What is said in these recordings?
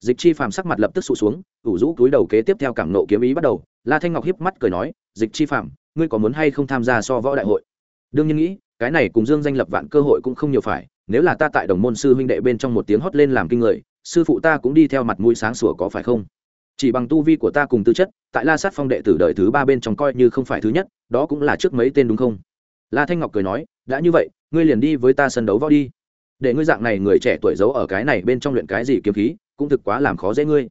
dịch chi phàm sắc mặt lập tức sụt xuống, ủ rũ túi đầu kế tiếp theo cảm nộ kiếm ý bắt đầu. La thanh ngọc hiếp mắt cười nói, dịch chi phàm, ngươi có muốn hay không tham gia so võ đại hội? Đương nhiên nghĩ, cái này cùng dương danh lập vạn cơ hội cũng không nhiều phải, nếu là ta tại đồng môn sư huynh đệ bên trong một tiếng hót lên làm kinh người, sư phụ ta cũng đi theo mặt mũi sáng sủa có phải không? Chỉ bằng tu vi của ta cùng tư chất, tại la sát phong đệ tử đời thứ ba bên trong coi như không phải thứ nhất, đó cũng là trước mấy tên đúng không? La thanh ngọc cười nói, đã như vậy, ngươi liền đi với ta sân đấu võ đi. Để ngươi dạng này người trẻ tuổi giấu ở cái này bên trong luyện cái gì kiếm khí cũng thực quá làm khó dễ ngươi.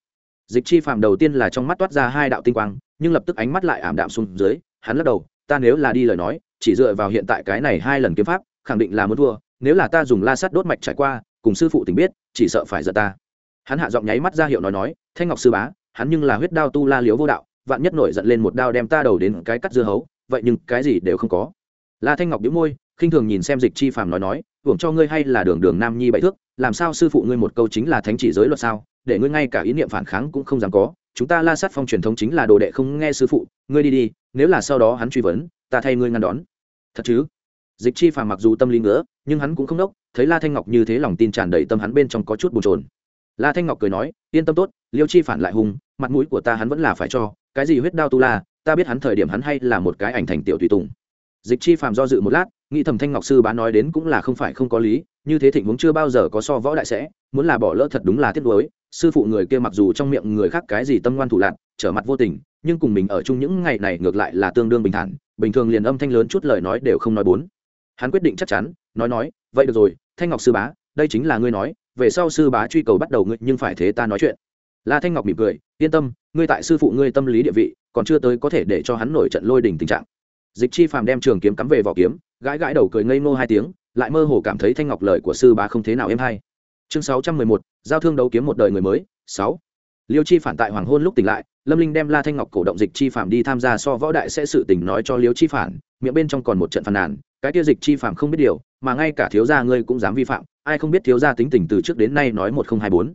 Dịch chi phàm đầu tiên là trong mắt toát ra hai đạo tinh quang, nhưng lập tức ánh mắt lại ảm đạm xuống dưới, hắn lắc đầu, ta nếu là đi lời nói, chỉ dựa vào hiện tại cái này hai lần kiếm pháp, khẳng định là muốn thua, nếu là ta dùng la sắt đốt mạch trải qua, cùng sư phụ tình biết, chỉ sợ phải giận ta. Hắn hạ giọng nháy mắt ra hiệu nói nói, thanh ngọc sư bá, hắn nhưng là huyết đao tu la liếu vô đạo, vạn nhất nổi giận lên một đao đem ta đầu đến cái cắt dưa hấu, vậy nhưng cái gì đều không có. La thanh ngọc đĩu môi, khinh thường nhìn xem dịch chi phàm nói nói, hưởng cho ngươi hay là đường đường nam nhi bậy thước làm sao sư phụ ngươi một câu chính là thánh chỉ giới luật sao? Để ngươi ngay cả ý niệm phản kháng cũng không dám có. Chúng ta la sát phong truyền thống chính là đồ đệ không nghe sư phụ. Ngươi đi đi, nếu là sau đó hắn truy vấn, ta thay ngươi ngăn đón. Thật chứ? Dịch chi phàm mặc dù tâm lý ngứa, nhưng hắn cũng không đốc. Thấy la thanh ngọc như thế lòng tin tràn đầy tâm hắn bên trong có chút bồn trồn la thanh ngọc cười nói, yên tâm tốt, liêu chi phản lại hùng, mặt mũi của ta hắn vẫn là phải cho. Cái gì huyết đao tu la, ta biết hắn thời điểm hắn hay là một cái ảnh thành tiểu tùy tùng. Dịch chi phàm do dự một lát, nghĩ thầm thanh ngọc sư bá nói đến cũng là không phải không có lý như thế thịnh huống chưa bao giờ có so võ đại sẽ muốn là bỏ lỡ thật đúng là tiếc nuối. Sư phụ người kia mặc dù trong miệng người khác cái gì tâm ngoan thủ lạn, trở mặt vô tình nhưng cùng mình ở chung những ngày này ngược lại là tương đương bình thản bình thường liền âm thanh lớn chút lời nói đều không nói bốn. Hắn quyết định chắc chắn nói nói vậy được rồi thanh ngọc sư bá đây chính là ngươi nói về sau sư bá truy cầu bắt đầu ngươi nhưng phải thế ta nói chuyện. La thanh ngọc mỉm cười yên tâm ngươi tại sư phụ ngươi tâm lý địa vị còn chưa tới có thể để cho hắn nổi trận lôi đỉnh tình trạng. Dịch chi phàm đem trường kiếm cắm về vỏ kiếm gãi gãi đầu cười ngây ngô hai tiếng lại mơ hồ cảm thấy thanh ngọc lời của sư bá không thế nào êm hay. Chương sáu trăm mười một, giao thương đấu kiếm một đời người mới, sáu. Liêu chi phản tại hoàng hôn lúc tỉnh lại, lâm linh đem la thanh ngọc cổ động dịch chi phạm đi tham gia so võ đại sẽ sự tình nói cho liêu chi phản, miệng bên trong còn một trận phàn nàn, cái kia dịch chi phạm không biết điều, mà ngay cả thiếu gia ngươi cũng dám vi phạm, ai không biết thiếu gia tính tình từ trước đến nay nói một không hai bốn.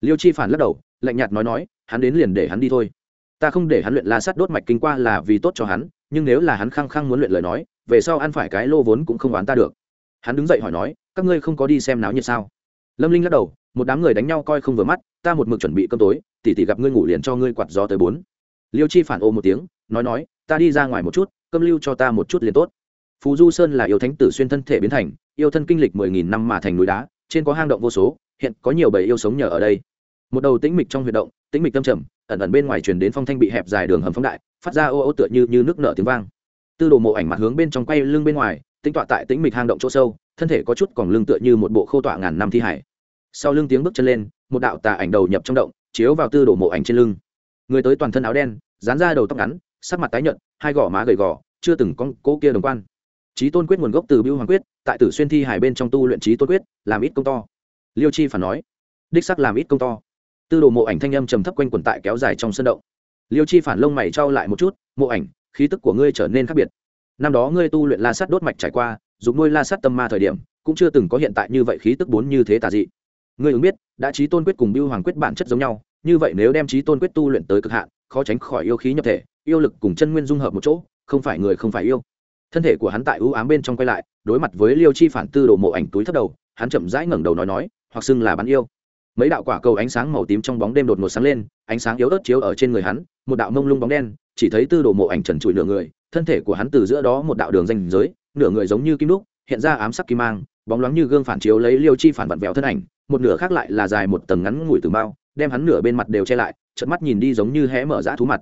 Liêu chi phản lắc đầu, lạnh nhạt nói nói, hắn đến liền để hắn đi thôi. Ta không để hắn luyện la sắt đốt mạch kinh qua là vì tốt cho hắn, nhưng nếu là hắn khăng khăng muốn luyện lời nói, về sau ăn phải cái lô vốn cũng không oán ta được hắn đứng dậy hỏi nói, các ngươi không có đi xem náo nhiệt sao? Lâm linh lắc đầu, một đám người đánh nhau coi không vừa mắt, ta một mực chuẩn bị cơm tối, tỉ tỉ gặp ngươi ngủ liền cho ngươi quạt gió tới bốn. Liêu chi phản ô một tiếng, nói nói, ta đi ra ngoài một chút, cơm lưu cho ta một chút liền tốt. Phú du sơn là yêu thánh tử xuyên thân thể biến thành, yêu thân kinh lịch mười nghìn năm mà thành núi đá, trên có hang động vô số, hiện có nhiều bầy yêu sống nhờ ở đây. Một đầu tĩnh mịch trong huyệt động, tĩnh mịch tâm trầm, ẩn ẩn bên ngoài truyền đến phong thanh bị hẹp dài đường hầm phóng đại, phát ra ô ô tựa như như nước nở tiếng vang. Tư đồ mộ ảnh mặt hướng bên trong quay lưng bên ngoài tính tọa tại tĩnh mịch hang động chỗ sâu, thân thể có chút còn lưng tựa như một bộ khô tọa ngàn năm thi hải. Sau lưng tiếng bước chân lên, một đạo tà ảnh đầu nhập trong động, chiếu vào tư đồ mộ ảnh trên lưng. Người tới toàn thân áo đen, dán ra đầu tóc ngắn, sắc mặt tái nhợt, hai gò má gầy gò, chưa từng con cố kia đồng quan. Trí tôn quyết nguồn gốc từ biêu hoàng quyết, tại tử xuyên thi hải bên trong tu luyện trí tôn quyết, làm ít công to. Liêu chi phản nói, đích sắc làm ít công to. Tư đồ mộ ảnh thanh âm trầm thấp quanh quần tại kéo dài trong sân động. Liêu chi phản lông mày trao lại một chút, mộ ảnh, khí tức của ngươi trở nên khác biệt năm đó ngươi tu luyện la sắt đốt mạch trải qua dùng nuôi la sắt tâm ma thời điểm, cũng chưa từng có hiện tại như vậy khí tức bốn như thế tà dị. Ngươi ứng biết, đã trí tôn quyết cùng biêu hoàng quyết bản chất giống nhau, như vậy nếu đem trí tôn quyết tu luyện tới cực hạn, khó tránh khỏi yêu khí nhập thể, yêu lực cùng chân nguyên dung hợp một chỗ, không phải người không phải yêu. Thân thể của hắn tại ưu ám bên trong quay lại, đối mặt với liêu chi phản tư đồ mộ ảnh túi thấp đầu, hắn chậm rãi ngẩng đầu nói nói, hoặc xưng là bắn yêu. Mấy đạo quả cầu ánh sáng màu tím trong bóng đêm đột ngột sáng lên, ánh sáng yếu ớt chiếu ở trên người hắn, một đạo mông lung bóng đen chỉ thấy tư đồ mộ ảnh trần trụi nửa người, thân thể của hắn từ giữa đó một đạo đường danh giới, nửa người giống như kim đúc, hiện ra ám sắc kim mang, bóng loáng như gương phản chiếu lấy liêu chi phản vặn vẹo thân ảnh, một nửa khác lại là dài một tầng ngắn ngủi từ bao, đem hắn nửa bên mặt đều che lại trận mắt nhìn đi giống như hé mở ra thú mặt.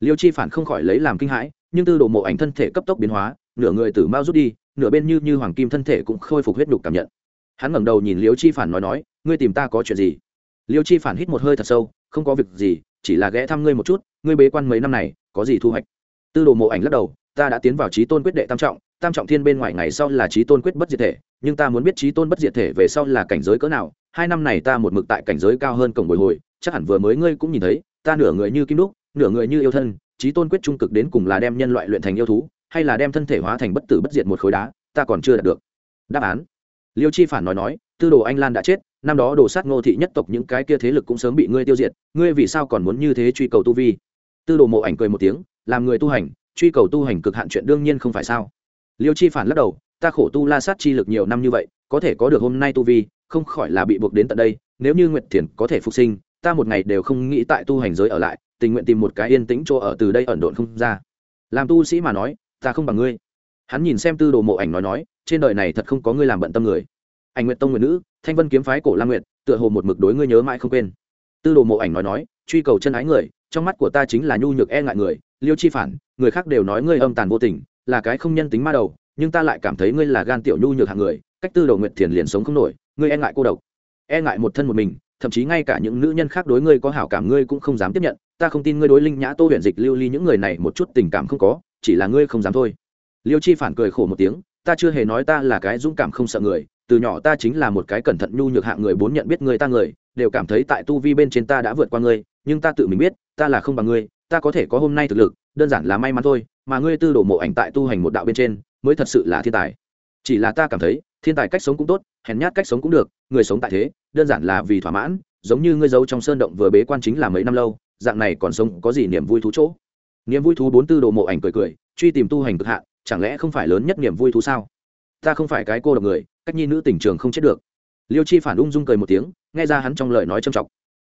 Liêu chi phản không khỏi lấy làm kinh hãi, nhưng tư đồ mộ ảnh thân thể cấp tốc biến hóa, nửa người từ mao rút đi, nửa bên như như hoàng kim thân thể cũng khôi phục huyết đục cảm nhận. Hắn ngẩng đầu nhìn liêu chi phản nói nói, ngươi tìm ta có chuyện gì? Liêu chi phản hít một hơi thật sâu, không có việc gì chỉ là ghé thăm ngươi một chút, ngươi bế quan mấy năm này, có gì thu hoạch? Tư đồ mộ ảnh lắc đầu, ta đã tiến vào trí tôn quyết đệ tam trọng tam trọng thiên bên ngoài ngày sau là trí tôn quyết bất diệt thể, nhưng ta muốn biết trí tôn bất diệt thể về sau là cảnh giới cỡ nào, hai năm này ta một mực tại cảnh giới cao hơn cổng bồi hồi, chắc hẳn vừa mới ngươi cũng nhìn thấy, ta nửa người như kim đúc, nửa người như yêu thân, trí tôn quyết trung cực đến cùng là đem nhân loại luyện thành yêu thú, hay là đem thân thể hóa thành bất tử bất diệt một khối đá, ta còn chưa đạt được. Đáp án. Liêu chi phản nói nói tư đồ anh lan đã chết, năm đó đồ sát ngô thị nhất tộc những cái kia thế lực cũng sớm bị ngươi tiêu diệt, ngươi vì sao còn muốn như thế truy cầu tu vi? Tư đồ mộ ảnh cười một tiếng, làm người tu hành, truy cầu tu hành cực hạn chuyện đương nhiên không phải sao? Liêu chi phản lắc đầu, ta khổ tu la sát chi lực nhiều năm như vậy, có thể có được hôm nay tu vi, không khỏi là bị buộc đến tận đây, nếu như nguyệt thiền có thể phục sinh, ta một ngày đều không nghĩ tại tu hành giới ở lại, tình nguyện tìm một cái yên tĩnh chỗ ở từ đây ẩn độn không ra. Làm tu sĩ mà nói, ta không bằng ngươi. Hắn nhìn xem tư đồ mộ ảnh nói nói, trên đời này thật không có ngươi làm bận tâm người ảnh nguyện tông nguyện nữ, thanh vân kiếm phái cổ lam nguyện tựa hồ một mực đối ngươi nhớ mãi không quên. Tư đồ mộ ảnh nói nói, truy cầu chân ái người, trong mắt của ta chính là nhu nhược e ngại người, liêu chi phản, người khác đều nói ngươi âm tàn vô tình, là cái không nhân tính ma đầu, nhưng ta lại cảm thấy ngươi là gan tiểu nhu nhược hạng người, cách tư đồ nguyệt thiền liền sống không nổi, ngươi e ngại cô độc. E ngại một thân một mình, thậm chí ngay cả những nữ nhân khác đối ngươi có hảo cảm ngươi cũng không dám tiếp nhận, ta không tin ngươi đối linh nhã tô huyện dịch lưu ly những người này một chút tình cảm không có, chỉ là ngươi không dám thôi. Liêu chi phản cười khổ một tiếng, ta chưa hề nói ta là cái dũng cảm không sợ người từ nhỏ ta chính là một cái cẩn thận nhu nhược hạng người, bốn nhận biết người ta người, đều cảm thấy tại tu vi bên trên ta đã vượt qua ngươi, nhưng ta tự mình biết, ta là không bằng ngươi, ta có thể có hôm nay thực lực, đơn giản là may mắn thôi, mà ngươi tư đổ mộ ảnh tại tu hành một đạo bên trên, mới thật sự là thiên tài. Chỉ là ta cảm thấy, thiên tài cách sống cũng tốt, hèn nhát cách sống cũng được, người sống tại thế, đơn giản là vì thỏa mãn, giống như ngươi giấu trong sơn động vừa bế quan chính là mấy năm lâu, dạng này còn sống có gì niềm vui thú chỗ? Niềm vui thú bốn tư đồ mộ ảnh cười cười, truy tìm tu hành cực hạn, chẳng lẽ không phải lớn nhất niềm vui thú sao? Ta không phải cái cô độc người cách nhi nữ tỉnh trường không chết được. Liêu chi phản ung dung cười một tiếng, nghe ra hắn trong lời nói trầm trọng.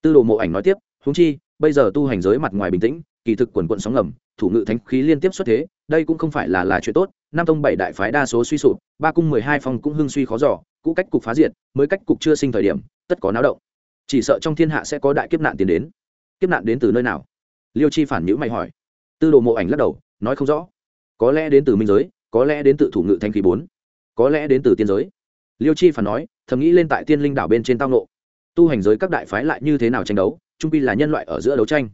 Tư đồ mộ ảnh nói tiếp, huống chi, bây giờ tu hành giới mặt ngoài bình tĩnh, kỳ thực quần quận sóng ngầm, thủ ngự thánh khí liên tiếp xuất thế, đây cũng không phải là là chuyện tốt, nam tông bảy đại phái đa số suy sụp, ba cung mười hai phong cũng hưng suy khó giỏ cũ cách cục phá diệt, mới cách cục chưa sinh thời điểm, tất có náo động. Chỉ sợ trong thiên hạ sẽ có đại kiếp nạn tiến đến. Kiếp nạn đến từ nơi nào? Liêu chi phản nhữ mày hỏi. Tư đồ mộ ảnh lắc đầu, nói không rõ. Có lẽ đến từ minh giới, có lẽ đến từ thủ ngự thanh khí bốn, có lẽ đến từ tiên giới liêu chi phản nói, thầm nghĩ lên tại tiên linh đảo bên trên tao nộ. Tu hành giới các đại phái lại như thế nào tranh đấu, trung pi là nhân loại ở giữa đấu tranh.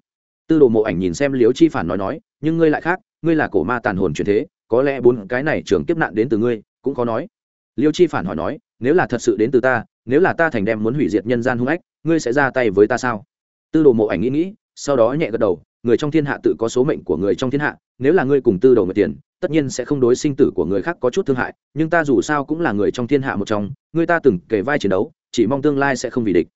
Tư đồ mộ ảnh nhìn xem liêu chi phản nói nói, nhưng ngươi lại khác, ngươi là cổ ma tàn hồn truyền thế, có lẽ bốn cái này trường kiếp nạn đến từ ngươi, cũng có nói. Liêu chi phản hỏi nói, nếu là thật sự đến từ ta, nếu là ta thành đem muốn hủy diệt nhân gian hung ách, ngươi sẽ ra tay với ta sao? Tư đồ mộ ảnh nghĩ nghĩ, sau đó nhẹ gật đầu, người trong thiên hạ tự có số mệnh của người trong thiên hạ, nếu là ngươi cùng tư đồ người tiền tất nhiên sẽ không đối sinh tử của người khác có chút thương hại, nhưng ta dù sao cũng là người trong thiên hạ một trong, người ta từng kể vai chiến đấu, chỉ mong tương lai sẽ không vì địch.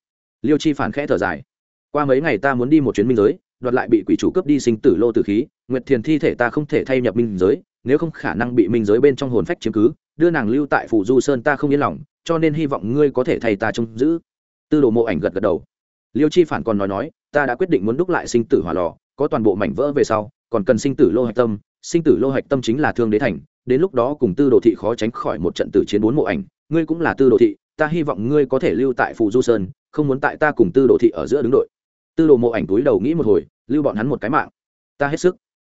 Liêu chi phản khẽ thở dài. Qua mấy ngày ta muốn đi một chuyến minh giới, đoạt lại bị quỷ chủ cướp đi sinh tử lô tử khí, nguyệt thiền thi thể ta không thể thay nhập minh giới, nếu không khả năng bị minh giới bên trong hồn phách chiếm cứ, đưa nàng lưu tại phủ du sơn ta không yên lòng, cho nên hy vọng ngươi có thể thay ta trông giữ. Tư đồ mộ ảnh gật gật đầu. Liêu chi phản còn nói nói, ta đã quyết định muốn đúc lại sinh tử hỏa lò, có toàn bộ mảnh vỡ về sau, còn cần sinh tử lô hạch tâm sinh tử lô hạch tâm chính là thương đế thành, đến lúc đó cùng tư đồ thị khó tránh khỏi một trận tử chiến bốn mộ ảnh, ngươi cũng là tư đồ thị, ta hy vọng ngươi có thể lưu tại phù du sơn, không muốn tại ta cùng tư đồ thị ở giữa đứng đội. Tư đồ mộ ảnh túi đầu nghĩ một hồi, lưu bọn hắn một cái mạng. Ta hết sức.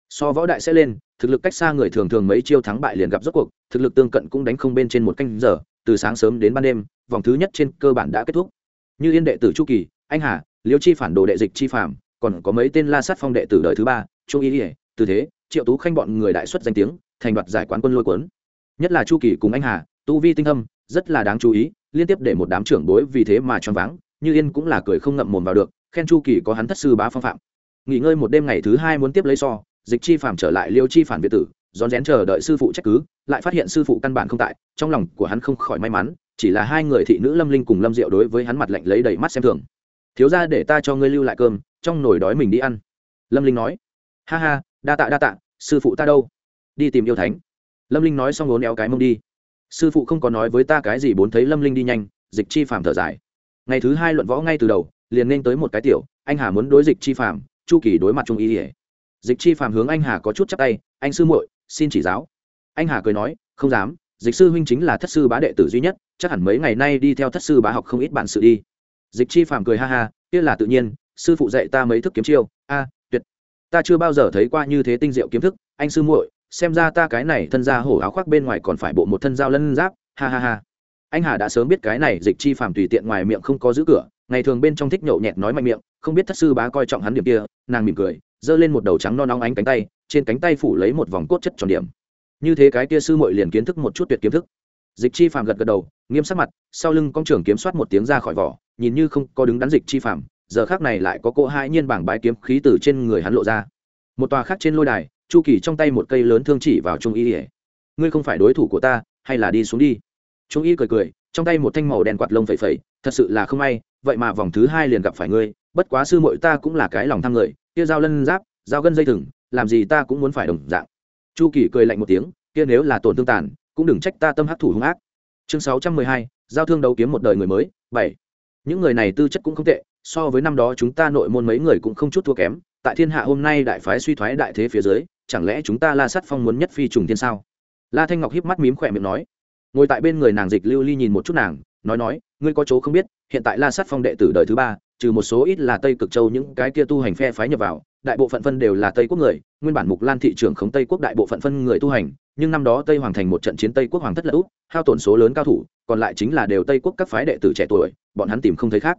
So võ đại sẽ lên, thực lực cách xa người thường thường mấy chiêu thắng bại liền gặp rốt cuộc, thực lực tương cận cũng đánh không bên trên một canh giờ, từ sáng sớm đến ban đêm, vòng thứ nhất trên cơ bản đã kết thúc. Như yên đệ tử chu kỳ, anh hà, liêu chi phản đồ đệ dịch chi phạm còn có mấy tên la sát phong đệ tử đời thứ ba trung y ỉa từ thế triệu tú khanh bọn người đại xuất danh tiếng, thành đoạt giải quán quân lôi cuốn. Nhất là chu kỳ cùng anh hà, tu vi tinh thâm rất là đáng chú ý, liên tiếp để một đám trưởng bối vì thế mà choáng váng, như yên cũng là cười không ngậm mồm vào được, khen chu kỳ có hắn thất sư bá phong phạm. Nghỉ ngơi một đêm ngày thứ hai muốn tiếp lấy so, dịch chi phản trở lại liêu chi phản việt tử, rón rén chờ đợi sư phụ trách cứ, lại phát hiện sư phụ căn bản không tại, trong lòng của hắn không khỏi may mắn, chỉ là hai người thị nữ lâm linh cùng lâm diệu đối với hắn mặt lạnh lấy đầy mắt xem thường. Thiếu ra để ta cho ngươi lưu lại cơm, trong nồi đói mình đi ăn. Lâm linh nói. Ha ha đa tạ đa tạ, sư phụ ta đâu? Đi tìm yêu thánh. Lâm linh nói xong ngốn éo cái mông đi. Sư phụ không có nói với ta cái gì bốn thấy lâm linh đi nhanh, dịch chi phàm thở dài. Ngày thứ hai luận võ ngay từ đầu, liền nên tới một cái tiểu, anh hà muốn đối dịch chi phàm, chu kỳ đối mặt trung ý ỉa dịch chi phàm hướng anh hà có chút chắc tay, anh sư muội, xin chỉ giáo. Anh hà cười nói, không dám, dịch sư huynh chính là thất sư bá đệ tử duy nhất, chắc hẳn mấy ngày nay đi theo thất sư bá học không ít bản sự đi. Dịch chi phàm cười ha ha, kia là tự nhiên, sư phụ dạy ta mấy thức kiếm chiêu, a ta chưa bao giờ thấy qua như thế tinh diệu kiếm thức, anh sư muội, xem ra ta cái này thân ra hổ áo khoác bên ngoài còn phải bộ một thân dao lân giáp, ha ha ha. Anh hà đã sớm biết cái này dịch chi phàm tùy tiện ngoài miệng không có giữ cửa, ngày thường bên trong thích nhậu nhẹt nói mạnh miệng, không biết thất sư bá coi trọng hắn điểm kia, nàng mỉm cười, giơ lên một đầu trắng non nóng ánh cánh tay, trên cánh tay phủ lấy một vòng cốt chất tròn điểm. Như thế cái kia sư muội liền kiến thức một chút tuyệt kiếm thức. Dịch chi phàm gật gật đầu, nghiêm sắc mặt, sau lưng con trưởng kiếm soát một tiếng ra khỏi vỏ, nhìn như không có đứng đắn dịch chi phàm giờ khác này lại có cỗ hai nhiên bảng bái kiếm khí từ trên người hắn lộ ra. Một tòa khác trên lôi đài, chu kỳ trong tay một cây lớn thương chỉ vào trung y ỉa ngươi không phải đối thủ của ta, hay là đi xuống đi? Trung y cười cười, trong tay một thanh màu đen quạt lông phẩy phẩy, thật sự là không may, vậy mà vòng thứ hai liền gặp phải ngươi, bất quá sư muội ta cũng là cái lòng tham người, kia dao lân giáp, dao gân dây thừng, làm gì ta cũng muốn phải đồng dạng. Chu kỳ cười lạnh một tiếng, kia nếu là tổn thương tàn, cũng đừng trách ta tâm hắc thủ hung ác. Chương sáu trăm mười hai, giao thương đấu kiếm một đời người mới, bảy. Những người này tư chất cũng không tệ so với năm đó chúng ta nội môn mấy người cũng không chút thua kém, tại thiên hạ hôm nay đại phái suy thoái đại thế phía dưới, chẳng lẽ chúng ta la sắt phong muốn nhất phi trùng thiên sao? La thanh ngọc híp mắt mím khỏe miệng nói. Ngồi tại bên người nàng dịch lưu ly nhìn một chút nàng, nói nói, ngươi có chỗ không biết, hiện tại la sắt phong đệ tử đời thứ ba, trừ một số ít là tây cực châu những cái kia tu hành phe phái nhập vào, đại bộ phận phân đều là tây quốc người, nguyên bản mục lan thị trường khống tây quốc đại bộ phận phân người tu hành, nhưng năm đó tây hoàng thành một trận chiến tây quốc hoàng thất lật út, hao tổn số lớn cao thủ, còn lại chính là đều tây quốc các phái đệ tử trẻ tuổi, bọn hắn tìm không thấy khác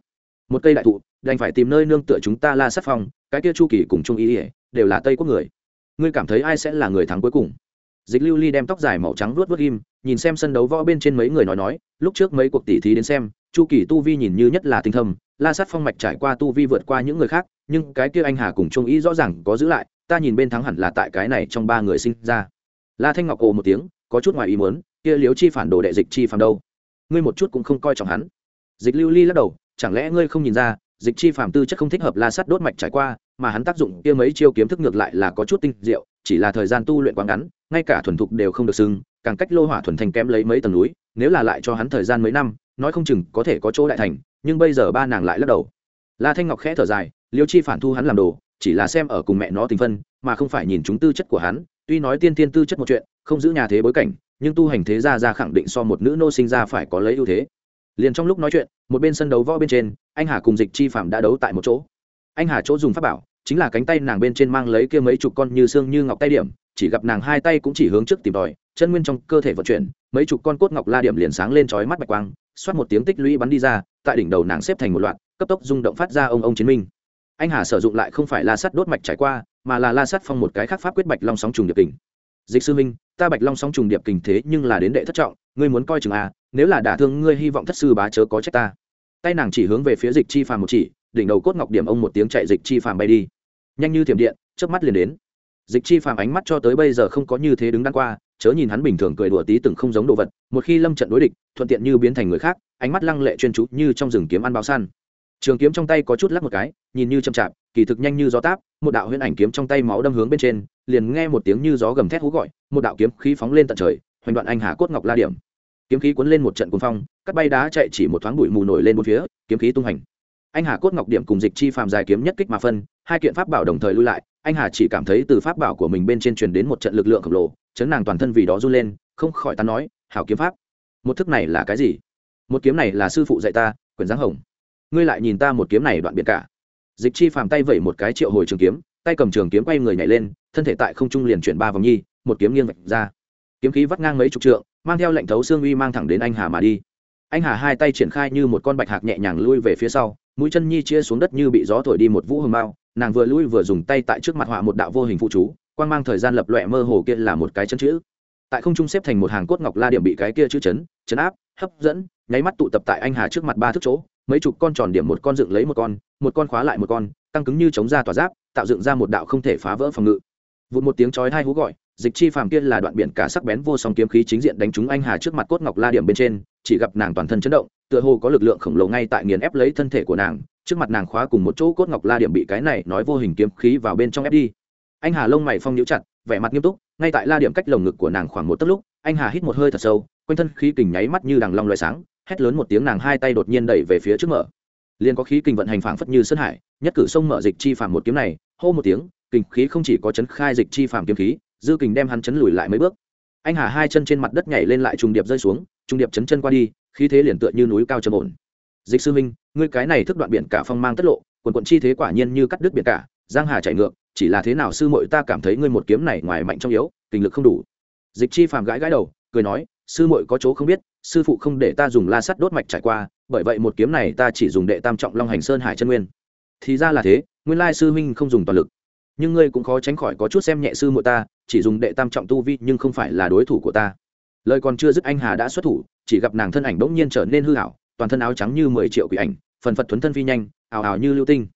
một cây đại thụ, đành phải tìm nơi nương tựa chúng ta la sát phong, cái kia chu kỳ cùng trung ý ỉa đều là tây quốc người. Ngươi cảm thấy ai sẽ là người thắng cuối cùng? Dịch lưu ly đem tóc dài màu trắng vuốt vuốt ghim nhìn xem sân đấu võ bên trên mấy người nói nói, lúc trước mấy cuộc tỉ thí đến xem, chu kỳ tu vi nhìn như nhất là tinh thâm, la sát phong mạch trải qua tu vi vượt qua những người khác, nhưng cái kia anh hà cùng trung ý rõ ràng có giữ lại, ta nhìn bên thắng hẳn là tại cái này trong ba người sinh ra. La thanh ngọc ồ một tiếng, có chút ngoài ý muốn, kia liếu chi phản đồ đệ dịch chi phản đâu? Ngươi một chút cũng không coi trọng hắn. Dịch lưu ly lắc đầu chẳng lẽ ngươi không nhìn ra, dịch chi phàm tư chất không thích hợp la sắt đốt mạch trải qua, mà hắn tác dụng kia mấy chiêu kiếm thức ngược lại là có chút tinh diệu, chỉ là thời gian tu luyện quá ngắn, ngay cả thuần thục đều không được xưng, càng cách lô hỏa thuần thành kém lấy mấy tầng núi, nếu là lại cho hắn thời gian mấy năm, nói không chừng có thể có chỗ đại thành, nhưng bây giờ ba nàng lại lắc đầu. La thanh ngọc khẽ thở dài, liêu chi phản thu hắn làm đồ, chỉ là xem ở cùng mẹ nó tình phân, mà không phải nhìn chúng tư chất của hắn, tuy nói tiên tiên tư chất một chuyện, không giữ nhà thế bối cảnh, nhưng tu hành thế gia ra khẳng định so một nữ nô sinh ra phải có lấy ưu thế liền trong lúc nói chuyện một bên sân đấu võ bên trên anh hà cùng dịch chi phạm đã đấu tại một chỗ. Anh hà chỗ dùng pháp bảo chính là cánh tay nàng bên trên mang lấy kia mấy chục con như xương như ngọc tay điểm chỉ gặp nàng hai tay cũng chỉ hướng trước tìm đòi, chân nguyên trong cơ thể vận chuyển mấy chục con cốt ngọc la điểm liền sáng lên trói mắt bạch quang xoát một tiếng tích lũy bắn đi ra tại đỉnh đầu nàng xếp thành một loạt cấp tốc rung động phát ra ông ông chiến minh. Anh hà sử dụng lại không phải la sắt đốt mạch trải qua mà là la sắt phong một cái khác pháp quyết bạch long sóng trùng điệp kình. Dịch sư minh ta bạch long sóng trùng điệp kình thế nhưng là đến đệ thất trọng ngươi muốn coi chừng à nếu là đả thương ngươi hy vọng thất sư bá chớ có trách ta. Tay nàng chỉ hướng về phía dịch chi phàm một chỉ, đỉnh đầu cốt ngọc điểm ông một tiếng chạy dịch chi phàm bay đi. Nhanh như thiểm điện, chớp mắt liền đến. Dịch chi phàm ánh mắt cho tới bây giờ không có như thế đứng đắn qua, chớ nhìn hắn bình thường cười đùa tí từng không giống đồ vật, một khi lâm trận đối địch, thuận tiện như biến thành người khác, ánh mắt lăng lệ chuyên chú như trong rừng kiếm ăn báo săn. Trường kiếm trong tay có chút lắc một cái, nhìn như chậm chạp, kỳ thực nhanh như gió táp, một đạo huyễn ảnh kiếm trong tay máu đâm hướng bên trên, liền nghe một tiếng như gió gầm thét hú gọi, một đạo kiếm khí phóng lên tận trời, hoành đoạn anh hà cốt ngọc la điểm kiếm khí cuốn lên một trận cuồng phong, cắt bay đá chạy chỉ một thoáng bụi mù nổi lên một phía, kiếm khí tung hành. Anh hà cốt ngọc điểm cùng dịch chi phàm dài kiếm nhất kích mà phân, hai kiện pháp bảo đồng thời lui lại, anh hà chỉ cảm thấy từ pháp bảo của mình bên trên truyền đến một trận lực lượng khổng lồ, chấn nàng toàn thân vì đó run lên, không khỏi ta nói, hảo kiếm pháp, một thức này là cái gì? Một kiếm này là sư phụ dạy ta quyền giáng hồng. Ngươi lại nhìn ta một kiếm này đoạn biệt cả. Dịch chi phàm tay vẩy một cái triệu hồi trường kiếm, tay cầm trường kiếm quay người nhảy lên, thân thể tại không trung liền chuyển ba vòng nhi, một kiếm nghiêng vạch ra. Kiếm khí vắt ngang mấy chục trượng mang theo lệnh thấu xương uy mang thẳng đến anh hà mà đi anh hà hai tay triển khai như một con bạch hạc nhẹ nhàng lui về phía sau, mũi chân nhi chia xuống đất như bị gió thổi đi một vũ hồng bao. nàng vừa lui vừa dùng tay tại trước mặt họa một đạo vô hình phụ chú quan mang thời gian lập loẹ mơ hồ kia là một cái chân chữ tại không trung xếp thành một hàng cốt ngọc la điểm bị cái kia chữ chấn chấn áp, hấp dẫn, nháy mắt tụ tập tại anh hà trước mặt ba thước chỗ, mấy chục con tròn điểm một con dựng lấy một con một con khóa lại một con, căng cứng như chống ra tỏa giáp, tạo dựng ra một đạo không thể phá vỡ phòng ngự vụt một tiếng chói hai hú gọi dịch chi phàm kia là đoạn biển cả sắc bén vô song kiếm khí chính diện đánh trúng anh hà trước mặt cốt ngọc la điểm bên trên, chỉ gặp nàng toàn thân chấn động, tựa hồ có lực lượng khổng lồ ngay tại nghiền ép lấy thân thể của nàng, trước mặt nàng khóa cùng một chỗ cốt ngọc la điểm bị cái này nói vô hình kiếm khí vào bên trong ép đi. Anh hà lông mày phong nhíu chặt, vẻ mặt nghiêm túc, ngay tại la điểm cách lồng ngực của nàng khoảng một tấc lúc, anh hà hít một hơi thật sâu, quanh thân khí kình nháy mắt như đằng long loại sáng, hét lớn một tiếng nàng hai tay đột nhiên đẩy về phía trước mở. Liền có khí kình vận hành phảng phất như sơn hải, nhất cử sông mở dịch chi phàm một kiếm này, hô một tiếng, kình khí không chỉ có chấn khai dịch chi phàm kiếm khí dư kình đem hắn chấn lùi lại mấy bước. Anh hà hai chân trên mặt đất nhảy lên lại trùng điệp rơi xuống, trùng điệp chấn chân qua đi, khí thế liền tựa như núi cao trầm ổn. Dịch sư minh ngươi cái này thức đoạn biển cả phong mang tất lộ, quần quận chi thế quả nhiên như cắt đứt biển cả, giang hà chạy ngược, chỉ là thế nào sư muội ta cảm thấy ngươi một kiếm này ngoài mạnh trong yếu, kinh lực không đủ. Dịch chi phàm gãi gãi đầu, cười nói, sư muội có chỗ không biết, sư phụ không để ta dùng la sắt đốt mạch trải qua, bởi vậy một kiếm này ta chỉ dùng đệ tam trọng long hành sơn hải chân nguyên. Thì ra là thế, nguyên lai sư huynh không dùng toàn lực. Nhưng ngươi cũng khó tránh khỏi có chút xem nhẹ sư muội ta chỉ dùng đệ tam trọng tu vi nhưng không phải là đối thủ của ta. Lời còn chưa dứt anh hà đã xuất thủ, chỉ gặp nàng thân ảnh bỗng nhiên trở nên hư hảo toàn thân áo trắng như mười triệu quỷ ảnh, phần phật thuấn thân phi nhanh ào ào như lưu tinh.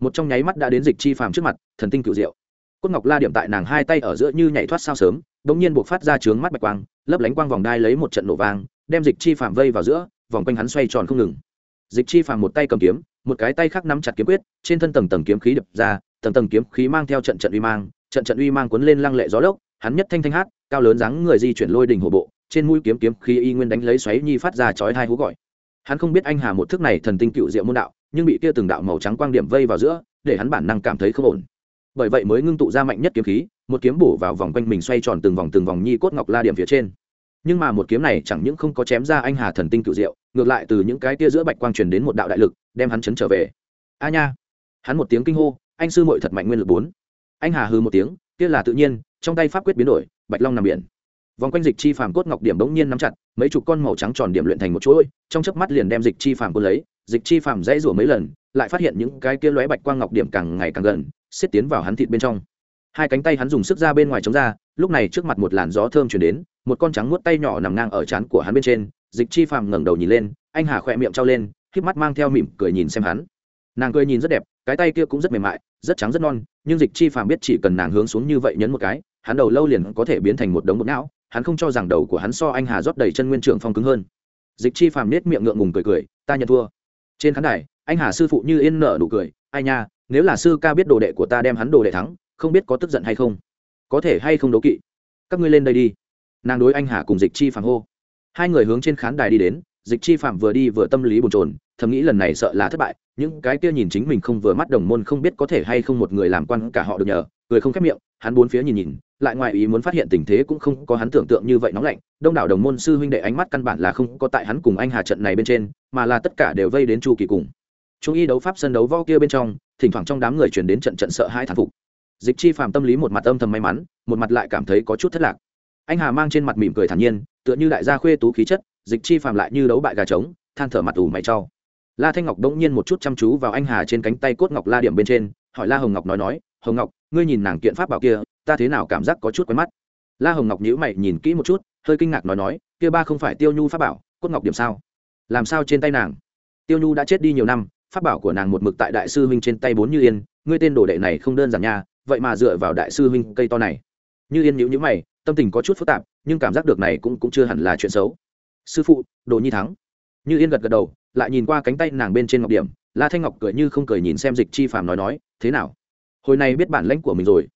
Một trong nháy mắt đã đến dịch chi phàm trước mặt, thần tinh cựu diệu. Cốt ngọc la điểm tại nàng hai tay ở giữa như nhảy thoát sao sớm, bỗng nhiên buộc phát ra trướng mắt bạch quang, lấp lánh quang vòng đai lấy một trận nổ vang, đem dịch chi phàm vây vào giữa, vòng quanh hắn xoay tròn không ngừng. Dịch chi phàm một tay cầm kiếm, một cái tay khác nắm chặt kiếm quyết, trên thân tầng tầng kiếm khí đập ra, tầng tầng kiếm khí mang theo trận trận uy mang trận trận uy mang cuốn lên lăng lệ gió lốc, hắn nhất thanh thanh hát, cao lớn dáng người di chuyển lôi đình hổ bộ, trên mũi kiếm kiếm khí y nguyên đánh lấy xoáy nhi phát ra chói hai hú gọi. Hắn không biết anh hà một thức này thần tinh cựu diệu môn đạo, nhưng bị kia từng đạo màu trắng quang điểm vây vào giữa, để hắn bản năng cảm thấy không ổn. Bởi vậy mới ngưng tụ ra mạnh nhất kiếm khí, một kiếm bổ vào vòng quanh mình xoay tròn từng vòng từng vòng nhi cốt ngọc la điểm phía trên. Nhưng mà một kiếm này chẳng những không có chém ra anh hà thần tinh cựu diệu, ngược lại từ những cái tia giữa bạch quang truyền đến một đạo đại lực, đem hắn chấn trở về. A nha! Hắn một tiếng kinh hô, anh sư mội thật mạnh nguyên lực bốn anh hà hư một tiếng, kia là tự nhiên, trong tay pháp quyết biến đổi, bạch long nằm biển. Vòng quanh dịch chi phàm cốt ngọc điểm bỗng nhiên nắm chặt, mấy chục con màu trắng tròn điểm luyện thành một chuỗi, trong chớp mắt liền đem dịch chi phàm cốt lấy, dịch chi phàm dãy rủa mấy lần, lại phát hiện những cái kia lóe bạch quang ngọc điểm càng ngày càng gần, xiết tiến vào hắn thịt bên trong. Hai cánh tay hắn dùng sức ra bên ngoài chống ra, lúc này trước mặt một làn gió thơm chuyển đến, một con trắng muốt tay nhỏ nằm ngang ở trán của hắn bên trên, dịch chi phàm ngẩng đầu nhìn lên, anh hà khỏe miệng trao lên k mắt mang theo mỉm cười nhìn xem hắn. Nàng cười nhìn rất đẹp cái tay kia cũng rất mềm mại, rất trắng rất non, nhưng dịch chi phàm biết chỉ cần nàng hướng xuống như vậy nhấn một cái, hắn đầu lâu liền có thể biến thành một đống bột não, hắn không cho rằng đầu của hắn so anh hà rót đầy chân nguyên trưởng phong cứng hơn. Dịch chi phàm nết miệng ngượng ngùng cười cười, ta nhận thua. Trên khán đài, anh hà sư phụ như yên nở nụ cười, ai nha, nếu là sư ca biết đồ đệ của ta đem hắn đồ đệ thắng, không biết có tức giận hay không? Có thể hay không đấu kỵ? Các ngươi lên đây đi. Nàng đối anh hà cùng dịch chi phàm hô. Hai người hướng trên khán đài đi đến dịch chi phạm vừa đi vừa tâm lý bồn chồn, thầm nghĩ lần này sợ là thất bại, những cái kia nhìn chính mình không vừa mắt đồng môn không biết có thể hay không một người làm quan cả họ được nhờ người không khép miệng, hắn bốn phía nhìn nhìn, lại ngoài ý muốn phát hiện tình thế cũng không có hắn tưởng tượng như vậy nóng lạnh, đông đảo đồng môn sư huynh đệ ánh mắt căn bản là không có tại hắn cùng anh hà trận này bên trên, mà là tất cả đều vây đến chu kỳ cùng. Trung y đấu pháp sân đấu vo kia bên trong, thỉnh thoảng trong đám người chuyển đến trận trận sợ hai thản phục. Dịch chi phàm tâm lý một mặt âm thầm may mắn, một mặt lại cảm thấy có chút thất lạc. Anh hà mang trên mặt mỉm cười thản nhiên, tựa như đại gia khuê tú khí chất dịch chi phàm lại như đấu bại gà trống, than thở mặt ủ mày trau la thanh ngọc đống nhiên một chút chăm chú vào anh hà trên cánh tay cốt ngọc la điểm bên trên, hỏi la hồng ngọc nói nói, hồng ngọc, ngươi nhìn nàng kiện pháp bảo kia, ta thế nào cảm giác có chút quen mắt? La hồng ngọc nhíu mày nhìn kỹ một chút, hơi kinh ngạc nói nói, kia ba không phải tiêu nhu pháp bảo, cốt ngọc điểm sao? Làm sao trên tay nàng? Tiêu nhu đã chết đi nhiều năm, pháp bảo của nàng một mực tại đại sư huynh trên tay bốn như yên, ngươi tên đồ đệ này không đơn giản nha, vậy mà dựa vào đại sư huynh cây to này. Như yên nhíu nhíu mày, tâm tình có chút phức tạp, nhưng cảm giác được này cũng cũng chưa hẳn là chuyện xấu sư phụ, đồ nhi thắng. Như yên gật gật đầu, lại nhìn qua cánh tay nàng bên trên ngọc điểm, la thanh ngọc cười như không cười nhìn xem dịch chi phàm nói nói, thế nào? Hồi này biết bản lãnh của mình rồi.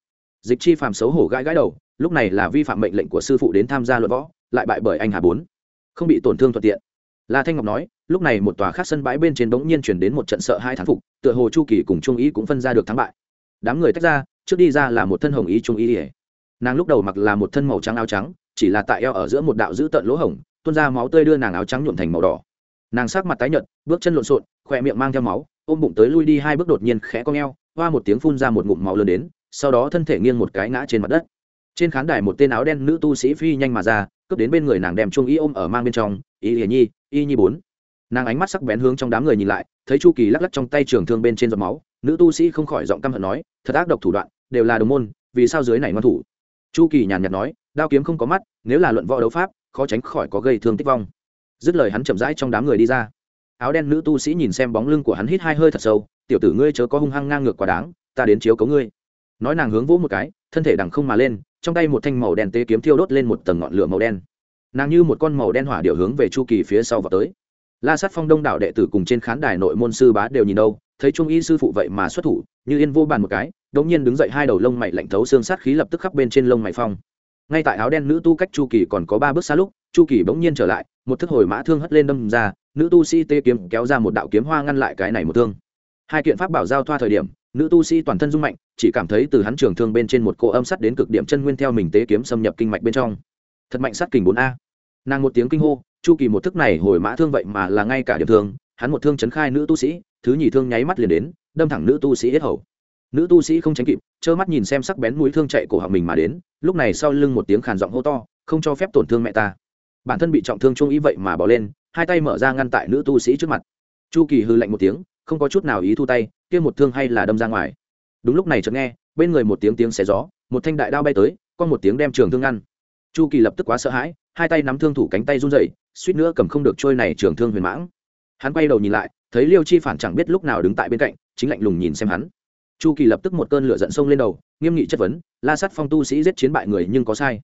Dịch chi phàm xấu hổ gãi gãi đầu, lúc này là vi phạm mệnh lệnh của sư phụ đến tham gia luận võ, lại bại bởi anh hà bốn. Không bị tổn thương thuận tiện. La thanh ngọc nói, lúc này một tòa khác sân bãi bên trên bỗng nhiên chuyển đến một trận sợ hai thán phục, tựa hồ chu kỳ cùng trung ý cũng phân ra được thắng bại. Đám người tách ra, trước đi ra là một thân hồng ý trung ý. Ỉa nàng lúc đầu mặc là một thân màu trắng áo trắng, chỉ là tại eo ở giữa một đạo giữ tận lỗ hổng tuôn ra máu tươi đưa nàng áo trắng nhuộm thành màu đỏ. Nàng sắc mặt tái nhợt, bước chân lộn xộn, khỏe miệng mang theo máu, ôm bụng tới lui đi hai bước đột nhiên khẽ cong eo, hoa một tiếng phun ra một ngụm máu lớn đến, sau đó thân thể nghiêng một cái ngã trên mặt đất. Trên khán đài một tên áo đen nữ tu sĩ phi nhanh mà ra, cướp đến bên người nàng đem chuông y ôm ở mang bên trong, y hiển nhi, y nhi bốn. Nàng ánh mắt sắc bén hướng trong đám người nhìn lại, thấy chu kỳ lắc lắc trong tay trường thương bên trên giọt máu, nữ tu sĩ không khỏi giọng căm hận nói, thật ác độc thủ đoạn, đều là đồng môn, vì sao dưới này ngoan thủ? Chu kỳ nhàn nhạt nói, đao kiếm không có mắt, nếu là luận võ đấu pháp khó tránh khỏi có gây thương tích vong. Dứt lời hắn chậm rãi trong đám người đi ra. Áo đen nữ tu sĩ nhìn xem bóng lưng của hắn hít hai hơi thật sâu, tiểu tử ngươi chớ có hung hăng ngang ngược quá đáng, ta đến chiếu cấu ngươi. Nói nàng hướng vỗ một cái, thân thể đằng không mà lên, trong tay một thanh màu đen tế kiếm thiêu đốt lên một tầng ngọn lửa màu đen. Nàng như một con màu đen hỏa điệu hướng về chu kỳ phía sau vào tới. La sát phong đông đảo đệ tử cùng trên khán đài nội môn sư bá đều nhìn đâu, thấy trung y sư phụ vậy mà xuất thủ, như yên vô bàn một cái đống nhiên đứng dậy hai đầu lông mày lạnh thấu xương sát khí lập tức khắp bên trên lông mày phong ngay tại áo đen nữ tu cách chu kỳ còn có ba bước xa lúc, chu kỳ bỗng nhiên trở lại, một thức hồi mã thương hất lên đâm ra, nữ tu sĩ tê kiếm kéo ra một đạo kiếm hoa ngăn lại cái này một thương. Hai kiện pháp bảo giao thoa thời điểm, nữ tu sĩ toàn thân rung mạnh, chỉ cảm thấy từ hắn trường thương bên trên một cỗ âm sắt đến cực điểm chân nguyên theo mình tế kiếm xâm nhập kinh mạch bên trong. Thật mạnh sát kình bốn a. Nàng một tiếng kinh hô, chu kỳ một thức này hồi mã thương vậy mà là ngay cả điểm thương, hắn một thương chấn khai nữ tu sĩ, thứ nhì thương nháy mắt liền đến, đâm thẳng nữ tu sĩ hết hầu nữ tu sĩ không tránh kịp, trơ mắt nhìn xem sắc bén mũi thương chạy cổ họng mình mà đến, lúc này sau lưng một tiếng khàn giọng hô to, không cho phép tổn thương mẹ ta. Bản thân bị trọng thương trung ý vậy mà bỏ lên, hai tay mở ra ngăn tại nữ tu sĩ trước mặt. Chu kỳ hư lạnh một tiếng, không có chút nào ý thu tay, kia một thương hay là đâm ra ngoài. Đúng lúc này chợt nghe, bên người một tiếng tiếng xé gió, một thanh đại đao bay tới, con một tiếng đem trường thương ngăn. Chu kỳ lập tức quá sợ hãi, hai tay nắm thương thủ cánh tay run rẩy, suýt nữa cầm không được trôi này trường thương huyền mãng. Hắn quay đầu nhìn lại, thấy liêu chi phản chẳng biết lúc nào đứng tại bên cạnh, chính lạnh lùng nhìn xem hắn chu kỳ lập tức một cơn lửa giận sông lên đầu, nghiêm nghị chất vấn, la sắt phong tu sĩ giết chiến bại người nhưng có sai.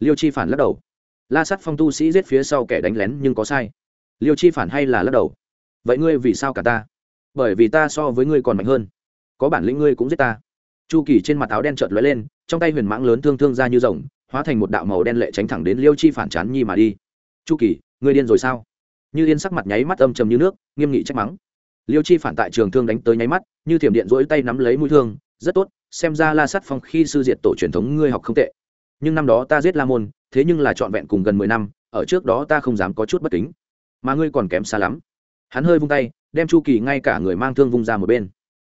Liêu chi phản lắc đầu. La sắt phong tu sĩ giết phía sau kẻ đánh lén nhưng có sai. Liêu chi phản hay là lắc đầu. Vậy ngươi vì sao cả ta? Bởi vì ta so với ngươi còn mạnh hơn. Có bản lĩnh ngươi cũng giết ta. Chu kỳ trên mặt áo đen trợt lóe lên, trong tay huyền mãng lớn thương thương ra như rồng, hóa thành một đạo màu đen lệ tránh thẳng đến liêu chi phản chán nhi mà đi. Chu kỳ, ngươi điên rồi sao? Như yên sắc mặt nháy mắt âm trầm như nước, nghiêm nghị trách mắng liêu chi phản tại trường thương đánh tới nháy mắt, như thiểm điện rỗi tay nắm lấy mũi thương, rất tốt, xem ra la sắt phong khi sư diệt tổ truyền thống ngươi học không tệ. Nhưng năm đó ta giết la môn, thế nhưng là trọn vẹn cùng gần mười năm, ở trước đó ta không dám có chút bất kính. Mà ngươi còn kém xa lắm. Hắn hơi vung tay, đem chu kỳ ngay cả người mang thương vung ra một bên.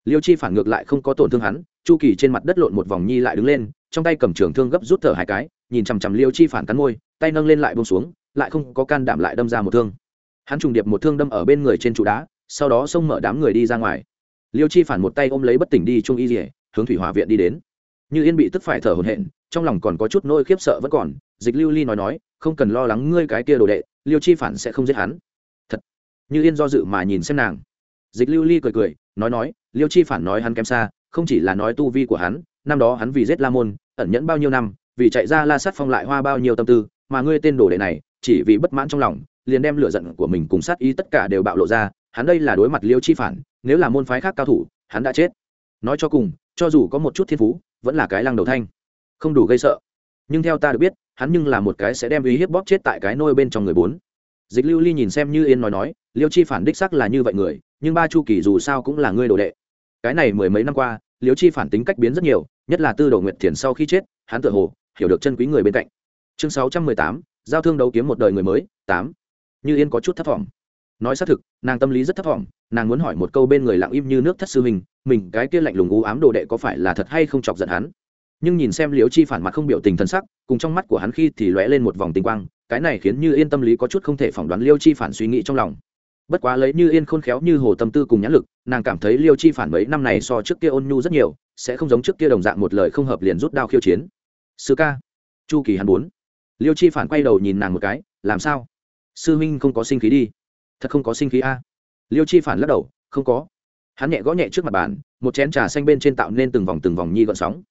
Liêu chi phản ngược lại không có tổn thương hắn, chu kỳ trên mặt đất lộn một vòng nhi lại đứng lên, trong tay cầm trường thương gấp rút thở hai cái, nhìn chằm chằm liêu chi phản cắn môi, tay nâng lên lại bông xuống, lại không có can đảm lại đâm ra một thương. Hắn trùng điệp một thương đâm ở bên người trên trụ đá sau đó xông mở đám người đi ra ngoài. Liêu chi phản một tay ôm lấy bất tỉnh đi trung y dỉa hướng thủy hòa viện đi đến. Như yên bị tức phải thở hổn hển, trong lòng còn có chút nỗi khiếp sợ vẫn còn, dịch lưu ly nói nói, không cần lo lắng ngươi cái kia đồ đệ, liêu chi phản sẽ không giết hắn. Thật. Như yên do dự mà nhìn xem nàng. Dịch lưu ly cười cười, nói nói, liêu chi phản nói hắn kém xa, không chỉ là nói tu vi của hắn, năm đó hắn vì giết la môn, ẩn nhẫn bao nhiêu năm, vì chạy ra la sát phong lại hoa bao nhiêu tâm tư, mà ngươi tên đồ đệ này, chỉ vì bất mãn trong lòng, liền đem lửa giận của mình cùng sát ý tất cả đều bạo lộ ra hắn đây là đối mặt liêu chi phản, nếu là môn phái khác cao thủ, hắn đã chết. Nói cho cùng, cho dù có một chút thiên phú, vẫn là cái lăng đầu thanh. Không đủ gây sợ. Nhưng theo ta được biết, hắn nhưng là một cái sẽ đem uy hiếp bóp chết tại cái nôi bên trong người bốn. Dịch lưu ly nhìn xem như yên nói nói, liêu chi phản đích sắc là như vậy người, nhưng ba chu kỳ dù sao cũng là ngươi đồ đệ. Cái này mười mấy năm qua, liêu chi phản tính cách biến rất nhiều, nhất là tư đồ nguyệt thiền sau khi chết, hắn tự hồ hiểu được chân quý người bên cạnh. Chương sáu trăm mười tám, giao thương đấu kiếm một đời người mới, tám. Như yên có chút thất vọng nói xác thực, nàng tâm lý rất thất vọng nàng muốn hỏi một câu bên người lặng im như nước thất sư mình mình cái kia lạnh lùng u ám đồ đệ có phải là thật hay không chọc giận hắn? Nhưng nhìn xem liễu chi phản mặt không biểu tình thân sắc, cùng trong mắt của hắn khi thì lóe lên một vòng tinh quang, cái này khiến như yên tâm lý có chút không thể phỏng đoán liêu chi phản suy nghĩ trong lòng. Bất quá lấy như yên khôn khéo như hồ tâm tư cùng nhãn lực, nàng cảm thấy liêu chi phản mấy năm này so trước kia ôn nhu rất nhiều, sẽ không giống trước kia đồng dạng một lời không hợp liền rút đao khiêu chiến. Sư ca, chu kỳ hắn bốn liêu chi phản quay đầu nhìn nàng một cái, làm sao? Sư huynh không có sinh khí đi thật không có sinh khí a. Liêu chi phản lắc đầu, không có. Hắn nhẹ gõ nhẹ trước mặt bàn, một chén trà xanh bên trên tạo nên từng vòng từng vòng nhi gọn sóng.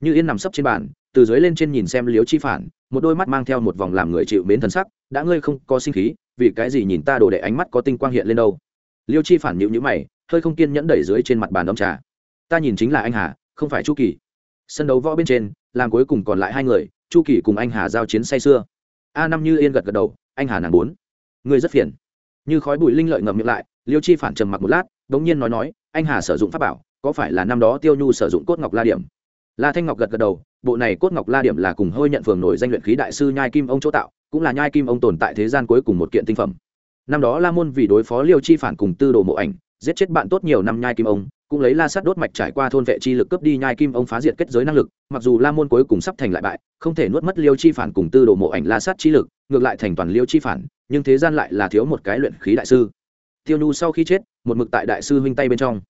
Như yên nằm sấp trên bàn, từ dưới lên trên nhìn xem liêu chi phản, một đôi mắt mang theo một vòng làm người chịu mến thần sắc, đã ngươi không có sinh khí, vì cái gì nhìn ta đổ đệ ánh mắt có tinh quang hiện lên đâu? Liêu chi phản nhịu nhữ mày, hơi không kiên nhẫn đẩy dưới trên mặt bàn đ trà. Ta nhìn chính là anh hà, không phải chu kỳ. Sân đấu võ bên trên, làm cuối cùng còn lại hai người, chu kỳ cùng anh hà giao chiến say sưa. A năm như yên gật gật đầu, anh hà nàng bốn. Ngươi rất phiền như khói bụi linh lợi ngậm miệng lại, liêu chi phản trầm mặc một lát đ ỗ n g nhiên nói nói, anh hà sử dụng pháp bảo, có phải là năm đó tiêu nhu sử dụng cốt ngọc la điểm? La thanh ngọc gật gật đầu, bộ này cốt ngọc la điểm là cùng hơi nhận phường nổi danh luyện khí đại sư nhai kim ông chỗ tạo, cũng là nhai kim ông tồn tại thế gian cuối cùng một kiện tinh phẩm. Năm đó la môn vì đối phó liêu chi phản cùng tư đồ mộ ảnh, giết chết bạn tốt nhiều năm nhai kim ông, cũng lấy la sắt đốt mạch trải qua thôn vệ chi lực cướp đi nhai kim ông phá diệt kết giới năng lực, mặc dù la môn cuối cùng sắp thành lại bại, không thể nuốt mất liêu chi phản cùng tư đồ mộ ảnh la sắt chi lực, ngược lại thành toàn liêu chi phản nhưng thế gian lại là thiếu một cái luyện khí đại sư. Tiêu nhu sau khi chết, một mực tại đại sư huynh tay bên trong.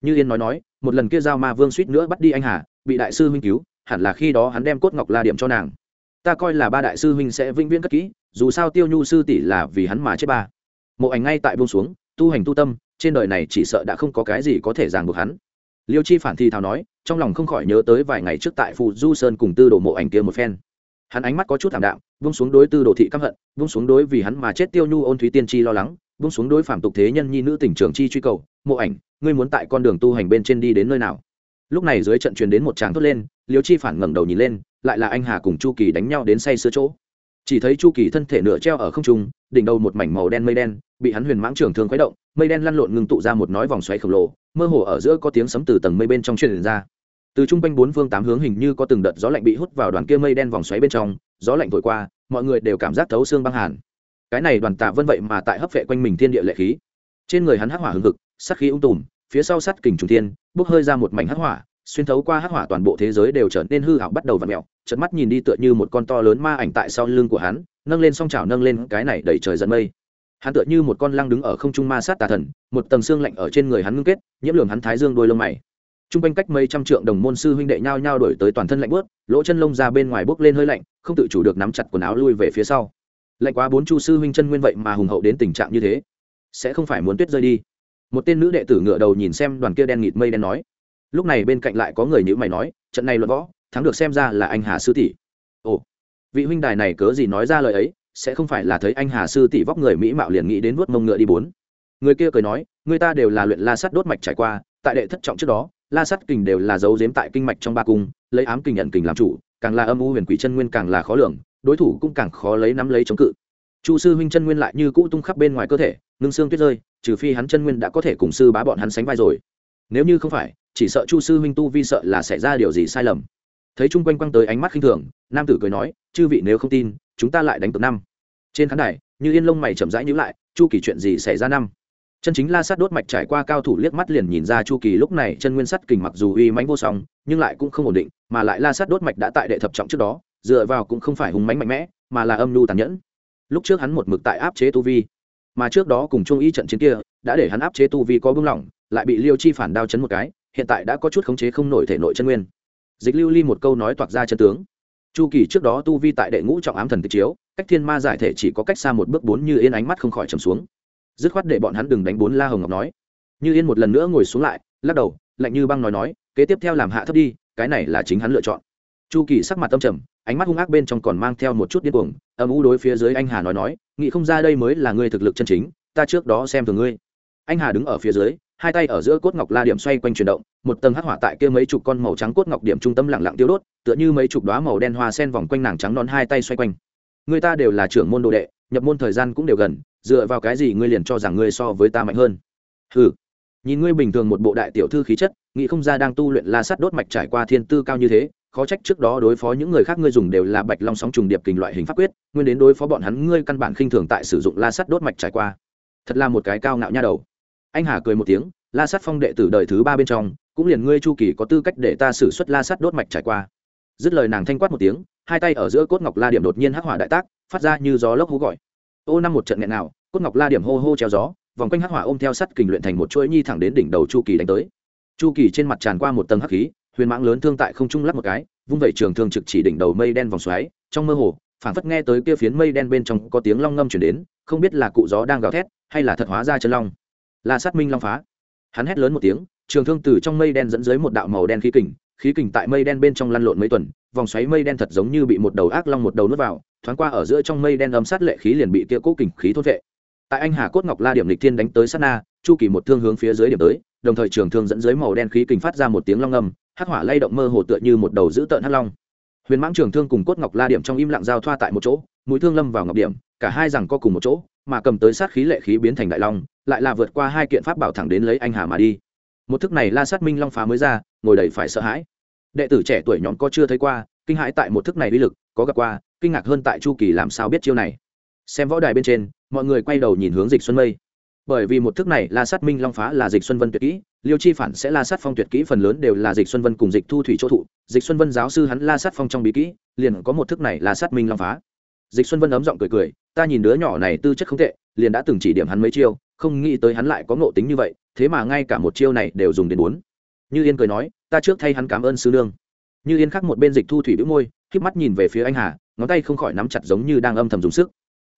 Như yên nói nói, một lần kia giao ma vương suýt nữa bắt đi anh hà, bị đại sư huynh cứu, hẳn là khi đó hắn đem cốt ngọc la điểm cho nàng. Ta coi là ba đại sư huynh sẽ vĩnh viễn cất kỹ, dù sao tiêu nhu sư tỷ là vì hắn mà chết ba. Mộ ảnh ngay tại buông xuống, tu hành tu tâm, trên đời này chỉ sợ đã không có cái gì có thể ràng buộc hắn. Liêu chi phản thi thào nói, trong lòng không khỏi nhớ tới vài ngày trước tại phù du sơn cùng tư đồ mộ ảnh kia một phen hắn ánh mắt có chút thảm đạm, vung xuống đối tư đồ thị căm hận, vung xuống đối vì hắn mà chết tiêu nhu ôn thúy tiên chi lo lắng, vung xuống đối phạm tục thế nhân nhi nữ tỉnh trường chi truy cầu, mộ ảnh, ngươi muốn tại con đường tu hành bên trên đi đến nơi nào? Lúc này dưới trận truyền đến một tràng thốt lên, liêu chi phản ngẩng đầu nhìn lên, lại là anh hà cùng chu kỳ đánh nhau đến say sưa chỗ. Chỉ thấy chu kỳ thân thể nửa treo ở không trung, đỉnh đầu một mảnh màu đen mây đen, bị hắn huyền mãng trường thường khuấy động, mây đen lăn lộn ngừng tụ ra một nói vòng xoáy khổng lồ, mơ hồ ở giữa có tiếng sấm từ tầng mây bên trong truyền ra từ trung quanh bốn phương tám hướng hình như có từng đợt gió lạnh bị hút vào đoàn kia mây đen vòng xoáy bên trong, gió lạnh thổi qua, mọi người đều cảm giác thấu xương băng hàn. Cái này đoàn tạ vân vậy mà tại hấp vệ quanh mình thiên địa lệ khí. Trên người hắn hắc hỏa hưng hực sắc khí ung tùm, phía sau sắt kình trùng thiên, bốc hơi ra một mảnh hắc hỏa, xuyên thấu qua hắc hỏa toàn bộ thế giới đều trở nên hư hảo bắt đầu v ặ mẹo chật mắt nhìn đi tựa như một con to lớn ma ảnh tại sau lưng của hắn, nâng lên song trào nâng lên cái này đẩy trời dần mây. Hắn tựa như một con lăng đứng ở không trung ma sát tà thần, một tầng xương lạnh ở trên người hắn ngưng kết, nhiễm lường hắn thái dương đôi lông mày t r u n g quanh cách mấy trăm trượng đồng môn sư huynh đệ nhao nhao đổi tới toàn thân lạnh bớt lỗ chân lông ra bên ngoài bốc lên hơi lạnh, không tự chủ được nắm chặt quần áo lui về phía sau. Lạnh quá bốn chu sư huynh chân nguyên vậy mà hùng hậu đến tình trạng như thế, sẽ không phải muốn tuyết rơi đi. Một tên nữ đệ tử ngựa đầu nhìn xem đoàn kia đen nghịt mây đen nói. Lúc này bên cạnh lại có người nhữ mày nói, trận này luận võ, thắng được xem ra là anh hà sư tỷ. Ồ, vị huynh đài này cớ gì nói ra lời ấy, sẽ không phải là thấy anh hà sư tỷ vóc người mỹ mạo liền nghĩ đến vuốt mông ngựa đi bốn. Người kia cười nói, người ta đều là luyện la sắt đốt mạch trải qua, tại đệ thất trọng trước đó la sắt kình đều là dấu dếm tại kinh mạch trong ba cung, lấy ám kình nhận kình làm chủ, càng là âm u huyền quỷ chân nguyên càng là khó lường, đối thủ cũng càng khó lấy nắm lấy chống cự. Chu sư huynh chân nguyên lại như cũ tung khắp bên ngoài cơ thể, ngưng xương tuyết rơi, trừ phi hắn chân nguyên đã có thể cùng sư bá bọn hắn sánh vai rồi. Nếu như không phải, chỉ sợ chu sư huynh tu vi sợ là xảy ra điều gì sai lầm. Thấy chung quanh quăng tới ánh mắt khinh thường, nam tử cười nói, chư vị nếu không tin, chúng ta lại đánh từ năm. Trên khán đài, như yên lông mày chậm rãi nhữ lại, chu kỳ chuyện gì xảy ra năm? Chân chính la sát đốt mạch trải qua cao thủ liếc mắt liền nhìn ra chu kỳ lúc này chân nguyên sắt kình mặc dù uy mãnh vô song, nhưng lại cũng không ổn định, mà lại la sát đốt mạch đã tại đệ thập trọng trước đó, dựa vào cũng không phải hùng mãnh mạnh mẽ, mà là âm nhu tàn nhẫn. Lúc trước hắn một mực tại áp chế tu vi, mà trước đó cùng trung y trận chiến kia, đã để hắn áp chế tu vi có bưng lỏng, lại bị liêu chi phản đao chấn một cái, hiện tại đã có chút khống chế không nổi thể nội chân nguyên. Dịch lưu ly một câu nói toạc ra chân tướng. Chu kỳ trước đó tu vi tại đệ ngũ trọng ám thần tịch chiếu, cách thiên ma giải thể chỉ có cách xa một bước bốn như yên ánh mắt không khỏi trầm xuống dứt khoát để bọn hắn đừng đánh bốn la hồng ngọc nói. Như yên một lần nữa ngồi xuống lại, lắc đầu, lạnh như băng nói nói, kế tiếp theo làm hạ thấp đi, cái này là chính hắn lựa chọn. Chu kỳ sắc mặt tâm trầm, ánh mắt hung ác bên trong còn mang theo một chút điên cuồng, âm u đối phía dưới anh hà nói nói nghĩ không ra đây mới là ngươi thực lực chân chính, ta trước đó xem thường ngươi. Anh hà đứng ở phía dưới, hai tay ở giữa cốt ngọc la điểm xoay quanh chuyển động, một tầng hắc hỏa tại kia mấy chục con màu trắng cốt ngọc điểm trung tâm lặng lặng tiêu đốt, tựa như mấy chục đoá màu đen hoa sen vòng quanh nàng trắng non hai tay xoay quanh. Người ta đều là trưởng môn đồ đệ, nhập môn thời gian cũng đều gần dựa vào cái gì ngươi liền cho rằng ngươi so với ta mạnh hơn? Hừ. Nhìn ngươi bình thường một bộ đại tiểu thư khí chất, nghĩ không ra đang tu luyện la sắt đốt mạch trải qua thiên tư cao như thế, khó trách trước đó đối phó những người khác ngươi dùng đều là bạch long sóng trùng điệp kình loại hình pháp quyết, nguyên đến đối phó bọn hắn ngươi căn bản khinh thường tại sử dụng la sắt đốt mạch trải qua. Thật là một cái cao ngạo nha đầu. Anh hà cười một tiếng, la sắt phong đệ tử đời thứ ba bên trong, cũng liền ngươi chu kỳ có tư cách để ta xử suất la sắt đốt mạch trải qua. Dứt lời nàng thanh quát một tiếng, hai tay ở giữa cốt ngọc la điểm đột nhiên hắc hỏa đại tác, phát ra như gió lốc hú gọi ô năm một trận nghẹn nào, cốt ngọc la điểm hô hô treo gió, vòng quanh hắc hỏa ôm theo sắt kình luyện thành một chuỗi nhi thẳng đến đỉnh đầu chu kỳ đánh tới. Chu kỳ trên mặt tràn qua một tầng hắc khí, huyền mãng lớn thương tại không trung lắp một cái, vung vẩy trường thương trực chỉ đỉnh đầu mây đen vòng xoáy, trong mơ hồ, phảng phất nghe tới kia phiến mây đen bên trong có tiếng long ngâm chuyển đến, không biết là cụ gió đang gào thét, hay là thật hóa ra chân long. Là sát minh long phá. Hắn hét lớn một tiếng, trường thương từ trong mây đen dẫn dưới một đạo màu đen khí kình khí kình tại mây đen bên trong lăn lộn mấy tuần, vòng xoáy mây đen thật giống như bị một đầu ác long một đầu nuốt vào thoáng qua ở giữa trong mây đen âm sát lệ khí liền bị kia cố kình khí thôn vệ. Tại anh hà cốt ngọc la điểm lịch thiên đánh tới sát na, chu kỳ một thương hướng phía dưới điểm tới, đồng thời trường thương dẫn dưới màu đen khí kình phát ra một tiếng long âm, hắc hỏa lay động mơ hồ tựa như một đầu dữ tợn hắc long. Huyền mãng trường thương cùng cốt ngọc la điểm trong im lặng giao thoa tại một chỗ, mũi thương lâm vào ngọc điểm, cả hai rằng co cùng một chỗ, mà cầm tới sát khí lệ khí biến thành đại long, lại là vượt qua hai kiện pháp bảo thẳng đến lấy anh hà mà đi. Một thức này la sát minh long phá mới ra, ngồi đầy phải sợ hãi. Đệ tử trẻ tuổi nhóm có chưa thấy qua, kinh hãi tại một thức này uy lực, có gặp qua kinh ngạc hơn tại chu kỳ làm sao biết chiêu này. Xem võ đài bên trên, mọi người quay đầu nhìn hướng dịch xuân mây. Bởi vì một thức này, la sát minh long phá là dịch xuân vân tuyệt kỹ, liêu chi phản sẽ la sát phong tuyệt kỹ, phần lớn đều là dịch xuân vân cùng dịch thu thủy chỗ thụ. Dịch xuân vân giáo sư hắn la sát phong trong bí kỹ, liền có một thức này la sát minh long phá. Dịch xuân vân ấm giọng cười cười, ta nhìn đứa nhỏ này tư chất không tệ, liền đã từng chỉ điểm hắn mấy chiêu, không nghĩ tới hắn lại có ngộ tính như vậy, thế mà ngay cả một chiêu này đều dùng đến bốn. Như yên cười nói, ta trước thay hắn cảm ơn sư nương. Như yên khắc một bên dịch thu thủy bĩu môi k mắt nhìn về phía anh hà ngón tay không khỏi nắm chặt giống như đang âm thầm dùng sức.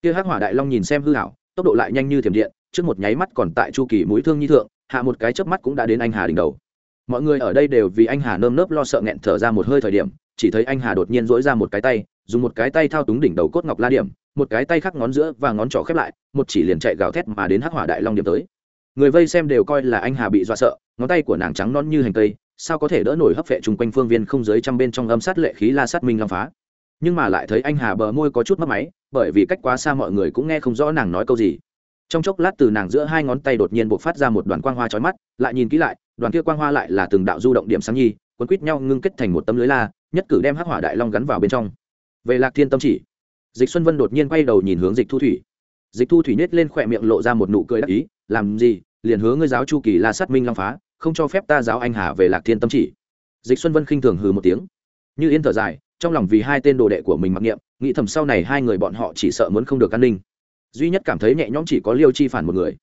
Kia hắc hỏa đại long nhìn xem hư hảo tốc độ lại nhanh như thiểm điện, trước một nháy mắt còn tại chu kỳ mũi thương nhi thượng, hạ một cái chớp mắt cũng đã đến anh hà đỉnh đầu. Mọi người ở đây đều vì anh hà nơm nớp lo sợ nghẹn thở ra một hơi thời điểm, chỉ thấy anh hà đột nhiên dỗi ra một cái tay, dùng một cái tay thao túng đỉnh đầu cốt ngọc la điểm, một cái tay khắc ngón giữa và ngón trỏ khép lại, một chỉ liền chạy gào thét mà đến hắc hỏa đại long điểm tới. Người vây xem đều coi là anh hà bị dọa sợ, ngón tay của nàng trắng non như hành tây, sao có thể đỡ nổi hấp phệ chung quanh phương viên không dưới trăm bên trong âm sát lệ khí la sát minh long phá nhưng mà lại thấy anh hà bờ môi có chút mất máy, bởi vì cách quá xa mọi người cũng nghe không rõ nàng nói câu gì. Trong chốc lát từ nàng giữa hai ngón tay đột nhiên b ộ c phát ra một đoàn quang hoa trói mắt, lại nhìn kỹ lại, đoàn kia quang hoa lại là từng đạo du động điểm sáng nhi, quấn quýt nhau ngưng kết thành một tấm lưới la, nhất cử đem hắc hỏa đại long gắn vào bên trong. Về lạc thiên tâm chỉ, dịch xuân vân đột nhiên quay đầu nhìn hướng dịch thu thủy. Dịch thu thủy nết lên khỏe miệng lộ ra một nụ cười đắc ý, làm gì, liền hướng ngươi giáo chu kỳ la sát minh long phá, không cho phép ta giáo anh hà về lạc thiên tâm chỉ. Dịch xuân vân khinh thường hừ một tiếng. Như yên thở dài trong lòng vì hai tên đồ đệ của mình mặc niệm, nghĩ thầm sau này hai người bọn họ chỉ sợ muốn không được an ninh. Duy nhất cảm thấy nhẹ nhõm chỉ có liêu chi phản một người.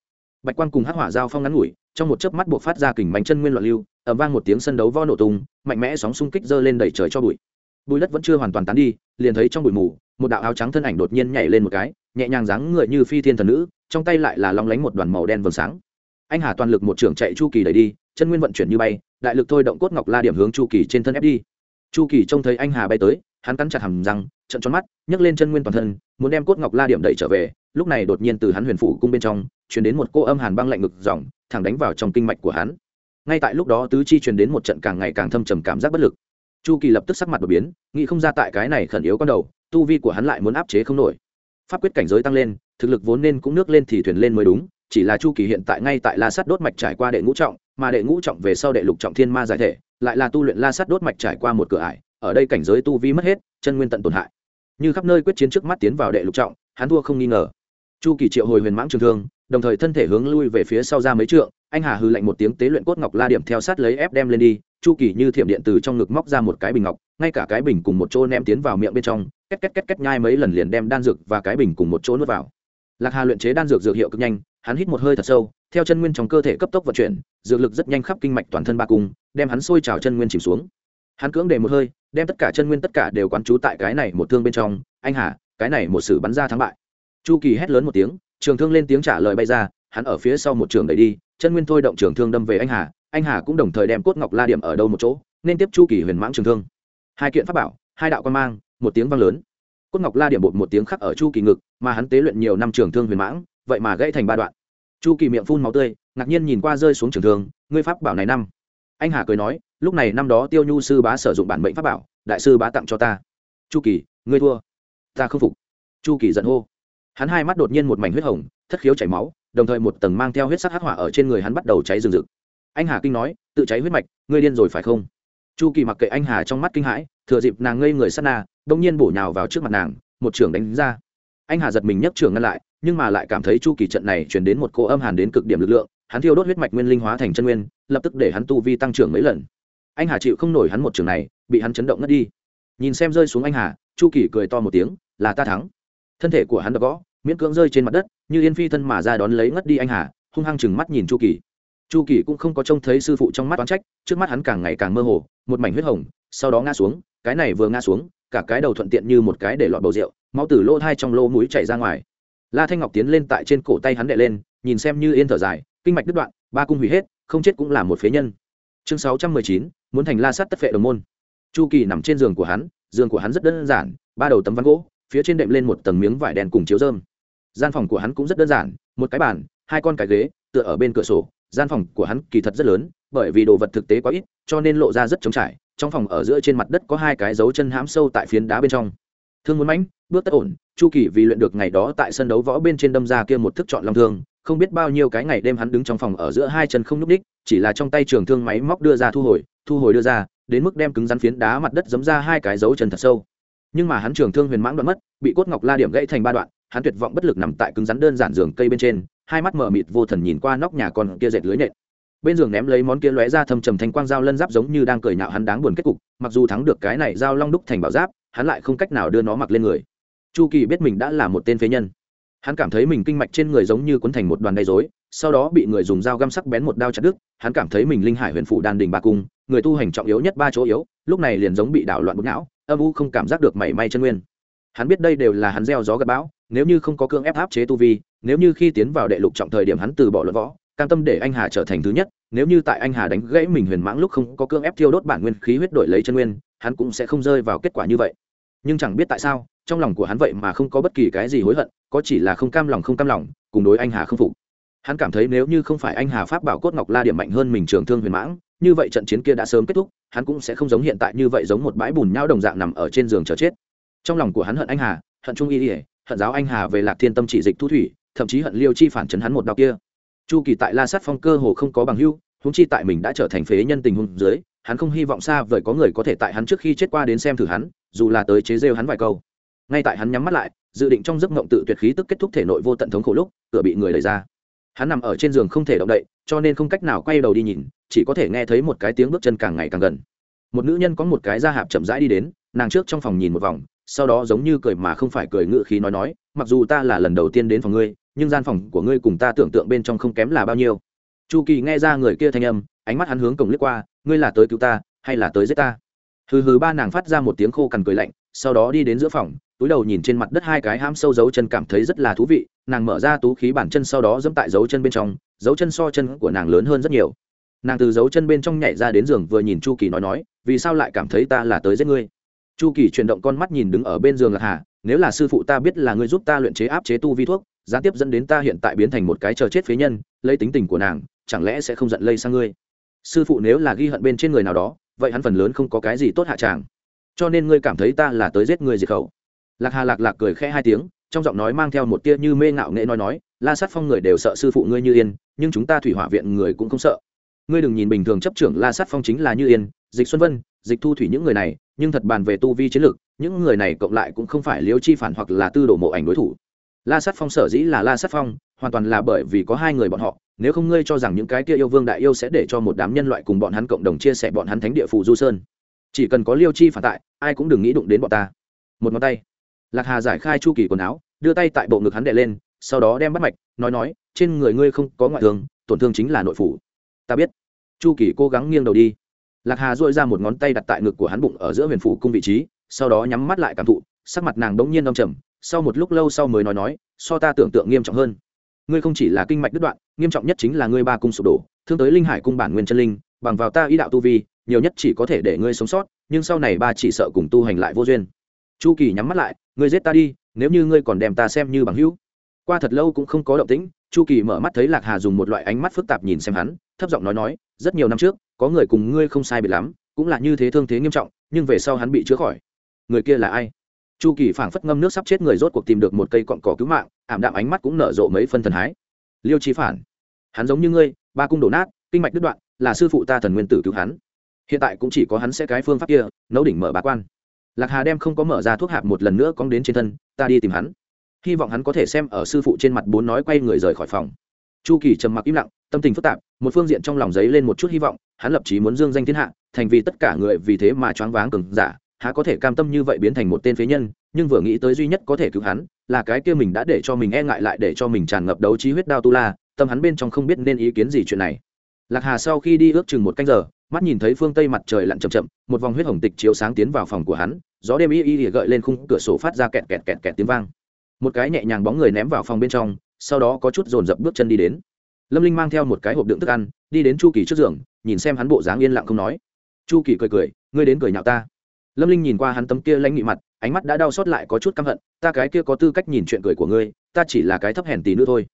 Bạch quan cùng hắc hỏa giao phong ngắn ngủi, trong một chớp mắt buộc phát ra kình bánh chân nguyên loạn lưu ẩm vang một tiếng sân đấu vo nổ tung, mạnh mẽ sóng xung kích dơ lên đẩy trời cho bụi. Bụi đất vẫn chưa hoàn toàn tán đi, liền thấy trong bụi mù, một đạo áo trắng thân ảnh đột nhiên nhảy lên một cái, nhẹ nhàng dáng người như phi thiên thần nữ, trong tay lại là long lánh một đoàn màu đen vầng sáng. Anh hà toàn lực một trưởng chạy chu kỳ đẩy đi, chân nguyên vận chuyển như bay, đại lực thôi động cốt ngọc la điểm hướng chu kỳ trên thân ép đi chu kỳ trông thấy anh hà bay tới, hắn cắn chặt hầm răng trận tròn mắt, nhấc lên chân nguyên toàn thân, muốn đem cốt ngọc la điểm đẩy trở về, lúc này đột nhiên từ hắn huyền phủ cung bên trong chuyển đến một cô âm hàn băng lạnh ngực dòng, thẳng đánh vào trong kinh mạch của hắn. Ngay tại lúc đó tứ chi truyền đến một trận càng ngày càng thâm trầm cảm giác bất lực. Chu kỳ lập tức sắc mặt đột biến, nghĩ không ra tại cái này khẩn yếu con đầu, tu vi của hắn lại muốn áp chế không nổi. Pháp quyết cảnh giới tăng lên, thực lực vốn nên cũng nước lên thì thuyền lên mới đúng, chỉ là chu kỳ hiện tại ngay tại la sắt đốt mạch trải qua đệ ngũ trọng mà đệ ngũ trọng về sau đệ lục trọng thiên ma giải thể, lại là tu luyện la sắt đốt mạch trải qua một cửa ải, ở đây cảnh giới tu vi mất hết, chân nguyên tận tổn hại. Như khắp nơi quyết chiến trước mắt tiến vào đệ lục trọng, hắn thua không nghi ngờ. Chu kỳ triệu hồi huyền mãng trường thương, đồng thời thân thể hướng lui về phía sau ra mấy trượng, anh hà hư lạnh một tiếng tế luyện cốt ngọc la điểm theo sát lấy ép đem lên đi, chu kỳ như thiểm điện từ trong ngực móc ra một cái bình ngọc, ngay cả cái bình cùng một chỗ ném tiến vào miệng bên trong, két két két két nhai mấy lần liền đem đan dược và cái bình cùng một chỗ nuốt vào. Lạc hà luyện chế đan dược dược hiệu cực nhanh, hắn hít một hơi thật sâu theo chân nguyên trong cơ thể cấp tốc vận chuyển, dược lực rất nhanh khắp kinh mạch toàn thân ba cung, đem hắn sôi trào chân nguyên chìm xuống. Hắn cưỡng để một hơi, đem tất cả chân nguyên tất cả đều quán trú tại cái này một thương bên trong, anh hà, cái này một sự bắn ra thắng bại. Chu kỳ hét lớn một tiếng, trường thương lên tiếng trả lời bay ra, hắn ở phía sau một trường đẩy đi, chân nguyên thôi động trường thương đâm về anh hà anh hà cũng đồng thời đem cốt ngọc la điểm ở đâu một chỗ, nên tiếp chu kỳ huyền mãng trường thương. Hai kiện pháp bảo, hai đạo quan mang, một tiếng vang lớn. Cốt ngọc la điểm bột một tiếng khắc ở chu kỳ ngực, mà hắn tế luyện nhiều năm trường thương huyền mãng, vậy mà gãy thành ba đoạn chu kỳ miệng phun máu tươi ngạc nhiên nhìn qua rơi xuống trường thường ngươi pháp bảo này năm anh hà cười nói lúc này năm đó tiêu nhu sư bá sử dụng bản mệnh pháp bảo đại sư bá tặng cho ta chu kỳ ngươi thua ta không phục chu kỳ giận hô hắn hai mắt đột nhiên một mảnh huyết hồng thất khiếu chảy máu đồng thời một tầng mang theo huyết sắc hắc hỏa ở trên người hắn bắt đầu cháy rừng rực anh hà kinh nói tự cháy huyết mạch ngươi điên rồi phải không chu kỳ mặc kệ anh hà trong mắt kinh hãi thừa dịp nàng ngây người sát na đông nhiên bổ nhào vào trước mặt nàng một trưởng đánh ra anh hà giật mình nhấc trường ngăn lại, nhưng mà lại cảm thấy chu kỳ trận này chuyển đến một cô âm hàn đến cực điểm lực lượng, hắn thiêu đốt huyết mạch nguyên linh hóa thành chân nguyên, lập tức để hắn tu vi tăng trưởng mấy lần. Anh hà chịu không nổi hắn một trường này, bị hắn chấn động ngất đi. Nhìn xem rơi xuống anh hà, chu kỳ cười to một tiếng, là ta thắng. Thân thể của hắn đã gõ, miễn cưỡng rơi trên mặt đất, như yên phi thân mà ra đón lấy ngất đi anh hà, hung hăng chừng mắt nhìn chu kỳ. Chu kỳ cũng không có trông thấy sư phụ trong mắt oán trách, trước mắt hắn càng ngày càng mơ hồ, một mảnh huyết hồng, sau đó ngã xuống, cái này vừa ngã xuống, cả cái đầu thuận tiện như một cái để lọt bầu rượu máu từ lỗ thai trong lỗ mũi chảy ra ngoài. La thanh ngọc tiến lên tại trên cổ tay hắn đệ lên, nhìn xem như yên thở dài, kinh mạch đứt đoạn, ba cung hủy hết, không chết cũng là một phế nhân. Chương sáu trăm mười chín, muốn thành la sát tất phệ đồng môn. Chu kỳ nằm trên giường của hắn, giường của hắn rất đơn giản, ba đầu tấm ván gỗ, phía trên đệm lên một tầng miếng vải đen cùng chiếu rơm. gian phòng của hắn cũng rất đơn giản, một cái bàn, hai con cái ghế, tựa ở bên cửa sổ. Gian phòng của hắn kỳ thật rất lớn, bởi vì đồ vật thực tế quá ít, cho nên lộ ra rất trống trải. Trong phòng ở giữa trên mặt đất có hai cái dấu chân hãm sâu tại phiến đá bên trong thương muốn mãnh, bước tất ổn, chu kỳ vì luyện được ngày đó tại sân đấu võ bên trên đâm ra kia một thức chọn long thương, không biết bao nhiêu cái ngày đêm hắn đứng trong phòng ở giữa hai chân không nhúc đích chỉ là trong tay trường thương máy móc đưa ra thu hồi thu hồi đưa ra, đến mức đem cứng rắn phiến đá mặt đất giấm ra hai cái dấu chân thật sâu. Nhưng mà hắn trường thương huyền mãng đoạn mất, bị cốt ngọc la điểm gãy thành ba đoạn, hắn tuyệt vọng bất lực nằm tại cứng rắn đơn giản giường cây bên trên, hai mắt mở mịt vô thần nhìn qua nóc nhà con kia dệt lưới nện. Bên giường ném lấy món kia lóe ra thâm trầm thanh quang dao lân giáp giống như đang cười nhạo hắn đáng buồn kết cục, mặc dù thắng được cái này dao long đúc thành bảo giáp hắn lại không cách nào đưa nó mặc lên người. Chu kỳ biết mình đã là một tên phế nhân. Hắn cảm thấy mình kinh mạch trên người giống như cuốn thành một đoàn đầy dối sau đó bị người dùng dao găm sắc bén một đao chặt đứt, hắn cảm thấy mình linh hải huyền phụ đan đình ba cung, người tu hành trọng yếu nhất ba chỗ yếu, lúc này liền giống bị đảo loạn bút não, âm u không cảm giác được mảy may chân nguyên. Hắn biết đây đều là hắn gieo gió gặp bão, nếu như không có cương ép áp chế tu vi, nếu như khi tiến vào đệ lục trọng thời điểm hắn từ bỏ luận võ cam tâm để anh hà trở thành thứ nhất, nếu như tại anh hà đánh gãy mình huyền mãng lúc không có cương ép thiêu đốt bản nguyên khí huyết đổi lấy chân nguyên, hắn cũng sẽ không rơi vào kết quả như vậy. Nhưng chẳng biết tại sao, trong lòng của hắn vậy mà không có bất kỳ cái gì hối hận, có chỉ là không cam lòng không cam lòng, cùng đối anh hà không phục. Hắn cảm thấy nếu như không phải anh hà pháp bảo cốt ngọc la điểm mạnh hơn mình trường thương huyền mãng, như vậy trận chiến kia đã sớm kết thúc, hắn cũng sẽ không giống hiện tại như vậy giống một bãi bùn nhau đồng dạng nằm ở trên giường chờ chết. Trong lòng của hắn hận anh hà, hận trung y ỉa hận giáo anh hà về lạc thiên tâm chỉ dịch thu thủy, thậm chí hận liêu chi phản chấn hắn một đau kia chu kỳ tại la sát phong cơ hồ không có bằng hưu húng chi tại mình đã trở thành phế nhân tình huống dưới, hắn không hy vọng xa vời có người có thể tại hắn trước khi chết qua đến xem thử hắn, dù là tới chế rêu hắn vài câu. Ngay tại hắn nhắm mắt lại, dự định trong giấc mộng tự tuyệt khí tức kết thúc thể nội vô tận thống khổ lúc, cửa bị người đẩy ra. Hắn nằm ở trên giường không thể động đậy, cho nên không cách nào quay đầu đi nhìn, chỉ có thể nghe thấy một cái tiếng bước chân càng ngày càng gần. Một nữ nhân có một cái da hạp chậm rãi đi đến, nàng trước trong phòng nhìn một vòng, sau đó giống như cười mà không phải cười ngự khí nói nói, mặc dù ta là lần đầu tiên đến phòng ngươi nhưng gian phòng của ngươi cùng ta tưởng tượng bên trong không kém là bao nhiêu. Chu kỳ nghe ra người kia thanh âm, ánh mắt hắn hướng cổng liếc qua, ngươi là tới cứu ta, hay là tới giết ta? Hừ hừ, ba nàng phát ra một tiếng khô cằn cười lạnh, sau đó đi đến giữa phòng, túi đầu nhìn trên mặt đất hai cái hãm sâu dấu chân cảm thấy rất là thú vị, nàng mở ra tú khí bản chân sau đó dẫm tại dấu chân bên trong, dấu chân so chân của nàng lớn hơn rất nhiều. Nàng từ dấu chân bên trong nhảy ra đến giường vừa nhìn chu kỳ nói nói, vì sao lại cảm thấy ta là tới giết ngươi? Chu kỳ chuyển động con mắt nhìn đứng ở bên giường lạc hà nếu là sư phụ ta biết là ngươi giúp ta luyện chế áp chế tu vi thuốc gián tiếp dẫn đến ta hiện tại biến thành một cái chờ chết phế nhân, lấy tính tình của nàng, chẳng lẽ sẽ không giận lây sang ngươi? Sư phụ nếu là ghi hận bên trên người nào đó, vậy hắn phần lớn không có cái gì tốt hạ tràng. Cho nên ngươi cảm thấy ta là tới giết ngươi diệt khẩu. Lạc hà lạc lạc cười khẽ hai tiếng, trong giọng nói mang theo một tia như mê ngạo nghệ nói nói, la sát phong người đều sợ sư phụ ngươi như yên, nhưng chúng ta thủy hỏa viện người cũng không sợ. Ngươi đừng nhìn bình thường chấp trưởng la sát phong chính là như yên, dịch xuân vân, dịch thu thủy những người này, nhưng thật bàn về tu vi chiến lược những người này cộng lại cũng không phải liêu chi phản hoặc là tư đồ mộ ảnh đối thủ. La sát phong sở dĩ là la sát phong, hoàn toàn là bởi vì có hai người bọn họ, nếu không ngươi cho rằng những cái kia yêu vương đại yêu sẽ để cho một đám nhân loại cùng bọn hắn cộng đồng chia sẻ bọn hắn thánh địa phù du sơn. Chỉ cần có liêu chi phản tại, ai cũng đừng nghĩ đụng đến bọn ta. Một ngón tay. Lạc hà giải khai chu kỳ quần áo, đưa tay tại bộ ngực hắn đệ lên, sau đó đem bắt mạch, nói nói, trên người ngươi không có ngoại thương, tổn thương chính là nội phủ. Ta biết. Chu kỳ cố gắng nghiêng đầu đi. Lạc hà dội ra một ngón tay đặt tại ngực của hắn bụng ở giữa huyền phủ cung vị trí sau đó nhắm mắt lại cảm thụ, sắc mặt nàng đống nhiên đông trầm, sau một lúc lâu sau mới nói nói, so ta tưởng tượng nghiêm trọng hơn. Ngươi không chỉ là kinh mạch đứt đoạn, nghiêm trọng nhất chính là ngươi ba cung sụp đổ, thương tới linh hải cung bản nguyên chân linh, bằng vào ta ý đạo tu vi, nhiều nhất chỉ có thể để ngươi sống sót, nhưng sau này ba chỉ sợ cùng tu hành lại vô duyên. Chu kỳ nhắm mắt lại, ngươi giết ta đi, nếu như ngươi còn đem ta xem như bằng hữu. Qua thật lâu cũng không có động tĩnh, chu kỳ mở mắt thấy lạc hà dùng một loại ánh mắt phức tạp nhìn xem hắn, thấp giọng nói nói, rất nhiều năm trước, có người cùng ngươi không sai biệt lắm, cũng là như thế thương thế nghiêm trọng, nhưng về sau hắn bị chữa khỏi người kia là ai? Chu kỳ phảng phất ngâm nước sắp chết người rốt cuộc tìm được một cây cọn cỏ cứu mạng, ảm đạm ánh mắt cũng nở rộ mấy phân thần hái. Liêu trí phản, hắn giống như ngươi, ba cung đổ nát, kinh mạch đứt đoạn, là sư phụ ta thần nguyên tử cứu hắn. Hiện tại cũng chỉ có hắn sẽ cái phương pháp kia, nấu đỉnh mở bá quan. Lạc hà đem không có mở ra thuốc hạp một lần nữa cong đến trên thân, ta đi tìm hắn. Hy vọng hắn có thể xem ở sư phụ trên mặt bốn nói quay người rời khỏi phòng. Chu kỳ trầm mặc im lặng, tâm tình phức tạp, một phương diện trong lòng giấy lên một chút hy vọng, hắn lập chí muốn dương danh thiên hạ, thành vì tất cả người vì thế mà choáng váng cừng giả há có thể cam tâm như vậy biến thành một tên phế nhân, nhưng vừa nghĩ tới duy nhất có thể cứu hắn, là cái kia mình đã để cho mình e ngại lại để cho mình tràn ngập đấu trí huyết đao tu la, tâm hắn bên trong không biết nên ý kiến gì chuyện này. Lạc hà sau khi đi ước chừng một canh giờ, mắt nhìn thấy phương tây mặt trời lặn chậm chậm, một vòng huyết hồng tịch chiếu sáng tiến vào phòng của hắn, gió đêm y y gợi lên khung cửa sổ phát ra kẹt kẹt kẹt kẹt tiếng vang. Một cái nhẹ nhàng bóng người ném vào phòng bên trong, sau đó có chút dồn dập bước chân đi đến. Lâm linh mang theo một cái hộp đựng thức ăn, đi đến chu kỳ trước giường, nhìn xem hắn bộ dáng yên lặng không nói. Chu kỳ cười cười, ngươi đến cười nhạo ta lâm linh nhìn qua hắn tấm kia lãnh nghị mặt, ánh mắt đã đau xót lại có chút căm hận, ta cái kia có tư cách nhìn chuyện cười của ngươi, ta chỉ là cái thấp hèn tí nữa thôi.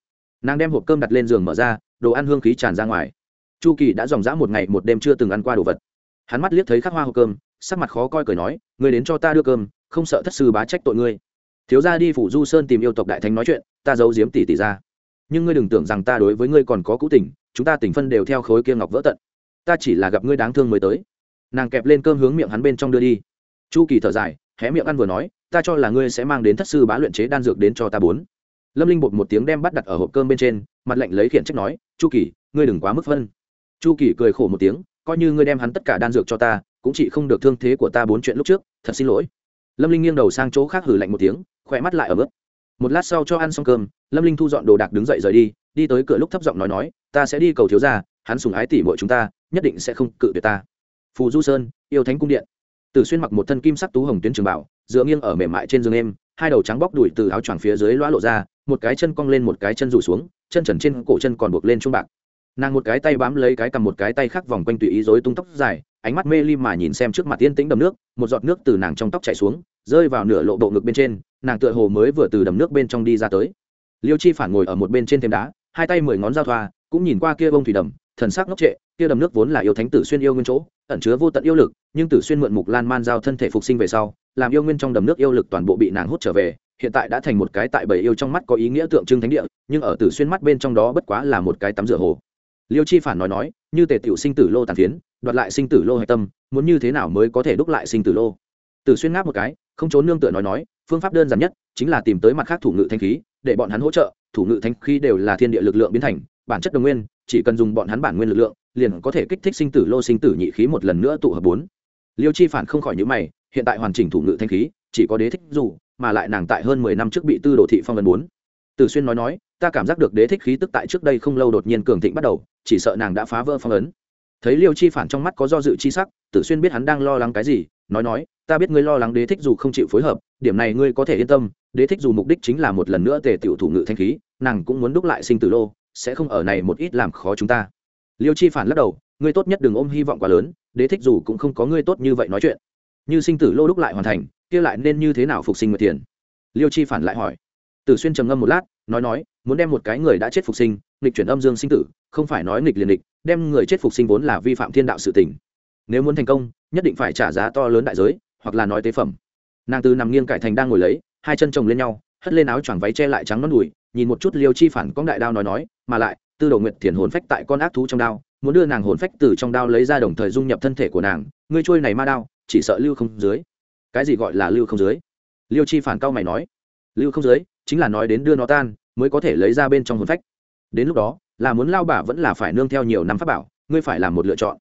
Nàng đem hộp cơm đặt lên giường mở ra, đồ ăn hương khí tràn ra ngoài. Chu kỳ đã dòng dã một ngày một đêm chưa từng ăn qua đồ vật. Hắn mắt liếc thấy khắc hoa hộp cơm, sắc mặt khó coi cười nói, ngươi đến cho ta đưa cơm, không sợ thất sư bá trách tội ngươi. Thiếu ra đi phủ du sơn tìm yêu tộc đại thánh nói chuyện, ta giấu giếm tỷ tỷ ra. Nhưng ngươi đừng tưởng rằng ta đối với ngươi còn có cũ tình, chúng ta tình phân đều theo khối kia ngọc vỡ tận. Ta chỉ là gặp ngươi đáng thương mới tới nàng kẹp lên cơm hướng miệng hắn bên trong đưa đi. Chu kỳ thở dài, hé miệng ăn vừa nói, ta cho là ngươi sẽ mang đến thất sư bá luyện chế đan dược đến cho ta bốn. Lâm linh bột một tiếng đem bắt đặt ở hộp cơm bên trên, mặt lạnh lấy khiển trách nói, chu kỳ, ngươi đừng quá mức phân. Chu kỳ cười khổ một tiếng, coi như ngươi đem hắn tất cả đan dược cho ta, cũng chỉ không được thương thế của ta bốn chuyện lúc trước, thật xin lỗi. Lâm linh nghiêng đầu sang chỗ khác hử lạnh một tiếng, khỏe mắt lại ở bước một lát sau cho ăn xong cơm, lâm linh thu dọn đồ đạc đứng dậy rời đi đi tới cửa lúc thấp giọng nói nói, ta sẽ đi cầu thiếu ra hắn sùng ái tỉ mọi chúng ta, nhất định sẽ không cự tuyệt ta phù du sơn, yêu thánh cung điện. Tử xuyên mặc một thân kim sắc tú hồng tuyến trường bảo, dựa nghiêng ở mềm mại trên giường em, hai đầu trắng bóc đùi từ áo choàng phía dưới loa lộ ra, một cái chân cong lên một cái chân rủ xuống, chân trần trên cổ chân còn buộc lên trung bạc. Nàng một cái tay bám lấy cái cầm một cái tay khác vòng quanh tùy ý rối tung tóc dài, ánh mắt mê ly mà nhìn xem trước mặt tiên tĩnh đầm nước, một giọt nước từ nàng trong tóc chảy xuống, rơi vào nửa lộ bộ ngực bên trên, nàng tựa hồ mới vừa từ đầm nước bên trong đi ra tới. Liêu chi phản ngồi ở một bên trên thềm đá, hai tay mười ngón giao thoa, cũng nhìn qua kia bông thủy đầm, thần sắc ngốc trệ kia đầm nước vốn là yêu thánh tử xuyên yêu nguyên chỗ, ẩn chứa vô tận yêu lực, nhưng tử xuyên mượn mục lan man giao thân thể phục sinh về sau, làm yêu nguyên trong đầm nước yêu lực toàn bộ bị nàng hút trở về, hiện tại đã thành một cái tại bầy yêu trong mắt có ý nghĩa tượng trưng thánh địa, nhưng ở tử xuyên mắt bên trong đó bất quá là một cái tắm rửa hồ. Liêu chi phản nói nói, như tề tiểu sinh tử lô tàn phiến, đoạt lại sinh tử lô hạch tâm, muốn như thế nào mới có thể đúc lại sinh tử lô? Tử xuyên ngáp một cái, không trốn nương tựa nói nói, phương pháp đơn giản nhất chính là tìm tới mặt khác thủ ngự thanh khí, để bọn hắn hỗ trợ, thủ ngự thanh khí đều là thiên địa lực lượng biến thành, bản chất đồng nguyên, chỉ cần dùng bọn hắn bản nguyên lực lượng liền có thể kích thích sinh tử lô sinh tử nhị khí một lần nữa tụ hợp bốn. Liêu chi phản không khỏi những mày, hiện tại hoàn chỉnh thủ ngự thanh khí, chỉ có đế thích dù, mà lại nàng tại hơn mười năm trước bị tư đồ thị phong vân bốn. Tử xuyên nói nói, ta cảm giác được đế thích khí tức tại trước đây không lâu đột nhiên cường thịnh bắt đầu, chỉ sợ nàng đã phá vỡ phong ấn. Thấy liêu chi phản trong mắt có do dự chi sắc tử xuyên biết hắn đang lo lắng cái gì, nói nói, ta biết ngươi lo lắng đế thích dù không chịu phối hợp, điểm này ngươi có thể yên tâm, đế thích dù mục đích chính là một lần nữa tề tiểu thủ ngự thanh khí, nàng cũng muốn đúc lại sinh tử lô, sẽ không ở này một ít làm khó chúng ta liêu chi phản lắc đầu, ngươi tốt nhất đừng ôm hy vọng quá lớn, đế thích dù cũng không có ngươi tốt như vậy nói chuyện. Như sinh tử lô đúc lại hoàn thành, kia lại nên như thế nào phục sinh nguyệt tiền liêu chi phản lại hỏi. Tử xuyên trầm ngâm một lát, nói nói, muốn đem một cái người đã chết phục sinh, nghịch chuyển âm dương sinh tử, không phải nói nghịch liền địch đem người chết phục sinh vốn là vi phạm thiên đạo sự tình. Nếu muốn thành công, nhất định phải trả giá to lớn đại giới, hoặc là nói tế phẩm. Nàng từ nằm nghiêng cải thành đang ngồi lấy, hai chân chồng lên nhau, hất lên áo choàng váy che lại trắng non đùi, nhìn một chút liêu chi phản cóng đại đao nói nói, mà lại tư đồ nguyệt thiền hồn phách tại con ác thú trong đao, muốn đưa nàng hồn phách từ trong đao lấy ra đồng thời dung nhập thân thể của nàng. Ngươi trôi này ma đao, chỉ sợ lưu không dưới. Cái gì gọi là lưu không dưới? Liêu chi phản cao mày nói. Lưu không dưới, chính là nói đến đưa nó tan, mới có thể lấy ra bên trong hồn phách. Đến lúc đó, là muốn lao bả vẫn là phải nương theo nhiều năm pháp bảo, ngươi phải làm một lựa chọn.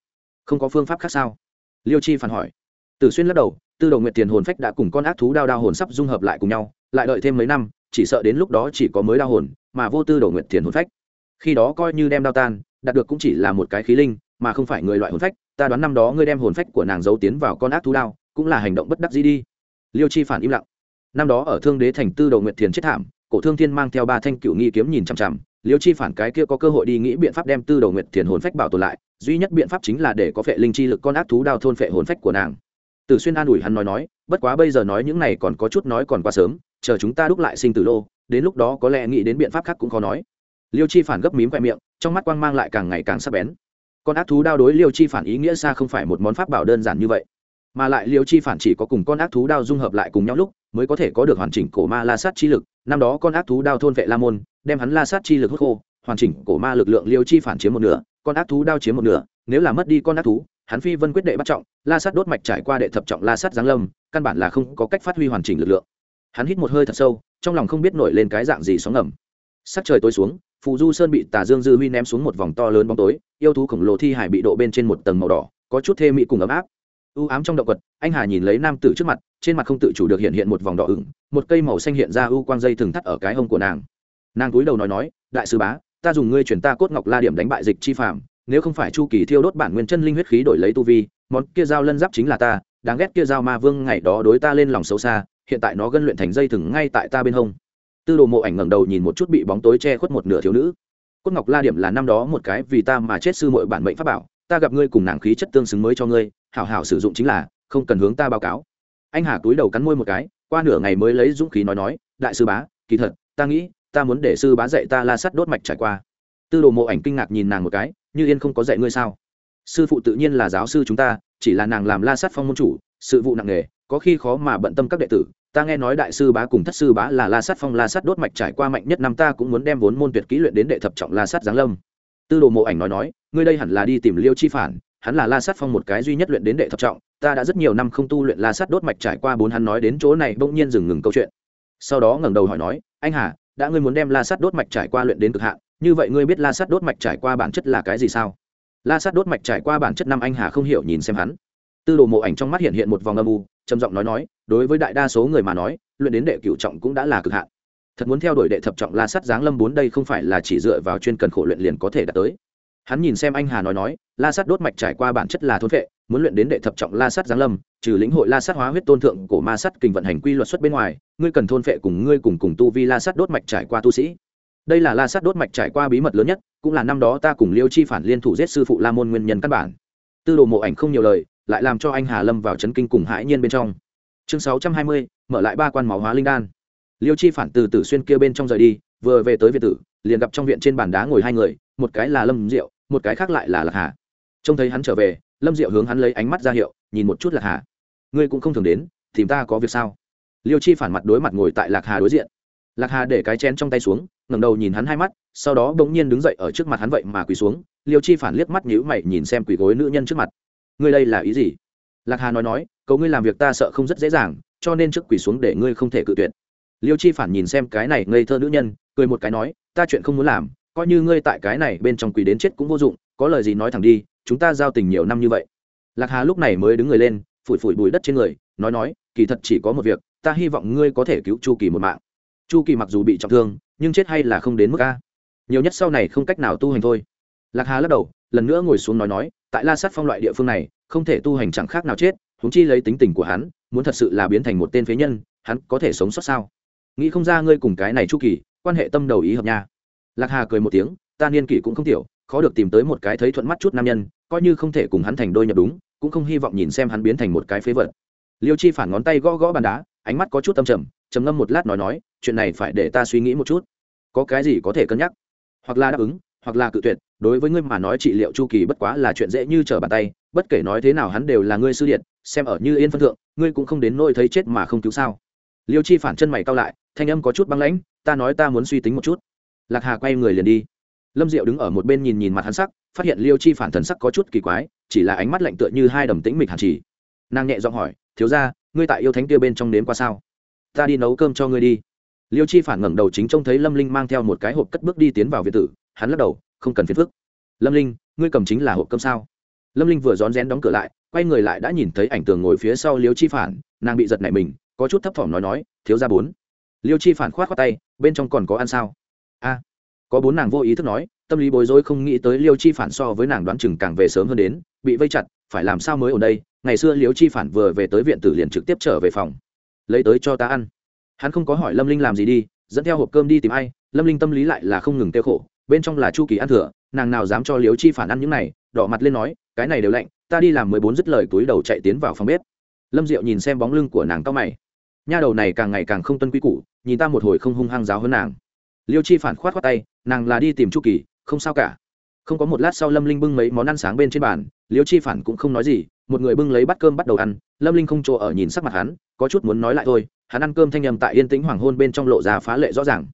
Không có phương pháp khác sao? Liêu chi phản hỏi. Tử xuyên lắc đầu, tư đồ nguyệt tiền hồn phách đã cùng con ác thú đao đao hồn sắp dung hợp lại cùng nhau, lại đợi thêm mấy năm, chỉ sợ đến lúc đó chỉ có mới đao hồn, mà vô tư đồ nguyệt tiền hồn phách khi đó coi như đem đao tan, đạt được cũng chỉ là một cái khí linh, mà không phải người loại hồn phách, ta đoán năm đó ngươi đem hồn phách của nàng giấu tiến vào con ác thú đao, cũng là hành động bất đắc dĩ đi. Liêu chi phản im lặng. Năm đó ở thương đế thành tư đầu nguyệt thiền chết thảm, cổ thương thiên mang theo ba thanh cựu nghi kiếm nhìn chằm chằm, liêu chi phản cái kia có cơ hội đi nghĩ biện pháp đem tư đầu nguyệt thiền hồn phách bảo tồn lại, duy nhất biện pháp chính là để có phệ linh chi lực con ác thú đao thôn phệ hồn phách của nàng. Tử xuyên an ủi hắn nói nói, bất quá bây giờ nói những này còn có chút nói còn quá sớm, chờ chúng ta đúc lại sinh tử lô, đến lúc đó có lẽ nghĩ đến biện pháp khác cũng khó nói liêu chi phản gấp mím khoe miệng, trong mắt quang mang lại càng ngày càng sắc bén. Con ác thú đao đối liêu chi phản ý nghĩa xa không phải một món pháp bảo đơn giản như vậy, mà lại liêu chi phản chỉ có cùng con ác thú đao dung hợp lại cùng nhau lúc, mới có thể có được hoàn chỉnh cổ ma la sát chi lực. Năm đó con ác thú đao thôn vệ la môn, đem hắn la sát chi lực hút khô, hoàn chỉnh cổ ma lực lượng liêu chi phản chiếm một nửa, con ác thú đao chiếm một nửa. Nếu là mất đi con ác thú, hắn phi vân quyết đệ bắt trọng, la sát đốt mạch trải qua đệ thập trọng la sát giáng lâm, căn bản là không có cách phát huy hoàn chỉnh lực lượng. Hắn hít một hơi thật sâu, trong lòng không biết nổi lên cái dạng gì sóng ngầm. Sắc trời tối xuống phù du sơn bị tà dương dư huy ném xuống một vòng to lớn bóng tối, yêu thú khổng lồ thi hải bị độ bên trên một tầng màu đỏ, có chút thê mị cùng ấm áp. U ám trong động vật anh hà nhìn lấy nam tử trước mặt, trên mặt không tự chủ được hiện hiện một vòng đỏ ửng, một cây màu xanh hiện ra u quang dây thừng thắt ở cái hông của nàng. Nàng cúi đầu nói nói, đại sư bá, ta dùng ngươi chuyển ta cốt ngọc la điểm đánh bại dịch chi phạm nếu không phải chu kỳ thiêu đốt bản nguyên chân linh huyết khí đổi lấy tu vi, món kia dao lân giáp chính là ta, đáng ghét kia dao ma vương ngày đó đối ta lên lòng xấu xa, hiện tại nó gân luyện thành dây thừng ngay tại ta bên hông tư đồ mộ ảnh ngẩng đầu nhìn một chút bị bóng tối che khuất một nửa thiếu nữ. Cốt ngọc la điểm là năm đó một cái vì ta mà chết sư mội bản mệnh pháp bảo, ta gặp ngươi cùng nàng khí chất tương xứng mới cho ngươi, hảo hảo sử dụng chính là, không cần hướng ta báo cáo. Anh hà túi đầu cắn môi một cái, qua nửa ngày mới lấy dũng khí nói nói, đại sư bá, kỳ thật, ta nghĩ, ta muốn để sư bá dạy ta la sắt đốt mạch trải qua. Tư đồ mộ ảnh kinh ngạc nhìn nàng một cái, như yên không có dạy ngươi sao? Sư phụ tự nhiên là giáo sư chúng ta, chỉ là nàng làm la sắt phong môn chủ, sự vụ nặng nề, có khi khó mà bận tâm các đệ tử ta nghe nói đại sư bá cùng thất sư bá là la sát phong, la sát đốt mạch trải qua mạnh nhất năm, ta cũng muốn đem vốn môn tuyệt kỹ luyện đến đệ thập trọng la sát giáng lâm. Tư đồ mộ ảnh nói nói, ngươi đây hẳn là đi tìm liêu chi phản, hắn là la sát phong một cái duy nhất luyện đến đệ thập trọng, ta đã rất nhiều năm không tu luyện la sát đốt mạch trải qua bốn, hắn nói đến chỗ này bỗng nhiên dừng ngừng câu chuyện. Sau đó ngẩng đầu hỏi nói, anh hà, đã ngươi muốn đem la sát đốt mạch trải qua luyện đến cực hạn, như vậy ngươi biết la sát đốt mạch trải qua bản chất là cái gì sao? La sát đốt mạch trải qua bản chất năm, anh hà không hiểu nhìn xem hắn. Tư đồ mộ ảnh trong mắt hiện hiện một vòng âm u trầm giọng nói nói, đối với đại đa số người mà nói, luyện đến đệ cửu trọng cũng đã là cực hạn. Thật muốn theo đuổi đệ thập trọng la sắt giáng lâm bốn đây không phải là chỉ dựa vào chuyên cần khổ luyện liền có thể đạt tới. Hắn nhìn xem anh hà nói nói, la sắt đốt mạch trải qua bản chất là thôn vệ, muốn luyện đến đệ thập trọng la sắt giáng lâm, trừ lĩnh hội la sắt hóa huyết tôn thượng của ma sắt kình vận hành quy luật xuất bên ngoài, ngươi cần thôn vệ cùng ngươi cùng cùng tu vi la sắt đốt mạch trải qua tu sĩ. Đây là la sắt đốt mạch trải qua bí mật lớn nhất, cũng là năm đó ta cùng liêu chi phản liên thủ giết sư phụ la môn nguyên nhân căn bản. Tư đồ mộ ảnh không nhiều lời lại làm cho anh hà lâm vào chấn kinh cùng hãi nhiên bên trong. Chương sáu trăm hai mươi, mở lại ba quan máu hóa linh đan. Liêu chi phản từ tử xuyên kia bên trong rời đi, vừa về tới việt tử, liền gặp trong viện trên bàn đá ngồi hai người, một cái là lâm diệu, một cái khác lại là lạc hà. Trông thấy hắn trở về, lâm diệu hướng hắn lấy ánh mắt ra hiệu, nhìn một chút lạc hà. Ngươi cũng không thường đến, tìm ta có việc sao? Liêu chi phản mặt đối mặt ngồi tại lạc hà đối diện. Lạc hà để cái chén trong tay xuống, ngẩng đầu nhìn hắn hai mắt, sau đó bỗng nhiên đứng dậy ở trước mặt hắn vậy mà quỳ xuống. Liêu chi phản liếc mắt nhíu mày nhìn xem quỳ gối nữ nhân trước mặt ngươi đây là ý gì? Lạc hà nói nói cậu ngươi làm việc ta sợ không rất dễ dàng, cho nên trước quỳ xuống để ngươi không thể cự tuyệt. Liêu chi phản nhìn xem cái này ngây thơ nữ nhân, cười một cái nói, ta chuyện không muốn làm, coi như ngươi tại cái này bên trong quỳ đến chết cũng vô dụng, có lời gì nói thẳng đi, chúng ta giao tình nhiều năm như vậy. Lạc hà lúc này mới đứng người lên, phủi phủi bùi đất trên người, nói nói, kỳ thật chỉ có một việc, ta hy vọng ngươi có thể cứu chu kỳ một mạng. Chu kỳ mặc dù bị trọng thương, nhưng chết hay là không đến mức a. Nhiều nhất sau này không cách nào tu hành thôi. Lạc hà lắc đầu, lần nữa ngồi xuống nói nói tại la sát phong loại địa phương này, không thể tu hành chẳng khác nào chết húng chi lấy tính tình của hắn, muốn thật sự là biến thành một tên phế nhân, hắn có thể sống sót sao? Nghĩ không ra ngươi cùng cái này chu kỳ, quan hệ tâm đầu ý hợp nha. Lạc hà cười một tiếng, ta niên kỷ cũng không tiểu, khó được tìm tới một cái thấy thuận mắt chút nam nhân, coi như không thể cùng hắn thành đôi nhập đúng, cũng không hy vọng nhìn xem hắn biến thành một cái phế vật. Liêu chi phản ngón tay gõ gõ bàn đá, ánh mắt có chút tâm trầm trầm ngâm một lát nói nói, chuyện này phải để ta suy nghĩ một chút. Có cái gì có thể cân nhắc? Hoặc là đáp ứng hoặc là cự tuyệt, đối với ngươi mà nói trị liệu chu kỳ bất quá là chuyện dễ như trở bàn tay, bất kể nói thế nào hắn đều là ngươi sư điện xem ở như yên phân thượng, ngươi cũng không đến nỗi thấy chết mà không cứu sao. Liêu chi phản chân mày cao lại, thanh âm có chút băng lãnh, ta nói ta muốn suy tính một chút. Lạc hà quay người liền đi. Lâm diệu đứng ở một bên nhìn nhìn mặt hắn sắc, phát hiện liêu chi phản thần sắc có chút kỳ quái, chỉ là ánh mắt lạnh tựa như hai đầm tĩnh mịch hàn chỉ. Nàng nhẹ giọng hỏi, thiếu ra ngươi tại yêu thánh kia bên trong nếm qua sao? Ta đi nấu cơm cho ngươi đi. Liêu chi phản ngẩng đầu chính trông thấy lâm linh mang theo một cái hộp cất bước đi tiến vào viện tử hắn lắc đầu, không cần phiền phức. Lâm linh, ngươi cầm chính là hộp cơm sao? Lâm linh vừa rón rén đóng cửa lại, quay người lại đã nhìn thấy ảnh tường ngồi phía sau liêu chi phản, nàng bị giật nảy mình, có chút thấp thỏm nói nói, thiếu ra bốn. Liêu chi phản khoát khoát tay, bên trong còn có ăn sao? A. Có bốn nàng vô ý thức nói, tâm lý bối rối không nghĩ tới liêu chi phản so với nàng đoán chừng càng về sớm hơn đến, bị vây chặt, phải làm sao mới ở đây? Ngày xưa liêu chi phản vừa về tới viện tử liền trực tiếp trở về phòng, lấy tới cho ta ăn. Hắn không có hỏi lâm linh làm gì đi, dẫn theo hộp cơm đi tìm ai, lâm linh tâm lý lại là không ngừng tiêu khổ bên trong là chu kỳ ăn thừa, nàng nào dám cho liếu chi phản ăn những này, đỏ mặt lên nói, cái này đều lạnh, ta đi làm mười bốn dứt lời túi đầu chạy tiến vào phòng bếp. Lâm diệu nhìn xem bóng lưng của nàng cao mày. Nha đầu này càng ngày càng không tuân quy củ, nhìn ta một hồi không hung hăng giáo hơn nàng. Liêu chi phản khoát khoát tay, nàng là đi tìm chu kỳ, không sao cả. Không có một lát sau lâm linh bưng mấy món ăn sáng bên trên bàn, liêu chi phản cũng không nói gì, một người bưng lấy bát cơm bắt đầu ăn, lâm linh không chỗ ở nhìn sắc mặt hắn, có chút muốn nói lại thôi, hắn ăn cơm thanh nhầm tại yên tĩnh hoàng hôn bên trong lộ ra phá lệ rõ ràng.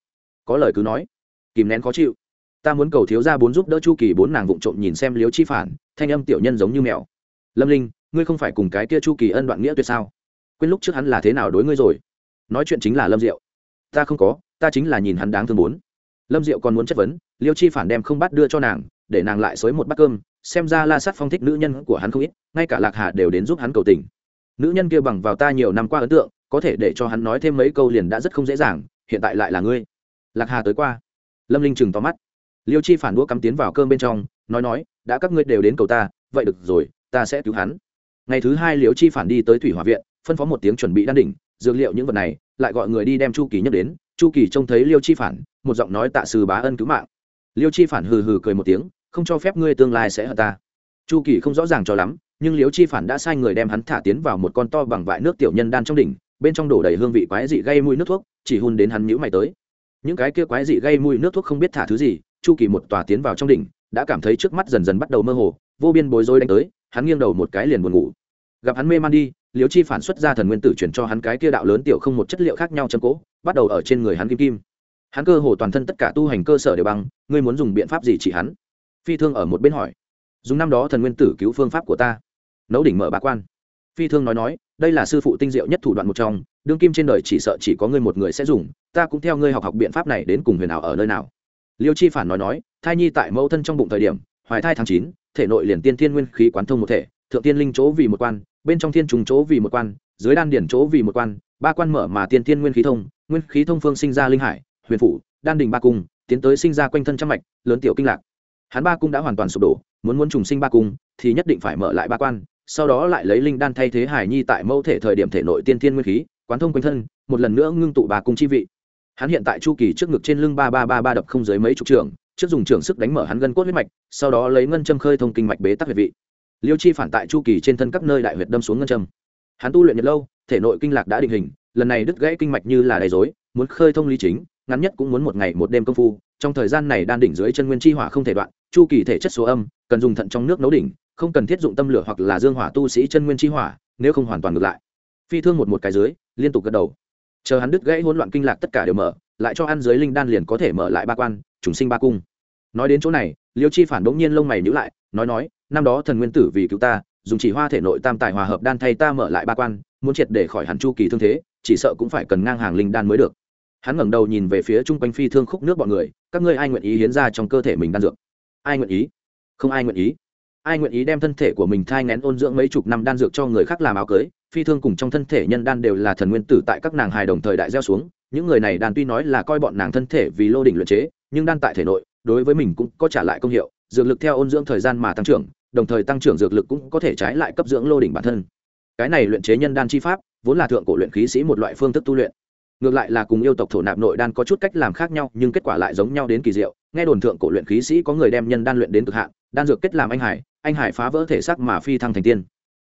Có lời cứ nói, kìm nén khó chịu ta muốn cầu thiếu gia bốn giúp đỡ chu kỳ bốn nàng vụng trộm nhìn xem liếu chi phản, thanh âm tiểu nhân giống như mèo. Lâm linh, ngươi không phải cùng cái kia chu kỳ ân đoạn nghĩa tuyệt sao? Quên lúc trước hắn là thế nào đối ngươi rồi? Nói chuyện chính là lâm diệu. Ta không có, ta chính là nhìn hắn đáng thương bốn. Lâm diệu còn muốn chất vấn liêu chi phản đem không bắt đưa cho nàng, để nàng lại xới một bát cơm, xem ra la sát phong thích nữ nhân của hắn không ít, ngay cả lạc hà đều đến giúp hắn cầu tình. Nữ nhân kia bằng vào ta nhiều năm qua ấn tượng, có thể để cho hắn nói thêm mấy câu liền đã rất không dễ dàng, hiện tại lại là ngươi. Lạc hà tới qua. Lâm linh chừng to mắt liêu chi phản đũa cắm tiến vào cơm bên trong, nói nói, đã các ngươi đều đến cầu ta, vậy được rồi, ta sẽ cứu hắn. Ngày thứ hai liêu chi phản đi tới thủy hòa viện, phân phó một tiếng chuẩn bị đan đỉnh, dược liệu những vật này, lại gọi người đi đem chu kỳ nhắc đến. Chu kỳ trông thấy liêu chi phản, một giọng nói tạ sư bá ân cứu mạng. Liêu chi phản hừ hừ cười một tiếng, không cho phép ngươi tương lai sẽ hận ta. Chu kỳ không rõ ràng cho lắm, nhưng liêu chi phản đã sai người đem hắn thả tiến vào một con to bằng vại nước tiểu nhân đan trong đỉnh, bên trong đổ đầy hương vị quái dị gây mùi nước thuốc, chỉ hun đến hắn nhũ mày tới. Những cái kia quái dị gây mùi nước thuốc không biết thả thứ gì chu kỳ một tòa tiến vào trong đỉnh, đã cảm thấy trước mắt dần dần bắt đầu mơ hồ, vô biên bối rối đánh tới, hắn nghiêng đầu một cái liền buồn ngủ. Gặp hắn mê man đi liếu chi phản xuất ra thần nguyên tử chuyển cho hắn cái kia đạo lớn tiểu không một chất liệu khác nhau chân cố, bắt đầu ở trên người hắn kim kim. Hắn cơ hồ toàn thân tất cả tu hành cơ sở đều bằng, ngươi muốn dùng biện pháp gì chỉ hắn? Phi thương ở một bên hỏi. Dùng năm đó thần nguyên tử cứu phương pháp của ta. Nấu đỉnh mở bá quan. Phi thương nói nói, đây là sư phụ tinh diệu nhất thủ đoạn một trong, đương kim trên đời chỉ sợ chỉ có ngươi một người sẽ dùng, ta cũng theo ngươi học học biện pháp này đến cùng huyền nào ở nơi nào liêu chi phản nói nói, thai nhi tại mẫu thân trong bụng thời điểm, hoài thai tháng chín, thể nội liền tiên thiên nguyên khí quán thông một thể, thượng tiên linh chỗ vì một quan, bên trong thiên trùng chỗ vì một quan, dưới đan điển chỗ vì một quan, ba quan mở mà tiên thiên nguyên khí thông, nguyên khí thông phương sinh ra linh hải, huyền phủ, đan đình ba cung, tiến tới sinh ra quanh thân trăm mạch, lớn tiểu kinh lạc. Hắn ba cung đã hoàn toàn sụp đổ, muốn muốn trùng sinh ba cung, thì nhất định phải mở lại ba quan, sau đó lại lấy linh đan thay thế hải nhi tại mẫu thể thời điểm thể nội tiên thiên nguyên khí, quán thông quanh thân, một lần nữa ngưng tụ ba cung chi vị hắn hiện tại chu kỳ trước ngực trên lưng ba ba ba ba đập không dưới mấy chục trường, trước dùng trường sức đánh mở hắn gân cốt huyết mạch, sau đó lấy ngân châm khơi thông kinh mạch bế tắc huyệt vị. Liêu chi phản tại chu kỳ trên thân các nơi đại huyệt đâm xuống ngân châm. Hắn tu luyện nhật lâu, thể nội kinh lạc đã định hình, lần này đứt gãy kinh mạch như là đầy dối muốn khơi thông lý chính, ngắn nhất cũng muốn một ngày một đêm công phu, trong thời gian này đan đỉnh dưới chân nguyên chi hỏa không thể đoạn, chu kỳ thể chất số âm, cần dùng thận trong nước nấu đỉnh, không cần thiết dụng tâm lửa hoặc là dương hỏa tu sĩ chân nguyên chi hỏa, nếu không hoàn toàn ngược lại. Phi thương một một cái dưới, liên tục gật đầu chờ hắn đứt gãy hỗn loạn kinh lạc tất cả đều mở, lại cho ăn dưới linh đan liền có thể mở lại ba quan, trùng sinh ba cung. Nói đến chỗ này, liêu chi phản bỗng nhiên lông mày nhữ lại, nói nói, năm đó thần nguyên tử vì cứu ta, dùng chỉ hoa thể nội tam tài hòa hợp đan thay ta mở lại ba quan, muốn triệt để khỏi hẳn chu kỳ thương thế, chỉ sợ cũng phải cần ngang hàng linh đan mới được. Hắn ngẩng đầu nhìn về phía chung quanh phi thương khúc nước bọn người, các ngươi ai nguyện ý hiến ra trong cơ thể mình đan dược? Ai nguyện ý? Không ai nguyện ý ai nguyện ý đem thân thể của mình thai ngén ôn dưỡng mấy chục năm đan dược cho người khác làm áo cưới, phi thương cùng trong thân thể nhân đan đều là thần nguyên tử tại các nàng hài đồng thời đại gieo xuống. Những người này đàn tuy nói là coi bọn nàng thân thể vì lô đỉnh luyện chế, nhưng đan tại thể nội, đối với mình cũng có trả lại công hiệu, dược lực theo ôn dưỡng thời gian mà tăng trưởng, đồng thời tăng trưởng dược lực cũng có thể trái lại cấp dưỡng lô đỉnh bản thân. Cái này luyện chế nhân đan chi pháp, vốn là thượng cổ luyện khí sĩ một loại phương thức tu luyện. Ngược lại là cùng yêu tộc thổ nạp nội đan có chút cách làm khác nhau, nhưng kết quả lại giống nhau đến kỳ diệu. Nghe đồn thượng cổ luyện khí sĩ có người đem nhân đan luyện đến cực hạn đan dược kết làm anh hải anh hải phá vỡ thể xác mà phi thăng thành tiên.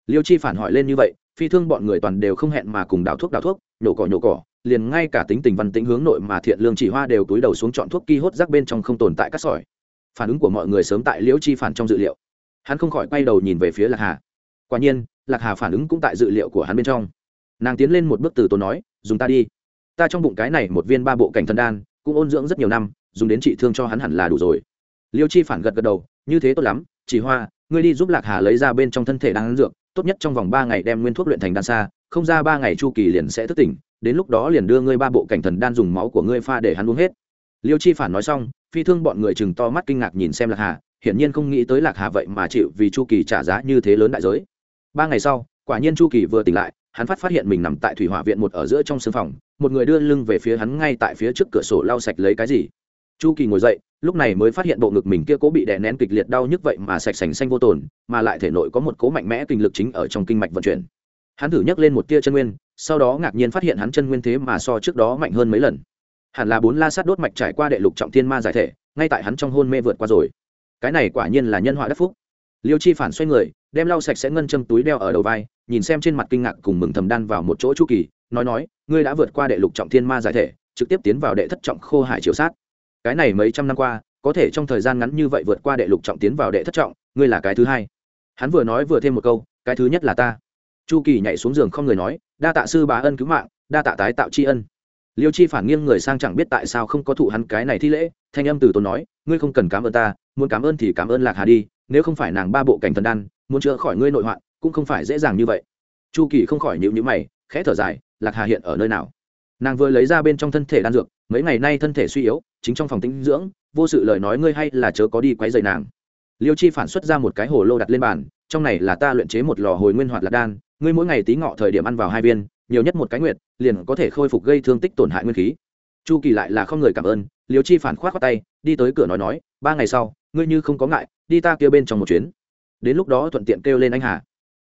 Liêu chi phản hỏi lên như vậy, phi thương bọn người toàn đều không hẹn mà cùng đào thuốc đào thuốc, nhổ cỏ nhổ cỏ, liền ngay cả tính tình văn tĩnh hướng nội mà thiện lương chỉ hoa đều túi đầu xuống chọn thuốc ki hốt rác bên trong không tồn tại cát sỏi. Phản ứng của mọi người sớm tại liễu chi phản trong dự liệu. Hắn không khỏi quay đầu nhìn về phía lạc hà. Quả nhiên, lạc hà phản ứng cũng tại dự liệu của hắn bên trong. Nàng tiến lên một bước từ tốn nói, dùng ta đi. Ta trong bụng cái này một viên ba bộ cảnh thần đan, cũng ôn dưỡng rất nhiều năm, dùng đến trị thương cho hắn hẳn là đủ rồi. Liêu chi phản gật gật đầu như thế tốt lắm, chỉ hoa, ngươi đi giúp lạc hà lấy ra bên trong thân thể đan dược, tốt nhất trong vòng ba ngày đem nguyên thuốc luyện thành đan xa không ra ba ngày chu kỳ liền sẽ thức tỉnh, đến lúc đó liền đưa ngươi ba bộ cảnh thần đan dùng máu của ngươi pha để hắn uống hết. Liêu chi phản nói xong, phi thương bọn người chừng to mắt kinh ngạc nhìn xem lạc hà, hiển nhiên không nghĩ tới lạc hà vậy mà chịu vì chu kỳ trả giá như thế lớn đại giới. Ba ngày sau, quả nhiên chu kỳ vừa tỉnh lại, hắn phát phát hiện mình nằm tại thủy hỏa viện một ở giữa trong sương phòng, một người đưa lưng về phía hắn ngay tại phía trước cửa sổ lau sạch lấy cái gì. Chu kỳ ngồi dậy lúc này mới phát hiện bộ ngực mình kia cố bị đè nén kịch liệt đau nhức vậy mà sạch sành xanh vô tồn, mà lại thể nội có một cố mạnh mẽ kinh lực chính ở trong kinh mạch vận chuyển. Hắn thử nhấc lên một tia chân nguyên, sau đó ngạc nhiên phát hiện hắn chân nguyên thế mà so trước đó mạnh hơn mấy lần. Hẳn là bốn la sát đốt mạch trải qua đệ lục trọng thiên ma giải thể, ngay tại hắn trong hôn mê vượt qua rồi. Cái này quả nhiên là nhân họa đắc phúc. Liêu chi phản xoay người, đem lau sạch sẽ ngân châm túi đeo ở đầu vai, nhìn xem trên mặt kinh ngạc cùng mừng thầm đan vào một chỗ chu kỳ, nói nói, ngươi đã vượt qua đệ lục trọng thiên ma giải thể, trực tiếp tiến vào đệ thất trọng khô hải triều sát cái này mấy trăm năm qua, có thể trong thời gian ngắn như vậy vượt qua đệ lục trọng tiến vào đệ thất trọng, ngươi là cái thứ hai. Hắn vừa nói vừa thêm một câu, cái thứ nhất là ta. Chu kỳ nhảy xuống giường không người nói, đa tạ sư bá ân cứu mạng, đa tạ tái tạo tri ân. Liêu chi phản nghiêng người sang chẳng biết tại sao không có thụ hắn cái này thi lễ, thanh âm từ tốn nói, ngươi không cần cảm ơn ta, muốn cảm ơn thì cảm ơn lạc hà đi, nếu không phải nàng ba bộ cảnh thần đan, muốn chữa khỏi ngươi nội hoạn, cũng không phải dễ dàng như vậy. Chu kỳ không khỏi nhịu nhữ mày, khẽ thở dài, lạc hà hiện ở nơi nào? Nàng vừa lấy ra bên trong thân thể đan dược, mấy ngày nay thân thể suy yếu chính trong phòng tĩnh dưỡng, vô sự lời nói ngươi hay là chớ có đi quấy rầy nàng. Liêu chi phản xuất ra một cái hồ lô đặt lên bàn, trong này là ta luyện chế một lò hồi nguyên hoạt lạc đan, ngươi mỗi ngày tí ngọ thời điểm ăn vào hai viên, nhiều nhất một cái nguyệt, liền có thể khôi phục gây thương tích tổn hại nguyên khí. Chu kỳ lại là không người cảm ơn, liêu chi phản khoát khoát tay, đi tới cửa nói nói, ba ngày sau, ngươi như không có ngại, đi ta kia bên trong một chuyến. Đến lúc đó thuận tiện kêu lên anh hà.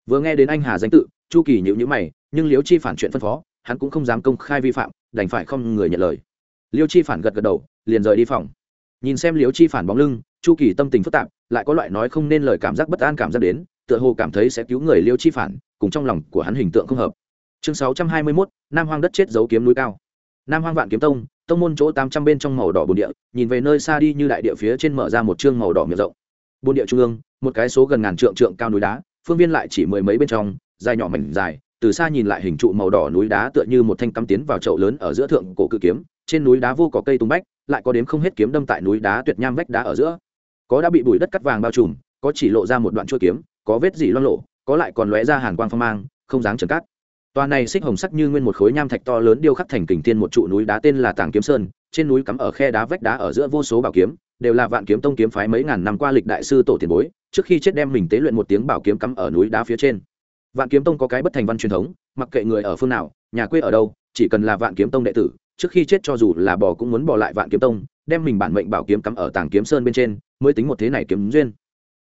Vừa nghe đến anh hà danh tự, chu kỳ nhịu nhữ mày, nhưng liêu chi phản chuyện phân phó, hắn cũng không dám công khai vi phạm, đành phải không người nhận lời. Liêu chi phản gật gật đầu liền rời đi phòng. Nhìn xem liêu chi phản bóng lưng chu kỳ tâm tình phức tạp lại có loại nói không nên lời cảm giác bất an cảm giác đến tựa hồ cảm thấy sẽ cứu người liêu chi phản cùng trong lòng của hắn hình tượng không hợp. Chương sáu trăm hai mươi 621, nam hoang đất chết giấu kiếm núi cao. Nam hoang vạn kiếm tông tông môn chỗ tám trăm bên trong màu đỏ bồn địa nhìn về nơi xa đi như đại địa phía trên mở ra một chương màu đỏ miệng rộng. Bồn địa trung ương một cái số gần ngàn trượng trượng cao núi đá phương viên lại chỉ mười mấy bên trong dài nhỏ mảnh dài từ xa nhìn lại hình trụ màu đỏ núi đá tựa như một thanh cắm tiến vào chậu lớn ở giữa thượng cổ cự kiếm trên núi đá vô có cây tung bách lại có đếm không hết kiếm đâm tại núi đá tuyệt nham vách đá ở giữa có đã bị bụi đất cắt vàng bao trùm có chỉ lộ ra một đoạn chuôi kiếm có vết dỉ loang lộ có lại còn lóe ra hàn quang phong mang không dáng trần cát Toàn này xích hồng sắc như nguyên một khối nham thạch to lớn điêu khắc thành kình thiên một trụ núi đá tên là Tàng Kiếm Sơn, trên núi cắm ở khe đá vách đá ở giữa vô số bảo kiếm, đều là Vạn Kiếm Tông kiếm phái mấy ngàn năm qua lịch đại sư tổ tiền bối, trước khi chết đem mình tế luyện một tiếng bảo kiếm cắm ở núi đá phía trên. Vạn Kiếm Tông có cái bất thành văn truyền thống, mặc kệ người ở phương nào, nhà quê ở đâu, chỉ cần là Vạn Kiếm Tông đệ tử, trước khi chết cho dù là bò cũng muốn bỏ lại Vạn Kiếm Tông, đem mình bản mệnh bảo kiếm cắm ở Tàng Kiếm Sơn bên trên, mới tính một thế này kiếm duyên.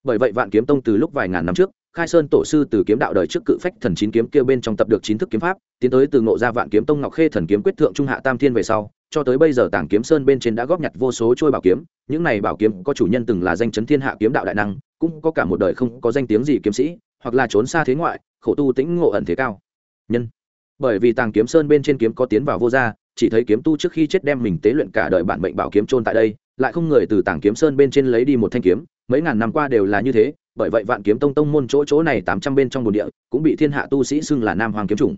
Bởi vậy Vạn Kiếm Tông từ lúc vài ngàn năm trước, khai sơn tổ sư từ kiếm đạo đời trước cự phách thần chín kiếm kia bên trong tập được chín thức kiếm pháp tiến tới từ ngộ ra vạn kiếm tông ngọc khê thần kiếm quyết thượng trung hạ tam thiên về sau cho tới bây giờ tảng kiếm sơn bên trên đã góp nhặt vô số trôi bảo kiếm những này bảo kiếm có chủ nhân từng là danh chấn thiên hạ kiếm đạo đại năng cũng có cả một đời không có danh tiếng gì kiếm sĩ hoặc là trốn xa thế ngoại khổ tu tĩnh ngộ ẩn thế cao nhân bởi vì tàng kiếm sơn bên trên kiếm có tiến vào vô gia chỉ thấy kiếm tu trước khi chết đem mình tế luyện cả đời bản mệnh bảo kiếm trôn tại đây, lại không người từ tảng kiếm sơn bên trên lấy đi một thanh kiếm, mấy ngàn năm qua đều là như thế, bởi vậy vạn kiếm tông tông môn chỗ chỗ này tám trăm bên trong bồn địa cũng bị thiên hạ tu sĩ xưng là nam hoàng kiếm chủng.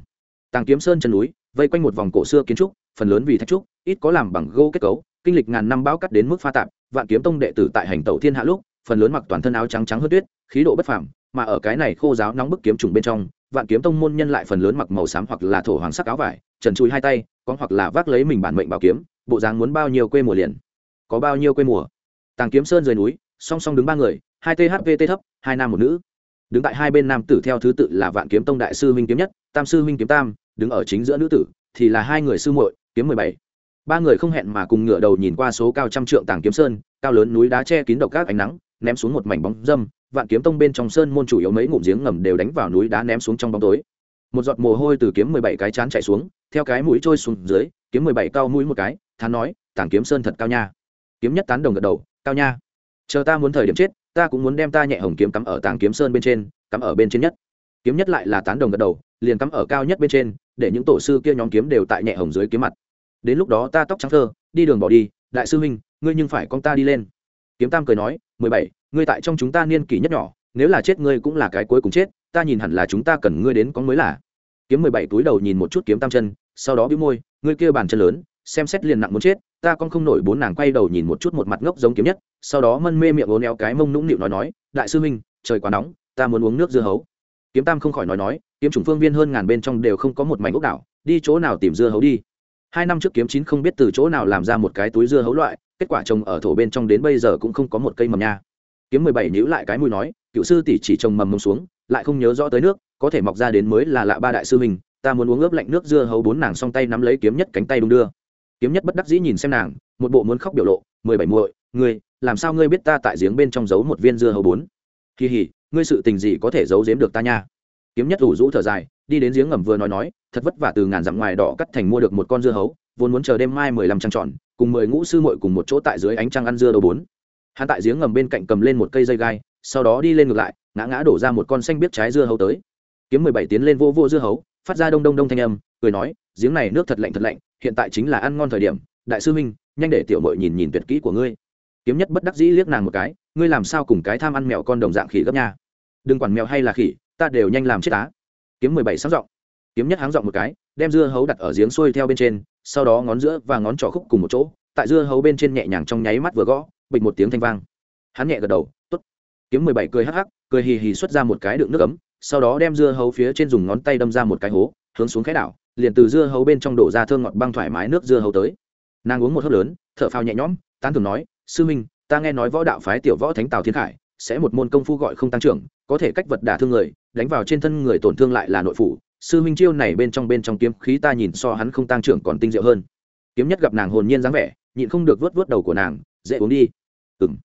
Tàng kiếm sơn chân núi, vây quanh một vòng cổ xưa kiến trúc, phần lớn vì thạch trúc, ít có làm bằng gỗ kết cấu, kinh lịch ngàn năm bão cắt đến mức pha tạp, vạn kiếm tông đệ tử tại hành tẩu thiên hạ lúc, phần lớn mặc toàn thân áo trắng trắng hơn tuyết, khí độ bất phàm, mà ở cái này khô giáo nóng bức kiếm trùng bên trong, vạn kiếm tông môn nhân lại phần lớn mặc màu xám hoặc là thổ hoàng sắc áo vải, trần chui hai tay có hoặc là vác lấy mình bản mệnh bảo kiếm, bộ dáng muốn bao nhiêu quê mùa liền. Có bao nhiêu quê mùa? Tàng kiếm sơn dưới núi, song song đứng ba người, hai thvt thấp, hai nam một nữ. Đứng tại hai bên nam tử theo thứ tự là vạn kiếm tông đại sư huynh kiếm nhất, tam sư huynh kiếm tam, đứng ở chính giữa nữ tử, thì là hai người sư muội, kiếm mười bảy. Ba người không hẹn mà cùng ngửa đầu nhìn qua số cao trăm trượng tàng kiếm sơn, cao lớn núi đá che kín độc các ánh nắng, ném xuống một mảnh bóng dâm. Vạn kiếm tông bên trong sơn môn chủ yếu mấy ngụm giếng ngầm đều đánh vào núi đá ném xuống trong bóng tối một giọt mồ hôi từ kiếm mười bảy cái chán chạy xuống, theo cái mũi trôi xuống dưới, kiếm mười bảy cao mũi một cái, thán nói, tảng kiếm sơn thật cao nha. Kiếm nhất tán đồng gật đầu, cao nha. Chờ ta muốn thời điểm chết, ta cũng muốn đem ta nhẹ hồng kiếm cắm ở tảng kiếm sơn bên trên, cắm ở bên trên nhất. Kiếm nhất lại là tán đồng gật đầu, liền cắm ở cao nhất bên trên, để những tổ sư kia nhóm kiếm đều tại nhẹ hồng dưới kiếm mặt. Đến lúc đó ta tóc trắng thơ, đi đường bỏ đi, đại sư huynh, ngươi nhưng phải con ta đi lên. Kiếm tam cười nói, mười bảy, ngươi tại trong chúng ta niên kỷ nhất nhỏ, nếu là chết ngươi cũng là cái cuối cùng chết, ta nhìn hẳn là chúng ta cần ngươi đến có mới là kiếm mười bảy túi đầu nhìn một chút kiếm tam chân, sau đó bĩu môi, ngươi kia bàn chân lớn, xem xét liền nặng muốn chết, ta con không nổi bốn nàng quay đầu nhìn một chút một mặt ngốc giống kiếm nhất. Sau đó mân mê miệng ố néo cái mông nũng nịu nói nói, đại sư huynh, trời quá nóng, ta muốn uống nước dưa hấu. Kiếm tam không khỏi nói nói, kiếm chủng phương viên hơn ngàn bên trong đều không có một mảnh ốc đảo, đi chỗ nào tìm dưa hấu đi. Hai năm trước kiếm chín không biết từ chỗ nào làm ra một cái túi dưa hấu loại, kết quả trồng ở thổ bên trong đến bây giờ cũng không có một cây mầm nha. Kiếm mười bảy nhữ lại cái mùi nói, cựu sư tỷ chỉ trồng mầm mông xuống, lại không nhớ rõ tới nước có thể mọc ra đến mới là lạ ba đại sư mình ta muốn uống ướp lạnh nước dưa hấu bốn nàng song tay nắm lấy kiếm nhất cánh tay đung đưa. Kiếm nhất bất đắc dĩ nhìn xem nàng, một bộ muốn khóc biểu lộ, mười bảy muội, ngươi, làm sao ngươi biết ta tại giếng bên trong giấu một viên dưa hấu bốn? Kỳ hỉ, ngươi sự tình gì có thể giấu giếm được ta nha? Kiếm nhất ủ rũ thở dài, đi đến giếng ngầm vừa nói nói, thật vất vả từ ngàn dặm ngoài đỏ cắt thành mua được một con dưa hấu, vốn muốn chờ đêm mai mười lăm trăng tròn, cùng mười ngũ sư muội cùng một chỗ tại dưới ánh trăng ăn dưa đầu bốn. Hắn tại giếng ngầm bên cạnh cầm lên một cây dây gai, sau đó đi lên ngược lại, ngã ngã đổ ra một con xanh biết trái dưa hấu tới kiếm mười bảy tiến lên vô vô dưa hấu, phát ra đông đông đông thanh âm, cười nói, giếng này nước thật lạnh thật lạnh, hiện tại chính là ăn ngon thời điểm. Đại sư minh nhanh để tiểu mội nhìn nhìn tuyệt kỹ của ngươi. Kiếm nhất bất đắc dĩ liếc nàng một cái, ngươi làm sao cùng cái tham ăn mèo con đồng dạng khỉ gấp nha? Đừng quản mèo hay là khỉ, ta đều nhanh làm chết á. Kiếm mười bảy sáng giọng kiếm nhất háng giọng một cái, đem dưa hấu đặt ở giếng xuôi theo bên trên, sau đó ngón giữa và ngón trỏ khúc cùng một chỗ, tại dưa hấu bên trên nhẹ nhàng trong nháy mắt vừa gõ, bịch một tiếng thanh vang. Hắn nhẹ gật đầu t ố t kiếm mười bảy cười hắc hắc, cười hì hì xuất ra một cái đựng nước ấm sau đó đem dưa hấu phía trên dùng ngón tay đâm ra một cái hố, hướng xuống khẽ đảo, liền từ dưa hấu bên trong đổ ra thơm ngọt băng thoải mái nước dưa hấu tới. Nàng uống một hớp lớn thợ phao nhẹ nhõm, tán thường nói, sư minh, ta nghe nói võ đạo phái tiểu võ thánh tào thiên khải sẽ một môn công phu gọi không tăng trưởng, có thể cách vật đả thương người, đánh vào trên thân người tổn thương lại là nội phủ. Sư minh chiêu này bên trong bên trong kiếm khí ta nhìn so hắn không tăng trưởng còn tinh diệu hơn. Kiếm nhất gặp nàng hồn nhiên dáng vẻ, nhịn không được vớt vớt đầu của nàng, dễ uống đi. Ừ m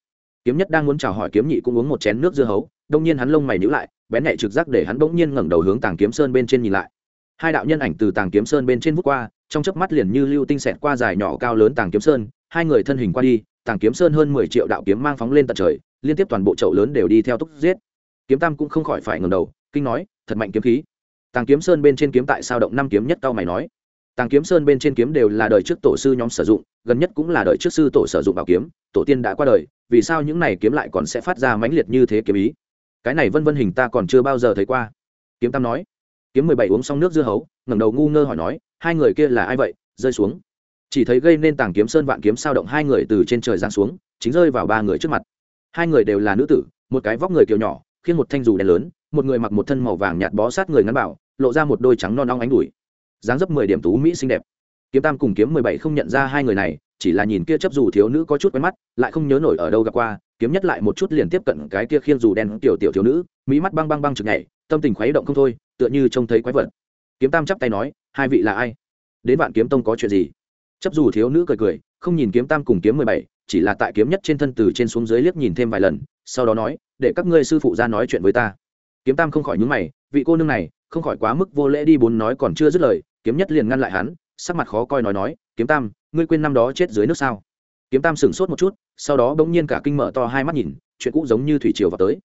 kiếm nhất đang muốn chào hỏi kiếm nhị cũng uống một chén nước dưa hấu đông nhiên hắn lông mày nhữ lại bén nhạy trực giác để hắn bỗng nhiên ngẩng đầu hướng tàng kiếm sơn bên trên nhìn lại. Hai đạo nhân ảnh từ tàng kiếm sơn bên trên vút qua, trong chớp mắt liền như lưu tinh xẹt qua dài nhỏ cao lớn tàng kiếm sơn, hai người thân hình qua đi, tàng kiếm sơn hơn mười triệu đạo kiếm mang phóng lên tận trời, liên tiếp toàn bộ chậu lớn đều đi theo túc giết. Kiếm tam cũng không khỏi phải ngẩng đầu, kinh nói, thật mạnh kiếm khí. Tàng kiếm sơn bên trên kiếm tại sao động năm kiếm nhất cao mày nói. Tàng kiếm sơn bên trên kiếm đều là đời trước tổ sư nhóm sử dụng, gần nhất cũng là đời trước sư tổ sử dụng bảo kiếm, tổ tiên đã qua đời, vì sao những này kiếm lại còn sẽ phát ra mãnh liệt như thế kiếm ý? Cái này vân vân hình ta còn chưa bao giờ thấy qua. Kiếm tam nói. Kiếm mười bảy uống xong nước dưa hấu, ngẩng đầu ngu ngơ hỏi nói, hai người kia là ai vậy, rơi xuống. Chỉ thấy gây nên tàng kiếm sơn vạn kiếm sao động hai người từ trên trời giáng xuống, chính rơi vào ba người trước mặt. Hai người đều là nữ tử, một cái vóc người kiều nhỏ khiến một thanh dù đen lớn, một người mặc một thân màu vàng nhạt bó sát người ngắn bảo, lộ ra một đôi trắng non ong ánh đùi dáng dấp mười điểm tú mỹ xinh đẹp. Kiếm tam cùng kiếm mười bảy không nhận ra hai người này chỉ là nhìn kia chấp dù thiếu nữ có chút quen mắt, lại không nhớ nổi ở đâu gặp qua, kiếm nhất lại một chút liền tiếp cận cái kia khiên dù đen tiểu tiểu thiếu nữ, mỹ mắt băng băng băng chực nhảy, tâm tình khuấy động không thôi, tựa như trông thấy quái vật. Kiếm tam chắp tay nói, hai vị là ai? Đến vạn kiếm tông có chuyện gì? Chấp dù thiếu nữ cười cười, không nhìn kiếm tam cùng kiếm mười bảy, chỉ là tại kiếm nhất trên thân từ trên xuống dưới liếc nhìn thêm vài lần, sau đó nói, để các ngươi sư phụ ra nói chuyện với ta. Kiếm tam không khỏi nhúng mày, vị cô nương này, không khỏi quá mức vô lễ đi bốn nói còn chưa dứt lời. Kiếm nhất liền ngăn lại hắn, sắc mặt khó coi nói nói kiếm tam, ngươi quên năm đó chết dưới nước sao? Kiếm tam sửng sốt một chút, sau đó bỗng nhiên cả kinh mở to hai mắt nhìn, chuyện cũ giống như thủy triều vào tới.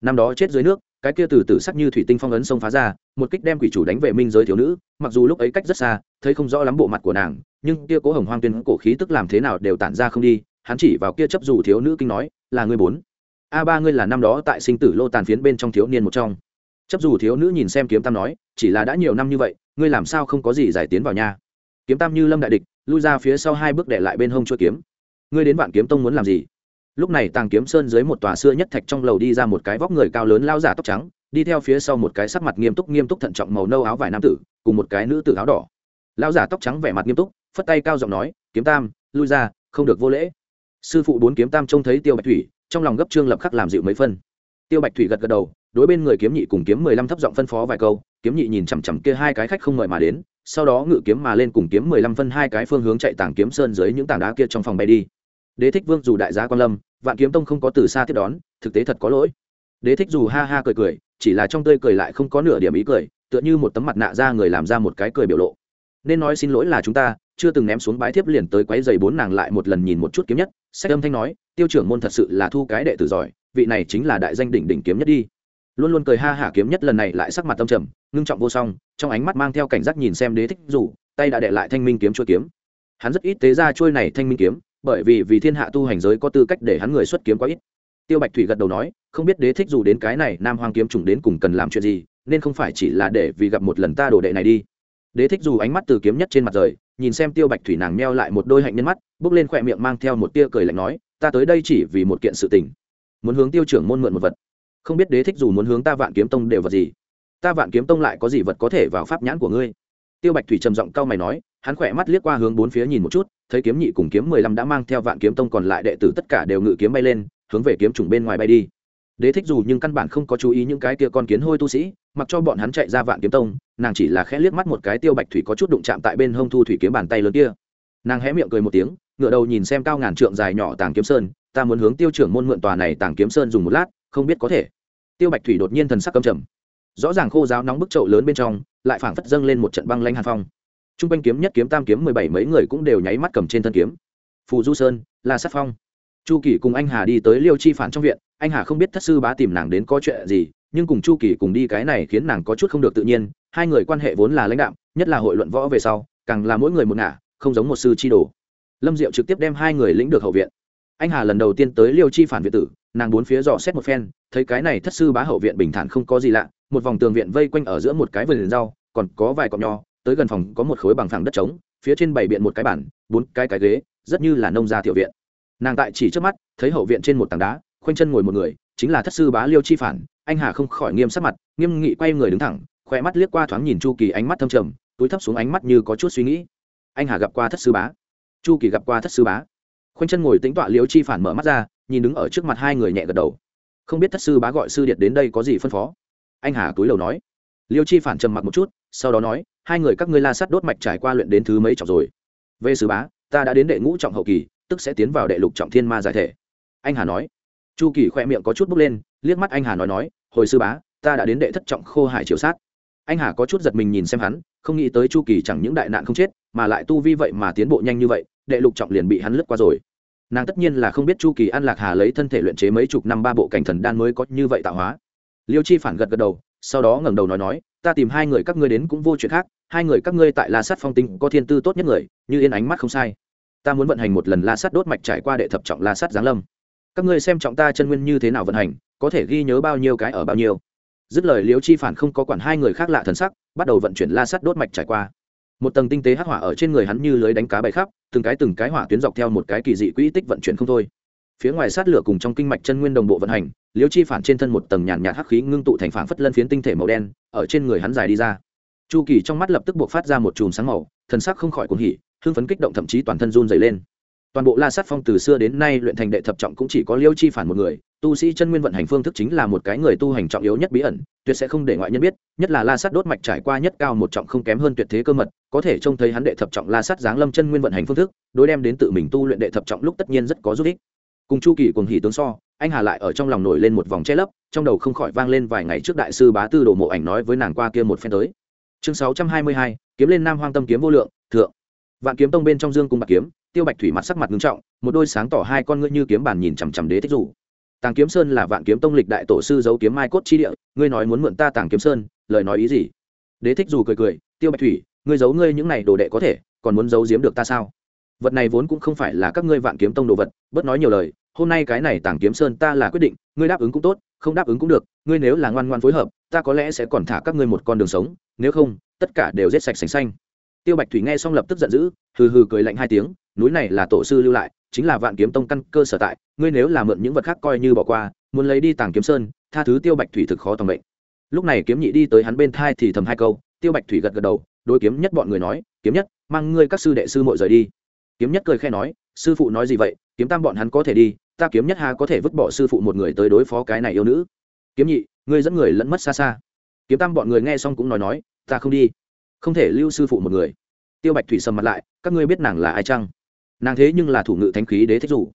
Năm đó chết dưới nước, cái kia từ từ sắc như thủy tinh phong ấn sông phá ra, một kích đem quỷ chủ đánh về minh giới thiếu nữ, mặc dù lúc ấy cách rất xa, thấy không rõ lắm bộ mặt của nàng, nhưng kia cố hồng hoang tuyên cổ khí tức làm thế nào đều tản ra không đi, hắn chỉ vào kia chấp dù thiếu nữ kinh nói, là ngươi bốn. A ba ngươi là năm đó tại sinh tử lô tàn phiến bên trong thiếu niên một trong. Chấp dù thiếu nữ nhìn xem kiếm tam nói, chỉ là đã nhiều năm như vậy, ngươi làm sao không có gì giải tiến vào nhà kiếm tam như lâm đại địch, lui ra phía sau hai bước để lại bên hông chua kiếm. Ngươi đến vạn kiếm tông muốn làm gì? Lúc này tàng kiếm sơn dưới một tòa xưa nhất thạch trong lầu đi ra một cái vóc người cao lớn lao giả tóc trắng, đi theo phía sau một cái sắc mặt nghiêm túc nghiêm túc thận trọng màu nâu áo vải nam tử, cùng một cái nữ tử áo đỏ. Lao giả tóc trắng vẻ mặt nghiêm túc, phất tay cao giọng nói, kiếm tam, lui ra, không được vô lễ. Sư phụ bốn kiếm tam trông thấy tiêu bạch thủy, trong lòng gấp trương lập khắc làm dịu mấy phân. Tiêu bạch thủy gật gật đầu, đối bên người kiếm nhị cùng kiếm mười lăm thấp giọng phân phó vài câu, kiếm nhị nhìn chằm chằm kia hai cái khách không mời mà đến sau đó ngự kiếm mà lên cùng kiếm mười lăm phân hai cái phương hướng chạy tảng kiếm sơn dưới những tảng đá kia trong phòng bay đi. Đế thích vương dù đại gia quan lâm, vạn kiếm tông không có từ xa tiếp đón, thực tế thật có lỗi. Đế thích dù ha ha cười cười, chỉ là trong tươi cười lại không có nửa điểm ý cười, tựa như một tấm mặt nạ ra người làm ra một cái cười biểu lộ. Nên nói xin lỗi là chúng ta, chưa từng ném xuống bái thiếp liền tới quấy giày bốn nàng lại một lần nhìn một chút kiếm nhất. Sách âm thanh nói, tiêu trưởng môn thật sự là thu cái đệ tử giỏi, vị này chính là đại danh đỉnh đỉnh kiếm nhất đi luôn luôn cười ha hả kiếm nhất lần này lại sắc mặt tâm trầm, ngưng trọng vô song, trong ánh mắt mang theo cảnh giác nhìn xem đế thích dù, tay đã đệ lại thanh minh kiếm chuôi kiếm. Hắn rất ít tế ra chuôi này thanh minh kiếm, bởi vì vì thiên hạ tu hành giới có tư cách để hắn người xuất kiếm quá ít. Tiêu bạch thủy gật đầu nói, không biết đế thích dù đến cái này nam hoàng kiếm trùng đến cùng cần làm chuyện gì, nên không phải chỉ là để vì gặp một lần ta đồ đệ này đi. Đế thích dù ánh mắt từ kiếm nhất trên mặt rời, nhìn xem tiêu bạch thủy nàng meo lại một đôi hạnh nhân mắt, bước lên khỏe miệng mang theo một tia cười lạnh nói, ta tới đây chỉ vì một kiện sự tình, muốn hướng tiêu trưởng môn mượn một vật không biết đế thích dù muốn hướng ta vạn kiếm tông đều vật gì. Ta vạn kiếm tông lại có gì vật có thể vào pháp nhãn của ngươi? Tiêu bạch thủy trầm giọng cau mày nói, hắn khỏe mắt liếc qua hướng bốn phía nhìn một chút, thấy kiếm nhị cùng kiếm mười lăm đã mang theo vạn kiếm tông còn lại đệ tử tất cả đều ngự kiếm bay lên, hướng về kiếm chủng bên ngoài bay đi. Đế thích dù nhưng căn bản không có chú ý những cái tia con kiến hôi tu sĩ, mặc cho bọn hắn chạy ra vạn kiếm tông, nàng chỉ là khẽ liếc mắt một cái tiêu bạch thủy có chút đụng chạm tại bên hông thu thủy kiếm bàn tay lớn kia. Nàng hé miệng cười một tiếng ngựa đầu nhìn xem cao ngàn trượng dài nhỏ tàng kiếm sơn, ta muốn hướng tiêu trưởng môn mượn tòa này tàng kiếm sơn dùng một lát không biết có thể. Tiêu bạch thủy đột nhiên thần sắc cầm trầm. Rõ ràng khô giáo nóng bức trậu lớn bên trong, lại phảng phất dâng lên một trận băng lanh hàn phong. T r u n g quanh kiếm nhất kiếm tam kiếm mười bảy mấy người cũng đều nháy mắt cầm trên thân kiếm. Phù du sơn, la sát phong. Chu kỳ cùng anh hà đi tới liêu chi phản trong viện. Anh hà không biết thất sư bá tìm nàng đến có chuyện gì, nhưng cùng chu kỳ cùng đi cái này khiến nàng có chút không được tự nhiên. Hai người quan hệ vốn là lãnh đạo nhất là hội luận võ về sau, càng là mỗi người một ngả, không giống một sư chi đồ. Lâm diệu trực tiếp đem hai người lĩnh được hậu viện. Anh hà lần đầu tiên tới liêu chi phản viện tử nàng bốn phía dò xét một phen, thấy cái này thất sư bá hậu viện bình thản không có gì lạ, một vòng tường viện vây quanh ở giữa một cái vườn rau, còn có vài cọng nho, tới gần phòng có một khối bằng phẳng đất trống, phía trên bảy biện một cái bản bốn cái cái ghế, rất như là nông gia tiểu viện. Nàng tại chỉ trước mắt, thấy hậu viện trên một tảng đá, khoanh chân ngồi một người, chính là thất sư bá liêu chi phản. Anh hà không khỏi nghiêm sắc mặt, nghiêm nghị quay người đứng thẳng khỏe mắt liếc qua thoáng nhìn chu kỳ ánh mắt thâm trầm, túi thấp xuống ánh mắt như có chút suy nghĩ. Anh hà gặp qua thất sư bá. Chu kỳ gặp qua thất sư bá. Khoanh chân ngồi tính tọa liêu chi phản mở mắt ra nhìn đứng ở trước mặt hai người nhẹ gật đầu. Không biết thất sư bá gọi sư điệt đến đây có gì phân phó? Anh hà túi đầu nói. Liêu chi phản trầm mặc một chút, sau đó nói, hai người các ngươi la sắt đốt mạch trải qua luyện đến thứ mấy trọng rồi? Về sư bá, ta đã đến đệ ngũ trọng hậu kỳ, tức sẽ tiến vào đệ lục trọng thiên ma giải thể. Anh hà nói. Chu kỳ khoe miệng có chút bốc lên, liếc mắt anh hà nói nói, hồi sư bá, ta đã đến đệ thất trọng khô hải triều sát. Anh hà có chút giật mình nhìn xem hắn, không nghĩ tới chu kỳ chẳng những đại nạn không chết, mà lại tu vi vậy mà tiến bộ nhanh như vậy, đệ lục trọng liền bị hắn lướt qua rồi nàng tất nhiên là không biết chu kỳ an lạc hà lấy thân thể luyện chế mấy chục năm ba bộ cảnh thần đan mới có như vậy tạo hóa. Liêu chi phản gật gật đầu, sau đó ngẩng đầu nói nói, ta tìm hai người các ngươi đến cũng vô chuyện khác, hai người các ngươi tại la sắt phong tinh có thiên tư tốt nhất người, như yên ánh mắt không sai. Ta muốn vận hành một lần la sắt đốt mạch trải qua đệ thập trọng la sắt giáng lâm. Các ngươi xem trọng ta chân nguyên như thế nào vận hành, có thể ghi nhớ bao nhiêu cái ở bao nhiêu. Dứt lời liêu chi phản không có quản hai người khác lạ thần sắc, bắt đầu vận chuyển la sắt đốt mạch trải qua một tầng tinh tế hắc hỏa ở trên người hắn như lưới đánh cá bay khắp, từng cái từng cái hỏa tuyến dọc theo một cái kỳ dị quỹ tích vận chuyển không thôi. Phía ngoài sát lửa cùng trong kinh mạch chân nguyên đồng bộ vận hành, liêu chi phản trên thân một tầng nhàn nhạt hắc khí ngưng tụ thành phản phất lân phiến tinh thể màu đen, ở trên người hắn dài đi ra. Chu kỳ trong mắt lập tức buộc phát ra một chùm sáng màu, thần sắc không khỏi cuồng hỉ, hưng phấn kích động thậm chí toàn thân run dày lên toàn bộ la sát phong từ xưa đến nay luyện thành đệ thập trọng cũng chỉ có liêu chi phản một người. Tu sĩ chân nguyên vận hành phương thức chính là một cái người tu hành trọng yếu nhất bí ẩn, tuyệt sẽ không để ngoại nhân biết, nhất là la sát đốt mạch trải qua nhất cao một trọng không kém hơn tuyệt thế cơ mật, có thể trông thấy hắn đệ thập trọng la sát giáng lâm chân nguyên vận hành phương thức, đối đem đến tự mình tu luyện đệ thập trọng lúc tất nhiên rất có giúp ích. Cùng chu kỳ cùng hỉ tướng so, anh hà lại ở trong lòng nổi lên một vòng che lấp, trong đầu không khỏi vang lên vài ngày trước đại sư bá tư đồ mộ ảnh nói với nàng qua kia một phen tới. Chương sáu trăm hai mươi hai, kiếm lên nam hoang tâm kiếm vô lượng, thượng vạn kiếm tông bên trong dương cung bạc kiếm, tiêu bạch thủy mặt sắc mặt nghiêm trọng, một đôi sáng tỏ hai con ngươi như kiếm bản nhìn chằm chằm đế thích rủ. Tàng kiếm sơn là vạn kiếm tông lịch đại tổ sư giấu kiếm mai cốt chi địa, ngươi nói muốn mượn ta tàng kiếm sơn, lời nói ý gì? Đế thích dù cười cười, tiêu bạch thủy, ngươi giấu ngươi những này đồ đệ có thể, còn muốn giấu giếm được ta sao? Vật này vốn cũng không phải là các ngươi vạn kiếm tông đồ vật, bớt nói nhiều lời, hôm nay cái này tàng kiếm sơn ta là quyết định, ngươi đáp ứng cũng tốt, không đáp ứng cũng được, ngươi nếu là ngoan ngoan phối hợp, ta có lẽ sẽ còn thả các ngươi một con đường sống, nếu không, tất cả đều giết sạch sành xanh tiêu bạch thủy nghe xong lập tức giận dữ, hừ hừ cười lạnh hai tiếng, núi này là tổ sư lưu lại, chính là vạn kiếm tông căn cơ sở tại, ngươi nếu là mượn những vật khác coi như bỏ qua, muốn lấy đi tàng kiếm sơn, tha thứ tiêu bạch thủy thực khó tầm bệnh lúc này kiếm nhị đi tới hắn bên thai thì thầm hai câu, tiêu bạch thủy gật gật đầu, đối kiếm nhất bọn người nói, kiếm nhất, mang ngươi các sư đệ sư mội rời đi. Kiếm nhất cười khe nói, sư phụ nói gì vậy? Kiếm tam bọn hắn có thể đi, ta kiếm nhất ha có thể vứt bỏ sư phụ một người tới đối phó cái này yêu nữ. Kiếm nhị, ngươi dẫn người lẫn mất xa xa. Kiếm tam bọn người nghe xong cũng nói nói, ta không đi không thể lưu sư phụ một người. Tiêu bạch thủy sầm mặt lại, các ngươi biết nàng là ai chăng? Nàng thế nhưng là thủ ngự thánh khí đế thích dù.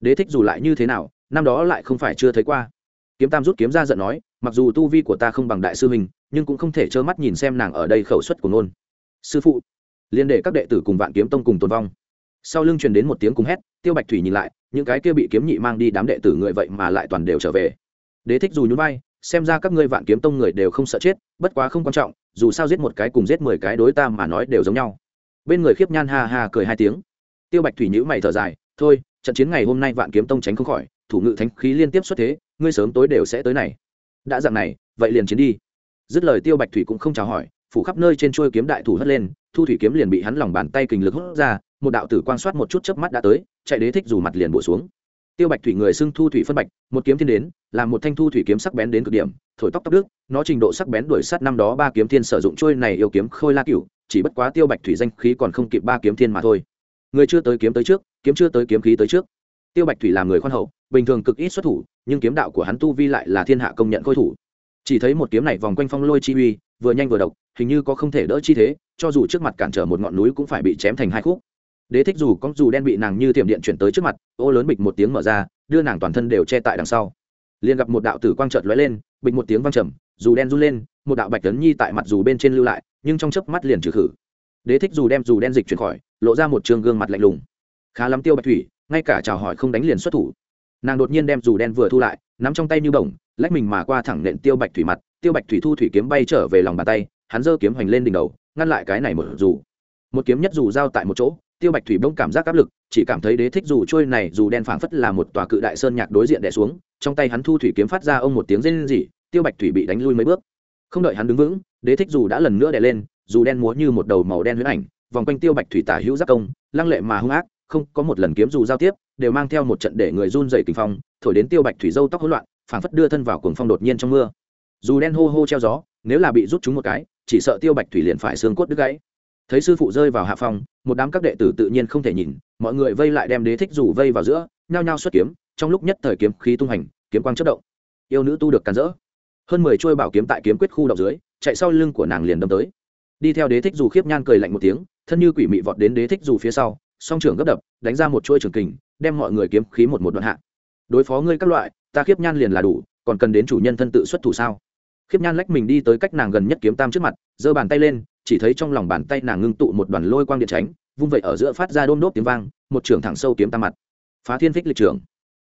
Đế thích dù lại như thế nào, năm đó lại không phải chưa thấy qua. Kiếm tam rút kiếm ra giận nói, mặc dù tu vi của ta không bằng đại sư mình nhưng cũng không thể trơ mắt nhìn xem nàng ở đây khẩu suất của nôn sư phụ, liên để các đệ tử cùng vạn kiếm tông cùng tồn vong. Sau lưng truyền đến một tiếng cùng hét, tiêu bạch thủy nhìn lại, những cái kia bị kiếm nhị mang đi đám đệ tử người vậy mà lại toàn đều trở về. Đế thích dù nhún vai, xem ra các ngươi vạn kiếm tông người đều không sợ chết, bất quá không quan trọng dù sao giết một cái cùng giết mười cái đối ta mà nói đều giống nhau. Bên người khiếp nhan ha ha cười hai tiếng. Tiêu bạch thủy nhữ mày thở dài, thôi, trận chiến ngày hôm nay vạn kiếm tông tránh không khỏi, thủ ngự thánh khí liên tiếp xuất thế, ngươi sớm tối đều sẽ tới này. Đã dạng này, vậy liền chiến đi. Dứt lời tiêu bạch thủy cũng không chào hỏi, phủ khắp nơi trên trôi kiếm đại thủ hất lên, thu thủy kiếm liền bị hắn lòng bàn tay kình lực hút ra, một đạo tử quan soát một chút chớp mắt đã tới, chạy đế thích dù mặt liền bổ xuống tiêu bạch thủy người xưng thu thủy phân bạch, một kiếm thiên đến làm một thanh thu thủy kiếm sắc bén đến cực điểm, thổi tóc tóc đức nó trình độ sắc bén đuổi sát năm đó ba kiếm thiên sử dụng trôi này yêu kiếm khôi la cựu chỉ bất quá tiêu bạch thủy danh khí còn không kịp ba kiếm thiên mà thôi. Người chưa tới kiếm tới trước, kiếm chưa tới kiếm khí tới trước. Tiêu bạch thủy là người khoan hậu, bình thường cực ít xuất thủ, nhưng kiếm đạo của hắn tu vi lại là thiên hạ công nhận khôi thủ. Chỉ thấy một kiếm này vòng quanh phong lôi chi uy, vừa nhanh vừa độc, hình như có không thể đỡ chi thế, cho dù trước mặt cản trở một ngọn núi cũng phải bị chém thành hai khúc đế thích dù con dù đen bị nàng như tiệm điện chuyển tới trước mặt, ô lớn bịch một tiếng mở ra, đưa nàng toàn thân đều che tại đằng sau. Liền gặp một đạo tử quang trợt lóe lên, bịch một tiếng vang trầm, dù đen run lên, một đạo bạch tấn nhi tại mặt dù bên trên lưu lại, nhưng trong chớp mắt liền trừ khử. Đế thích dù đem dù đen dịch chuyển khỏi, lộ ra một trường gương mặt lạnh lùng. Khá lắm tiêu bạch thủy, ngay cả chào hỏi không đánh liền xuất thủ. Nàng đột nhiên đem dù đen vừa thu lại, nắm trong tay như bổng, lách mình mà qua thẳng nện tiêu bạch thủy mặt, tiêu bạch thủy thu thủy kiếm bay trở về lòng bàn tay, hắn giơ kiếm hoành lên đỉnh đầu, ngăn lại cái này một dù. Một kiếm nhất dù giao tại một chỗ tiêu bạch thủy bỗng cảm giác áp lực, chỉ cảm thấy đế thích dù trôi này dù đen phảng phất là một tòa cự đại sơn nhạc đối diện đè xuống, trong tay hắn thu thủy kiếm phát ra ông một tiếng rên rỉ, tiêu bạch thủy bị đánh lui mấy bước. Không đợi hắn đứng vững, đế thích dù đã lần nữa đè lên, dù đen múa như một đầu màu đen huyết ảnh, vòng quanh tiêu bạch thủy tả hữu giác công, lăng lệ mà hung ác, không có một lần kiếm dù giao tiếp, đều mang theo một trận để người run dày kinh phong, thổi đến tiêu bạch thủy dâu tóc hỗn loạn, phảng phất đưa thân vào cuồng phong đột nhiên trong mưa. Dù đen hô hô treo gió, nếu là bị rút chúng một cái, chỉ sợ tiêu bạch thủy liền phải xương cốt đứt gãy thấy sư phụ rơi vào hạ phong, một đám các đệ tử tự nhiên không thể nhìn, mọi người vây lại đem đế thích dù vây vào giữa, nhao nhao xuất kiếm, trong lúc nhất thời kiếm khí tung hành, kiếm quang chất động. Yêu nữ tu được cắn rỡ. Hơn mười chuôi bảo kiếm tại kiếm quyết khu đậu dưới, chạy sau lưng của nàng liền đâm tới. Đi theo đế thích dù khiếp nhan cười lạnh một tiếng, thân như quỷ mị vọt đến đế thích dù phía sau, song trưởng gấp đập, đánh ra một chuôi trường kình, đem mọi người kiếm khí một một đoạn hạ. Đối phó ngươi các loại, ta khiếp nhan liền là đủ, còn cần đến chủ nhân thân tự xuất thủ sao? Khiếp nhan lách mình đi tới cách nàng gần nhất kiếm tam trước mặt, giơ bàn tay lên chỉ thấy trong lòng bàn tay nàng ngưng tụ một đoàn lôi quang điện tránh, vung vậy ở giữa phát ra đôm đốt tiếng vang, một trường thẳng sâu kiếm tam mặt. Phá thiên phích lịch trường.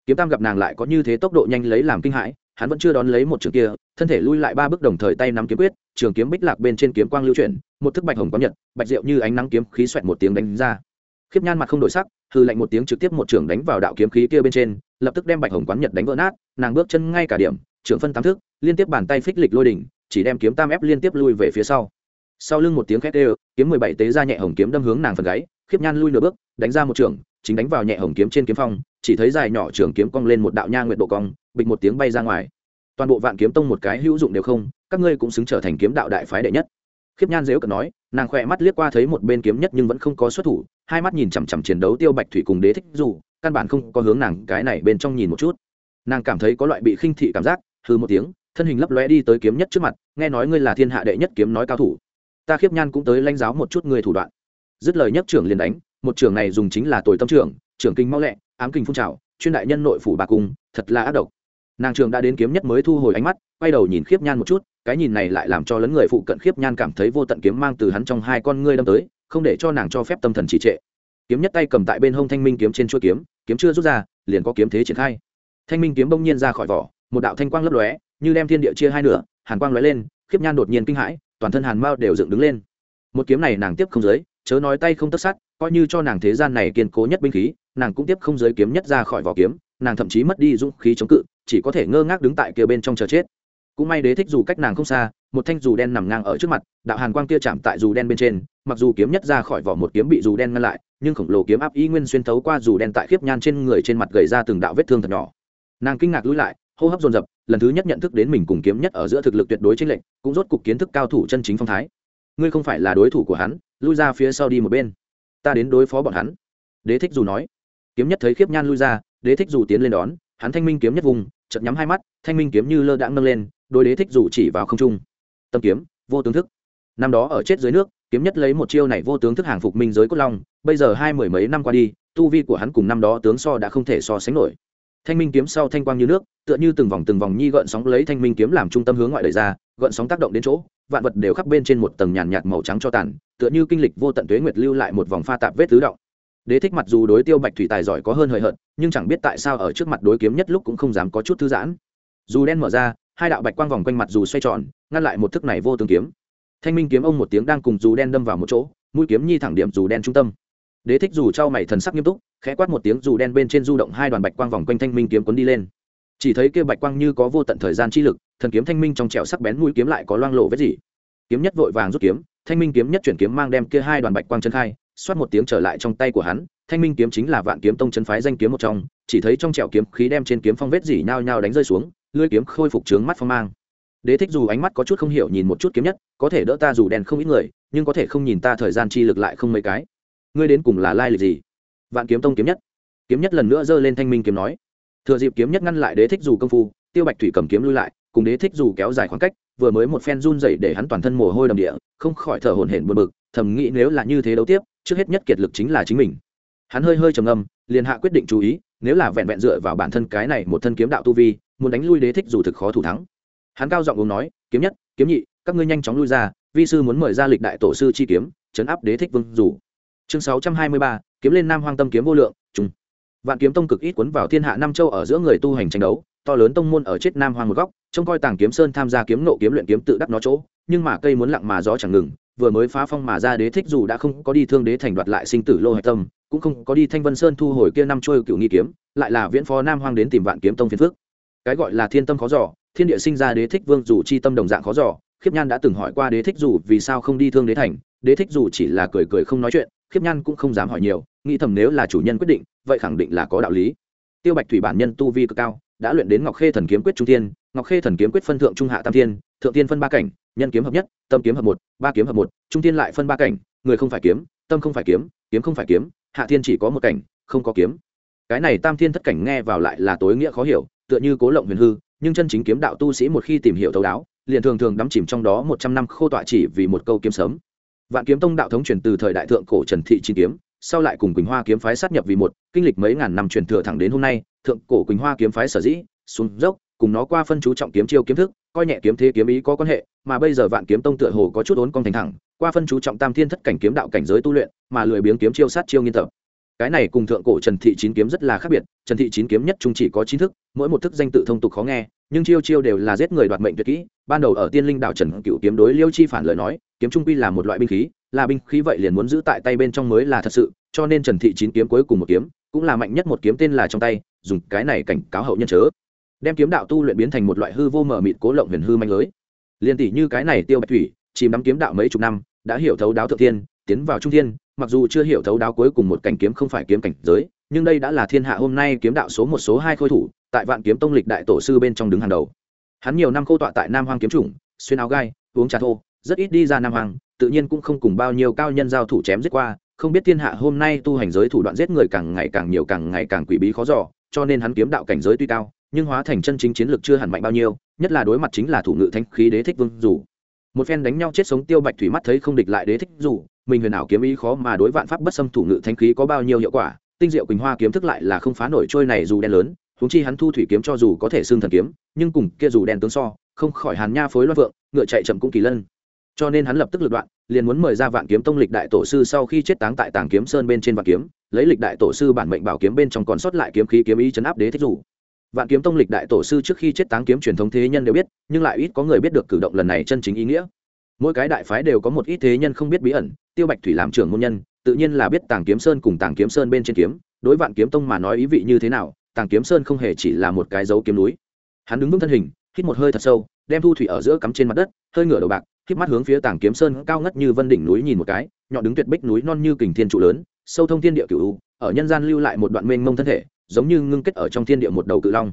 Kiếm tam gặp nàng lại có như thế tốc độ nhanh lấy làm kinh hãi, hắn vẫn chưa đón lấy một trường kia, thân thể lui lại ba bước đồng thời tay nắm kiếm quyết, trường kiếm bích lạc bên trên kiếm quang lưu chuyển, một thức bạch hồng có nhật, bạch diệu như ánh nắng kiếm khí xoẹt một tiếng đánh ra. Khiếp nhan mặt không đổi sắc hư lạnh một tiếng trực tiếp một trường đánh vào đạo kiếm khí kia bên trên, lập tức đem bạch hồng quán nhật đánh vỡ nát, nàng bước chân ngay cả điểm trưởng phân tám thức, liên tiếp bàn tay phích lịch lôi đỉnh, chỉ đem kiếm tam ép liên tiếp lui về phía sau sau lưng một tiếng khét đều kiếm mười bảy tế ra nhẹ hồng kiếm đâm hướng nàng phần gáy, khiếp nhan lui nửa bước, đánh ra một trường, chính đánh vào nhẹ hồng kiếm trên kiếm phong, chỉ thấy dài nhỏ trường kiếm cong lên một đạo nha nguyện độ cong, bịch một tiếng bay ra ngoài. Toàn bộ vạn kiếm tông một cái hữu dụng đều không, các ngươi cũng xứng trở thành kiếm đạo đại phái đệ nhất. Khiếp nhan dếu cận nói, nàng khỏe mắt liếc qua thấy một bên kiếm nhất nhưng vẫn không có xuất thủ, hai mắt nhìn chằm chằm chiến đấu tiêu bạch thủy cùng đế thích dù căn bản không có hướng nàng cái này bên trong nhìn một chút. Nàng cảm thấy có loại bị khinh thị cảm giác hư một tiếng, thân hình lấp lóe đi tới kiếm nhất trước mặt, nghe nói ngươi là thiên hạ đệ nhất kiếm nói cao thủ ta khiếp nhan cũng tới lãnh giáo một chút người thủ đoạn. Dứt lời nhất trưởng liền đánh, một trưởng này dùng chính là tồi tâm trưởng trưởng kinh mau lẹ, ám kinh phun trào, chuyên đại nhân nội phủ bà cung, thật là ác độc. Nàng trường đã đến kiếm nhất mới thu hồi ánh mắt, quay đầu nhìn khiếp nhan một chút, cái nhìn này lại làm cho lấn người phụ cận khiếp nhan cảm thấy vô tận kiếm mang từ hắn trong hai con ngươi đâm tới, không để cho nàng cho phép tâm thần trì trệ. Kiếm nhất tay cầm tại bên hông thanh minh kiếm trên chuôi kiếm kiếm chưa rút ra, liền có kiếm thế triển khai. Thanh minh kiếm bỗng nhiên ra khỏi vỏ, một đạo thanh quang lấp lóe, như đem thiên địa chia hai nửa, hàn quang lóe lên, khiếp nhan đột nhiên kinh hãi toàn thân hàn mao đều dựng đứng lên. Một kiếm này nàng tiếp không giới, chớ nói tay không tất sát, coi như cho nàng thế gian này kiên cố nhất binh khí, nàng cũng tiếp không giới kiếm nhất ra khỏi vỏ kiếm, nàng thậm chí mất đi dũng khí chống cự, chỉ có thể ngơ ngác đứng tại kia bên trong chờ chết. Cũng may đế thích dù cách nàng không xa, một thanh dù đen nằm ngang ở trước mặt, đạo hàn quang kia chạm tại dù đen bên trên, mặc dù kiếm nhất ra khỏi vỏ một kiếm bị dù đen ngăn lại, nhưng khổng lồ kiếm áp y nguyên xuyên thấu qua dù đen tại khiếp nhan trên người trên mặt gầy ra từng đạo vết thương thật nhỏ. Nàng kinh ngạc lui lại, hô hấp dồn dập lần thứ nhất nhận thức đến mình cùng kiếm nhất ở giữa thực lực tuyệt đối trên lệnh cũng rốt cục kiến thức cao thủ chân chính phong thái. Ngươi không phải là đối thủ của hắn, lui ra phía sau đi một bên. Ta đến đối phó bọn hắn. Đế thích dù nói. Kiếm nhất thấy khiếp nhan lui ra, đế thích dù tiến lên đón, hắn thanh minh kiếm nhất vùng, chợt nhắm hai mắt, thanh minh kiếm như lơ đãng nâng lên đôi đế thích dù chỉ vào không trung. Tâm kiếm, vô tướng thức. Năm đó ở chết dưới nước, kiếm nhất lấy một chiêu này vô tướng thức hàng phục minh giới cốt long, bây giờ hai mười mấy năm qua đi, tu vi của hắn cùng năm đó tướng so đã không thể so sánh nổi thanh minh kiếm sau thanh quang như nước, tựa như từng vòng từng vòng nhi gợn sóng lấy thanh minh kiếm làm trung tâm hướng ngoại đời ra, gợn sóng tác động đến chỗ, vạn vật đều khắp bên trên một tầng nhàn nhạt màu trắng cho tàn, tựa như kinh lịch vô tận tuế nguyệt lưu lại một vòng pha tạp vết tứ động. Đế thích mặc dù đối tiêu bạch thủy tài giỏi có hơn hời hợt, nhưng chẳng biết tại sao ở trước mặt đối kiếm nhất lúc cũng không dám có chút thư giãn. Dù đen mở ra, hai đạo bạch quang vòng quanh mặt dù xoay tròn, ngăn lại một thức này vô tương kiếm. Thanh minh kiếm ông một tiếng đang cùng dù đen đâm vào một chỗ, mũi kiếm nhi thẳng điểm dù đen trung tâm đế thích dù trao mày thần sắc nghiêm túc, khẽ quát một tiếng dù đen bên trên du động hai đoàn bạch quang vòng quanh thanh minh kiếm cuốn đi lên. Chỉ thấy kia bạch quang như có vô tận thời gian chi lực, thần kiếm thanh minh trong trẻo sắc bén mũi kiếm lại có loang lộ vết gì kiếm nhất vội vàng rút kiếm, thanh minh kiếm nhất chuyển kiếm mang đem kia hai đoàn bạch quang chân khai, xoát một tiếng trở lại trong tay của hắn, thanh minh kiếm chính là vạn kiếm tông chân phái danh kiếm một trong, chỉ thấy trong trẻo kiếm khí đem trên kiếm phong vết dỉ nhao nhao đánh rơi xuống, lưỡi kiếm khôi phục trướng mắt phong mang. Đế thích dù ánh mắt có chút không hiểu nhìn một chút kiếm nhất, có thể đỡ ta dù đèn không ít người, nhưng có thể không nhìn ta thời gian chi lực lại không mấy cái ngươi đến cùng là lai lịch gì? Vạn kiếm tông kiếm nhất. Kiếm nhất lần nữa giơ lên thanh minh kiếm nói. Thừa dịp kiếm nhất ngăn lại đế thích dù công phu, tiêu bạch thủy cầm kiếm lui lại, cùng đế thích dù kéo dài khoảng cách, vừa mới một phen run dậy để hắn toàn thân mồ hôi đầm địa, không khỏi thở hổn hển buồn bực, thầm nghĩ nếu là như thế đấu tiếp, trước hết nhất kiệt lực chính là chính mình. Hắn hơi hơi trầm âm liền hạ quyết định chú ý, nếu là vẹn vẹn dựa vào bản thân cái này một thân kiếm đạo tu vi, muốn đánh lui đế thích dù thực khó thủ thắng. Hắn cao giọng uống nói, kiếm nhất, kiếm nhị, các ngươi nhanh chóng lui ra, vi sư muốn mời ra lịch đại tổ sư chi kiếm, chấn áp đế thích vương dù chương sáu trăm hai mươi ba, kiếm lên nam hoang tâm kiếm vô lượng trung vạn kiếm tông cực ít cuốn vào thiên hạ Nam châu ở giữa người tu hành tranh đấu, to lớn tông môn ở chết nam hoang một góc, trông coi tàng kiếm sơn tham gia kiếm nộ kiếm luyện kiếm tự đắc nó chỗ, nhưng mà cây muốn lặng mà gió chẳng ngừng, vừa mới phá phong mà ra đế thích dù đã không có đi thương đế thành đoạt lại sinh tử lô hạch tâm, cũng không có đi thanh vân sơn thu hồi kia năm trôi cựu nghi kiếm, lại là viễn phó nam hoang đến tìm vạn kiếm tông phiên phước cái gọi là thiên tâm khó giỏ thiên địa sinh ra đế thích vương dù chi tâm đồng dạng khó giỏ khiếp nhan đã từng hỏi qua đế thích dù vì sao không đi thương đế thành, đế thích dù chỉ là cười cười không nói chuyện khiếp nhan cũng không dám hỏi nhiều, nghĩ thầm nếu là chủ nhân quyết định, vậy khẳng định là có đạo lý. Tiêu bạch thủy bản nhân tu vi cực cao, đã luyện đến ngọc khê thần kiếm quyết trung tiên ngọc khê thần kiếm quyết phân thượng trung hạ tam thiên, thượng tiên phân ba cảnh, nhân kiếm hợp nhất, tâm kiếm hợp một, ba kiếm hợp một, trung tiên lại phân ba cảnh, người không phải kiếm, tâm không phải kiếm kiếm không phải kiếm, hạ thiên chỉ có một cảnh, không có kiếm. Cái này tam thiên thất cảnh nghe vào lại là tối nghĩa khó hiểu, tựa như cố lộng huyền hư, nhưng chân chính kiếm đạo tu sĩ một khi tìm hiểu thấu đáo, liền thường thường đắm chìm trong đó một trăm năm khô tọa chỉ vì một câu kiếm sớm vạn kiếm tông đạo thống truyền từ thời đại thượng cổ trần thị chín kiếm, sau lại cùng quỳnh hoa kiếm phái sát nhập vì một, kinh lịch mấy ngàn năm truyền thừa thẳng đến hôm nay, thượng cổ quỳnh hoa kiếm phái sở dĩ, xuống dốc, cùng nó qua phân chú trọng kiếm chiêu kiếm thức, coi nhẹ kiếm thế kiếm ý có quan hệ, mà bây giờ vạn kiếm tông tựa hồ có chút ốn cong thành thẳng, qua phân chú trọng tam thiên thất cảnh kiếm đạo cảnh giới tu luyện, mà lười biếng kiếm chiêu sát chiêu nghiên tập. Cái này cùng thượng cổ trần thị chín kiếm rất là khác biệt, trần thị chín kiếm nhất trung chỉ có chín thức, mỗi một thức danh tự thông tục khó nghe, nhưng chiêu chiêu đều là giết người đoạt mệnh tuyệt kỹ. Ban đầu ở tiên linh đạo trần cựu kiếm đối liêu chi phản lời nói kiếm trung quy là một loại binh khí, là binh khí vậy liền muốn giữ tại tay bên trong mới là thật sự, cho nên trần thị chín kiếm cuối cùng một kiếm, cũng là mạnh nhất một kiếm tên là trong tay, dùng cái này cảnh cáo hậu nhân chớ. Đem kiếm đạo tu luyện biến thành một loại hư vô mở mịt cố lộng huyền hư manh lưới. Liên tỷ như cái này tiêu bạch thủy, chìm đắm kiếm đạo mấy chục năm, đã hiểu thấu đáo thượng thiên, tiến vào trung thiên, mặc dù chưa hiểu thấu đáo cuối cùng một cảnh kiếm không phải kiếm cảnh giới, nhưng đây đã là thiên hạ hôm nay kiếm đạo số một, số hai khôi thủ, tại vạn kiếm tông lịch đại tổ sư bên trong đứng hàng đầu. Hắn nhiều năm khô tọa tại nam hoang kiếm chủng, xuyên áo gai, uống trà thô rất ít đi ra nam hoàng tự nhiên cũng không cùng bao nhiêu cao nhân giao thủ chém giết qua, không biết thiên hạ hôm nay tu hành giới thủ đoạn giết người càng ngày càng nhiều càng ngày càng quỷ bí khó giỏ cho nên hắn kiếm đạo cảnh giới tuy cao, nhưng hóa thành chân chính chiến lược chưa hẳn mạnh bao nhiêu, nhất là đối mặt chính là thủ ngự thanh khí đế thích vương dù. Một phen đánh nhau chết sống tiêu bạch thủy mắt thấy không địch lại đế thích dù, mình huyền ảo kiếm ý khó mà đối vạn pháp bất xâm thủ ngự thanh khí có bao nhiêu hiệu quả, tinh diệu quỳnh hoa kiếm thức lại là không phá nổi trôi này dù đen lớn húng chi hắn thu thủy kiếm cho dù có thể xương thần kiếm, nhưng cùng kia dù đen tướng so, không khỏi hàn nha phối loan vượng, ngựa chạy chậm cũng kỳ lân cho nên hắn lập tức lựa đoạn, liền muốn mời ra vạn kiếm tông lịch đại tổ sư sau khi chết táng tại tàng kiếm sơn bên trên vạn kiếm, lấy lịch đại tổ sư bản mệnh bảo kiếm bên trong còn sót lại kiếm khí kiếm ý chấn áp đế thích dù vạn kiếm tông lịch đại tổ sư trước khi chết táng kiếm truyền thống thế nhân đều biết, nhưng lại ít có người biết được cử động lần này chân chính ý nghĩa. Mỗi cái đại phái đều có một ít thế nhân không biết bí ẩn, tiêu bạch thủy làm trưởng môn nhân, tự nhiên là biết tàng kiếm sơn cùng tàng kiếm sơn bên trên kiếm. Đối vạn kiếm tông mà nói ý vị như thế nào, tàng kiếm sơn không hề chỉ là một cái dấu kiếm núi. Hắn đứng vững thân hình, hít một hơi thật sâu, đem thu thủy ở giữa cắm trên mặt đất, hơi ngửa đầu bạc hít mắt hướng phía tàng kiếm sơn cao ngất như vân đỉnh núi nhìn một cái nhọn đứng tuyệt bích núi non như kình thiên trụ lớn sâu thông thiên địa cửu ở nhân gian lưu lại một đoạn mênh mông thân thể giống như ngưng kết ở trong thiên địa một đầu cự long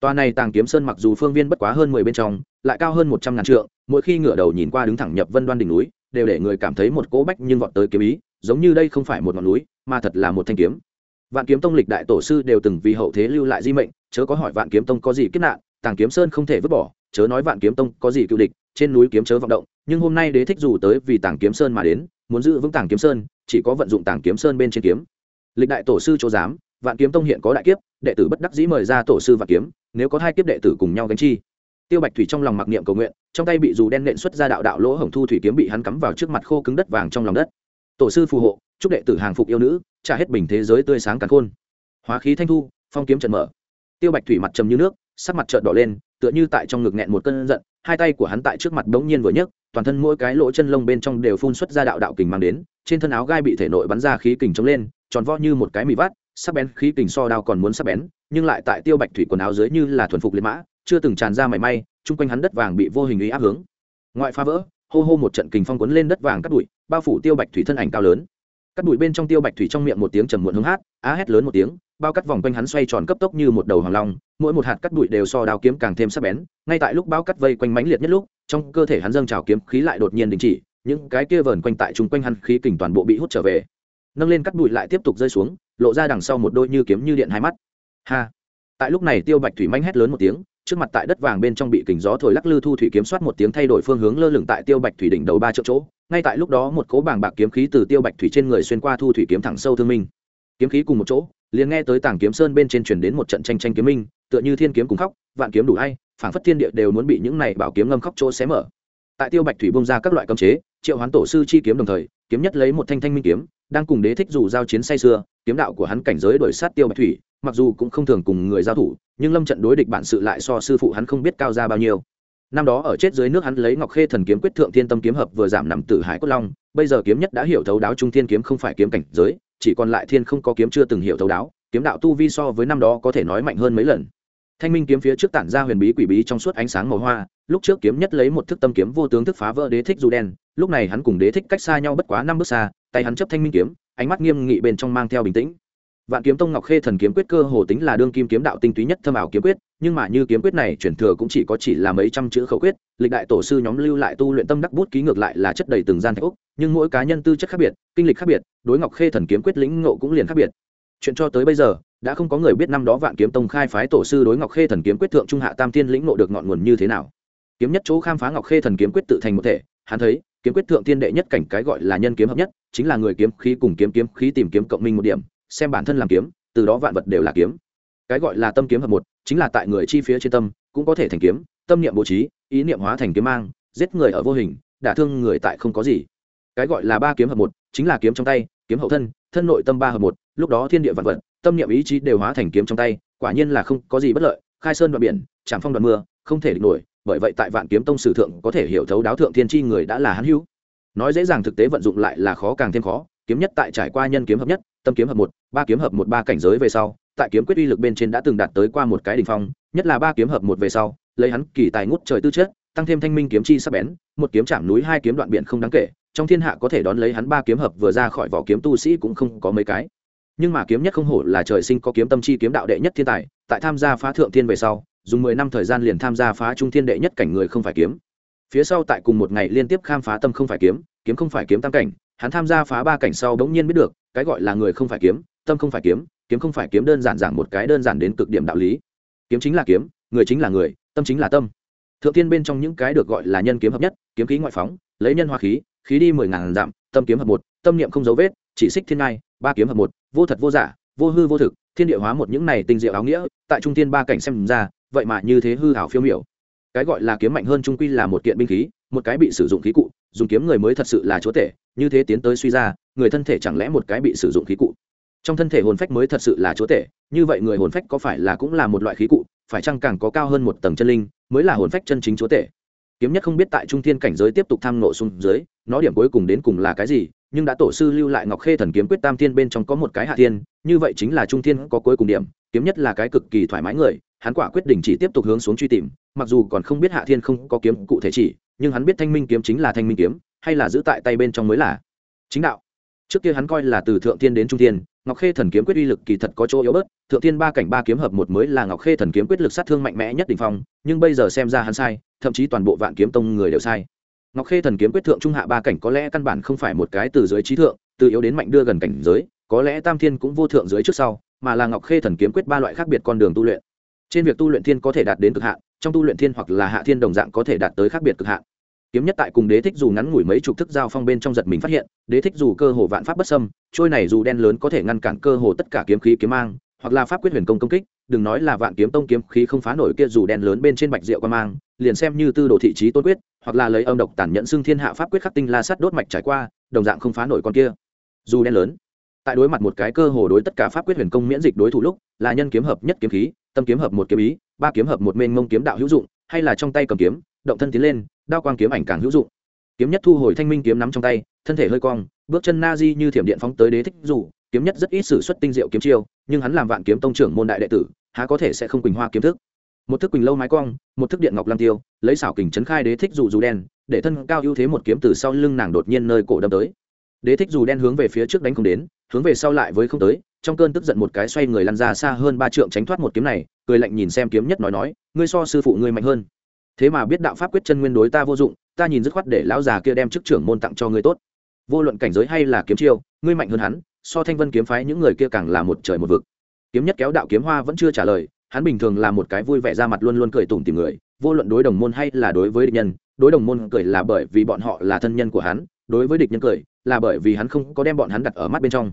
Toa này Tàng Kiếm Sơn mặc dù phương viên bất quá hơn mười bên trong, lại cao hơn một trăm ngàn trượng, mỗi khi ngửa đầu nhìn qua đứng thẳng nhập Vân Đoan đỉnh núi, đều để người cảm thấy một cỗ bách nhưng vọt tới kiếm ý, giống như đây không phải một ngọn núi, mà thật là một thanh kiếm. Vạn Kiếm Tông lịch đại tổ sư đều từng vì hậu thế lưu lại di mệnh, chớ có hỏi Vạn Kiếm Tông có gì kiếp nạn, Tàng Kiếm Sơn không thể vứt bỏ, chớ nói Vạn Kiếm Tông có gì cựu địch, trên núi kiếm chớ vọng động, nhưng hôm nay Đế thích dù tới vì Tàng Kiếm Sơn mà đến, muốn giữ vững Tàng Kiếm Sơn, chỉ có vận dụng Tàng Kiếm Sơn bên trên kiếm. Lịch đại tổ sư chỗ dám, Vạn Kiếm Tông hiện có đại kiếp, đệ tử bất đắc dĩ mời ra tổ sư Vạn Kiếm, nếu có hai kiếp đệ tử cùng nhau gánh chi. Tiêu bạch thủy trong lòng mặc niệm cầu nguyện trong tay bị dù đen nện xuất ra đạo đạo lỗ hổng thu thủy kiếm bị hắn cắm vào trước mặt khô cứng đất vàng trong lòng đất. Tổ sư phù hộ chúc đệ tử hàng phục yêu nữ trả hết bình thế giới tươi sáng càng khôn. Hóa khí thanh thu phong kiếm trần mở. Tiêu bạch thủy mặt trầm như nước sắc mặt trợn đỏ lên tựa như tại trong ngực nghẹn một cơn giận hai tay của hắn tại trước mặt bỗng nhiên vừa nhấc toàn thân mỗi cái lỗ chân lông bên trong đều phun xuất ra đạo đạo kình mang đến trên thân áo gai bị thể nội bắn ra khí kình trống lên tròn vo như một cái mì vắt, sắc bén khí kình so đao còn muốn sắc bén nhưng lại tại tiêu bạch thủy quần áo dưới như là thuần phục liệt mã chưa từng tràn ra mảy may chung quanh hắn đất vàng bị vô hình ý áp hướng. Ngoại phá vỡ hô hô một trận kình phong cuốn lên đất vàng cắt bụi bao phủ tiêu bạch thủy thân ảnh cao lớn cắt bụi bên trong tiêu bạch thủy trong miệng một tiếng trầm muộn hướng hát, á hét lớn một tiếng, bao cắt vòng quanh hắn xoay tròn cấp tốc như một đầu hoàng long, mỗi một hạt cắt bụi đều so đao kiếm càng thêm sắc bén, ngay tại lúc bao cắt vây quanh mãnh liệt nhất lúc, trong cơ thể hắn dâng trào kiếm khí lại đột nhiên đình chỉ, những cái kia vờn quanh tại chung quanh hắn khí kình toàn bộ bị hút trở về. Nâng lên cắt bụi lại tiếp tục rơi xuống, lộ ra đằng sau một đôi như kiếm như điện hai mắt. Ha! Tại lúc này tiêu bạch thủy manh hét lớn một tiếng trước mặt tại đất vàng bên trong bị kình gió thổi lắc lư thu thủy kiếm soát một tiếng thay đổi phương hướng lơ lửng tại tiêu bạch thủy đỉnh đầu ba triệu chỗ, ngay tại lúc đó một cố bàng bạc kiếm khí từ tiêu bạch thủy trên người xuyên qua thu thủy kiếm thẳng sâu thương minh. Kiếm khí cùng một chỗ, liền nghe tới tảng kiếm sơn bên trên truyền đến một trận tranh tranh kiếm minh, tựa như thiên kiếm cùng khóc, vạn kiếm đủ hay, phảng phất thiên địa đều muốn bị những này bảo kiếm ngâm khóc chỗ xé mở. Tại tiêu bạch thủy bông ra các loại cấm chế, triệu hoán tổ sư chi kiếm đồng thời, kiếm nhất lấy một thanh thanh minh kiếm đang cùng đế thích dù giao chiến say xưa kiếm đạo của hắn cảnh giới đổi sát tiêu bạch thủy, mặc dù cũng không thường cùng người giao thủ, nhưng lâm trận đối địch bản sự lại so sư phụ hắn không biết cao ra bao nhiêu. Năm đó ở chết dưới nước hắn lấy ngọc khê thần kiếm quyết thượng thiên tâm kiếm hợp vừa giảm nằm tử hải cốt long, bây giờ kiếm nhất đã hiểu thấu đáo trung thiên kiếm không phải kiếm cảnh giới, chỉ còn lại thiên không có kiếm chưa từng hiểu thấu đáo, kiếm đạo tu vi so với năm đó có thể nói mạnh hơn mấy lần. Thanh minh kiếm phía trước tản ra huyền bí quỷ bí trong suốt ánh sáng màu hoa, lúc trước kiếm nhất lấy một thức tâm kiếm vô tướng thức phá vỡ đế thích du đen, lúc này hắn cùng đế thích cách xa nhau bất quá năm bước xa tay hắn chấp thanh minh kiếm, ánh mắt nghiêm nghị bên trong mang theo bình tĩnh. Vạn kiếm tông ngọc khê thần kiếm quyết cơ hồ tính là đương kim kiếm đạo tinh túy nhất thâm ảo kiếm quyết, nhưng mà như kiếm quyết này chuyển thừa cũng chỉ có chỉ là mấy trăm chữ khẩu quyết, lịch đại tổ sư nhóm lưu lại tu luyện tâm đắc bút ký ngược lại là chất đầy từng gian thạch úc, nhưng mỗi cá nhân tư chất khác biệt, kinh lịch khác biệt, đối ngọc khê thần kiếm quyết lĩnh ngộ cũng liền khác biệt. Chuyện cho tới bây giờ, đã không có người biết năm đó vạn kiếm tông khai phái tổ sư đối ngọc khê thần kiếm quyết thượng trung hạ tam thiên lĩnh ngộ được ngọn nguồn như thế nào. Kiếm nhất chỗ khám phá ngọc khê thần kiếm quyết tự thành một thể, hắn thấy kiếm quyết thượng thiên đệ nhất cảnh cái gọi là nhân kiếm hợp nhất, chính là người kiếm khí cùng kiếm kiếm khí tìm kiếm cộng minh một điểm, xem bản thân làm kiếm, từ đó vạn vật đều là kiếm. Cái gọi là tâm kiếm hợp một, chính là tại người chi phía trên tâm, cũng có thể thành kiếm, tâm niệm bố trí, ý niệm hóa thành kiếm mang, giết người ở vô hình, đả thương người tại không có gì. Cái gọi là ba kiếm hợp một, chính là kiếm trong tay, kiếm hậu thân thân nội tâm ba hợp một, lúc đó thiên địa vạn vật, tâm niệm ý chí đều hóa thành kiếm trong tay, quả nhiên là không có gì bất lợi, khai sơn đoạn biển trảm phong đoạn mưa, không thể địch nổi bởi vậy tại vạn kiếm tông sử thượng có thể hiểu thấu đáo thượng thiên chi người đã là hắn hữu. Nói dễ dàng thực tế vận dụng lại là khó càng thêm khó, kiếm nhất tại trải qua nhân kiếm hợp nhất, tâm kiếm hợp một, ba kiếm hợp một ba cảnh giới về sau, tại kiếm quyết uy lực bên trên đã từng đạt tới qua một cái đ ỉ n h phong, nhất là ba kiếm hợp một về sau, lấy hắn kỳ tài ngút trời tư chất, tăng thêm thanh minh kiếm chi sắp bén, một kiếm chạm núi hai kiếm đoạn biển không đáng kể, trong thiên hạ có thể đón lấy hắn ba kiếm hợp vừa ra khỏi vỏ kiếm tu sĩ cũng không có mấy cái. Nhưng mà kiếm nhất không hổ là trời sinh có kiếm tâm chi kiếm đạo đệ nhất thiên tài, tại tham gia phá thượng thiên về sau dùng mười năm thời gian liền tham gia phá trung thiên đệ nhất cảnh người không phải kiếm. Phía sau tại cùng một ngày liên tiếp khám phá tâm không phải kiếm kiếm không phải kiếm tam cảnh, hắn tham gia phá ba cảnh sau bỗng nhiên biết được, cái gọi là người không phải kiếm, tâm không phải kiếm kiếm không phải kiếm đơn giản giảng một cái đơn giản đến cực điểm đạo lý. Kiếm chính là kiếm, người chính là người, tâm chính là tâm. Thượng tiên bên trong những cái được gọi là nhân kiếm hợp nhất, kiếm khí ngoại phóng, lấy nhân hoa khí khí đi mười ngàn dặm, tâm kiếm hợp một, tâm niệm không dấu vết, chỉ xích thiên ngai, ba kiếm hợp một, vô thật vô giả, vô hư vô thực, thiên địa hóa một những này tinh diệu áo nghĩa, tại trung thiên ba cảnh xem ra vậy mà như thế hư hảo phiêu miểu. Cái gọi là kiếm mạnh hơn trung quy là một kiện binh khí, một cái bị sử dụng khí cụ, dùng kiếm người mới thật sự là chúa tể, như thế tiến tới suy ra, người thân thể chẳng lẽ một cái bị sử dụng khí cụ? Trong thân thể hồn phách mới thật sự là chúa tể, như vậy người hồn phách có phải là cũng là một loại khí cụ, phải chăng càng có cao hơn một tầng chân linh mới là hồn phách chân chính chúa tể? Kiếm nhất không biết tại trung thiên cảnh giới tiếp tục tham nộ xuống dưới, nó điểm cuối cùng đến cùng là cái gì, nhưng đã tổ sư lưu lại ngọc khê thần kiếm quyết tam thiên bên trong có một cái hạ thiên, như vậy chính là trung thiên có cuối cùng điểm, kiếm nhất là cái cực kỳ thoải mái người hắn quả quyết định chỉ tiếp tục hướng xuống truy tìm, mặc dù còn không biết hạ thiên không có kiếm cụ thể chỉ, nhưng hắn biết thanh minh kiếm chính là thanh minh kiếm, hay là giữ tại tay bên trong mới là. Chính đạo. Trước kia hắn coi là từ thượng thiên đến trung thiên, ngọc khê thần kiếm quyết uy lực kỳ thật có chỗ yếu bớt, thượng thiên ba cảnh ba kiếm hợp một mới là ngọc khê thần kiếm quyết lực sát thương mạnh mẽ nhất đ ỉ n h phong, nhưng bây giờ xem ra hắn sai, thậm chí toàn bộ vạn kiếm tông người đều sai. Ngọc khê thần kiếm quyết thượng trung hạ ba cảnh có lẽ căn bản không phải một cái từ dưới trí thượng, từ yếu đến mạnh đưa gần cảnh giới, có lẽ tam thiên cũng vô thượng dưới trước sau, mà là ngọc khê thần kiếm quyết ba loại khác biệt con đường tu luyện trên việc tu luyện thiên có thể đạt đến cực hạn, trong tu luyện thiên hoặc là hạ thiên đồng dạng có thể đạt tới khác biệt cực hạn. Kiếm nhất tại cùng đế thích dù ngắn ngủi mấy chục thức giao phong bên trong giật mình phát hiện, đế thích dù cơ hồ vạn pháp bất sâm trôi này dù đen lớn có thể ngăn cản cơ hồ tất cả kiếm khí kiếm mang, hoặc là pháp quyết huyền công công kích, đừng nói là vạn kiếm tông kiếm khí không phá nổi kia dù đen lớn bên trên bạch diệu quan mang, liền xem như tư đồ thị trí tôn quyết, hoặc là lấy âm độc tản nhận xưng thiên hạ pháp quyết khắc tinh la sắt đốt mạch trải qua, đồng dạng không phá nổi con kia. Dù đen lớn tại đối mặt một cái cơ hồ đối tất cả pháp quyết huyền công miễn dịch đối thủ lúc, là nhân kiếm hợp nhất kiếm khí, tâm kiếm hợp một kiếm ý, ba kiếm hợp một mênh mông kiếm đạo hữu dụng, hay là trong tay cầm kiếm, động thân tiến lên, đao quang kiếm ảnh càng hữu dụng. Kiếm nhất thu hồi thanh minh kiếm nắm trong tay, thân thể hơi cong, bước chân na di như thiểm điện phóng tới đế thích dù, kiếm nhất rất ít sử xuất tinh diệu kiếm chiêu, nhưng hắn làm vạn kiếm tông trưởng môn đại đệ tử, há có thể sẽ không quỳnh hoa kiếm thức. Một thức quỳnh lâu mái cong, một thức điện ngọc lam tiêu, lấy xảo kình trấn khai đế thích dù dù đen, để thân cao ưu thế một kiếm từ sau lưng nàng đột nhiên nơi cổ đâm tới. Đế thích dù đen hướng về phía trước đánh không đến hướng về sau lại với không tới, trong cơn tức giận một cái xoay người lăn ra xa hơn ba trượng tránh thoát một kiếm này, cười lạnh nhìn xem kiếm nhất nói nói, ngươi so sư phụ ngươi mạnh hơn. Thế mà biết đạo pháp quyết chân nguyên đối ta vô dụng, ta nhìn dứt khoát để lão già kia đem chức trưởng môn tặng cho ngươi tốt. Vô luận cảnh giới hay là kiếm chiêu, ngươi mạnh hơn hắn, so thanh vân kiếm phái những người kia càng là một trời một vực. Kiếm nhất kéo đạo kiếm hoa vẫn chưa trả lời, hắn bình thường là một cái vui vẻ ra mặt luôn luôn cười tủm tìm người, vô luận đối đồng môn hay là đối với địch nhân, đối đồng môn cười là bởi vì bọn họ là thân nhân của hắn đối với địch nhân cười, là bởi vì hắn không có đem bọn hắn đặt ở mắt bên trong.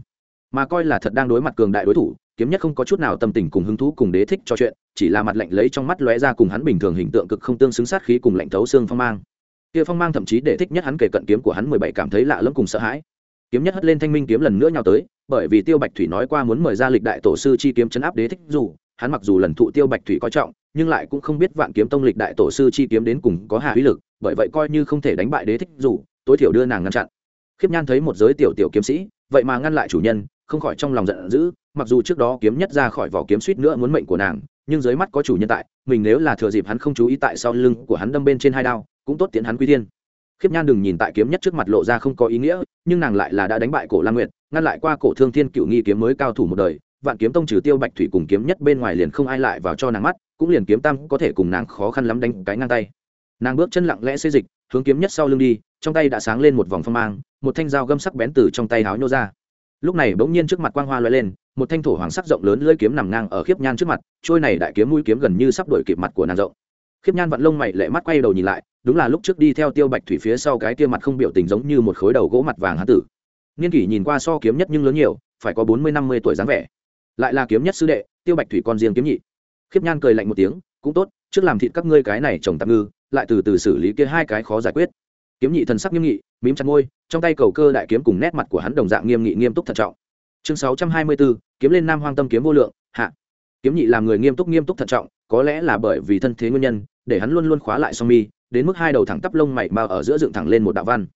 Mà coi là thật đang đối mặt cường đại đối thủ, kiếm nhất không có chút nào tâm tình cùng hứng thú cùng đế thích trò chuyện, chỉ là mặt lạnh lấy trong mắt lóe ra cùng hắn bình thường hình tượng cực không tương xứng sát khí cùng lạnh thấu xương phong mang. Kia phong mang thậm chí để thích nhất hắn kể cận kiếm của hắn mười bảy cảm thấy lạ lẫm cùng sợ hãi. Kiếm nhất hất lên thanh minh kiếm lần nữa nhau tới, bởi vì tiêu bạch thủy nói qua muốn mời ra lịch đại tổ sư chi kiếm chấn áp đế thích dù, hắn mặc dù lần thụ tiêu bạch thủy có trọng, nhưng lại cũng không biết vạn kiếm tông lịch đại tổ sư chi kiếm đến cùng có hạ uy lực, bởi vậy coi như không thể đánh bại đế thích dù tối thiểu đưa nàng ngăn chặn khiếp nhan thấy một giới tiểu tiểu kiếm sĩ, vậy mà ngăn lại chủ nhân, không khỏi trong lòng giận dữ, mặc dù trước đó kiếm nhất ra khỏi vỏ kiếm suýt nữa muốn mệnh của nàng, nhưng dưới mắt có chủ nhân tại, mình nếu là thừa dịp hắn không chú ý tại sau lưng của hắn đâm bên trên hai đao, cũng tốt tiến hắn quy thiên. khiếp nhan đừng nhìn tại kiếm nhất trước mặt lộ ra không có ý nghĩa, nhưng nàng lại là đã đánh bại cổ lan nguyệt, ngăn lại qua cổ thương thiên cựu nghi kiếm mới cao thủ một đời, vạn kiếm tông trừ tiêu bạch thủy cùng kiếm nhất bên ngoài liền không ai lại vào cho nàng mắt, cũng liền kiếm tam có thể cùng nàng khó khăn lắm đánh cái ngang tay nàng bước chân lặng lẽ xê dịch, hướng kiếm nhất sau lưng đi, trong tay đã sáng lên một vòng phong mang, một thanh dao găm sắc bén từ trong tay háo nhô ra. Lúc này bỗng nhiên trước mặt quang hoa l lên, một thanh thổ hoàng sắc rộng lớn lưỡi kiếm nằm ngang ở khiếp nhan trước mặt, trôi này đại kiếm mũi kiếm gần như sắp đổi kịp mặt của nàng rộng. Khiếp nhan vặn lông mày lệ mắt quay đầu nhìn lại, đúng là lúc trước đi theo tiêu bạch thủy phía sau cái kia mặt không biểu tình giống như một khối đầu gỗ mặt vàng hán tử. Niên kỷ nhìn qua so kiếm nhất nhưng lớn nhiều, phải có bốn mươi năm mươi tuổi dáng vẻ. Lại là kiếm nhất sư đệ, tiêu bạch thủy con riêng kiếm nhị. Khiếp nhan cười lạnh một tiếng, cũng tốt, trước làm thịt các ngươi cái này trồng tạm ngư lại từ từ xử lý kia hai cái khó giải quyết. Kiếm nhị thần sắc nghiêm nghị, mím chặt ngôi trong tay cầu cơ đại kiếm cùng nét mặt của hắn đồng dạng nghiêm nghị nghiêm túc thận trọng. Chương sáu trăm hai mươi bốn kiếm lên nam hoang tâm kiếm vô lượng, hạ. Kiếm nhị làm người nghiêm túc nghiêm túc thận trọng, có lẽ là bởi vì thân thế nguyên nhân, để hắn luôn luôn khóa lại song mi, đến mức hai đầu thẳng tắp lông mày mao ở giữa dựng thẳng lên một đạo văn.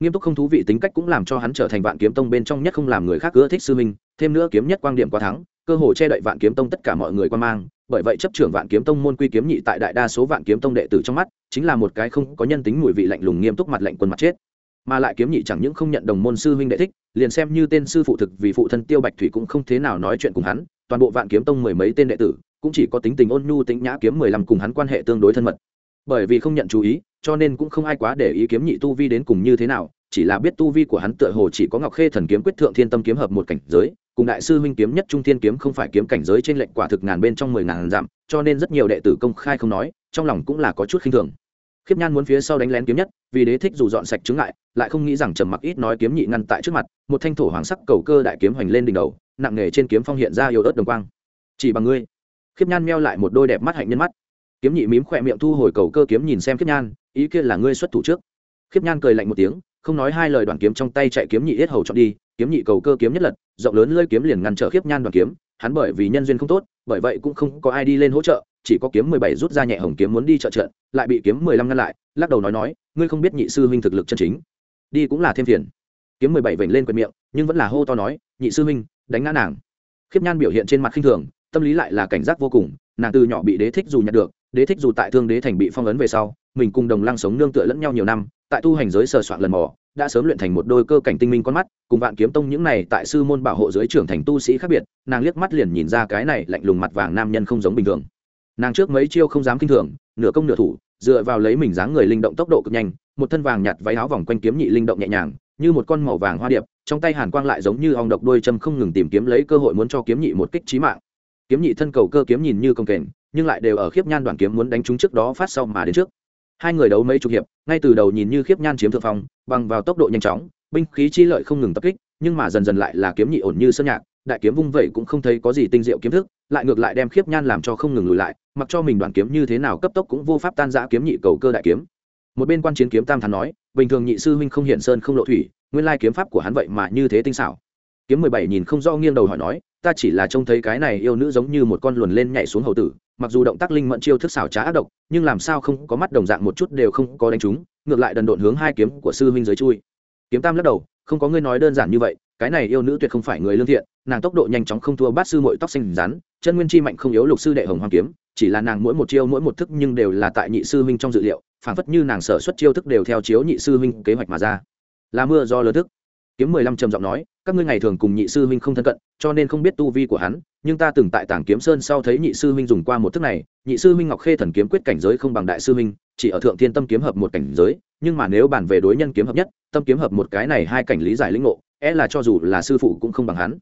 Nghiêm túc không thú vị tính cách cũng làm cho hắn trở thành vạn kiếm tông bên trong nhất không làm người khác ưa thích sư minh thêm nữa kiếm nhất quan điểm quá thắng cơ hồ che đậy vạn kiếm tông tất cả mọi người quan mang, bởi vậy chấp trưởng vạn kiếm tông môn quy kiếm nhị tại đại đa số vạn kiếm tông đệ tử trong mắt, chính là một cái không có nhân tính mùi vị lạnh lùng nghiêm túc mặt lạnh quân mặt chết. Mà lại kiếm nhị chẳng những không nhận đồng môn sư huynh đệ thích, liền xem như tên sư phụ thực vì phụ thân tiêu bạch thủy cũng không thế nào nói chuyện cùng hắn, toàn bộ vạn kiếm tông mười mấy tên đệ tử, cũng chỉ có tính tình ôn nhu tính nhã kiếm mười lăm cùng hắn quan hệ tương đối thân mật. Bởi vì không nhận chú ý, cho nên cũng không ai quá để ý kiếm nhị tu vi đến cùng như thế nào, chỉ là biết tu vi của hắn tựa hồ chỉ có ngọc khê thần kiếm quyết thượng thiên tâm kiếm hợp một cảnh giới cùng đại sư huynh kiếm nhất trung thiên kiếm không phải kiếm cảnh giới trên lệnh quả thực ngàn bên trong mười ngàn dặm, cho nên rất nhiều đệ tử công khai không nói, trong lòng cũng là có chút khinh thường. Khiếp nhan muốn phía sau đánh lén kiếm nhất, vì đế thích dù dọn sạch chứng lại lại không nghĩ rằng trầm mặc ít nói kiếm nhị ngăn tại trước mặt, một thanh thổ hoàng sắc cầu cơ đại kiếm hoành lên đỉnh đầu, nặng nghề trên kiếm phong hiện ra yếu ớt đồng quang. Chỉ bằng ngươi. Khiếp nhan meo lại một đôi đẹp mắt hạnh nhân mắt. Kiếm nhị mím khỏe miệng thu hồi cầu cơ kiếm nhìn xem khiếp nhan, ý kia là ngươi xuất thủ trước. Khiếp nhan cười lạnh một tiếng, không nói hai lời đoàn kiếm trong tay chạy kiếm nhị yết hầu chọn đi kiếm nhị cầu cơ kiếm nhất lật, rộng lớn lơi kiếm liền ngăn trở khiếp nhan đoàn kiếm, hắn bởi vì nhân duyên không tốt, bởi vậy cũng không có ai đi lên hỗ trợ, chỉ có kiếm mười bảy rút ra nhẹ hồng kiếm muốn đi trợ trận, lại bị kiếm mười lăm ngăn lại, lắc đầu nói nói, ngươi không biết nhị sư huynh thực lực chân chính, đi cũng là thêm phiền. Kiếm mười bảy vểnh lên quệt miệng, nhưng vẫn là hô to nói, nhị sư huynh, đánh ngã nàng. Khiếp nhan biểu hiện trên mặt khinh thường, tâm lý lại là cảnh giác vô cùng, nàng từ nhỏ bị đế thích dù nhặt được, đế thích dù tại thương đế thành bị phong ấn về sau, mình cùng đồng lăng sống nương tựa lẫn nhau nhiều năm, tại tu hành giới sờ soạn lần mò đã sớm luyện thành một đôi cơ cảnh tinh minh con mắt, cùng vạn kiếm tông những này tại sư môn bảo hộ dưới trưởng thành tu sĩ khác biệt, nàng liếc mắt liền nhìn ra cái này lạnh lùng mặt vàng nam nhân không giống bình thường. Nàng trước mấy chiêu không dám kinh thường, nửa công nửa thủ, dựa vào lấy mình dáng người linh động tốc độ cực nhanh, một thân vàng nhạt váy áo vòng quanh kiếm nhị linh động nhẹ nhàng, như một con màu vàng hoa điệp, trong tay hàn quang lại giống như ong độc đôi châm không ngừng tìm kiếm lấy cơ hội muốn cho kiếm nhị một kích trí mạng. Kiếm nhị thân cầu cơ kiếm nhìn như công kềnh, nhưng lại đều ở khiếp nhan đoàn kiếm muốn đánh trúng trước đó phát sau mà đến trước hai người đấu mấy chục hiệp, ngay từ đầu nhìn như khiếp nhan chiếm thượng phong, bằng vào tốc độ nhanh chóng, binh khí chi lợi không ngừng tập kích, nhưng mà dần dần lại là kiếm nhị ổn như sơn nhạc, đại kiếm vung vẩy cũng không thấy có gì tinh diệu kiếm thức, lại ngược lại đem khiếp nhan làm cho không ngừng lùi lại, mặc cho mình đoàn kiếm như thế nào cấp tốc cũng vô pháp tan giã kiếm nhị cầu cơ đại kiếm. Một bên quan chiến kiếm tam thắn nói, bình thường nhị sư huynh không hiện sơn không lộ thủy, nguyên lai kiếm pháp của hắn vậy mà như thế tinh xảo. Kiếm mười bảy nhìn không do nghiêng đầu hỏi nói, ta chỉ là trông thấy cái này yêu nữ giống như một con luồn lên nhảy xuống hầu tử mặc dù động tác linh mẫn chiêu thức xảo trá ác độc, nhưng làm sao không có mắt đồng dạng một chút đều không có đánh trúng, ngược lại đần độn hướng hai kiếm của sư huynh giới chui. Kiếm tam lắc đầu, không có ngươi nói đơn giản như vậy, cái này yêu nữ tuyệt không phải người lương thiện, nàng tốc độ nhanh chóng không thua bát sư mội tóc xanh rắn, chân nguyên chi mạnh không yếu lục sư đệ hồng hoàng kiếm, chỉ là nàng mỗi một chiêu mỗi một thức nhưng đều là tại nhị sư huynh trong dự liệu, phảng phất như nàng sở xuất chiêu thức đều theo chiếu nhị sư huynh kế hoạch mà ra. Là mưa do lớn thức. Kiếm mười lăm trầm giọng nói các ngươi ngày thường cùng nhị sư huynh không thân cận, cho nên không biết tu vi của hắn, nhưng ta từng tại tảng kiếm sơn sau thấy nhị sư huynh dùng qua một thức này, nhị sư huynh ngọc khê thần kiếm quyết cảnh giới không bằng đại sư huynh, chỉ ở thượng thiên tâm kiếm hợp một cảnh giới, nhưng mà nếu bàn về đối nhân kiếm hợp nhất, tâm kiếm hợp một cái này hai cảnh lý giải lĩnh ngộ é e là cho dù là sư phụ cũng không bằng hắn.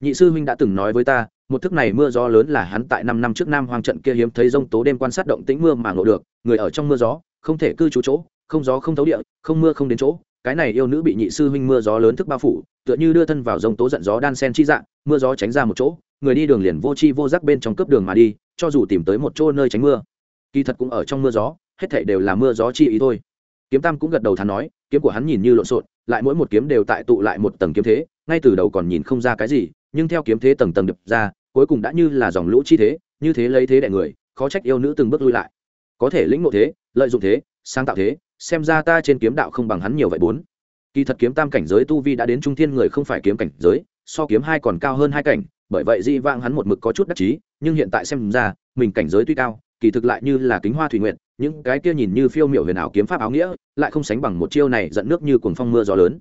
Nhị sư huynh đã từng nói với ta, một thức này mưa gió lớn là hắn tại năm năm trước nam hoang trận kia hiếm thấy rông tố đêm quan sát động tĩnh mưa mà ngộ được, người ở trong mưa gió, không thể cư trú chỗ, không gió không thấu địa, không mưa không đến chỗ cái này yêu nữ bị nhị sư huynh mưa gió lớn thức bao phủ, tựa như đưa thân vào rông tố giận gió đan sen chi dạng, mưa gió tránh ra một chỗ, người đi đường liền vô chi vô giác bên trong cướp đường mà đi, cho dù tìm tới một chỗ nơi tránh mưa. Kỳ thật cũng ở trong mưa gió, hết thảy đều là mưa gió chi ý thôi. Kiếm tam cũng gật đầu thắn nói, kiếm của hắn nhìn như lộn xộn, lại mỗi một kiếm đều tại tụ lại một tầng kiếm thế, ngay từ đầu còn nhìn không ra cái gì, nhưng theo kiếm thế tầng tầng đập ra, cuối cùng đã như là dòng lũ chi thế, như thế lấy thế đại người, khó trách yêu nữ từng bước lui lại. Có thể lĩnh ngộ thế, lợi dụng thế, sáng tạo thế xem ra ta trên kiếm đạo không bằng hắn nhiều vậy bốn. Kỳ thật kiếm tam cảnh giới tu vi đã đến trung thiên người không phải kiếm cảnh giới, so kiếm hai còn cao hơn hai cảnh, bởi vậy di vang hắn một mực có chút đắc chí, nhưng hiện tại xem ra, mình cảnh giới tuy cao, kỳ thực lại như là kính hoa thủy nguyện những cái kia nhìn như phiêu miểu huyền ảo kiếm pháp áo nghĩa, lại không sánh bằng một chiêu này dẫn nước như cuồng phong mưa gió lớn.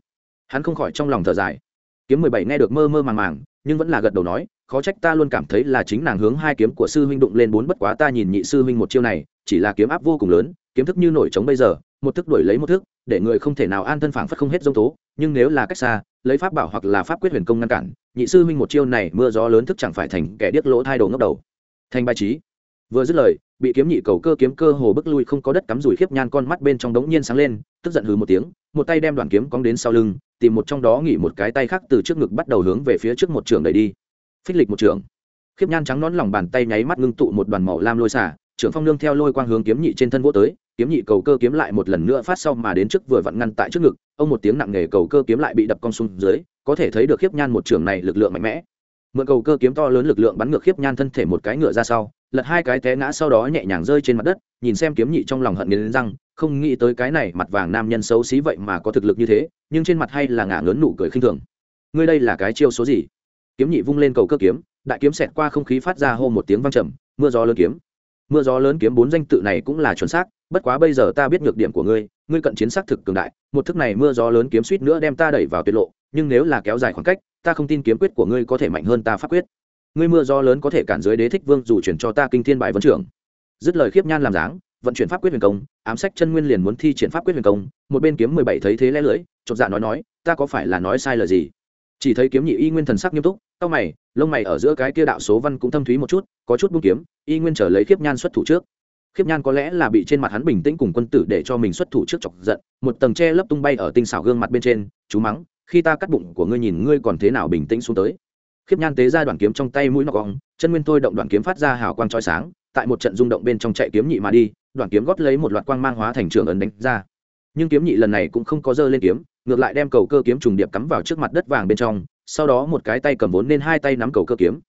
Hắn không khỏi trong lòng thở dài. Kiếm mười bảy nghe được mơ mơ màng màng, nhưng vẫn là gật đầu nói, khó trách ta luôn cảm thấy là chính nàng hướng hai kiếm của sư huynh đụng lên bốn bất quá ta nhìn nhị sư huynh một chiêu này, chỉ là kiếm áp vô cùng lớn kiếm thức như nổi trống bây giờ, một thức đuổi lấy một thức, để người không thể nào an thân phản phất không hết dông tố, nhưng nếu là cách xa, lấy pháp bảo hoặc là pháp quyết huyền công ngăn cản, nhị sư huynh một chiêu này mưa gió lớn thức chẳng phải thành kẻ điếc lỗ thai đồ ngốc đầu. Thành bài trí. Vừa dứt lời, bị kiếm nhị cầu cơ kiếm cơ hồ bức lui không có đất cắm rủi khiếp nhan con mắt bên trong đống nhiên sáng lên, tức giận hừ một tiếng, một tay đem đoàn kiếm cong đến sau lưng, tìm một trong đó nghỉ một cái tay khác từ trước ngực bắt đầu hướng về phía trước một trường đẩy đi. Phích lịch một trường. Khiếp nhan trắng nón lòng bàn tay nháy mắt ngưng tụ một đoàn màu lam lôi xả trưởng phong nương theo lôi quang hướng kiếm nhị trên thân vỗ tới, kiếm nhị cầu cơ kiếm lại một lần nữa phát sau mà đến trước vừa vặn ngăn tại trước ngực, ông một tiếng nặng nề cầu cơ kiếm lại bị đập cong xuống dưới, có thể thấy được khiếp nhan một trường này lực lượng mạnh mẽ. Mượn cầu cơ kiếm to lớn lực lượng bắn ngược khiếp nhan thân thể một cái ngựa ra sau, lật hai cái té ngã sau đó nhẹ nhàng rơi trên mặt đất, nhìn xem kiếm nhị trong lòng hận nghiến răng, không nghĩ tới cái này mặt vàng nam nhân xấu xí vậy mà có thực lực như thế, nhưng trên mặt hay là ngả ngớn nụ cười khinh thường. Ngươi đây là cái chiêu số gì? Kiếm nhị vung lên cầu cơ kiếm, đại kiếm xẹt qua không khí phát ra hô một tiếng vang trầm, mưa gió lớn kiếm mưa gió lớn kiếm bốn danh tự này cũng là chuẩn xác, bất quá bây giờ ta biết nhược điểm của ngươi ngươi cận chiến xác thực cường đại, một thức này mưa gió lớn kiếm suýt nữa đem ta đẩy vào tuyệt lộ, nhưng nếu là kéo dài khoảng cách, ta không tin kiếm quyết của ngươi có thể mạnh hơn ta pháp quyết. Ngươi mưa gió lớn có thể cản dưới đế thích vương dù chuyển cho ta kinh thiên bài vấn trưởng. Dứt lời khiếp nhan làm dáng, vận chuyển pháp quyết huyền công, ám sách chân nguyên liền muốn thi triển pháp quyết huyền công, một bên kiếm mười bảy thấy thế lẽ lưỡi, chột dạ nói nói, ta có phải là nói sai lời gì? Chỉ thấy kiếm nhị y nguyên thần sắc nghiêm túc tóc mày, lông mày ở giữa cái kia đạo số văn cũng thâm thúy một chút, có chút buông kiếm, y nguyên trở lấy khiếp nhan xuất thủ trước. Khiếp nhan có lẽ là bị trên mặt hắn bình tĩnh cùng quân tử để cho mình xuất thủ trước chọc giận, một tầng tre lấp tung bay ở tinh xảo gương mặt bên trên, chú mắng, khi ta cắt bụng của ngươi nhìn ngươi còn thế nào bình tĩnh xuống tới. Khiếp nhan tế ra đoạn kiếm trong tay mũi nọc gong chân nguyên thôi động đoạn kiếm phát ra hào quang trói sáng, tại một trận rung động bên trong chạy kiếm nhị mà đi, đoạn kiếm gót lấy một loạt quang mang hóa thành trường ấn đánh ra. Nhưng kiếm nhị lần này cũng không có dơ lên kiếm ngược lại đem cầu cơ kiếm trùng điệp cắm vào trước mặt đất vàng bên trong, sau đó một cái tay cầm vốn nên hai tay nắm cầu cơ kiếm.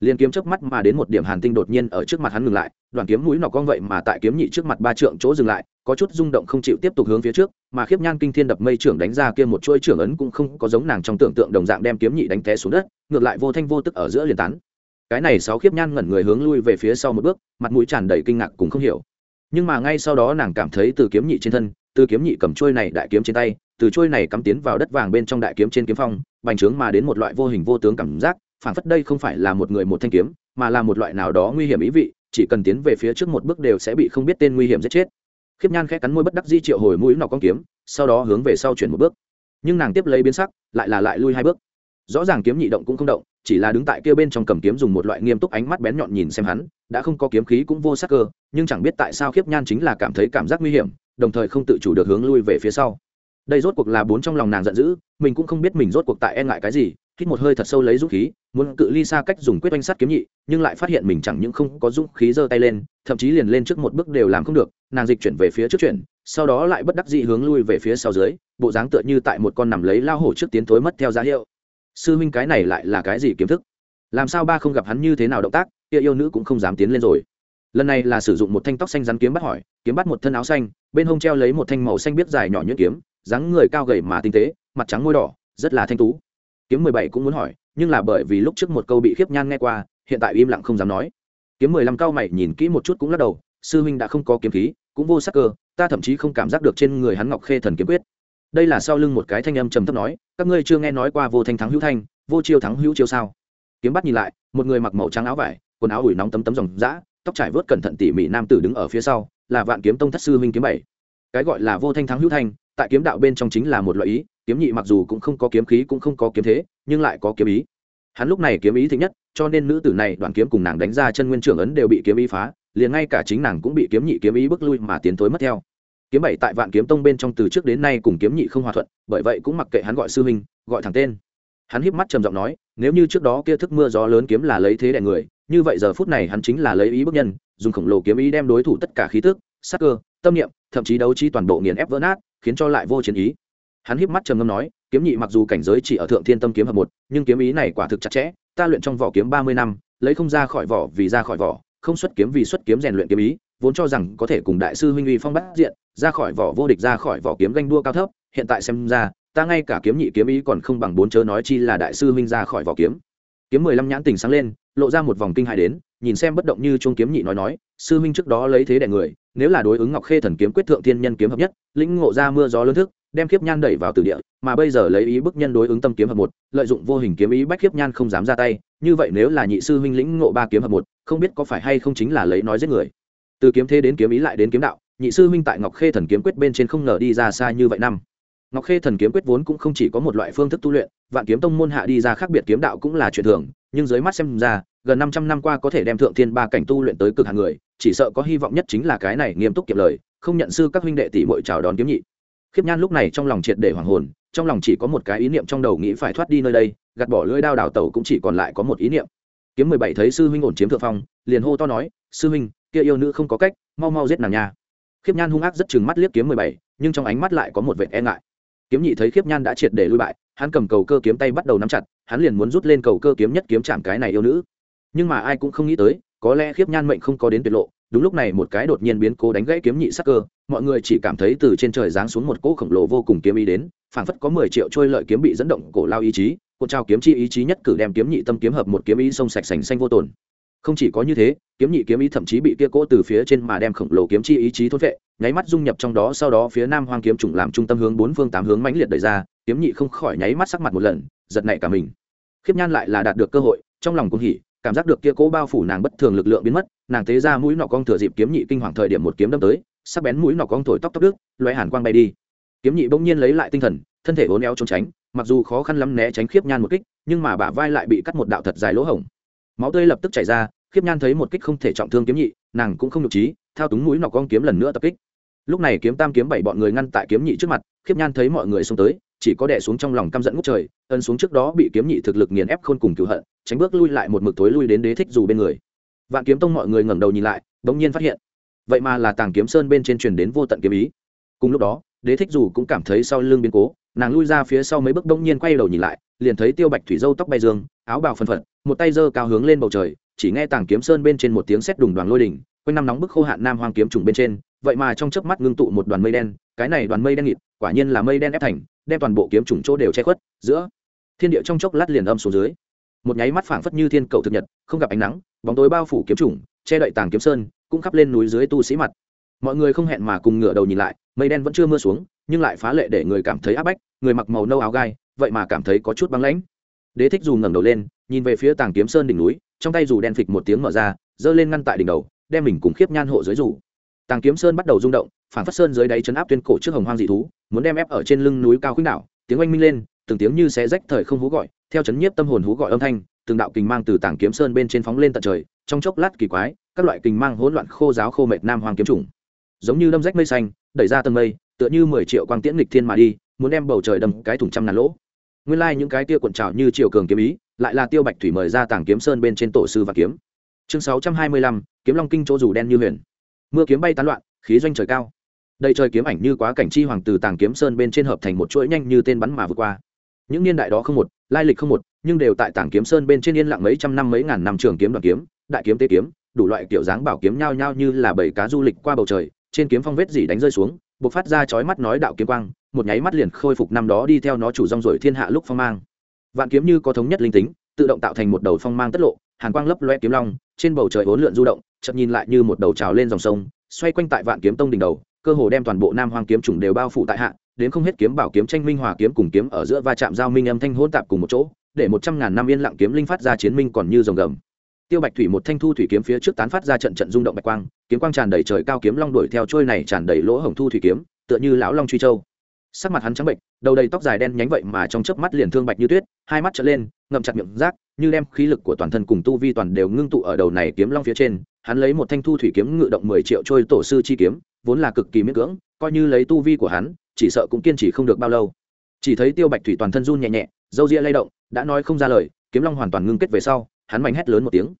Liền kiếm chớp mắt mà đến một điểm hàn tinh đột nhiên ở trước mặt hắn ngừng lại, đoàn kiếm mũi nọc cong vậy mà tại kiếm nhị trước mặt ba trượng chỗ dừng lại, có chút rung động không chịu tiếp tục hướng phía trước, mà khiếp nhan kinh thiên đập mây trưởng đánh ra kia một chuỗi trưởng ấn cũng không có giống nàng trong tưởng tượng đồng dạng đem kiếm nhị đánh té xuống đất, ngược lại vô thanh vô tức ở giữa liền tán. Cái này sáu khiếp nhan ngẩn người hướng lui về phía sau một bước, mặt mũi tràn đầy kinh ngạc cũng không hiểu. Nhưng mà ngay sau đó nàng cảm thấy từ kiếm nhị trên thân, từ kiếm nhị cầm chuôi này đại kiếm trên tay từ trôi này cắm tiến vào đất vàng bên trong đại kiếm trên kiếm phong, bành trướng mà đến một loại vô hình vô tướng cảm giác phản phất đây không phải là một người một thanh kiếm, mà là một loại nào đó nguy hiểm ý vị, chỉ cần tiến về phía trước một bước đều sẽ bị không biết tên nguy hiểm giết chết. Khiếp nhan khẽ cắn môi bất đắc di triệu hồi mũi nọc con kiếm, sau đó hướng về sau chuyển một bước. Nhưng nàng tiếp lấy biến sắc, lại là lại lui hai bước. Rõ ràng kiếm nhị động cũng không động, chỉ là đứng tại kia bên trong cầm kiếm dùng một loại nghiêm túc ánh mắt bén nhọn nhìn xem hắn, đã không có kiếm khí cũng vô sắc cơ, nhưng chẳng biết tại sao khiếp nhan chính là cảm thấy cảm giác nguy hiểm, đồng thời không tự chủ được hướng lui về phía sau đây rốt cuộc là bốn trong lòng nàng giận dữ, mình cũng không biết mình rốt cuộc tại e ngại cái gì, hít một hơi thật sâu lấy dũng khí, muốn cự ly xa cách dùng quyết oanh sắt kiếm nhị, nhưng lại phát hiện mình chẳng những không có dũng khí giơ tay lên, thậm chí liền lên trước một bước đều làm không được, nàng dịch chuyển về phía trước chuyển, sau đó lại bất đắc dị hướng lui về phía sau dưới, bộ dáng tựa như tại một con nằm lấy lao hổ trước tiến thối mất theo giá hiệu. Sư minh cái này lại là cái gì kiếm thức? Làm sao ba không gặp hắn như thế nào động tác, kia yêu nữ cũng không dám tiến lên rồi. Lần này là sử dụng một thanh tóc xanh rắn kiếm bắt hỏi, kiếm bắt một thân áo xanh, bên hông treo lấy một thanh màu xanh biết dài nhỏ nhuyễn kiếm dáng người cao gầy mà tinh tế, mặt trắng môi đỏ, rất là thanh tú. Kiếm mười bảy cũng muốn hỏi, nhưng là bởi vì lúc trước một câu bị khiếp nhan nghe qua, hiện tại im lặng không dám nói. Kiếm mười lăm cao mày nhìn kỹ một chút cũng lắc đầu, sư huynh đã không có kiếm khí, cũng vô sắc cơ, ta thậm chí không cảm giác được trên người hắn ngọc khê thần kiếm quyết. Đây là sau lưng một cái thanh âm trầm thấp nói, các ngươi chưa nghe nói qua vô thanh thắng hữu thanh, vô chiêu thắng hữu chiêu sao? Kiếm bắt nhìn lại, một người mặc màu trắng áo vải, quần áo ủi nóng tấm tấm dòng dã, tóc trải vớt cẩn thận tỉ mỉ nam tử đứng ở phía sau, là vạn kiếm tông thất sư huynh kiếm bảy. Cái gọi là vô thanh thắng hữu thanh tại kiếm đạo bên trong chính là một loại ý, kiếm nhị mặc dù cũng không có kiếm khí cũng không có kiếm thế, nhưng lại có kiếm ý. Hắn lúc này kiếm ý thích nhất, cho nên nữ tử này đoàn kiếm cùng nàng đánh ra chân nguyên trưởng ấn đều bị kiếm ý phá, liền ngay cả chính nàng cũng bị kiếm nhị kiếm ý bước lui mà tiến thối mất theo. Kiếm bảy tại vạn kiếm tông bên trong từ trước đến nay cùng kiếm nhị không hòa thuận, bởi vậy cũng mặc kệ hắn gọi sư huynh, gọi thẳng tên. Hắn híp mắt trầm giọng nói, nếu như trước đó kia thức mưa gió lớn kiếm là lấy thế đại người, như vậy giờ phút này hắn chính là lấy ý bức nhân, dùng khổng lồ kiếm ý đem đối thủ tất cả khí tức, sắc cơ, tâm niệm, thậm chí đấu trí toàn bộ nghiền ép vỡ nát khiến cho lại vô chiến ý. Hắn híp mắt trầm ngâm nói, kiếm nhị mặc dù cảnh giới chỉ ở thượng thiên tâm kiếm hợp một, nhưng kiếm ý này quả thực chặt chẽ, ta luyện trong vỏ kiếm ba mươi năm, lấy không ra khỏi vỏ vì ra khỏi vỏ, không xuất kiếm vì xuất kiếm rèn luyện kiếm ý, vốn cho rằng có thể cùng đại sư huynh uy phong bắt diện, ra khỏi vỏ vô địch, ra khỏi vỏ kiếm ganh đua cao thấp, hiện tại xem ra, ta ngay cả kiếm nhị kiếm ý còn không bằng bốn chớ nói chi là đại sư huynh ra khỏi vỏ kiếm. Kiếm mười lăm nhãn tình sáng lên, lộ ra một vòng kinh hại đến, nhìn xem bất động như chuông kiếm nhị nói nói, sư huynh trước đó lấy thế đẻ người nếu là đối ứng ngọc khê thần kiếm quyết thượng thiên nhân kiếm hợp nhất, lĩnh ngộ ra mưa gió lớn thức, đem kiếp nhan đẩy vào từ địa, mà bây giờ lấy ý bức nhân đối ứng tâm kiếm hợp một, lợi dụng vô hình kiếm ý bách kiếp nhan không dám ra tay, như vậy nếu là nhị sư huynh lĩnh ngộ ba kiếm hợp một, không biết có phải hay không chính là lấy nói giết người. Từ kiếm thế đến kiếm ý lại đến kiếm đạo, nhị sư huynh tại ngọc khê thần kiếm quyết bên trên không ngờ đi ra xa như vậy năm ngọc khê thần kiếm quyết vốn cũng không chỉ có một loại phương thức tu luyện, vạn kiếm tông môn hạ đi ra khác biệt kiếm đạo cũng là chuyện thường, nhưng dưới mắt xem ra, gần năm trăm năm qua có thể đem thượng thiên ba cảnh tu luyện tới cực hàng người, chỉ sợ có hy vọng nhất chính là cái này nghiêm túc kiệm lời, không nhận sư các huynh đệ tỷ muội chào đón kiếm nhị. Khiếp nhan lúc này trong lòng triệt để hoàng hồn, trong lòng chỉ có một cái ý niệm trong đầu nghĩ phải thoát đi nơi đây, gạt bỏ lưỡi đao đảo tẩu cũng chỉ còn lại có một ý niệm. Kiếm mười bảy thấy sư huynh ổn chiếm thượng phong, liền hô to nói, sư huynh, kia yêu nữ không có cách, mau mau giết nàng nha. Khiếp nhan hung ác rất chừng mắt liếc kiếm mười bảy, nhưng trong ánh mắt lại có một vệt e ngại kiếm nhị thấy khiếp nhan đã triệt để lui bại, hắn cầm cầu cơ kiếm tay bắt đầu nắm chặt, hắn liền muốn rút lên cầu cơ kiếm nhất kiếm chạm cái này yêu nữ. Nhưng mà ai cũng không nghĩ tới, có lẽ khiếp nhan mệnh không có đến tuyệt lộ, đúng lúc này một cái đột nhiên biến cố đánh gãy kiếm nhị sắc cơ, mọi người chỉ cảm thấy từ trên trời giáng xuống một cỗ khổng lồ vô cùng kiếm ý đến, phảng phất có mười triệu trôi lợi kiếm bị dẫn động cổ lao ý chí, cuộn trao kiếm chi ý chí nhất cử đem kiếm nhị tâm kiếm hợp một kiếm ý sông sạch sành xanh vô tồn. Không chỉ có như thế, kiếm nhị kiếm ý thậm chí bị kia cỗ từ phía trên mà đem khổng lồ kiếm chi ý chí thốt vệ nháy mắt dung nhập trong đó, sau đó phía nam hoang kiếm trùng làm trung tâm hướng bốn phương tám hướng mãnh liệt đẩy ra, kiếm nhị không khỏi nháy mắt sắc mặt một lần, giật nảy cả mình. Khiếp nhan lại là đạt được cơ hội, trong lòng cũng hỉ, cảm giác được kia cố bao phủ nàng bất thường lực lượng biến mất, nàng tế ra mũi nọ cong thừa dịp kiếm nhị kinh hoàng thời điểm một kiếm đâm tới, sắc bén mũi nọ cong thổi tóc tóc đức loé hàn quang bay đi. Kiếm nhị bỗng nhiên lấy lại tinh thần, thân thể uốn éo trốn tránh, mặc dù khó khăn lắm né tránh khiếp nhan một kích, nhưng mà bả vai lại bị cắt một đạo thật dài lỗ hổng. Máu tươi lập tức chảy ra, khiếp nhan thấy một kích không thể trọng thương kiếm nhị, nàng cũng không nhục trí, thao túng mũi nọ cong kiếm lần nữa tập kích lúc này kiếm tam kiếm bảy bọn người ngăn tại kiếm nhị trước mặt, khiếp nhan thấy mọi người xông tới, chỉ có đẻ xuống trong lòng căm giận ngút trời ân xuống trước đó bị kiếm nhị thực lực nghiền ép khôn cùng cựu hận, tránh bước lui lại một mực tối lui đến đế thích dù bên người. Vạn kiếm tông mọi người ngẩng đầu nhìn lại bỗng nhiên phát hiện. Vậy mà là tàng kiếm sơn bên trên truyền đến vô tận kiếm ý. Cùng lúc đó, đế thích dù cũng cảm thấy sau lưng biến cố, nàng lui ra phía sau mấy bước bỗng nhiên quay đầu nhìn lại, liền thấy tiêu bạch thủy dâu tóc bay dương, áo bào phân phật, một tay giơ cao hướng lên bầu trời, chỉ nghe tàng kiếm sơn bên trên một tiếng sét đùng đoàn lôi đỉnh quanh năm nóng bức khô hạn nam hoang kiếm trùng bên trên vậy mà trong chớp mắt ngưng tụ một đoàn mây đen, cái này đoàn mây đen nghịt, quả nhiên là mây đen ép thành, đem toàn bộ kiếm trùng chỗ đều che khuất, giữa thiên địa trong chốc lát liền âm xuống dưới. Một nháy mắt phảng phất như thiên cầu thực nhật, không gặp ánh nắng, bóng tối bao phủ kiếm trùng che đậy tàng kiếm sơn, cũng khắp lên núi dưới tu sĩ mặt. Mọi người không hẹn mà cùng ngửa đầu nhìn lại, mây đen vẫn chưa mưa xuống, nhưng lại phá lệ để người cảm thấy áp bách, người mặc màu nâu áo gai, vậy mà cảm thấy có chút băng lãnh. Đế thích dù ngẩng đầu lên, nhìn về phía tàng kiếm sơn đỉnh núi, trong tay dù đen phịch một tiếng mở ra, giơ lên ngăn tại đỉnh đầu, đem mình cùng khiếp nhan hộ dưới dù tàng kiếm sơn bắt đầu rung động phản phát sơn dưới đáy chấn áp tuyên cổ trước hồng hoang dị thú, muốn đem ép ở trên lưng núi cao khuynh đảo, tiếng oanh minh lên, từng tiếng như xé rách thời không hú gọi, theo chấn nhiếp tâm hồn hú gọi âm thanh, từng đạo kình mang từ tảng kiếm sơn bên trên phóng lên tận trời, trong chốc lát kỳ quái, các loại kình mang hỗn loạn khô giáo khô mệt nam hoàng kiếm trùng giống như đâm rách mây xanh, đẩy ra tầng mây, tựa như mười triệu quang tiễn nghịch thiên mà đi, muốn đem bầu trời đâm cái thùng trăm ngàn lỗ. Nguyên lai những cái tia cuộn trào như triều cường kiếm ý, lại là tiêu bạch thủy mời ra tảng kiếm sơn bên trên tổ sư và kiếm. Chương sáu trăm hai mươi lăm, kiếm long kinh chỗ dù đen như huyền mưa kiếm bay tán loạn, khí doanh trời cao. Đầy trời kiếm ảnh như quá cảnh chi hoàng từ tàng kiếm sơn bên trên hợp thành một chuỗi nhanh như tên bắn mà vượt qua. Những niên đại đó không một, lai lịch không một, nhưng đều tại tàng kiếm sơn bên trên yên lặng mấy trăm năm mấy ngàn năm trường kiếm đoàn kiếm, đại kiếm tế kiếm, đủ loại kiểu dáng bảo kiếm nhao nhao như là bảy cá du lịch qua bầu trời, trên kiếm phong vết gì đánh rơi xuống, bộc phát ra chói mắt nói đạo kiếm quang, một nháy mắt liền khôi phục năm đó đi theo nó chủ rong rồi thiên hạ lúc phong mang. Vạn kiếm như có thống nhất linh tính, tự động tạo thành một đầu phong mang tất lộ, hàn quang lấp loe kiếm long, trên bầu trời bốn lượn du động chậm nhìn lại như một đầu trào lên dòng sông, xoay quanh tại vạn kiếm tông đỉnh đầu, cơ hồ đem toàn bộ nam hoang kiếm trùng đều bao phủ tại hạ, đến không hết kiếm bảo kiếm tranh minh hòa kiếm cùng kiếm ở giữa va chạm giao minh âm thanh hỗn tạp cùng một chỗ, để một trăm ngàn năm yên lặng kiếm linh phát ra chiến minh còn như rồng gầm. Tiêu bạch thủy một thanh thu thủy kiếm phía trước tán phát ra trận trận rung động bạch quang, kiếm quang tràn đầy trời cao kiếm long đuổi theo trôi này tràn đầy lỗ hổng thu thủy kiếm, tựa như lão long truy châu. Sắc mặt hắn trắng bệnh, đầu đầy tóc dài đen nhánh vậy mà trong chớp mắt liền thương bạch như tuyết, hai mắt trở lên ngậm chặt miệng rác, như đem khí lực của toàn thân cùng tu vi toàn đều ngưng tụ ở đầu này kiếm long phía trên, hắn lấy một thanh thu thủy kiếm ngự động mười triệu trôi tổ sư chi kiếm, vốn là cực kỳ miễn cưỡng, coi như lấy tu vi của hắn, chỉ sợ cũng kiên trì không được bao lâu. Chỉ thấy tiêu bạch thủy toàn thân run nhẹ nhẹ, dâu ria lay động, đã nói không ra lời, kiếm long hoàn toàn ngưng kết về sau, hắn mạnh hét lớn một tiếng.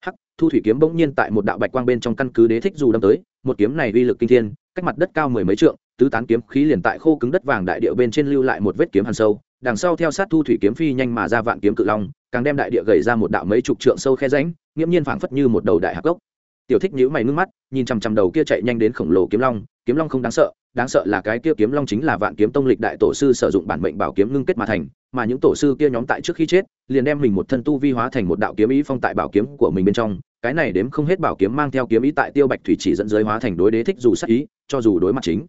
Hắc, thu thủy kiếm bỗng nhiên tại một đạo bạch quang bên trong căn cứ đế thích dù đâm tới, một kiếm này uy lực kinh thiên, cách mặt đất cao mười mấy trượng, tứ tán kiếm khí liền tại khô cứng đất vàng đại địa bên trên lưu lại một vết kiếm hàn sâu đằng sau theo sát thu thủy kiếm phi nhanh mà ra vạn kiếm cự long, càng đem đại địa gầy ra một đạo mấy chục trượng sâu khe ránh nghiễm nhiên phảng phất như một đầu đại hạc gốc. Tiểu thích nhữ mày ngưng mắt, nhìn chằm chằm đầu kia chạy nhanh đến khổng lồ kiếm long kiếm long không đáng sợ đáng sợ là cái kia kiếm long chính là vạn kiếm tông lịch đại tổ sư sử dụng bản mệnh bảo kiếm ngưng kết mà thành, mà những tổ sư kia nhóm tại trước khi chết, liền đem mình một thân tu vi hóa thành một đạo kiếm ý phong tại bảo kiếm của mình bên trong, cái này đếm không hết bảo kiếm mang theo kiếm ý tại tiêu bạch thủy chỉ dẫn giới hóa thành đối đế thích dù sắc ý, cho dù đối mặt chính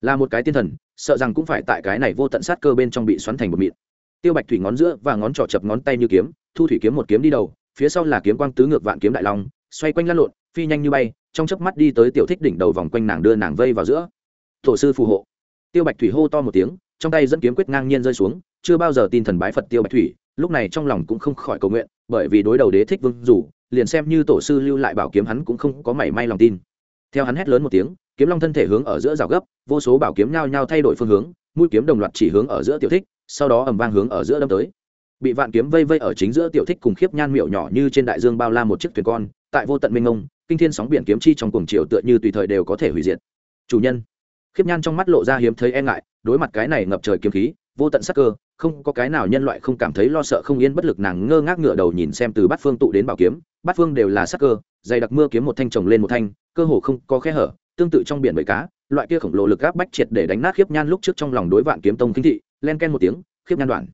là một cái tiên thần, sợ rằng cũng phải tại cái này vô tận sát cơ bên trong bị xoắn thành một mịn. Tiêu bạch thủy ngón giữa và ngón trỏ chập ngón tay như kiếm, thu thủy kiếm một kiếm đi đầu, phía sau là kiếm quang tứ ngược vạn kiếm đại long, xoay quanh lăn lộn, phi nhanh như bay, trong chớp mắt đi tới tiểu thích đỉnh đầu vòng quanh nàng đưa nàng vây vào giữa. Tổ sư phù hộ. Tiêu bạch thủy hô to một tiếng, trong tay dẫn kiếm quyết ngang nhiên rơi xuống, chưa bao giờ tin thần bái phật tiêu bạch thủy, lúc này trong lòng cũng không khỏi cầu nguyện, bởi vì đối đầu đế thích vương dù, liền xem như tổ sư lưu lại bảo kiếm hắn cũng không có mảy may lòng tin theo hắn hét lớn một tiếng, kiếm long thân thể hướng ở giữa rào gấp, vô số bảo kiếm nhao nhao thay đổi phương hướng, mũi kiếm đồng loạt chỉ hướng ở giữa tiểu thích, sau đó ầm vang hướng ở giữa đâm tới. Bị vạn kiếm vây vây ở chính giữa tiểu thích cùng khiếp nhan miệu nhỏ như trên đại dương bao la một chiếc thuyền con, tại vô tận minh ngông kinh thiên sóng biển kiếm chi trong cuồng triều tựa như tùy thời đều có thể hủy diệt. Chủ nhân, khiếp nhan trong mắt lộ ra hiếm thấy e ngại, đối mặt cái này ngập trời kiếm khí, vô tận sắc cơ không có cái nào nhân loại không cảm thấy lo sợ không yên bất lực nàng ngơ ngác ngửa đầu nhìn xem từ bát phương tụ đến bảo kiếm, bát phương đều là sắc cơ, dày đặc mưa kiếm một thanh chồng lên một thanh, cơ hồ không có khe hở, tương tự trong biển bầy cá, loại kia khổng lồ lực áp bách triệt để đánh nát khiếp nhan lúc trước trong lòng đối vạn kiếm tông kinh thị, len ken một tiếng, khiếp nhan đoạn.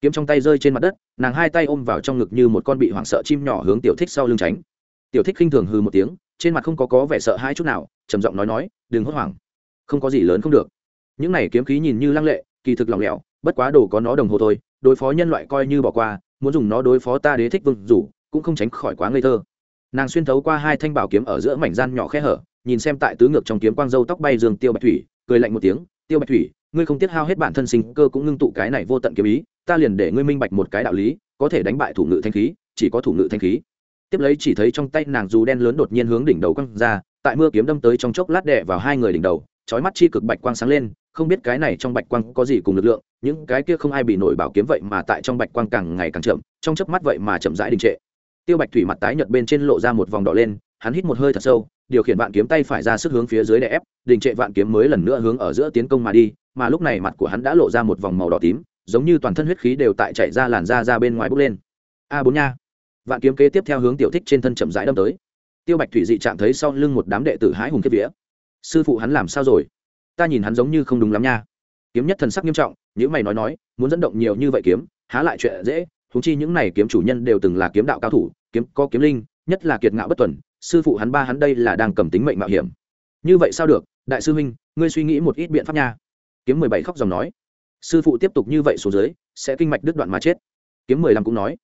Kiếm trong tay rơi trên mặt đất, nàng hai tay ôm vào trong ngực như một con bị hoảng sợ chim nhỏ hướng tiểu thích sau lưng tránh. Tiểu thích khinh thường hư một tiếng, trên mặt không có có vẻ sợ hai chút nào, trầm giọng nói nói, đừng hốt hoảng, không có gì lớn không được. Những này kiếm khí nhìn như lăng lệ, kỳ thực lỏng lẻo bất quá đồ có nó đồng hồ thôi, đối phó nhân loại coi như bỏ qua, muốn dùng nó đối phó ta đế thích vương rủ cũng không tránh khỏi quá ngây thơ. Nàng xuyên thấu qua hai thanh bảo kiếm ở giữa mảnh gian nhỏ khe hở, nhìn xem tại tứ ngược trong kiếm quang dâu tóc bay dương tiêu bạch thủy, cười lạnh một tiếng, tiêu bạch thủy, ngươi không tiết hao hết bản thân sinh cơ cũng ngưng tụ cái này vô tận kiếm ý, ta liền để ngươi minh bạch một cái đạo lý, có thể đánh bại thủ ngự thanh khí, chỉ có thủ ngự thanh khí. Tiếp lấy chỉ thấy trong tay nàng dù đen lớn đột nhiên hướng đỉnh đầu quăng ra, tại mưa kiếm đâm tới trong chốc lát đè vào hai người đỉnh đầu, chói mắt chi cực bạch quang sáng lên không biết cái này trong bạch quang có gì cùng lực lượng, những cái kia không ai bị nổi bảo kiếm vậy mà tại trong bạch quang càng ngày càng chậm, trong chớp mắt vậy mà chậm rãi đình trệ. Tiêu bạch thủy mặt tái nhợt bên trên lộ ra một vòng đỏ lên, hắn hít một hơi thật sâu, điều khiển vạn kiếm tay phải ra sức hướng phía dưới đè ép, đình trệ vạn kiếm mới lần nữa hướng ở giữa tiến công mà đi, mà lúc này mặt của hắn đã lộ ra một vòng màu đỏ tím, giống như toàn thân huyết khí đều tại chạy ra làn da ra bên ngoài bốc lên. A bốn nha. Vạn kiếm kế tiếp theo hướng tiểu thích trên thân chậm rãi đâm tới. Tiêu bạch thủy dị trạng thấy sau lưng một đám đệ tử hái hùng kiếp vía. Sư phụ hắn làm sao rồi? Ta nhìn hắn giống như không đúng lắm nha. Kiếm nhất thần sắc nghiêm trọng những mày nói nói, muốn dẫn động nhiều như vậy kiếm, há lại chuyện dễ thúng chi những này kiếm chủ nhân đều từng là kiếm đạo cao thủ, kiếm có kiếm linh, nhất là kiệt ngạo bất tuần, sư phụ hắn ba hắn đây là đang cầm tính mệnh mạo hiểm. Như vậy sao được, đại sư huynh, ngươi suy nghĩ một ít biện pháp nha. Kiếm mười bảy khóc dòng nói. Sư phụ tiếp tục như vậy xuống dưới, sẽ kinh mạch đứt đoạn mà chết. Kiếm mười lăm cũng nói.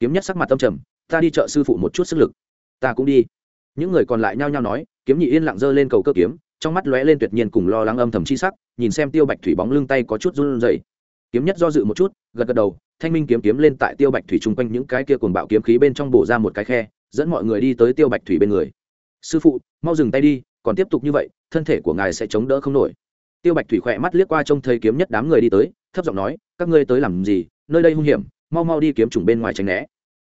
Kiếm nhất sắc mặt tâm trầm, ta đi chợ sư phụ một chút sức lực. Ta cũng đi. Những người còn lại nhao nhao nói, kiếm nhị yên lặng giơ lên cầu cơ kiếm trong mắt lóe lên tuyệt nhiên cùng lo lắng âm thầm chi sắc, nhìn xem tiêu bạch thủy bóng lưng tay có chút run rẩy. Kiếm nhất do dự một chút, gật gật đầu, thanh minh kiếm kiếm lên tại tiêu bạch thủy chung quanh những cái kia cuồng bạo kiếm khí bên trong bổ ra một cái khe, dẫn mọi người đi tới tiêu bạch thủy bên người. Sư phụ, mau dừng tay đi, còn tiếp tục như vậy, thân thể của ngài sẽ chống đỡ không nổi. Tiêu bạch thủy khỏe mắt liếc qua trông thấy kiếm nhất đám người đi tới, thấp giọng nói, các ngươi tới làm gì? Nơi đây hung hiểm, mau mau đi kiếm trùng bên ngoài tránh né.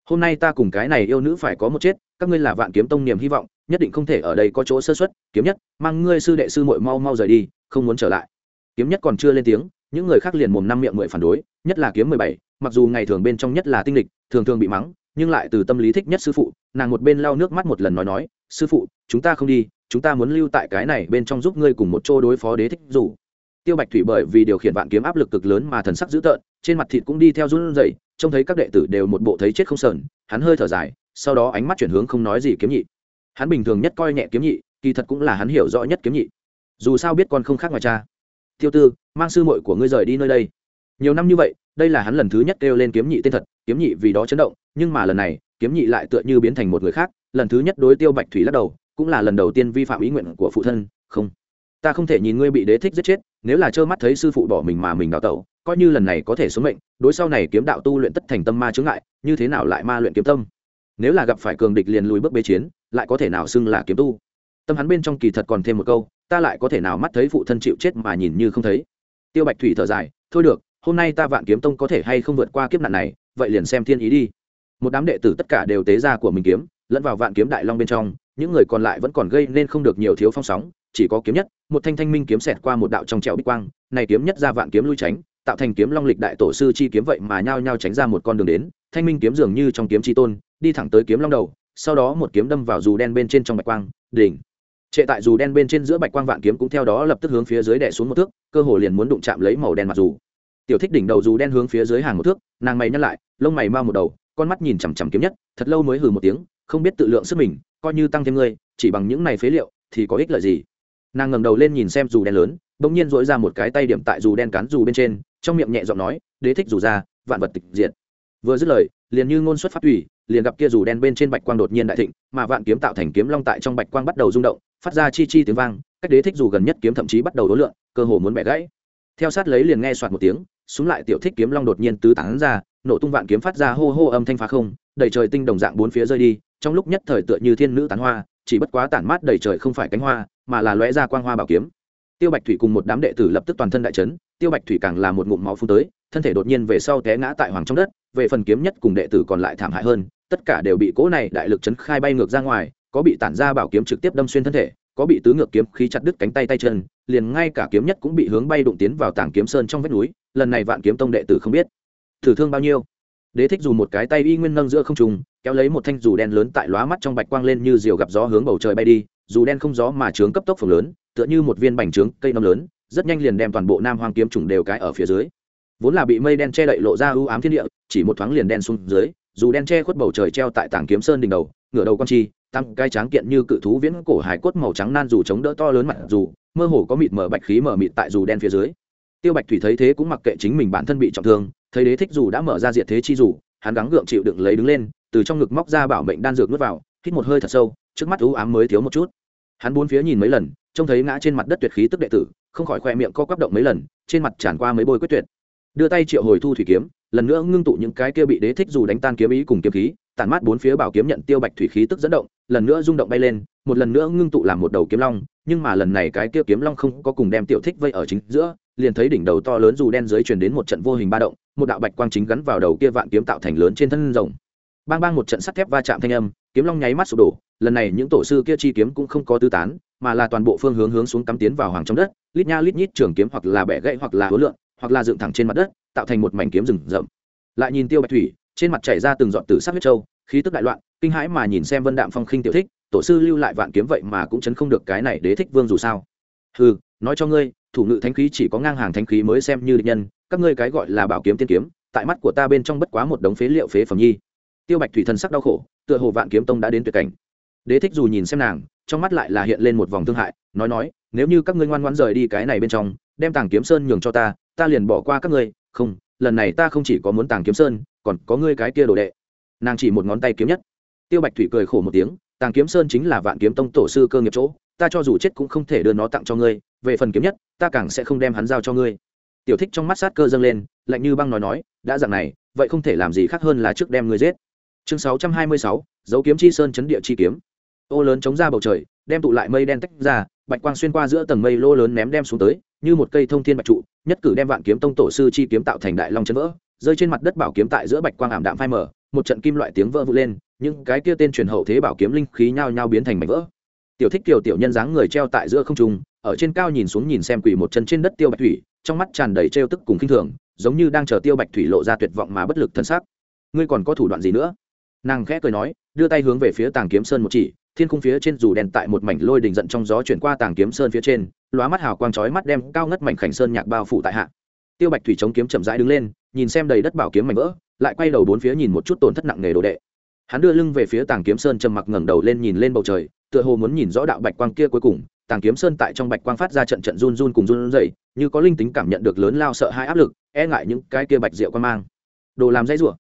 Hôm nay ta cùng cái này yêu nữ phải có một chết, các ngươi là vạn kiếm tông niềm hy vọng nhất định không thể ở đây có chỗ sơ xuất kiếm nhất, mang ngươi sư đệ sư muội mau mau rời đi, không muốn trở lại. Kiếm nhất còn chưa lên tiếng, những người khác liền mồm năm miệng mười phản đối, nhất là kiếm mười bảy, mặc dù ngày thường bên trong nhất là tinh lịch, thường thường bị mắng, nhưng lại từ tâm lý thích nhất sư phụ, nàng một bên lau nước mắt một lần nói nói, sư phụ, chúng ta không đi, chúng ta muốn lưu tại cái này bên trong giúp ngươi cùng một chỗ đối phó đế thích dù. Tiêu bạch thủy bởi vì điều khiển vạn kiếm áp lực cực lớn mà thần sắc dữ tợn, trên mặt thịt cũng đi theo run rẩy, trông thấy các đệ tử đều một bộ thấy chết không sờn, hắn hơi thở dài, sau đó ánh mắt chuyển hướng không nói gì kiếm nhị hắn bình thường nhất coi nhẹ kiếm nhị, kỳ thật cũng là hắn hiểu rõ nhất kiếm nhị. Dù sao biết con không khác ngoài cha. Tiêu tư, mang sư muội của ngươi rời đi nơi đây. Nhiều năm như vậy, đây là hắn lần thứ nhất kêu lên kiếm nhị tên thật, kiếm nhị vì đó chấn động, nhưng mà lần này, kiếm nhị lại tựa như biến thành một người khác, lần thứ nhất đối tiêu bạch thủy lắc đầu, cũng là lần đầu tiên vi phạm ý nguyện của phụ thân, không. Ta không thể nhìn ngươi bị đế thích giết chết, nếu là trơ mắt thấy sư phụ bỏ mình mà mình đào tẩu, coi như lần này có thể xuống mệnh, đối sau này kiếm đạo tu luyện tất thành tâm ma chướng ngại, như thế nào lại ma luyện kiếm tâm? Nếu là gặp phải cường địch liền lùi bước bế chiến lại có thể nào xưng là kiếm tu. Tâm hắn bên trong kỳ thật còn thêm một câu, ta lại có thể nào mắt thấy phụ thân chịu chết mà nhìn như không thấy. Tiêu bạch thủy thở dài, thôi được, hôm nay ta vạn kiếm tông có thể hay không vượt qua kiếp nạn này, vậy liền xem thiên ý đi. Một đám đệ tử tất cả đều tế ra của mình kiếm, lẫn vào vạn kiếm đại long bên trong, những người còn lại vẫn còn gây nên không được nhiều thiếu phong sóng, chỉ có kiếm nhất, một thanh thanh minh kiếm xẹt qua một đạo trong trèo bích quang, này kiếm nhất ra vạn kiếm lui tránh, tạo thành kiếm long lịch đại tổ sư chi kiếm vậy mà nhao nhao tránh ra một con đường đến, thanh minh kiếm dường như trong kiếm chi tôn, đi thẳng tới kiếm long đầu sau đó một kiếm đâm vào dù đen bên trên trong bạch quang, đỉnh. Trệ tại dù đen bên trên giữa bạch quang vạn kiếm cũng theo đó lập tức hướng phía dưới đè xuống một thước, cơ hồ liền muốn đụng chạm lấy màu đen mặt dù. Tiểu thích đỉnh đầu dù đen hướng phía dưới hàng một thước, nàng mày nhăn lại, lông mày mau một đầu, con mắt nhìn chằm chằm kiếm nhất, thật lâu mới hừ một tiếng, không biết tự lượng sức mình, coi như tăng thêm ngươi, chỉ bằng những này phế liệu, thì có ích lợi gì? Nàng ngẩng đầu lên nhìn xem dù đen lớn, bỗng nhiên dỗi ra một cái tay điểm tại dù đen cán dù bên trên, trong miệng nhẹ giọng nói, đế thích dù ra, vạn vật tịch diệt. Vừa dứt lời, liền như ngôn xuất phát thủy liền gặp kia dù đen bên trên bạch quang đột nhiên đại thịnh, mà vạn kiếm tạo thành kiếm long tại trong bạch quang bắt đầu rung động, phát ra chi chi tiếng vang, cách đế thích dù gần nhất kiếm thậm chí bắt đầu đối lượng cơ hồ muốn bẻ gãy. Theo sát lấy liền nghe soạt một tiếng, súng lại tiểu thích kiếm long đột nhiên tứ tán ra, nổ tung vạn kiếm phát ra hô hô âm thanh phá không, đầy trời tinh đồng dạng bốn phía rơi đi, trong lúc nhất thời tựa như thiên nữ tán hoa, chỉ bất quá tản mát đầy trời không phải cánh hoa, mà là lóe ra quang hoa bảo kiếm. Tiêu bạch thủy cùng một đám đệ tử lập tức toàn thân đại chấn, tiêu bạch thủy càng là một ngụm máu phun tới, thân thể đột nhiên về sau té ngã tại hoàng trong đất, về phần kiếm nhất cùng đệ tử còn lại thảm hại hơn tất cả đều bị cỗ này đại lực chấn khai bay ngược ra ngoài, có bị tản ra bảo kiếm trực tiếp đâm xuyên thân thể, có bị tứ ngược kiếm khí chặt đứt cánh tay tay chân, liền ngay cả kiếm nhất cũng bị hướng bay đụng tiến vào tảng kiếm sơn trong vách núi, lần này vạn kiếm tông đệ tử không biết. Thử thương bao nhiêu? Đế thích dù một cái tay y nguyên nâng giữa không trùng kéo lấy một thanh dù đen lớn tại lóa mắt trong bạch quang lên như diều gặp gió hướng bầu trời bay đi, dù đen không gió mà trướng cấp tốc phồng lớn, tựa như một viên bành trướng cây nấm lớn, rất nhanh liền đem toàn bộ nam hoang kiếm trùng đều cái ở phía dưới. Vốn là bị mây đen che đậy lộ ra ưu ám thiên địa, chỉ một thoáng liền đen xuống dưới dù đen che khuất bầu trời treo tại tảng kiếm sơn đỉnh đầu, ngửa đầu con chi, tăng cai tráng kiện như cự thú viễn cổ hải cốt màu trắng nan dù chống đỡ to lớn mặt dù, mơ hồ có mịt mở bạch khí mở mịt tại dù đen phía dưới. Tiêu bạch thủy thấy thế cũng mặc kệ chính mình bản thân bị trọng thương, thấy đế thích dù đã mở ra diệt thế chi dù, hắn gắng gượng chịu đựng lấy đứng lên, từ trong ngực móc ra bảo mệnh đan dược nuốt vào, hít một hơi thật sâu, trước mắt u ám mới thiếu một chút. Hắn bốn phía nhìn mấy lần, trông thấy ngã trên mặt đất tuyệt khí tức đệ tử, không khỏi khoe miệng co quắp động mấy lần, trên mặt tràn qua mấy bôi quyết tuyệt. Đưa tay triệu hồi thu thủy kiếm lần nữa ngưng tụ những cái kia bị đế thích dù đánh tan kiếm ý cùng kiếm khí, tản mát bốn phía bảo kiếm nhận tiêu bạch thủy khí tức dẫn động, lần nữa rung động bay lên, một lần nữa ngưng tụ làm một đầu kiếm long, nhưng mà lần này cái kia kiếm long không có cùng đem tiểu thích vây ở chính giữa, liền thấy đỉnh đầu to lớn dù đen dưới truyền đến một trận vô hình ba động, một đạo bạch quang chính gắn vào đầu kia vạn kiếm tạo thành lớn trên thân rồng. Bang bang một trận sắt thép va chạm thanh âm, kiếm long nháy mắt sụp đổ, lần này những tổ sư kia chi kiếm cũng không có tư tán, mà là toàn bộ phương hướng hướng xuống cắm tiến vào hoàng trong đất, lít nha lít nhít trường kiếm hoặc là bẻ gãy hoặc là hối lượng hoặc là dựng thẳng trên mặt đất tạo thành một mảnh kiếm rừng rậm. Lại nhìn tiêu bạch thủy, trên mặt chảy ra từng giọt tử sắc huyết trâu khí tức đại loạn, kinh hãi mà nhìn xem vân đạm phong khinh tiểu thích, tổ sư lưu lại vạn kiếm vậy mà cũng chấn không được cái này đế thích vương dù sao. Ừ nói cho ngươi, thủ ngự thánh khí chỉ có ngang hàng thánh khí mới xem như địch nhân, các ngươi cái gọi là bảo kiếm tiên kiếm, tại mắt của ta bên trong bất quá một đống phế liệu phế phẩm nhi. Tiêu bạch thủy thần sắc đau khổ, tựa hồ vạn kiếm tông đã đến tuyệt cảnh. Đế thích dù nhìn xem nàng, trong mắt lại là hiện lên một vòng thương hại, nói nói, nếu như các ngươi ngoan ngoãn rời đi cái này bên trong, đem tàng kiếm sơn nhường cho ta ta liền bỏ qua các ngươi không, lần này ta không chỉ có muốn tàng kiếm sơn, còn có ngươi cái kia đồ đệ. Nàng chỉ một ngón tay kiếm nhất. Tiêu bạch thủy cười khổ một tiếng, tàng kiếm sơn chính là vạn kiếm tông tổ sư cơ nghiệp chỗ, ta cho dù chết cũng không thể đưa nó tặng cho ngươi, về phần kiếm nhất, ta càng sẽ không đem hắn giao cho ngươi. Tiểu thích trong mắt sát cơ dâng lên, lạnh như băng nói nói, đã dạng này, vậy không thể làm gì khác hơn là trước đem ngươi giết. Chương sáu trăm hai mươi sáu, dấu kiếm chi sơn chấn địa chi kiếm. Ô lớn chống ra bầu trời, đem tụ lại mây đen tách ra, bạch quang xuyên qua giữa tầng mây lô lớn ném đem xuống tới như một cây thông thiên bạch trụ, nhất cử đem vạn kiếm tông tổ sư chi kiếm tạo thành đại long chân vỡ, rơi trên mặt đất bảo kiếm tại giữa bạch quang ảm đạm phai mở một trận kim loại tiếng vỡ vụt lên, những cái kia tên truyền hậu thế bảo kiếm linh khí nhao nhao biến thành mảnh vỡ. Tiểu thích kiều tiểu nhân dáng người treo tại giữa không trung, ở trên cao nhìn xuống nhìn xem quỷ một chân trên đất tiêu bạch thủy, trong mắt tràn đầy trêu tức cùng khinh thường, giống như đang chờ tiêu bạch thủy lộ ra tuyệt vọng mà bất lực thân xác. Ngươi còn có thủ đoạn gì nữa? Nàng khẽ cười nói, đưa tay hướng về phía tàng kiếm sơn một chỉ thiên khung phía trên dù đèn tại một mảnh lôi đình giận trong gió chuyển qua tàng kiếm sơn phía trên, lóa mắt hào quang chói mắt đem cao ngất mảnh khảnh sơn nhạc bao phủ tại hạ. Tiêu bạch thủy chống kiếm chậm rãi đứng lên, nhìn xem đầy đất bảo kiếm mảnh vỡ, lại quay đầu bốn phía nhìn một chút tổn thất nặng nề đồ đệ. Hắn đưa lưng về phía tàng kiếm sơn trầm mặc ngẩng đầu lên nhìn lên bầu trời, tựa hồ muốn nhìn rõ đạo bạch quang kia cuối cùng. Tàng kiếm sơn tại trong bạch quang phát ra trận trận run run cùng run rẩy, như có linh tính cảm nhận được lớn lao sợ hai áp lực e ngại những cái kia bạch rượu quan mang. Đồ làm dây rủa.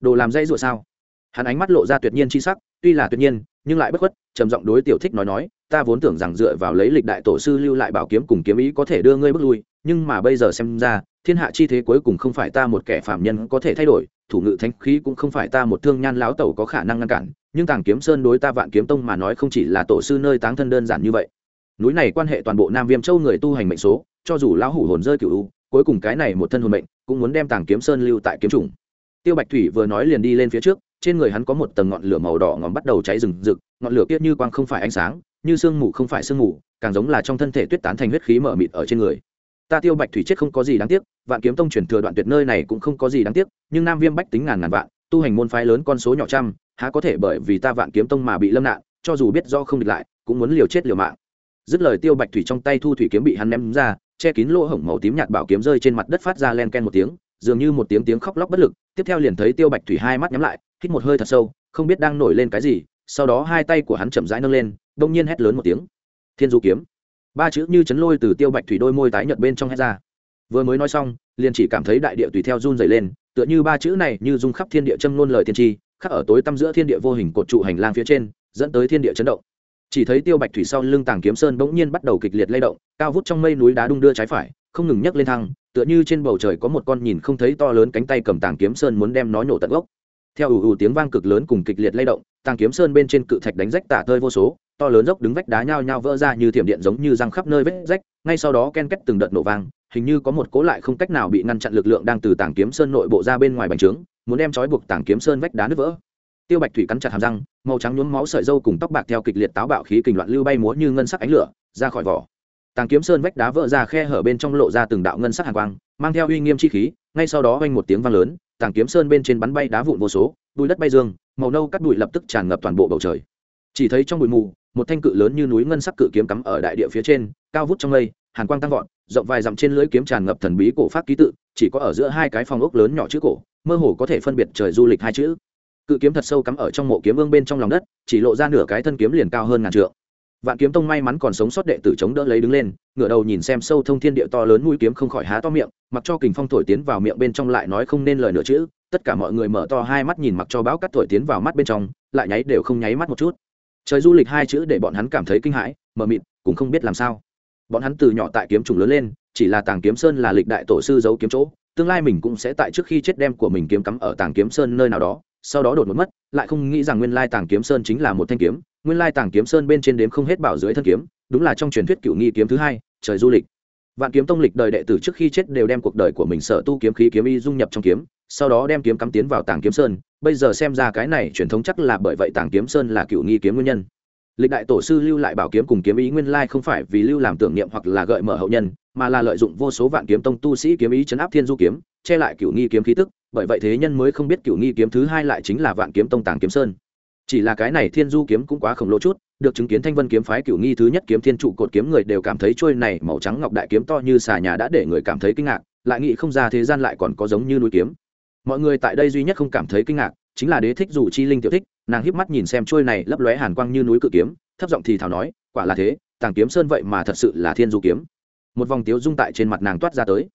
Đồ làm dây rủa sao? Hắn ánh mắt lộ ra tuyệt nhiên chi sắc, tuy là tuyệt nhiên nhưng lại bất khuất, trầm giọng đối tiểu thích nói nói, ta vốn tưởng rằng dựa vào lấy lịch đại tổ sư lưu lại bảo kiếm cùng kiếm ý có thể đưa ngươi bước lui, nhưng mà bây giờ xem ra, thiên hạ chi thế cuối cùng không phải ta một kẻ phạm nhân có thể thay đổi, thủ ngự thánh khí cũng không phải ta một thương nhan láo tẩu có khả năng ngăn cản, nhưng tàng kiếm sơn đối ta vạn kiếm tông mà nói không chỉ là tổ sư nơi táng thân đơn giản như vậy. Núi này quan hệ toàn bộ nam viêm châu người tu hành mệnh số, cho dù lão hủ hồn rơi cựu cuối cùng cái này một thân hồn mệnh cũng muốn đem tàng kiếm sơn lưu tại kiếm trùng tiêu bạch thủy vừa nói liền đi lên phía trước trên người hắn có một tầng ngọn lửa màu đỏ ngòm bắt đầu cháy rừng rực, ngọn lửa kiết như quang không phải ánh sáng, như sương mù không phải sương mù, càng giống là trong thân thể tuyết tán thành huyết khí mở mịt ở trên người. Ta tiêu bạch thủy chết không có gì đáng tiếc, vạn kiếm tông chuyển thừa đoạn tuyệt nơi này cũng không có gì đáng tiếc, nhưng nam viêm bách tính ngàn ngàn vạn, tu hành môn phái lớn con số nhỏ trăm, há có thể bởi vì ta vạn kiếm tông mà bị lâm nạn, cho dù biết do không địch lại, cũng muốn liều chết liều mạng. Dứt lời tiêu bạch thủy trong tay thu thủy kiếm bị hắn ném ra, che kín lỗ hổng màu tím nhạt bảo kiếm rơi trên mặt đất phát ra len ken một tiếng, dường như một tiếng tiếng khóc lóc bất lực, tiếp theo liền thấy tiêu bạch thủy hai mắt nhắm lại hít một hơi thật sâu, không biết đang nổi lên cái gì, sau đó hai tay của hắn chậm rãi nâng lên đông nhiên hét lớn một tiếng. Thiên du kiếm. Ba chữ như chấn lôi từ tiêu bạch thủy đôi môi tái nhợt bên trong hét ra. Vừa mới nói xong, liền chỉ cảm thấy đại địa tùy theo run dày lên, tựa như ba chữ này như dung khắp thiên địa châm luôn lời tiên tri, khắc ở tối tăm giữa thiên địa vô hình cột trụ hành lang phía trên, dẫn tới thiên địa chấn động. Chỉ thấy tiêu bạch thủy sau lưng tàng kiếm sơn bỗng nhiên bắt đầu kịch liệt lay động, cao vút trong mây núi đá đung đưa trái phải, không ngừng nhấc lên thăng, tựa như trên bầu trời có một con nhìn không thấy to lớn cánh tay cầm tàng kiếm sơn muốn đem nó nhổ tận gốc theo ủ ủ tiếng vang cực lớn cùng kịch liệt lay động, tàng kiếm sơn bên trên cự thạch đánh rách tả tơi vô số, to lớn dốc đứng vách đá nhao nhao vỡ ra như thiểm điện giống như răng khắp nơi vết rách, ngay sau đó ken két từng đợt nổ vang, hình như có một cố lại không cách nào bị ngăn chặn lực lượng đang từ tàng kiếm sơn nội bộ ra bên ngoài bành trướng, muốn đem trói buộc tàng kiếm sơn vách đá nứt vỡ. Tiêu bạch thủy cắn chặt hàm răng, màu trắng nhuốm máu sợi dâu cùng tóc bạc theo kịch liệt táo bạo khí kình loạn lưu bay múa như ngân sắc ánh lửa, ra khỏi vỏ. Tàng kiếm sơn vách đá vỡ ra khe hở bên trong lộ ra từng đạo ngân sắc hàn quang, mang theo uy nghiêm chi khí, ngay sau đó vang một tiếng vang lớn tàng kiếm sơn bên trên bắn bay đá vụn vô số bụi đất bay dương, màu nâu cắt bụi lập tức tràn ngập toàn bộ bầu trời. Chỉ thấy trong bụi mù, một thanh cự lớn như núi ngân sắc cự kiếm cắm ở đại địa phía trên, cao vút trong mây, hàn quang tăng vọt, rộng vài dặm trên lưỡi kiếm tràn ngập thần bí cổ pháp ký tự, chỉ có ở giữa hai cái phòng ốc lớn nhỏ chữ cổ, mơ hồ có thể phân biệt trời du lịch hai chữ. Cự kiếm thật sâu cắm ở trong mộ kiếm ương bên trong lòng đất, chỉ lộ ra nửa cái thân kiếm liền cao hơn ngàn trượng vạn kiếm tông may mắn còn sống sót đệ tử chống đỡ lấy đứng lên, ngửa đầu nhìn xem sâu thông thiên địa to lớn mũi kiếm không khỏi há to miệng, mặc cho kình phong thổi tiến vào miệng bên trong lại nói không nên lời nữa chữ tất cả mọi người mở to hai mắt nhìn mặc cho báo cắt thổi tiến vào mắt bên trong, lại nháy đều không nháy mắt một chút. Trời du lịch hai chữ để bọn hắn cảm thấy kinh hãi, mờ mịt, cũng không biết làm sao. Bọn hắn từ nhỏ tại kiếm trùng lớn lên, chỉ là tàng kiếm sơn là lịch đại tổ sư giấu kiếm chỗ, tương lai mình cũng sẽ tại trước khi chết đem của mình kiếm cắm ở tàng kiếm sơn nơi nào đó sau đó đột một mất, lại không nghĩ rằng nguyên lai tàng kiếm sơn chính là một thanh kiếm. Nguyên lai tàng kiếm sơn bên trên đếm không hết bảo dưới thân kiếm, đúng là trong truyền thuyết cựu nghi kiếm thứ hai, trời du lịch. Vạn kiếm tông lịch đời đệ tử trước khi chết đều đem cuộc đời của mình sở tu kiếm khí kiếm y dung nhập trong kiếm, sau đó đem kiếm cắm tiến vào tàng kiếm sơn. Bây giờ xem ra cái này truyền thống chắc là bởi vậy tàng kiếm sơn là cựu nghi kiếm nguyên nhân. Lịch đại tổ sư lưu lại bảo kiếm cùng kiếm ý nguyên lai không phải vì lưu làm tưởng niệm hoặc là gợi mở hậu nhân mà là lợi dụng vô số vạn kiếm tông tu sĩ kiếm ý chấn áp thiên du kiếm, che lại cựu nghi kiếm khí tức, bởi vậy thế nhân mới không biết cựu nghi kiếm thứ hai lại chính là vạn kiếm tông tàng kiếm sơn. Chỉ là cái này thiên du kiếm cũng quá khổng lồ chút, được chứng kiến thanh vân kiếm phái cựu nghi thứ nhất kiếm thiên trụ cột kiếm người đều cảm thấy trôi này màu trắng ngọc đại kiếm to như xà nhà đã để người cảm thấy kinh ngạc, lại nghĩ không ra thế gian lại còn có giống như núi kiếm. Mọi người tại đây duy nhất không cảm thấy kinh ngạc, chính là đế thích dù chi linh tiểu thích, nàng híp mắt nhìn xem trôi này lấp lóe hàn quang như núi cự kiếm, thấp giọng thì thảo nói, quả là thế, tàng kiếm sơn vậy mà thật sự là thiên du kiếm một vòng tiếu dung tại trên mặt nàng toát ra tới.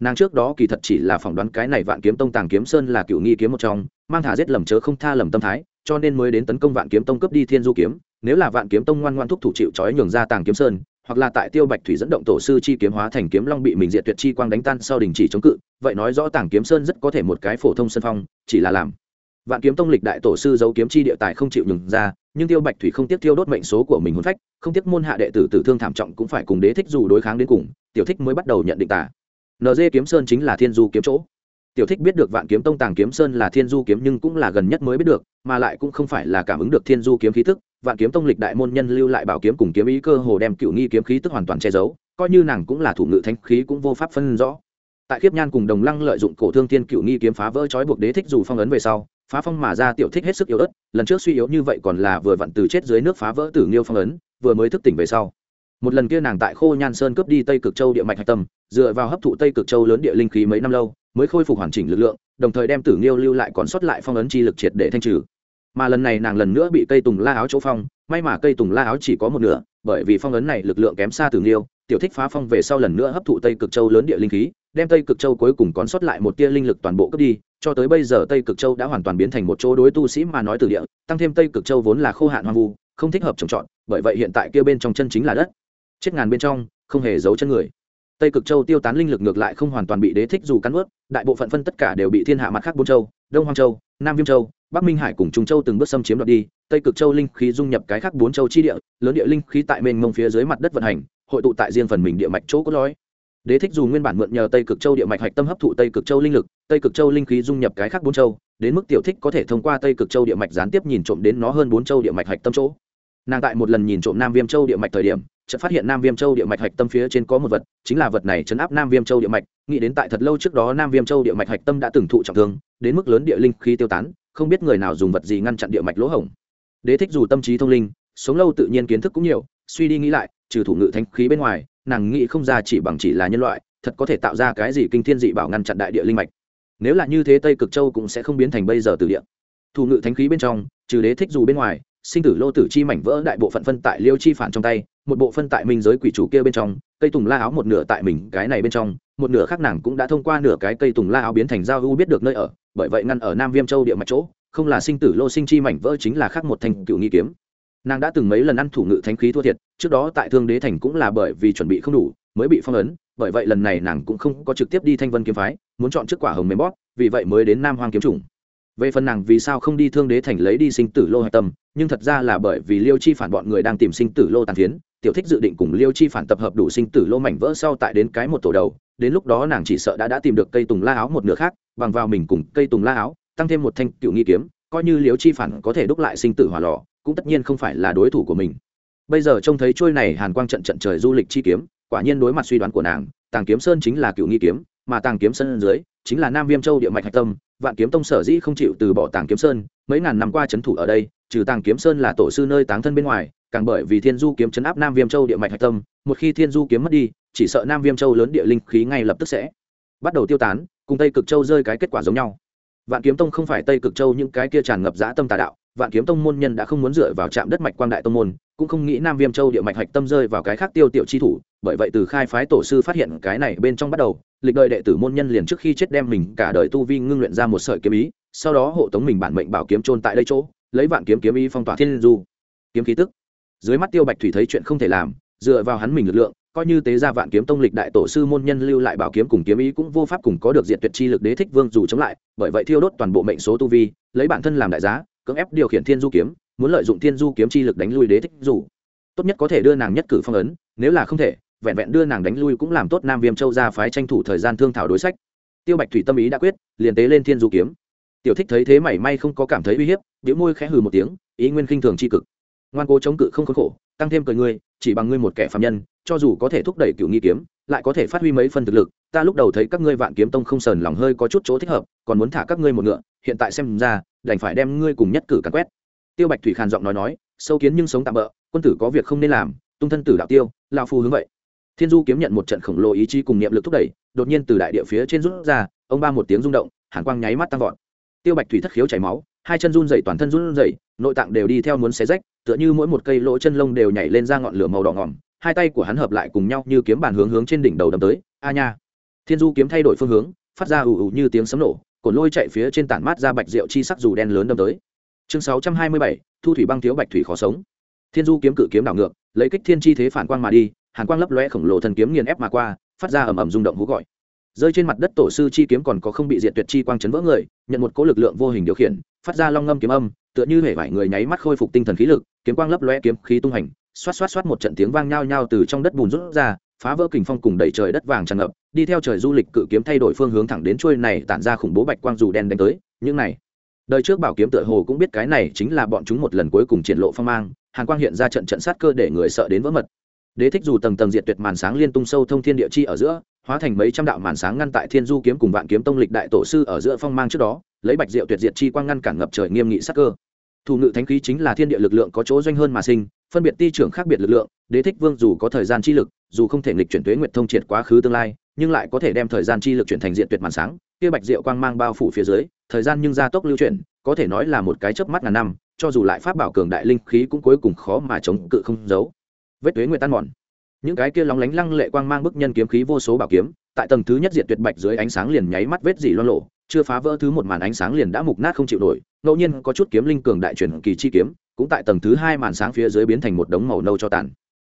Nàng trước đó kỳ thật chỉ là phỏng đoán cái này vạn kiếm tông tàng kiếm sơn là cựu nghi kiếm một trong, mang thả giết lầm chớ không tha lầm tâm thái, cho nên mới đến tấn công vạn kiếm tông cướp đi thiên du kiếm. Nếu là vạn kiếm tông ngoan ngoan thúc thủ chịu trói nhường ra tàng kiếm sơn, hoặc là tại tiêu bạch thủy dẫn động tổ sư chi kiếm hóa thành kiếm long bị mình diệt tuyệt chi quang đánh tan sau đình chỉ chống cự, vậy nói rõ tàng kiếm sơn rất có thể một cái phổ thông sân phong, chỉ là làm vạn kiếm tông lịch đại tổ sư giấu kiếm chi địa tài không chịu nhường ra, nhưng tiêu bạch thủy không tiếc tiêu đốt mệnh số của mình hôn phách, không tiếc môn hạ đệ tử tử thương thảm trọng cũng phải cùng đế thích dù đối kháng đến cùng, tiểu thích mới bắt đầu nhận định tả nd kiếm sơn chính là thiên du kiếm chỗ. Tiểu thích biết được vạn kiếm tông tàng kiếm sơn là thiên du kiếm nhưng cũng là gần nhất mới biết được, mà lại cũng không phải là cảm ứng được thiên du kiếm khí tức, vạn kiếm tông lịch đại môn nhân lưu lại bảo kiếm cùng kiếm ý cơ hồ đem cựu nghi kiếm khí tức hoàn toàn che giấu, coi như nàng cũng là thủ ngự thanh khí cũng vô pháp phân rõ tại khiếp nhan cùng đồng lăng lợi dụng cổ thương thiên cựu nghi kiếm phá vỡ trói buộc đế thích dù phong ấn về sau, phá phong mà ra tiểu thích hết sức yếu ớt, lần trước suy yếu như vậy còn là vừa vặn từ chết dưới nước phá vỡ tử nghiêu phong ấn, vừa mới thức tỉnh về sau. Một lần kia nàng tại khô nhan sơn cướp đi tây cực châu địa mạch hạch tâm, dựa vào hấp thụ tây cực châu lớn địa linh khí mấy năm lâu, mới khôi phục hoàn chỉnh lực lượng, đồng thời đem tử nghiêu lưu lại còn sót lại phong ấn chi lực triệt để thanh trừ. Mà lần này nàng lần nữa bị cây tùng la áo chỗ phong, may mà cây tùng la áo chỉ có một nửa, bởi vì phong ấn này lực lượng kém xa tử nghiêu, tiểu thích phá phong về sau lần nữa hấp thụ tây cực châu lớn địa linh khí đem tây cực châu cuối cùng còn sót lại một tia linh lực toàn bộ cướp đi, cho tới bây giờ tây cực châu đã hoàn toàn biến thành một chỗ đối tu sĩ mà nói từ địa, tăng thêm tây cực châu vốn là khô hạn hoang vu, không thích hợp trồng trọt, bởi vậy hiện tại kia bên trong chân chính là đất. Chết ngàn bên trong, không hề giấu chân người. Tây cực châu tiêu tán linh lực ngược lại không hoàn toàn bị đế thích dù cắn ướt đại bộ phận phân tất cả đều bị thiên hạ mặt khác bốn châu, đông hoang châu, nam viêm châu, bắc minh hải cùng trung châu từng bước xâm chiếm đoạt đi, tây cực châu linh khí dung nhập cái khác bốn châu chi địa, lớn địa linh khí tại mênh mông phía dưới mặt đất vận hành, hội tụ tại riêng phần mình địa mạch chỗ cốt lõi đế thích dù nguyên bản mượn nhờ tây cực châu địa mạch hạch tâm hấp thụ tây cực châu linh lực, tây cực châu linh khí dung nhập cái khác bốn châu, đến mức tiểu thích có thể thông qua tây cực châu địa mạch gián tiếp nhìn trộm đến nó hơn bốn châu địa mạch hạch tâm chỗ. Nàng tại một lần nhìn trộm nam viêm châu địa mạch thời điểm, chợt phát hiện nam viêm châu địa mạch hạch tâm phía trên có một vật, chính là vật này chấn áp nam viêm châu địa mạch. Nghĩ đến tại thật lâu trước đó nam viêm châu địa mạch hạch tâm đã từng thụ trọng thương, đến mức lớn địa linh khí tiêu tán, không biết người nào dùng vật gì ngăn chặn địa mạch lỗ hổng. Đế thích dù tâm trí thông linh, sống lâu tự nhiên kiến thức cũng nhiều, suy đi nghĩ lại, trừ thủ ngự thanh khí bên ngoài nàng nghĩ không ra chỉ bằng chỉ là nhân loại, thật có thể tạo ra cái gì kinh thiên dị bảo ngăn chặn đại địa linh mạch. Nếu là như thế tây cực châu cũng sẽ không biến thành bây giờ từ địa. Thủ ngự thánh khí bên trong, trừ đế thích dù bên ngoài, sinh tử lô tử chi mảnh vỡ đại bộ phận phân tại liêu chi phản trong tay, một bộ phân tại minh giới quỷ chủ kia bên trong, cây tùng la áo một nửa tại mình, cái này bên trong, một nửa khác nàng cũng đã thông qua nửa cái cây tùng la áo biến thành giao u biết được nơi ở, bởi vậy ngăn ở nam viêm châu địa mạch chỗ, không là sinh tử lô sinh chi mảnh vỡ chính là khác một thành cựu nghi kiếm. Nàng đã từng mấy lần ăn thủ ngự thánh khí thua thiệt trước đó tại thương đế thành cũng là bởi vì chuẩn bị không đủ mới bị phong ấn, bởi vậy lần này nàng cũng không có trực tiếp đi thanh vân kiếm phái, muốn chọn trước quả hồng mềm bót vì vậy mới đến nam hoang kiếm chủng. Về phần nàng vì sao không đi thương đế thành lấy đi sinh tử lô hạch tâm, nhưng thật ra là bởi vì liêu chi phản bọn người đang tìm sinh tử lô tàn phiến, tiểu thích dự định cùng liêu chi phản tập hợp đủ sinh tử lô mảnh vỡ sau tại đến cái một tổ đầu, đến lúc đó nàng chỉ sợ đã đã tìm được cây tùng la áo một nửa khác, bằng vào mình cùng cây tùng la áo, tăng thêm một thanh cựu nghi kiếm, coi như liêu chi phản có thể đúc lại sinh tử hỏa lò, cũng tất nhiên không phải là đối thủ của mình bây giờ trông thấy trôi này hàn quang trận trận trời du lịch chi kiếm, quả nhiên đối mặt suy đoán của nàng, tàng kiếm sơn chính là cựu nghi kiếm, mà tàng kiếm sơn dưới chính là nam viêm châu địa mạch hạch tâm, vạn kiếm tông sở dĩ không chịu từ bỏ tàng kiếm sơn, mấy ngàn năm qua c h ấ n thủ ở đây, trừ tàng kiếm sơn là tổ sư nơi táng thân bên ngoài, càng bởi vì thiên du kiếm chấn áp nam viêm châu địa mạch hạch tâm, một khi thiên du kiếm mất đi, chỉ sợ nam viêm châu lớn địa linh khí ngay lập tức sẽ bắt đầu tiêu tán, cùng tây cực châu rơi cái kết quả giống nhau. Vạn kiếm tông không phải tây cực châu những cái kia tràn ngập dã tâm tà đạo, vạn kiếm tông môn nhân đã không muốn dựa vào trạm đất mạch quang đại tông môn cũng không nghĩ nam viêm châu địa mạch hạch tâm rơi vào cái khác tiêu tiểu chi thủ, bởi vậy từ khai phái tổ sư phát hiện cái này bên trong bắt đầu, lịch đời đệ tử môn nhân liền trước khi chết đem mình cả đời tu vi ngưng luyện ra một sợi kiếm ý, sau đó hộ tống mình bản mệnh bảo kiếm trôn tại đây chỗ, lấy vạn kiếm kiếm ý phong tỏa thiên du. Kiếm khí tức. Dưới mắt tiêu bạch thủy thấy chuyện không thể làm, dựa vào hắn mình lực lượng, coi như tế gia vạn kiếm tông lịch đại tổ sư môn nhân lưu lại bảo kiếm cùng kiếm ý cũng vô pháp cùng có được diện tuyệt chi lực đế thích vương dù chống lại, bởi vậy thiêu đốt toàn bộ mệnh số tu vi, lấy bản thân làm đại giá, cưỡng ép điều khiển thiên du kiếm muốn lợi dụng thiên du kiếm chi lực đánh lui đế thích dù. Tốt nhất có thể đưa nàng nhất cử phong ấn, nếu là không thể, vẹn vẹn đưa nàng đánh lui cũng làm tốt nam viêm châu ra phái tranh thủ thời gian thương thảo đối sách. Tiêu bạch thủy tâm ý đã quyết, liền tế lên thiên du kiếm. Tiểu thích thấy thế mảy may không có cảm thấy uy hiếp biểu môi khẽ hừ một tiếng, ý nguyên khinh thường c h i cực. Ngoan cố chống cự không khốn khổ, tăng thêm cười ngươi, chỉ bằng ngươi một kẻ phạm nhân, cho dù có thể thúc đẩy cựu nghi kiếm, lại có thể phát huy mấy phần thực lực, ta lúc đầu thấy các ngươi vạn kiếm tông không sờn lòng hơi có chút chỗ thích hợp, còn muốn thả các ngươi một ngựa, hiện tại xem ra, đành phải đem ngươi cùng nhất cử cắn quét tiêu bạch thủy khàn giọng nói nói, sâu kiến nhưng sống tạm bỡ quân tử có việc không nên làm, tung thân tử đạo tiêu, lao phu hướng vậy. Thiên du kiếm nhận một trận khổng lồ ý chí cùng niệm lực thúc đẩy, đột nhiên từ đại địa phía trên rút ra, ông ba một tiếng rung động, hàn quang nháy mắt tăng vọt. Tiêu bạch thủy thất khiếu chảy máu, hai chân run dày toàn thân run dày nội tạng đều đi theo muốn xé rách, tựa như mỗi một cây lỗ chân lông đều nhảy lên ra ngọn lửa màu đỏ ngỏm, hai tay của hắn hợp lại cùng nhau như kiếm bàn hướng hướng trên đỉnh đầu đâm tới, a nha. Thiên du kiếm thay đổi phương hướng, phát ra ù ù như tiếng sấm nổ cồn lôi chạy phía trên tản mát ra bạch rượu chi sắc dù đen lớn đâm tới chương sáu trăm hai mươi bảy, thu thủy băng thiếu bạch thủy khó sống. Thiên du kiếm cự kiếm đảo ngược, lấy kích thiên chi thế phản quang mà đi, hàn quang lấp lóe khổng lồ thần kiếm nghiền ép mà qua, phát ra ầm ầm rung động hú gọi. Rơi trên mặt đất tổ sư chi kiếm còn có không bị diệt tuyệt chi quang chấn vỡ người, nhận một cỗ lực lượng vô hình điều khiển, phát ra long ngâm kiếm âm, tựa như hể vải người nháy mắt khôi phục tinh thần khí lực, kiếm quang lấp lóe kiếm khí tung hành, xoát xoát xoát một trận tiếng vang nhao nhao từ trong đất bùn rút ra, phá vỡ kình phong cùng đẩy trời đất vàng tràn ngập, đi theo trời du lịch cự kiếm thay đổi phương hướng thẳng đến trôi này tản ra khủng bố bạch quang dù đen đánh tới, những này đời trước bảo kiếm tựa hồ cũng biết cái này chính là bọn chúng một lần cuối cùng triển lộ phong mang, hàn quang hiện ra trận trận sát cơ để người sợ đến vỡ mật. Đế thích dù tầng tầng diệt tuyệt màn sáng liên tung sâu thông thiên địa chi ở giữa, hóa thành mấy trăm đạo màn sáng ngăn tại thiên du kiếm cùng vạn kiếm tông lịch đại tổ sư ở giữa phong mang trước đó, lấy bạch diệu tuyệt diệt chi quang ngăn cản ngập trời nghiêm nghị sát cơ. Thủ ngự thánh khí chính là thiên địa lực lượng có chỗ doanh hơn mà sinh, phân biệt ti trưởng khác biệt lực lượng, đế thích vương dù có thời gian chi lực, dù không thể nghịch chuyển tuế nguyệt thông triệt quá khứ tương lai, nhưng lại có thể đem thời gian chi lực chuyển thành diện tuyệt màn sáng kia bạch diệu quang mang bao phủ phía dưới, thời gian nhưng gia tốc lưu chuyển, có thể nói là một cái chớp mắt ngàn năm, cho dù lại pháp bảo cường đại linh khí cũng cuối cùng khó mà chống cự không giấu. Vết tuế nguyệt tan mòn. Những cái kia lóng lánh lăng lệ quang mang bức nhân kiếm khí vô số bảo kiếm, tại tầng thứ nhất diệt tuyệt bạch dưới ánh sáng liền nháy mắt vết dỉ loan lộ chưa phá vỡ thứ một màn ánh sáng liền đã mục nát không chịu nổi, ngẫu nhiên có chút kiếm linh cường đại truyền kỳ chi kiếm, cũng tại tầng thứ hai màn sáng phía dưới biến thành một đống màu nâu cho tàn.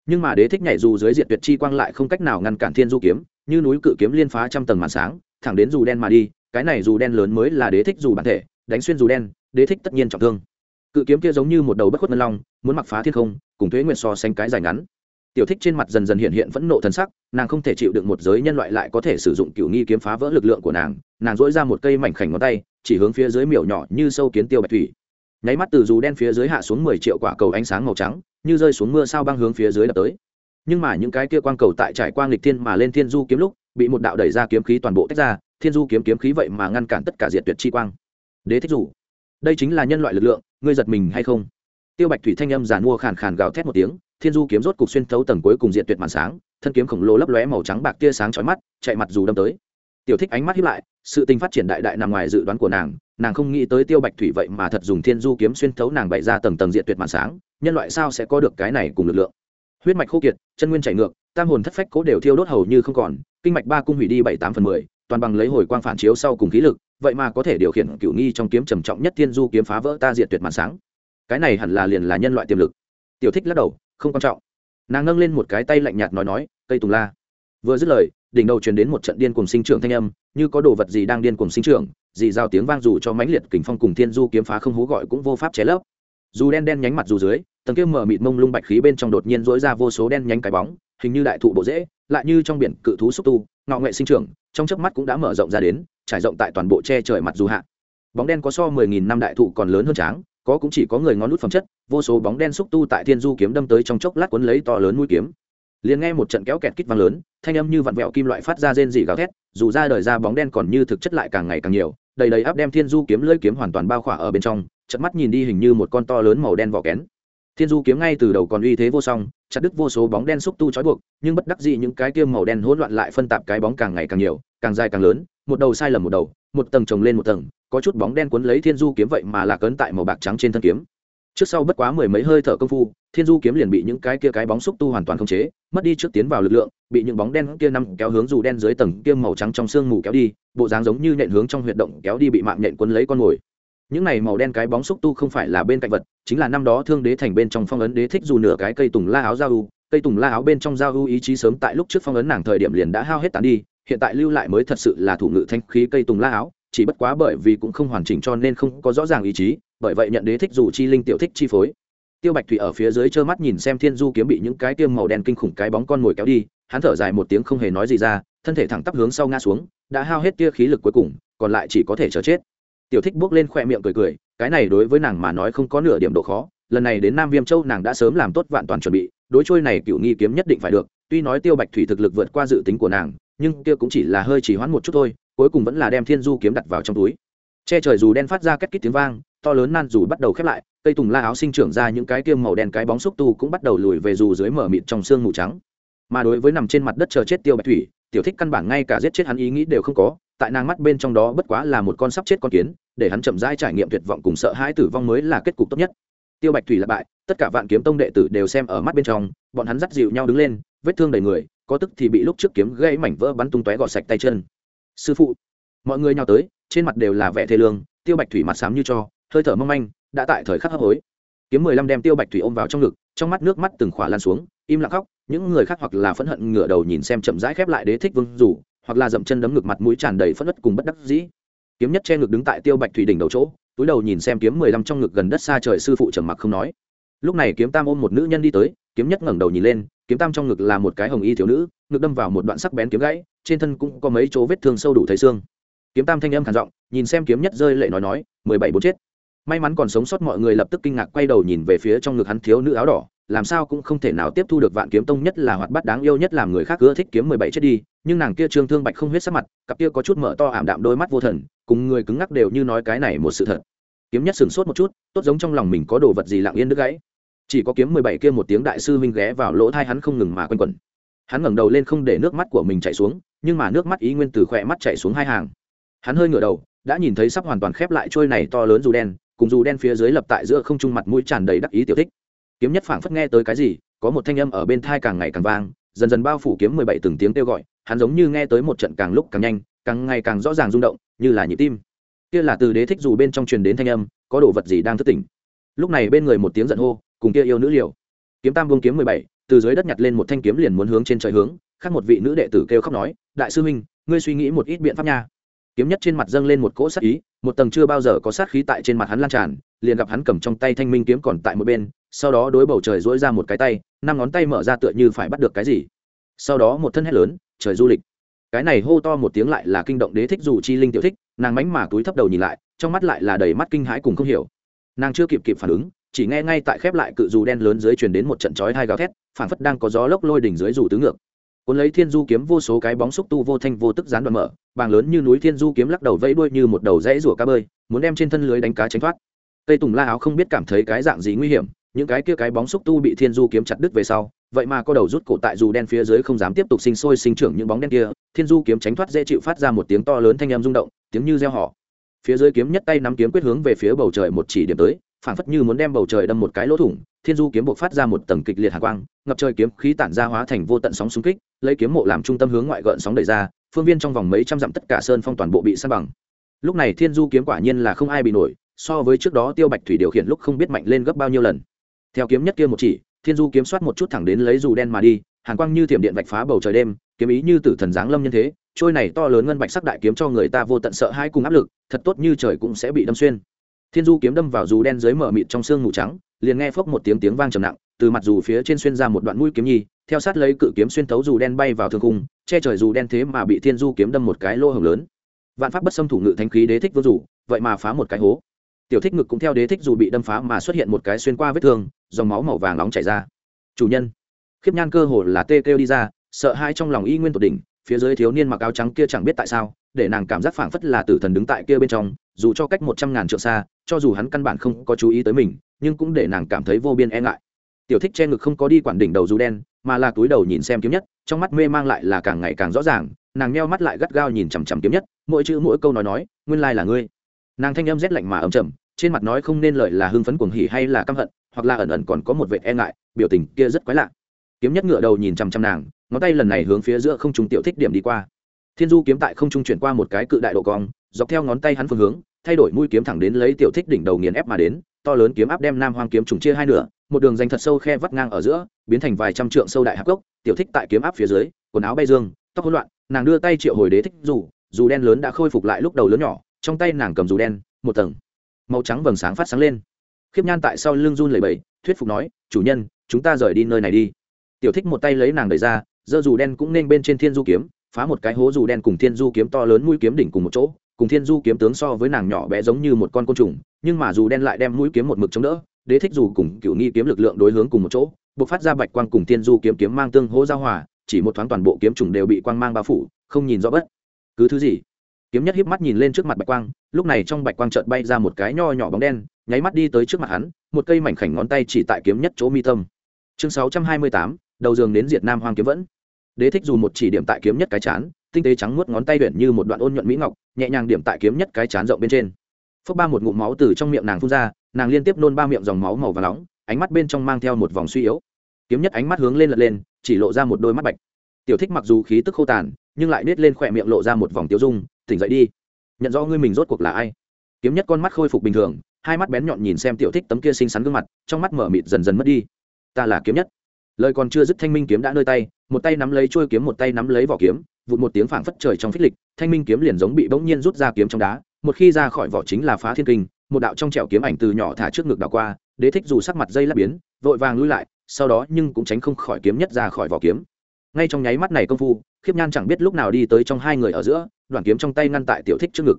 Nhưng mà đế thích nhảy dù dưới diệt tuyệt chi quang lại không cách nào ngăn cản thiên du kiếm, như núi cự kiếm liên phá trăm tầng màn sáng thẳng đến dù đen mà đi, cái này dù đen lớn mới là đế thích dù bản thể, đánh xuyên dù đen, đế thích tất nhiên trọng thương. Cự kiếm kia giống như một đầu bất khuất ngân long, muốn mặc phá thiên không, cùng thuế nguyệt so sánh cái dài ngắn. Tiểu thích trên mặt dần dần hiện hiện phẫn nộ thần sắc, nàng không thể chịu được một giới nhân loại lại có thể sử dụng cựu nghi kiếm phá vỡ lực lượng của nàng nàng dỗi ra một cây mảnh khảnh ngón tay, chỉ hướng phía dưới miểu nhỏ như sâu kiến tiêu bạch thủy. Nháy mắt từ dù đen phía dưới hạ xuống mười triệu quả cầu ánh sáng màu trắng, như rơi xuống mưa sao băng hướng phía dưới đập tới. Nhưng mà những cái kia quang cầu tại trải quang lịch thiên mà lên thiên du kiếm lúc bị một đạo đẩy ra kiếm khí toàn bộ tách ra, thiên du kiếm kiếm khí vậy mà ngăn cản tất cả diệt tuyệt chi quang. Đế thích dù, đây chính là nhân loại lực lượng, ngươi giật mình hay không? Tiêu bạch thủy thanh âm giàn mua khàn khàn gào thét một tiếng, thiên du kiếm rốt cục xuyên thấu tầng cuối cùng diệt tuyệt màn sáng, thân kiếm khổng lồ lấp lóe màu trắng bạc tia sáng chói mắt, chạy mặt dù đâm tới. Tiểu thích ánh mắt hiếp lại, sự tình phát triển đại đại nằm ngoài dự đoán của nàng nàng không nghĩ tới tiêu bạch thủy vậy mà thật dùng thiên du kiếm xuyên thấu nàng bày ra tầng tầng diệt tuyệt màn sáng, nhân loại sao sẽ có được cái này cùng lực lượng? Huyết mạch khô kiệt, chân nguyên chảy ngược, tam hồn thất phách cố đều thiêu đốt hầu như không còn kinh mạch ba cung hủy đi bảy tám phần mười, toàn bằng lấy hồi quang phản chiếu sau cùng khí lực, vậy mà có thể điều khiển cựu nghi trong kiếm trầm trọng nhất thiên du kiếm phá vỡ ta diệt tuyệt màn sáng. Cái này hẳn là liền là nhân loại tiềm lực. Tiểu thích lắc đầu, không quan trọng. Nàng nâng lên một cái tay lạnh nhạt nói nói, cây tùng la. Vừa dứt lời, đỉnh đầu truyền đến một trận điên cùng sinh trưởng thanh âm, như có đồ vật gì đang điên cùng sinh trưởng, dì giao tiếng vang dù cho mãnh liệt kình phong cùng thiên du kiếm phá không hú gọi cũng vô pháp chế lấp. Dù đen đen nhánh mặt dù dưới, tầng kia mở mịt mông lung bạch khí bên trong đột nhiên dỗi ra vô số đen nhánh cái bóng hình như đại thụ bộ dễ, lại như trong biển cự thú xúc tu, ngọ nghệ sinh trưởng, trong chớp mắt cũng đã mở rộng ra đến, trải rộng tại toàn bộ che trời mặt dù hạ. Bóng đen có so mười nghìn năm đại thụ còn lớn hơn tráng, có cũng chỉ có người ngón nút phẩm chất, vô số bóng đen xúc tu tại thiên du kiếm đâm tới trong chốc lát cuốn lấy to lớn mũi kiếm. Liền nghe một trận kéo kẹt kít vang lớn, thanh âm như vặn vẹo kim loại phát ra rên rỉ gào thét, dù ra đời ra bóng đen còn như thực chất lại càng ngày càng nhiều, đầy đầy áp đem thiên du kiếm lưỡi kiếm hoàn toàn bao khỏa ở bên trong chợt mắt nhìn đi hình như một con to lớn màu đen vỏ kén thiên du kiếm ngay từ đầu còn uy thế vô song, chặt đứt vô số bóng đen xúc tu trói buộc, nhưng bất đắc dĩ những cái tiêm màu đen hỗn loạn lại phân tạp cái bóng càng ngày càng nhiều, càng dài càng lớn, một đầu sai lầm một đầu, một tầng chồng lên một tầng, có chút bóng đen cuốn lấy thiên du kiếm vậy mà là cấn tại màu bạc trắng trên thân kiếm. Trước sau bất quá mười mấy hơi thở công phu, thiên du kiếm liền bị những cái kia cái bóng xúc tu hoàn toàn không chế, mất đi trước tiến vào lực lượng, bị những bóng đen kia nằm kéo hướng dù đen dưới tầng kia màu trắng trong sương mù kéo đi, bộ dáng giống như nhện hướng trong huyệt động kéo đi bị mạng nhện cuốn lấy con mồi những này màu đen cái bóng xúc tu không phải là bên cạnh vật, chính là năm đó thương đế thành bên trong phong ấn đế thích dù nửa cái cây tùng la áo giao u. Cây tùng la áo bên trong giao u ý chí sớm tại lúc trước phong ấn nàng thời điểm liền đã hao hết tán đi, hiện tại lưu lại mới thật sự là thủ ngự thanh khí cây tùng la áo, chỉ bất quá bởi vì cũng không hoàn chỉnh cho nên không có rõ ràng ý chí, bởi vậy nhận đế thích dù chi linh tiểu thích chi phối. Tiêu bạch thủy ở phía dưới trơ mắt nhìn xem thiên du kiếm bị những cái tiêm màu đen kinh khủng cái bóng con mồi kéo đi, hắn thở dài một tiếng không hề nói gì ra, thân thể thẳng tắp hướng sau ngã xuống, đã hao hết tia khí lực cuối cùng, còn lại chỉ có thể chờ chết tiểu thích bước lên khoe miệng cười cười, cái này đối với nàng mà nói không có nửa điểm độ khó, lần này đến nam viêm châu nàng đã sớm làm tốt vạn toàn chuẩn bị, đối trôi này cựu nghi kiếm nhất định phải được, tuy nói tiêu bạch thủy thực lực vượt qua dự tính của nàng, nhưng kia cũng chỉ là hơi chỉ hoãn một chút thôi, cuối cùng vẫn là đem thiên du kiếm đặt vào trong túi. Che trời dù đen phát ra kết kít tiếng vang, to lớn nan dù bắt đầu khép lại, cây tùng la áo sinh trưởng ra những cái kiêm màu đen cái bóng xúc tu cũng bắt đầu lùi về dù dưới mở mịt trong xương mù trắng. Mà đối với nằm trên mặt đất chờ chết tiêu bạch thủy tiểu thích căn bản ngay cả giết chết hắn ý nghĩ đều không có, tại nàng mắt bên trong đó bất quá là một con sắp chết con kiến, để hắn chậm rãi trải nghiệm tuyệt vọng cùng sợ hãi tử vong mới là kết cục tốt nhất. Tiêu bạch thủy là bại, tất cả vạn kiếm tông đệ tử đều xem ở mắt bên trong, bọn hắn dắt dịu nhau đứng lên, vết thương đầy người, có tức thì bị lúc trước kiếm gãy mảnh vỡ bắn tung tóe gọt sạch tay chân. Sư phụ, mọi người nhau tới, trên mặt đều là vẻ thê lương, tiêu bạch thủy mặt xám như cho, hơi thở mong manh, đã tại thời khắc hấp hối. Kiếm mười lăm đem tiêu bạch thủy ôm vào trong ngực, trong mắt nước mắt từng khỏa lan xuống im lặng khóc, những người khác hoặc là phẫn hận ngửa đầu nhìn xem chậm rãi khép lại đế thích vương rủ hoặc là dậm chân đấm ngực mặt mũi tràn đầy phẫn ất cùng bất đắc dĩ. Kiếm nhất che ngực đứng tại tiêu bạch thủy đỉnh đầu chỗ, túi đầu nhìn xem kiếm mười lăm trong ngực gần đất xa trời sư phụ trầm mặc không nói. Lúc này kiếm tam ôm một nữ nhân đi tới, kiếm nhất ngẩng đầu nhìn lên, kiếm tam trong ngực là một cái hồng y thiếu nữ, ngực đâm vào một đoạn sắc bén kiếm gãy, trên thân cũng có mấy chỗ vết thương sâu đủ thấy xương. Kiếm tam thanh âm khản giọng, nhìn xem kiếm nhất rơi lệ nói nói, mười bảy bốn chết. May mắn còn sống sót mọi người lập tức kinh ngạc quay đầu nhìn về phía trong ngực hắn thiếu nữ áo đỏ làm sao cũng không thể nào tiếp thu được vạn kiếm tông nhất là hoạt bát đáng yêu nhất làm người khác ưa thích kiếm mười bảy chết đi, nhưng nàng kia trương thương bạch không huyết sắc mặt, cặp kia có chút mở to ảm đạm đôi mắt vô thần, cùng người cứng ngắc đều như nói cái này một sự thật. Kiếm nhất sửng sốt một chút, tốt giống trong lòng mình có đồ vật gì lặng yên đứt gãy. Chỉ có kiếm mười bảy kia một tiếng đại sư minh ghé vào lỗ thai hắn không ngừng mà quanh quẩn. Hắn ngẩng đầu lên không để nước mắt của mình chảy xuống, nhưng mà nước mắt ý nguyên từ khỏe mắt chảy xuống hai hàng. Hắn hơi ngửa đầu, đã nhìn thấy sắp hoàn toàn khép lại trôi này to lớn dù đen, cùng dù đen phía dưới lập tại giữa không trung mặt mũi tràn đầy đắc ý tiểu thích kiếm nhất phảng phất nghe tới cái gì, có một thanh âm ở bên thai càng ngày càng vang, dần dần bao phủ kiếm mười bảy từng tiếng kêu gọi, hắn giống như nghe tới một trận càng lúc càng nhanh, càng ngày càng rõ ràng rung động, như là nhịp tim. Kia là từ đế thích dù bên trong truyền đến thanh âm, có đồ vật gì đang thức tỉnh. Lúc này bên người một tiếng giận hô, cùng kia yêu nữ liều. Kiếm tam vương kiếm mười bảy, từ dưới đất nhặt lên một thanh kiếm liền muốn hướng trên trời hướng, khác một vị nữ đệ tử kêu khóc nói, đại sư huynh, ngươi suy nghĩ một ít biện pháp nha kiếm nhất trên mặt dâng lên một cỗ sát ý, một tầng chưa bao giờ có sát khí tại trên mặt hắn lan tràn, liền gặp hắn cầm trong tay thanh minh kiếm còn tại một bên, sau đó đối bầu trời dỗi ra một cái tay, năm ngón tay mở ra tựa như phải bắt được cái gì. Sau đó một thân hét lớn, trời du lịch. Cái này hô to một tiếng lại là kinh động đế thích dù chi linh tiểu thích, nàng mánh mà túi thấp đầu nhìn lại, trong mắt lại là đầy mắt kinh hãi cùng không hiểu. Nàng chưa kịp kịp phản ứng, chỉ nghe ngay tại khép lại cự dù đen lớn dưới truyền đến một trận chói hai gào thét phản phất đang có gió lốc lôi đỉnh dưới dù tứ ngược cuốn lấy thiên du kiếm vô số cái bóng xúc tu vô thanh vô tức gián đoạn mở, bàng lớn như núi thiên du kiếm lắc đầu vẫy đuôi như một đầu rẽ rủa cá bơi, muốn đem trên thân lưới đánh cá tránh thoát. Cây tùng la áo không biết cảm thấy cái dạng gì nguy hiểm, những cái kia cái bóng xúc tu bị thiên du kiếm chặt đứt về sau, vậy mà có đầu rút cổ tại dù đen phía dưới không dám tiếp tục sinh sôi sinh trưởng những bóng đen kia, thiên du kiếm tránh thoát dễ chịu phát ra một tiếng to lớn thanh em rung động, tiếng như reo họ phía dưới kiếm nhất tay nắm kiếm quyết hướng về phía bầu trời một chỉ điểm tới, phảng phất như muốn đem bầu trời đâm một cái lỗ thủng, thiên du kiếm buộc phát ra một tầng kịch liệt hạ quang, ngập trời kiếm khí tản ra hóa thành vô tận sóng xung kích lấy kiếm mộ làm trung tâm hướng ngoại gợn sóng đẩy ra, phương viên trong vòng mấy trăm dặm tất cả sơn phong toàn bộ bị san bằng. Lúc này thiên du kiếm quả nhiên là không ai bị nổi, so với trước đó tiêu bạch thủy điều khiển lúc không biết mạnh lên gấp bao nhiêu lần. Theo kiếm nhất kia một chỉ, thiên du kiếm soát một chút thẳng đến lấy dù đen mà đi, hàn quang như thiểm điện vạch phá bầu trời đêm, kiếm ý như tử thần giáng lâm nhân thế, trôi này to lớn ngân bạch sắc đại kiếm cho người ta vô tận sợ hãi cùng áp lực, thật tốt như trời cũng sẽ bị đâm xuyên. Thiên du kiếm đâm vào dù đen dưới mở mịt trong xương mù trắng, liền nghe phốc một tiếng tiếng vang trầm nặng, từ mặt dù phía trên xuyên ra một đoạn mũi kiếm nhi theo sát lấy cự kiếm xuyên thấu dù đen bay vào thương khung, che trời dù đen thế mà bị thiên du kiếm đâm một cái lỗ hồng lớn. Vạn pháp bất xâm thủ ngự thánh khí đế thích vương dù vậy mà phá một cái hố. Tiểu thích ngực cũng theo đế thích dù bị đâm phá mà xuất hiện một cái xuyên qua vết thương dòng máu màu vàng nóng chảy ra. Chủ nhân khiếp nhan cơ hồ là tê kêu đi ra sợ hai trong lòng y nguyên tột đỉnh phía dưới thiếu niên mặc áo trắng kia chẳng biết tại sao để nàng cảm giác phảng phất là tử thần đứng tại kia bên trong dù cho cách một trăm ngàn trượng xa cho dù hắn căn bản không có chú ý tới mình nhưng cũng để nàng cảm thấy vô biên e ngại tiểu thích che ngực không có đi quản đỉnh đầu dù đen, mà là túi đầu nhìn xem kiếm nhất, trong mắt mê mang lại là càng ngày càng rõ ràng, nàng meo mắt lại gắt gao nhìn chằm chằm kiếm nhất, mỗi chữ mỗi câu nói nói, nguyên lai là ngươi. Nàng thanh âm rét lạnh mà ấm chầm trên mặt nói không nên lợi là hưng phấn cuồng hỉ hay là căm hận, hoặc là ẩn ẩn còn có một vệ e ngại, biểu tình kia rất quái lạ. Kiếm nhất ngựa đầu nhìn chằm chằm nàng, ngón tay lần này hướng phía giữa không trung tiểu thích điểm đi qua. Thiên du kiếm tại không trung chuyển qua một cái cự đại độ cong, dọc theo ngón tay hắn phương hướng, thay đổi mũi kiếm thẳng đến lấy tiểu thích đỉnh đầu nghiền ép mà đến to lớn kiếm áp đem nam hoang kiếm trùng chia hai nửa, một đường dành thật sâu khe vắt ngang ở giữa, biến thành vài trăm trượng sâu đại hạp gốc, tiểu thích tại kiếm áp phía dưới, quần áo bay dương, tóc hỗn loạn, nàng đưa tay triệu hồi đế thích dù dù đen lớn đã khôi phục lại lúc đầu lớn nhỏ, trong tay nàng cầm dù đen, một tầng màu trắng vầng sáng phát sáng lên. Khiếp nhan tại sau lưng run lẩy bẩy, thuyết phục nói, chủ nhân, chúng ta rời đi nơi này đi. Tiểu thích một tay lấy nàng đẩy ra, giơ dù đen cũng nên bên trên thiên du kiếm, phá một cái hố dù đen cùng thiên du kiếm to lớn mũi kiếm đỉnh cùng một chỗ cùng thiên du kiếm tướng so với nàng nhỏ bé giống như một con côn trùng, nhưng mà dù đen lại đem mũi kiếm một mực chống đỡ, đế thích dù cùng cựu nghi kiếm lực lượng đối hướng cùng một chỗ buộc phát ra bạch quang cùng thiên du kiếm kiếm mang tương hỗ giao hòa, chỉ một thoáng toàn bộ kiếm trùng đều bị quang mang bao phủ, không nhìn rõ bất cứ thứ gì. Kiếm nhất hiếp mắt nhìn lên trước mặt bạch quang, lúc này trong bạch quang trợt bay ra một cái nho nhỏ bóng đen, nháy mắt đi tới trước mặt hắn, một cây mảnh khảnh ngón tay chỉ tại kiếm nhất chỗ mi tâm. Chương sáu trăm hai mươi tám, đầu giường đến diệt nam hoàng kiếm vẫn. Đế thích dù một chỉ điểm tại kiếm nhất cái chán tinh tế trắng muốt ngón tay luyện như một đoạn ôn nhuận mỹ ngọc, nhẹ nhàng điểm tại kiếm nhất cái chán rộng bên trên. Phước ba một ngụm máu từ trong miệng nàng phun ra, nàng liên tiếp nôn ba miệng dòng máu màu và nóng, ánh mắt bên trong mang theo một vòng suy yếu. Kiếm nhất ánh mắt hướng lên lật lên, chỉ lộ ra một đôi mắt bạch. Tiểu thích mặc dù khí tức khô tàn, nhưng lại nết lên khỏe miệng lộ ra một vòng tiêu dung, tỉnh dậy đi. Nhận rõ ngươi mình rốt cuộc là ai? Kiếm nhất con mắt khôi phục bình thường, hai mắt bén nhọn nhìn xem tiểu thích tấm kia xinh xắn gương mặt, trong mắt mở mịt dần dần mất đi. Ta là kiếm nhất. Lời còn chưa dứt thanh minh kiếm đã nơi tay, một tay nắm lấy trôi kiếm, một tay nắm lấy vỏ kiếm vụt một tiếng phảng phất trời trong phích lịch, thanh minh kiếm liền giống bị bỗng nhiên rút ra kiếm trong đá, một khi ra khỏi vỏ chính là phá thiên kinh, một đạo trong trẻo kiếm ảnh từ nhỏ thả trước ngực đảo qua, đế thích dù sắc mặt dây lắp biến, vội vàng lui lại, sau đó nhưng cũng tránh không khỏi kiếm nhất ra khỏi vỏ kiếm. Ngay trong nháy mắt này công phu, khiếp nhan chẳng biết lúc nào đi tới trong hai người ở giữa, đoạn kiếm trong tay ngăn tại tiểu thích trước ngực.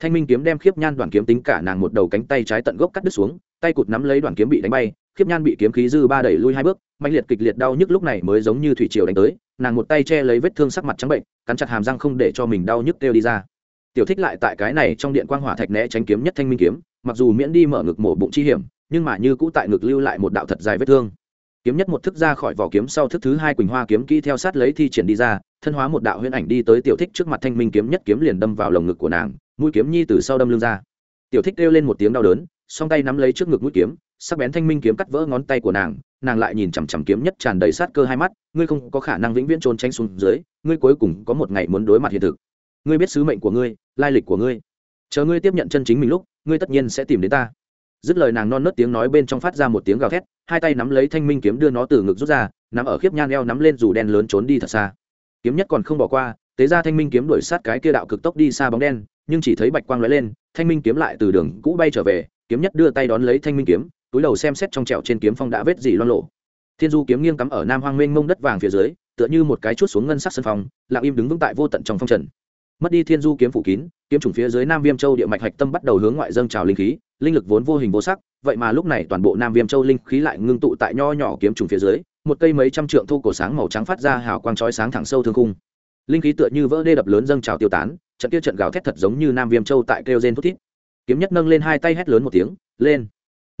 Thanh minh kiếm đem khiếp nhan đoạn kiếm tính cả nàng một đầu cánh tay trái tận gốc cắt đứt xuống, tay cụt nắm lấy đoạn kiếm bị đánh bay, khiếp nhan bị kiếm khí dư ba đẩy lui hai bước mạnh liệt kịch liệt đau nhức lúc này mới giống như thủy triều đánh tới nàng một tay che lấy vết thương sắc mặt trắng bệnh, cắn chặt hàm răng không để cho mình đau nhức kêu đi ra. Tiểu thích lại tại cái này trong điện quang hỏa thạch né tránh kiếm nhất thanh minh kiếm, mặc dù miễn đi mở ngực mổ bụng chi hiểm, nhưng mà như cũ tại ngực lưu lại một đạo thật dài vết thương. Kiếm nhất một thức ra khỏi vỏ kiếm sau thức thứ hai quỳnh hoa kiếm kỹ theo sát lấy thi triển đi ra, thân hóa một đạo huyễn ảnh đi tới tiểu thích trước mặt thanh minh kiếm nhất kiếm liền đâm vào lồng ngực của nàng, mũi kiếm nhi từ sau đâm lưng ra. Tiểu thích kêu lên một tiếng đau đớn, song tay nắm lấy trước ngực mũi kiếm, sắc bén thanh minh kiếm cắt vỡ ngón tay của nàng nàng lại nhìn chằm chằm kiếm nhất tràn đầy sát cơ hai mắt, ngươi không có khả năng vĩnh viễn trốn tránh xuống dưới, ngươi cuối cùng có một ngày muốn đối mặt hiện thực. Ngươi biết sứ mệnh của ngươi, lai lịch của ngươi. Chờ ngươi tiếp nhận chân chính mình lúc, ngươi tất nhiên sẽ tìm đến ta. Dứt lời nàng non nớt tiếng nói bên trong phát ra một tiếng gào thét, hai tay nắm lấy thanh minh kiếm đưa nó từ ngực rút ra, nắm ở khiếp nhan eo nắm lên dù đen lớn trốn đi thật xa. Kiếm nhất còn không bỏ qua, tế ra thanh minh kiếm đuổi sát cái kia đạo cực tốc đi xa bóng đen, nhưng chỉ thấy bạch quang lóe lên, thanh minh kiếm lại từ đường cũ bay trở về, kiếm nhất đưa tay đón lấy thanh minh kiếm túi đầu xem xét trong trẹo trên kiếm phong đã vết gì loan lộ thiên du kiếm nghiêng cắm ở nam hoang mênh mông đất vàng phía dưới tựa như một cái chút xuống ngân sắc sân phòng, lặng im đứng vững tại vô tận trong phong trần. Mất đi thiên du kiếm phủ kín kiếm trùng phía dưới nam viêm châu địa mạch hạch tâm bắt đầu hướng ngoại dâng trào linh khí linh lực vốn vô hình vô sắc vậy mà lúc này toàn bộ nam viêm châu linh khí lại ngưng tụ tại nho nhỏ kiếm trùng phía dưới một cây mấy trăm trượng thu cổ sáng màu trắng phát ra hào quang chói sáng thẳng sâu thương khung. Linh khí tựa như vỡ đê đập lớn dâng trào tiêu tán trận kia trận gào thét thật giống như nam viêm châu tại kêu gen thút thít. Kiếm nhất nâng lên hai tay hét lớn một tiếng lên!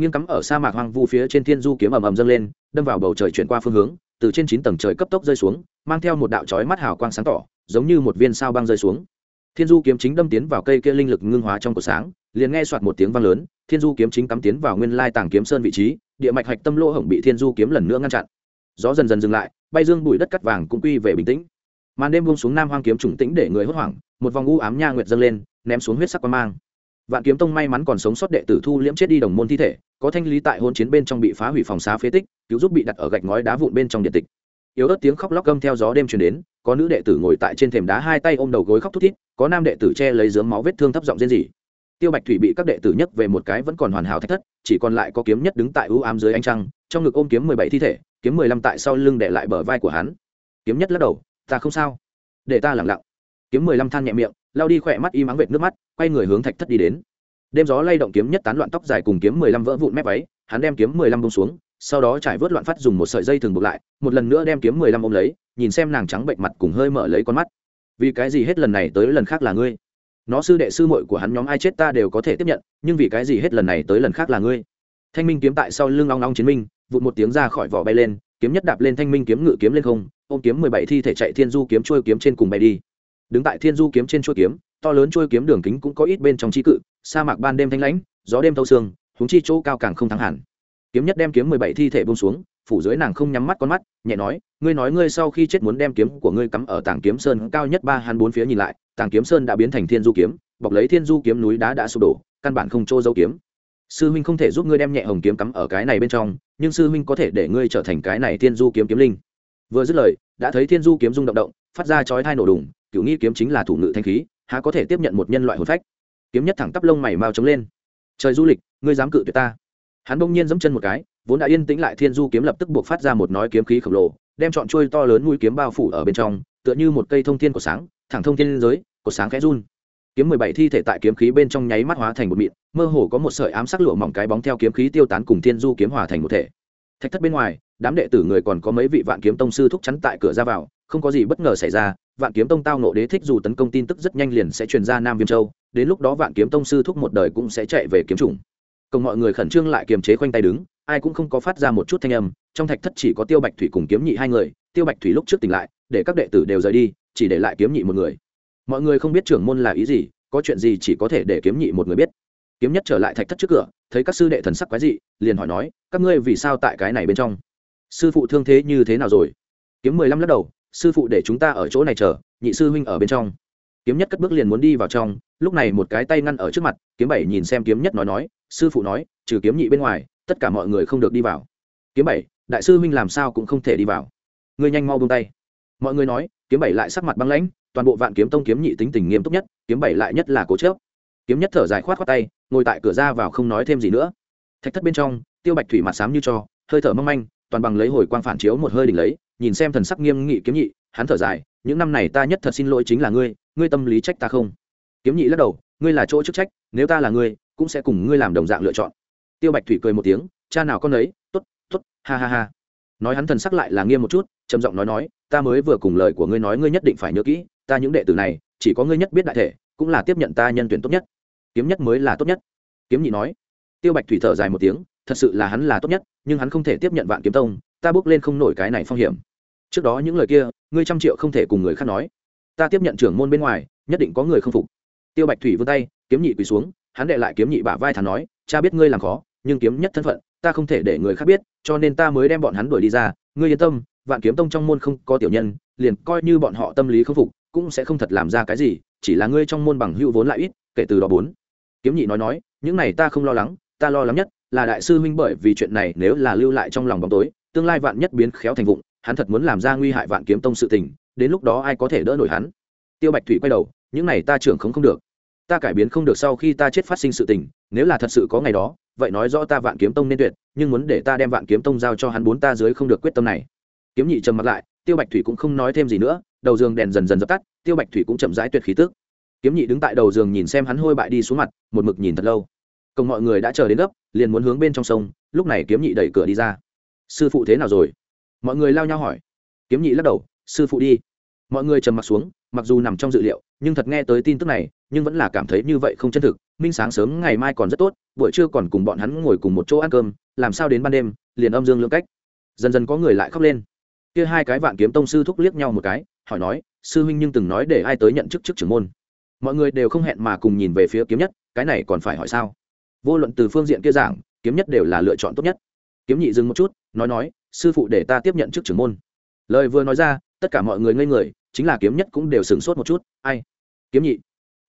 Nghiêng cắm ở sa mạc hoang vu phía trên thiên du kiếm ầm ầm dâng lên, đâm vào bầu trời chuyển qua phương hướng, từ trên chín tầng trời cấp tốc rơi xuống, mang theo một đạo chói mắt hào quang sáng tỏ, giống như một viên sao băng rơi xuống. Thiên du kiếm chính đâm tiến vào cây kia linh lực ngưng hóa trong cổ sáng, liền nghe soạt một tiếng vang lớn, thiên du kiếm chính cắm tiến vào nguyên lai tàng kiếm sơn vị trí, địa mạch hạch tâm lỗ hổng bị thiên du kiếm lần nữa ngăn chặn. Gió dần dần dừng lại, bay dương bụi đất cắt vàng cũng quy về bình tĩnh. Màn đêm buông xuống nam hoang kiếm trùng tĩnh để người hốt hoảng, một vòng u ám nha nguyệt dâng lên, ném xuống huyết sắc quan mang vạn kiếm tông may mắn còn sống sót đệ tử thu liễm chết đi đồng môn thi thể, có thanh lý tại hôn chiến bên trong bị phá hủy phòng xá phế tích, cứu giúp bị đặt ở gạch ngói đá vụn bên trong điện tịch. Yếu ớt tiếng khóc lóc gâm theo gió đêm truyền đến, có nữ đệ tử ngồi tại trên thềm đá hai tay ôm đầu gối khóc thút thít, có nam đệ tử che lấy dướng máu vết thương thấp giọng rên rỉ. Tiêu bạch thủy bị các đệ tử nhấc về một cái vẫn còn hoàn hảo thách thất, chỉ còn lại có kiếm nhất đứng tại ưu ám dưới ánh trăng, trong ngực ôm kiếm mười bảy thi thể, kiếm mười lăm tại sau lưng để lại bờ vai của hắn. Kiếm nhất lắc đầu, ta không sao. Để ta lẳng lặng. Kiếm mười lăm than nhẹ miệng lao đi khỏe mắt y mắng vệt nước mắt, quay người hướng thạch thất đi đến. Đêm gió lay động kiếm nhất tán loạn tóc dài cùng kiếm mười lăm vỡ vụn mép váy, hắn đem kiếm mười lăm bông xuống, sau đó trải vớt loạn phát dùng một sợi dây thường buộc lại, một lần nữa đem kiếm mười lăm ôm lấy, nhìn xem nàng trắng bệnh mặt cùng hơi mở lấy con mắt. Vì cái gì hết lần này tới lần khác là ngươi? Nó sư đệ sư muội của hắn nhóm ai chết ta đều có thể tiếp nhận, nhưng vì cái gì hết lần này tới lần khác là ngươi? Thanh minh kiếm tại sau lưng long long chiến minh, vụt một tiếng ra khỏi vỏ bay lên, kiếm nhất đạp lên thanh minh kiếm ngự kiếm lên không, ôm kiếm mười bảy thi thể chạy thiên du kiếm trôi kiếm trên cùng bay đi đứng tại thiên du kiếm trên chuôi kiếm, to lớn chuôi kiếm đường kính cũng có ít bên trong trí cự, sa mạc ban đêm thanh lãnh, gió đêm thâu sương húng chi chỗ cao càng không thắng hẳn. Kiếm nhất đem kiếm mười bảy thi thể bông xuống, phủ dưới nàng không nhắm mắt con mắt, nhẹ nói, ngươi nói ngươi sau khi chết muốn đem kiếm của ngươi cắm ở tảng kiếm sơn cao nhất ba hắn bốn phía nhìn lại, tảng kiếm sơn đã biến thành thiên du kiếm, bọc lấy thiên du kiếm núi đá đã sụp đổ, căn bản không trô dấu kiếm. Sư huynh không thể giúp ngươi đem nhẹ hồng kiếm cắm ở cái này bên trong, nhưng sư huynh có thể để ngươi trở thành cái này thiên du kiếm kiếm linh. Vừa dứt lời, đã thấy thiên du kiếm rung động động, phát ra chói thai nổ đùng cựu nghi kiếm chính là thủ ngự thanh khí, há có thể tiếp nhận một nhân loại hồn phách? Kiếm nhất thẳng tắp lông mày mau chống lên. Trời du lịch, ngươi dám cự tuyệt ta? Hắn bỗng nhiên giẫm chân một cái, vốn đã yên tĩnh lại thiên du kiếm lập tức buộc phát ra một nói kiếm khí khổng lồ, đem chọn chuôi to lớn mũi kiếm bao phủ ở bên trong, tựa như một cây thông thiên của sáng, thẳng thông thiên giới, của sáng khẽ run. Kiếm mười bảy thi thể tại kiếm khí bên trong nháy mắt hóa thành một mịn, mơ hồ có một sợi ám sắc lụa mỏng cái bóng theo kiếm khí tiêu tán cùng thiên du kiếm hòa thành một thể. Thạch thất bên ngoài, đám đệ tử người còn có mấy vị vạn kiếm tông sư thúc chắn tại cửa ra vào không có gì bất ngờ xảy ra, vạn kiếm tông tao nộ đế thích dù tấn công tin tức rất nhanh liền sẽ truyền ra nam viêm châu, đến lúc đó vạn kiếm tông sư thúc một đời cũng sẽ chạy về kiếm chủng. Cộng mọi người khẩn trương lại kiềm chế khoanh tay đứng, ai cũng không có phát ra một chút thanh âm, trong thạch thất chỉ có tiêu bạch thủy cùng kiếm nhị hai người, tiêu bạch thủy lúc trước tỉnh lại, để các đệ tử đều rời đi, chỉ để lại kiếm nhị một người. Mọi người không biết trưởng môn là ý gì, có chuyện gì chỉ có thể để kiếm nhị một người biết. Kiếm nhất trở lại thạch thất trước cửa, thấy các sư đệ thần sắc quái dị, liền hỏi nói, các ngươi vì sao tại cái này bên trong? Sư phụ thương thế như thế nào rồi? Kiếm mười lăm lắc đầu sư phụ để chúng ta ở chỗ này chờ, nhị sư huynh ở bên trong. Kiếm nhất cất bước liền muốn đi vào trong, lúc này một cái tay ngăn ở trước mặt, kiếm bảy nhìn xem kiếm nhất nói nói, sư phụ nói, trừ kiếm nhị bên ngoài, tất cả mọi người không được đi vào. Kiếm bảy, đại sư huynh làm sao cũng không thể đi vào. Ngươi nhanh mau buông tay. Mọi người nói, kiếm bảy lại sắc mặt băng lãnh, toàn bộ vạn kiếm tông kiếm nhị tính tình nghiêm túc nhất, kiếm bảy lại nhất là cố chớp kiếm nhất thở dài khoát khoát tay, ngồi tại cửa ra vào không nói thêm gì nữa. Thạch thất bên trong, tiêu bạch thủy mặt xám như cho, hơi thở mong manh, toàn bằng lấy hồi quang phản chiếu một hơi đỉnh lấy nhìn xem thần sắc nghiêm nghị kiếm nhị, hắn thở dài, những năm này ta nhất thật xin lỗi chính là ngươi ngươi tâm lý trách ta không? Kiếm nhị lắc đầu, ngươi là chỗ chức trách, nếu ta là ngươi, cũng sẽ cùng ngươi làm đồng dạng lựa chọn. Tiêu bạch thủy cười một tiếng, cha nào con ấy t ố t t ố t ha ha ha. Nói hắn thần sắc lại là nghiêm một chút, trầm giọng nói nói, ta mới vừa cùng lời của ngươi nói ngươi nhất định phải nhớ kỹ, ta những đệ tử này, chỉ có ngươi nhất biết đại thể, cũng là tiếp nhận ta nhân tuyển tốt nhất. Kiếm nhất mới là tốt nhất. Kiếm nhị nói. Tiêu bạch thủy thở dài một tiếng, thật sự là hắn là tốt nhất, nhưng hắn không thể tiếp nhận vạn kiếm tông, ta bước lên không nổi cái này phong hiểm trước đó những lời kia, ngươi trăm triệu không thể cùng người khác nói. Ta tiếp nhận trưởng môn bên ngoài, nhất định có người không phục. Tiêu bạch thủy vươn tay, kiếm nhị quỳ xuống, hắn đệ lại kiếm nhị bả vai thắn nói, cha biết ngươi làm khó, nhưng kiếm nhất thân phận, ta không thể để người khác biết, cho nên ta mới đem bọn hắn đuổi đi ra. Ngươi yên tâm, vạn kiếm tông trong môn không có tiểu nhân, liền coi như bọn họ tâm lý không phục, cũng sẽ không thật làm ra cái gì, chỉ là ngươi trong môn bằng hữu vốn lại ít, kể từ đó bốn. Kiếm nhị nói nói, những này ta không lo lắng, ta lo lắng nhất là đại sư huynh bởi vì chuyện này nếu là lưu lại trong lòng bóng tối, tương lai vạn nhất biến khéo thành vụng hắn thật muốn làm ra nguy hại vạn kiếm tông sự tình, đến lúc đó ai có thể đỡ nổi hắn? Tiêu bạch thủy quay đầu, những này ta trưởng không không được. Ta cải biến không được sau khi ta chết phát sinh sự tình, nếu là thật sự có ngày đó, vậy nói rõ ta vạn kiếm tông nên tuyệt, nhưng muốn để ta đem vạn kiếm tông giao cho hắn bốn ta dưới không được quyết tâm này. Kiếm nhị trầm mặt lại, tiêu bạch thủy cũng không nói thêm gì nữa, đầu giường đèn dần dần dập tắt, tiêu bạch thủy cũng chậm rãi tuyệt khí tức. Kiếm nhị đứng tại đầu giường nhìn xem hắn hôi bại đi xuống mặt, một mực nhìn thật lâu. Cộng mọi người đã chờ đến gấp, liền muốn hướng bên trong sông, lúc này kiếm nhị đẩy cửa đi ra. Sư phụ thế nào rồi? Mọi người lao nhau hỏi. Kiếm nhị lắc đầu, sư phụ đi. Mọi người trầm m ặ t xuống, mặc dù nằm trong dự liệu, nhưng thật nghe tới tin tức này, nhưng vẫn là cảm thấy như vậy không chân thực. Minh sáng sớm ngày mai còn rất tốt, buổi trưa còn cùng bọn hắn ngồi cùng một chỗ ăn cơm, làm sao đến ban đêm, liền âm dương lưỡng cách. Dần dần có người lại khóc lên. Kia hai cái vạn kiếm tông sư thúc liếc nhau một cái, hỏi nói, sư huynh nhưng từng nói để ai tới nhận chức chức trưởng môn? Mọi người đều không hẹn mà cùng nhìn về phía kiếm nhất, cái này còn phải hỏi sao? Vô luận từ phương diện kia giảng, kiếm nhất đều là lựa chọn tốt nhất. Kiếm nhị dừng một chút, nói nói sư phụ để ta tiếp nhận chức trưởng môn. Lời vừa nói ra, tất cả mọi người ngây người, chính là kiếm nhất cũng đều sửng sốt một chút. Ai? Kiếm nhị.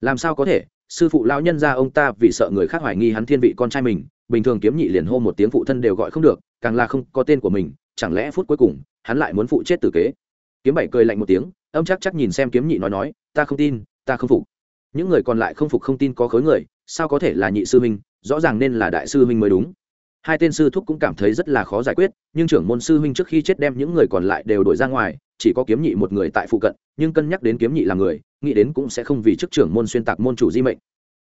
Làm sao có thể? Sư phụ lão nhân ra ông ta vì sợ người khác hoài nghi hắn thiên vị con trai mình, bình thường kiếm nhị liền hô một tiếng phụ thân đều gọi không được, càng là không có tên của mình, chẳng lẽ phút cuối cùng, hắn lại muốn phụ chết tử kế? Kiếm bảy cười lạnh một tiếng ông chắc chắc nhìn xem kiếm nhị nói nói, ta không tin, ta không phục. Những người còn lại không phục không tin có khối người, sao có thể là nhị sư huynh, rõ ràng nên là đại sư huynh mới đúng hai tên sư thúc cũng cảm thấy rất là khó giải quyết, nhưng trưởng môn sư huynh trước khi chết đem những người còn lại đều đổi ra ngoài, chỉ có kiếm nhị một người tại phụ cận, nhưng cân nhắc đến kiếm nhị là người, nghĩ đến cũng sẽ không vì chức trưởng môn xuyên tạc môn chủ di mệnh.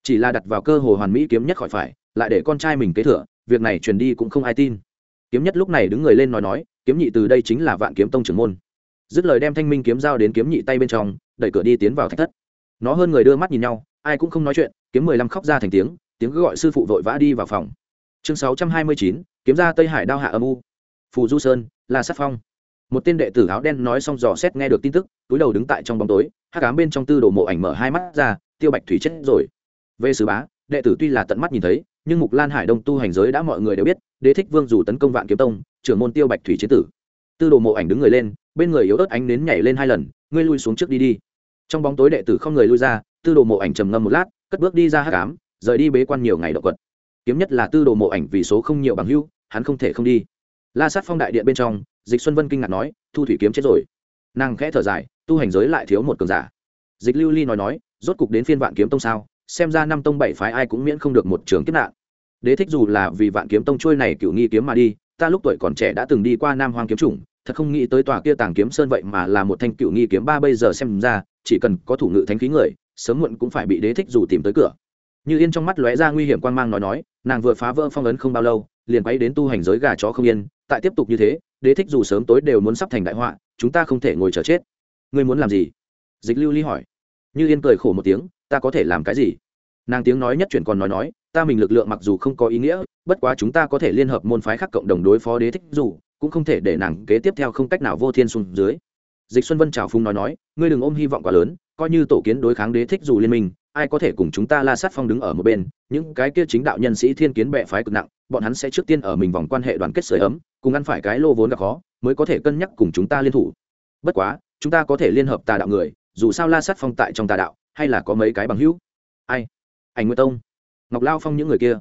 Chỉ là đặt vào cơ hồ hoàn mỹ kiếm nhất khỏi phải, lại để con trai mình kế thừa, việc này truyền đi cũng không ai tin. Kiếm nhất lúc này đứng người lên nói nói, kiếm nhị từ đây chính là vạn kiếm tông trưởng môn. Dứt lời đem thanh minh kiếm dao đến kiếm nhị tay bên trong, đẩy cửa đi tiến vào thạch thất. Nó hơn người đưa mắt nhìn nhau, ai cũng không nói chuyện, kiếm mười lăm khóc ra thành tiếng tiếng gọi sư phụ vội vã đi vào phòng chương sáu trăm hai mươi chín, kiếm ra tây hải đao hạ âm u. Phù du sơn, la sát phong. Một tên đệ tử áo đen nói xong dò xét nghe được tin tức, túi đầu đứng tại trong bóng tối hát cám bên trong tư đồ mộ ảnh mở hai mắt ra, tiêu bạch thủy chết rồi. Về sứ bá, đệ tử tuy là tận mắt nhìn thấy, nhưng mục lan hải đông tu hành giới đã mọi người đều biết, đế thích vương dù tấn công vạn kiếm tông, trưởng môn tiêu bạch thủy chiến tử. Tư đồ mộ ảnh đứng người lên, bên người yếu ớt ánh nến nhảy lên hai lần, ngươi lui xuống trước đi đi. Trong bóng tối đệ tử không người lui ra, tư đồ mộ ảnh trầm ngâm một lát, cất bước đi ra hát cám rời đi bế quan nhiều ngày động quật kiếm nhất là tư đồ mộ ảnh vì số không nhiều bằng hưu, hắn không thể không đi. La sát phong đại điện bên trong, dịch xuân vân kinh ngạc nói, thu thủy kiếm chết rồi. Nàng khẽ thở dài, tu hành giới lại thiếu một cường giả. Dịch lưu ly nói nói, rốt cục đến phiên vạn kiếm tông sao? Xem ra năm tông bảy phái ai cũng miễn không được một trường kiếp nạn. Đế thích dù là vì vạn kiếm tông trôi này cựu nghi kiếm mà đi, ta lúc tuổi còn trẻ đã từng đi qua nam hoang kiếm chủng, thật không nghĩ tới tòa kia tàng kiếm sơn vậy mà là một thanh cựu nghi kiếm ba bây giờ xem ra, chỉ cần có thủ ngự thánh khí người, sớm muộn cũng phải bị đế thích dù tìm tới cửa. Như yên trong mắt lóe ra nguy hiểm quan mang nói nói nàng vừa phá vỡ phong ấn không bao lâu, liền quay đến tu hành giới gà chó không yên, tại tiếp tục như thế, đế thích dù sớm tối đều muốn sắp thành đại họa, chúng ta không thể ngồi chờ chết. Ngươi muốn làm gì? Dịch lưu ly hỏi. Như yên cười khổ một tiếng, ta có thể làm cái gì? Nàng tiếng nói nhất chuyển còn nói nói, ta mình lực lượng mặc dù không có ý nghĩa, bất quá chúng ta có thể liên hợp môn phái khác cộng đồng đối phó đế thích dù, cũng không thể để nàng kế tiếp theo không cách nào vô thiên xuống dưới. Dịch xuân vân trào phung nói nói, ngươi đừng ôm hy vọng quá lớn, coi như tổ kiến đối kháng đế thích dù liên minh ai có thể cùng chúng ta la sát phong đứng ở một bên, những cái kia chính đạo nhân sĩ thiên kiến bệ phái cực nặng, bọn hắn sẽ trước tiên ở mình vòng quan hệ đoàn kết sửa ấm, cùng ăn phải cái lô vốn gặp khó, mới có thể cân nhắc cùng chúng ta liên thủ. Bất quá, chúng ta có thể liên hợp tà đạo người, dù sao la sát phong tại trong tà đạo, hay là có mấy cái bằng hữu. Ai? Ảnh nguyên tông. Ngọc lao phong những người kia.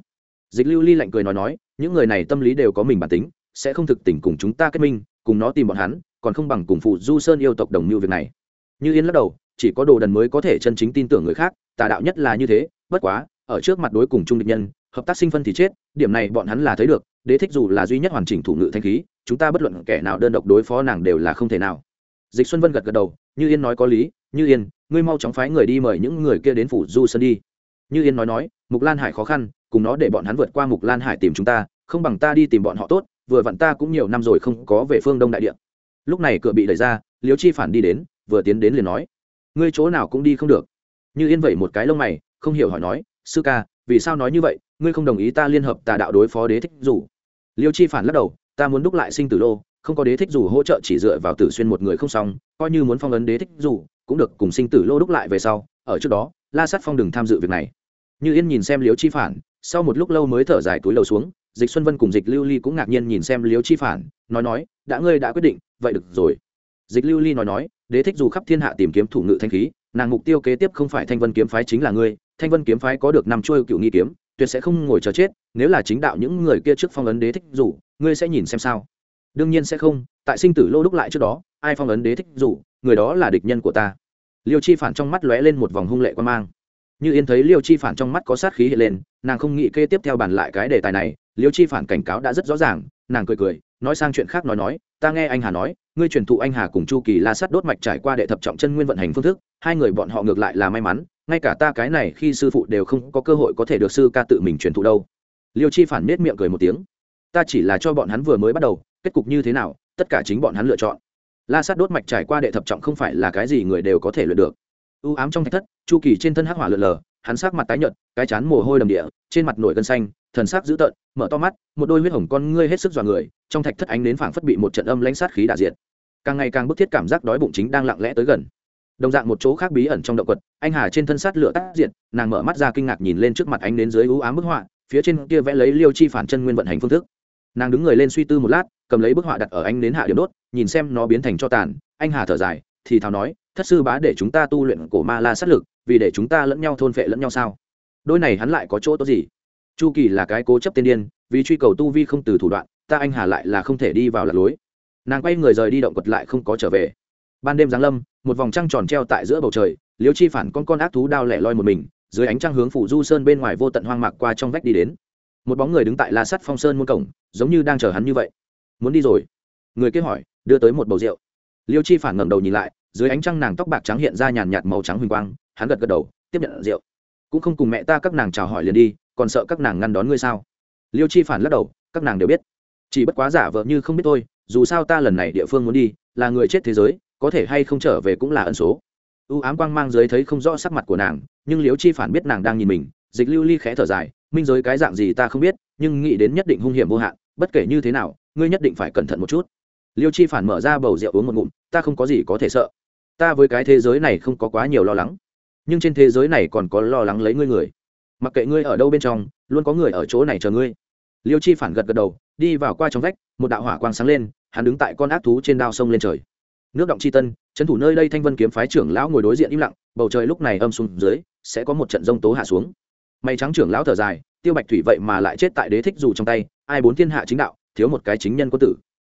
Dịch lưu ly lạnh cười nói nói, những người này tâm lý đều có mình bản tính, sẽ không thực tình cùng chúng ta kết minh, cùng nó tìm bọn hắn, còn không bằng cùng phụ du sơn yêu tộc đồng mưu việc này. Như yên lắc đầu chỉ có đồ đần mới có thể chân chính tin tưởng người khác, tà đạo nhất là như thế, bất quá, ở trước mặt đối cùng trung địch nhân, hợp tác sinh phân thì chết, điểm này bọn hắn là thấy được, đế thích dù là duy nhất hoàn chỉnh thủ ngự thanh khí, chúng ta bất luận kẻ nào đơn độc đối phó nàng đều là không thể nào. Dịch xuân vân gật gật đầu, như yên nói có lý, như yên, ngươi mau chóng phái người đi mời những người kia đến phủ du sơn đi. Như yên nói nói, mục lan hải khó khăn, cùng nó để bọn hắn vượt qua mục lan hải tìm chúng ta, không bằng ta đi tìm bọn họ tốt, vừa vặn ta cũng nhiều năm rồi không có về phương đông đại địa. Lúc này cửa bị đẩy ra liếu chi phản đi đến, vừa tiến đến liền nói ngươi chỗ nào cũng đi không được. Như yên vậy một cái lông mày, không hiểu hỏi nói, sư ca, vì sao nói như vậy? Ngươi không đồng ý ta liên hợp tà đạo đối phó đế thích dù. Liêu chi phản lắc đầu, ta muốn đúc lại sinh tử lô, không có đế thích dù hỗ trợ chỉ dựa vào tử xuyên một người không xong, coi như muốn phong ấn đế thích dù, cũng được cùng sinh tử lô đúc lại về sau, ở trước đó, la sát phong đừng tham dự việc này. Như yên nhìn xem liêu chi phản, sau một lúc lâu mới thở dài túi lầu xuống, dịch xuân vân cùng dịch lưu ly cũng ngạc nhiên nhìn xem liêu chi phản, nói nói, đã ngươi đã quyết định, vậy được rồi. Dịch lưu ly nói nói đế thích dù khắp thiên hạ tìm kiếm thủ ngự thanh khí, nàng mục tiêu kế tiếp không phải thanh vân kiếm phái chính là ngươi, thanh vân kiếm phái có được năm chuôi cựu nghi kiếm, tuyệt sẽ không ngồi chờ chết, nếu là chính đạo những người kia trước phong ấn đế thích dù, ngươi sẽ nhìn xem sao? Đương nhiên sẽ không, tại sinh tử lô đúc lại trước đó, ai phong ấn đế thích dù, người đó là địch nhân của ta. Liêu chi phản trong mắt lóe lên một vòng hung lệ quan mang. Như yên thấy liêu chi phản trong mắt có sát khí hiện lên, nàng không nghĩ kê tiếp theo bàn lại cái đề tài này, liêu chi phản cảnh cáo đã rất rõ ràng, nàng cười cười, nói sang chuyện khác nói nói, ta nghe anh hà nói ngươi truyền thụ anh hà cùng chu kỳ la sắt đốt mạch trải qua đệ thập trọng chân nguyên vận hành phương thức, hai người bọn họ ngược lại là may mắn, ngay cả ta cái này khi sư phụ đều không có cơ hội có thể được sư ca tự mình truyền thụ đâu. Liêu chi phản nết miệng cười một tiếng. Ta chỉ là cho bọn hắn vừa mới bắt đầu, kết cục như thế nào, tất cả chính bọn hắn lựa chọn. La sát đốt mạch trải qua đệ thập trọng không phải là cái gì người đều có thể luyện được. U ám trong thạch thất, chu kỳ trên thân hắc hỏa lượn lờ, hắn sắc mặt tái nhợt, cái chán mồ hôi đầm địa, trên mặt nổi gân xanh, thần sắc dữ tợn, mở to mắt, một đôi huyết hồng con ngươi hết sức dọa người, trong thạch thất ánh đến phảng phất bị một trận âm lãnh sát khí đả diệt càng ngày càng bức thiết cảm giác đói bụng chính đang lặng lẽ tới gần. Đồng dạng một chỗ khác bí ẩn trong động quật anh hà trên thân sát lửa tác diện, nàng mở mắt ra kinh ngạc nhìn lên trước mặt ánh đến dưới ưu ám bức họa phía trên kia vẽ lấy liêu chi phản chân nguyên vận hành phương thức. Nàng đứng người lên suy tư một lát cầm lấy bức họa đặt ở anh đến hạ điểm đốt nhìn xem nó biến thành cho tàn. Anh hà thở dài thì thào nói thất sư bá để chúng ta tu luyện cổ ma la sát lực vì để chúng ta lẫn nhau thôn phệ lẫn nhau sao? Đôi này hắn lại có chỗ tốt gì? Chu kỳ là cái cố chấp tiên điên vì truy cầu tu vi không từ thủ đoạn ta anh hà lại là không thể đi vào lạc lối nàng quay người rời đi động quật lại không có trở về. Ban đêm giáng lâm, một vòng trăng tròn treo tại giữa bầu trời, liêu chi phản con con ác thú đao lẻ loi một mình, dưới ánh trăng hướng phủ du sơn bên ngoài vô tận hoang mạc qua trong vách đi đến. Một bóng người đứng tại la sắt phong sơn muôn cổng, giống như đang chờ hắn như vậy. Muốn đi rồi? Người kia hỏi, đưa tới một bầu rượu. Liêu chi phản ngẩng đầu nhìn lại, dưới ánh trăng nàng tóc bạc trắng hiện ra nhàn nhạt màu trắng huỳnh quang, hắn gật gật đầu, tiếp nhận rượu. Cũng không cùng mẹ ta các nàng chào hỏi liền đi, còn sợ các nàng ngăn đón ngươi sao? Liêu chi phản lắc đầu, các nàng đều biết. Chỉ bất quá giả vợ như không biết tôi dù sao ta lần này địa phương muốn đi, là người chết thế giới, có thể hay không trở về cũng là ẩn số. U ám quang mang dưới thấy không rõ sắc mặt của nàng, nhưng liêu chi phản biết nàng đang nhìn mình, dịch lưu ly khẽ thở dài, minh giới cái dạng gì ta không biết, nhưng nghĩ đến nhất định hung hiểm vô hạn, bất kể như thế nào, ngươi nhất định phải cẩn thận một chút. Liêu chi phản mở ra bầu rượu uống một ngụm, ta không có gì có thể sợ. Ta với cái thế giới này không có quá nhiều lo lắng. Nhưng trên thế giới này còn có lo lắng lấy ngươi người. Mặc kệ ngươi ở đâu bên trong, luôn có người ở chỗ này chờ ngươi. Liêu chi phản gật gật đầu, đi vào qua trong vách, một đạo hỏa quang sáng lên hắn đứng tại con ác thú trên đao sông lên trời. Nước động chi tân, trấn thủ nơi đây thanh vân kiếm phái trưởng lão ngồi đối diện im lặng, bầu trời lúc này âm xuống dưới, sẽ có một trận rông tố hạ xuống. Mây trắng trưởng lão thở dài, tiêu bạch thủy vậy mà lại chết tại đế thích dù trong tay, ai bốn thiên hạ chính đạo, thiếu một cái chính nhân quân tử.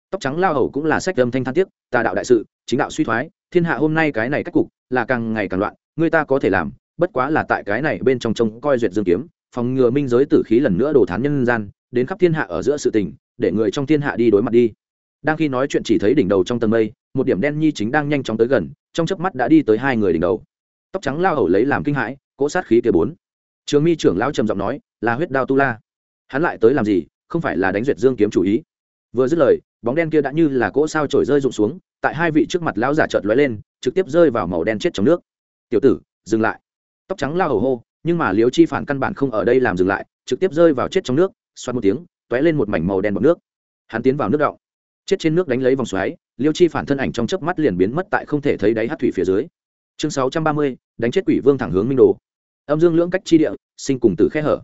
Tóc trắng lao hầu cũng là sách âm thanh than tiếc tà đạo đại sự, chính đạo suy thoái, thiên hạ hôm nay cái này cách cục là càng ngày càng loạn, người ta có thể làm, bất quá là tại cái này bên trong trông coi duyệt dương kiếm, phòng ngừa minh giới tử khí lần nữa đổ thán nhân gian, đến khắp thiên hạ ở giữa sự tình, để người trong thiên hạ đi đối mặt đi đang khi nói chuyện chỉ thấy đỉnh đầu trong tầng mây, một điểm đen nhi chính đang nhanh chóng tới gần, trong chớp mắt đã đi tới hai người đỉnh đầu. Tóc trắng lao hầu lấy làm kinh hãi, cỗ sát khí kia bốn. Trường mi trưởng lão trầm giọng nói, là huyết đao tu la. Hắn lại tới làm gì? Không phải là đánh duyệt dương kiếm chủ ý. Vừa dứt lời, bóng đen kia đã như là cỗ sao trổi rơi rụng xuống, tại hai vị trước mặt lão giả chợt lóe lên, trực tiếp rơi vào màu đen chết trong nước. Tiểu tử, dừng lại. Tóc trắng lao hầu hô, nhưng mà liếu chi phản căn bản không ở đây làm dừng lại, trực tiếp rơi vào chết trong nước, xoát một tiếng t ó é lên một mảnh màu đen bọc nước. Hắn tiến vào nước động chết trên nước đánh lấy vòng xoáy, liêu chi phản thân ảnh trong chớp mắt liền biến mất tại không thể thấy đáy hát thủy phía dưới. Chương sáu trăm ba mươi, đánh chết quỷ vương thẳng hướng minh đồ. Âm dương lưỡng cách chi địa, sinh cùng tử khe hở.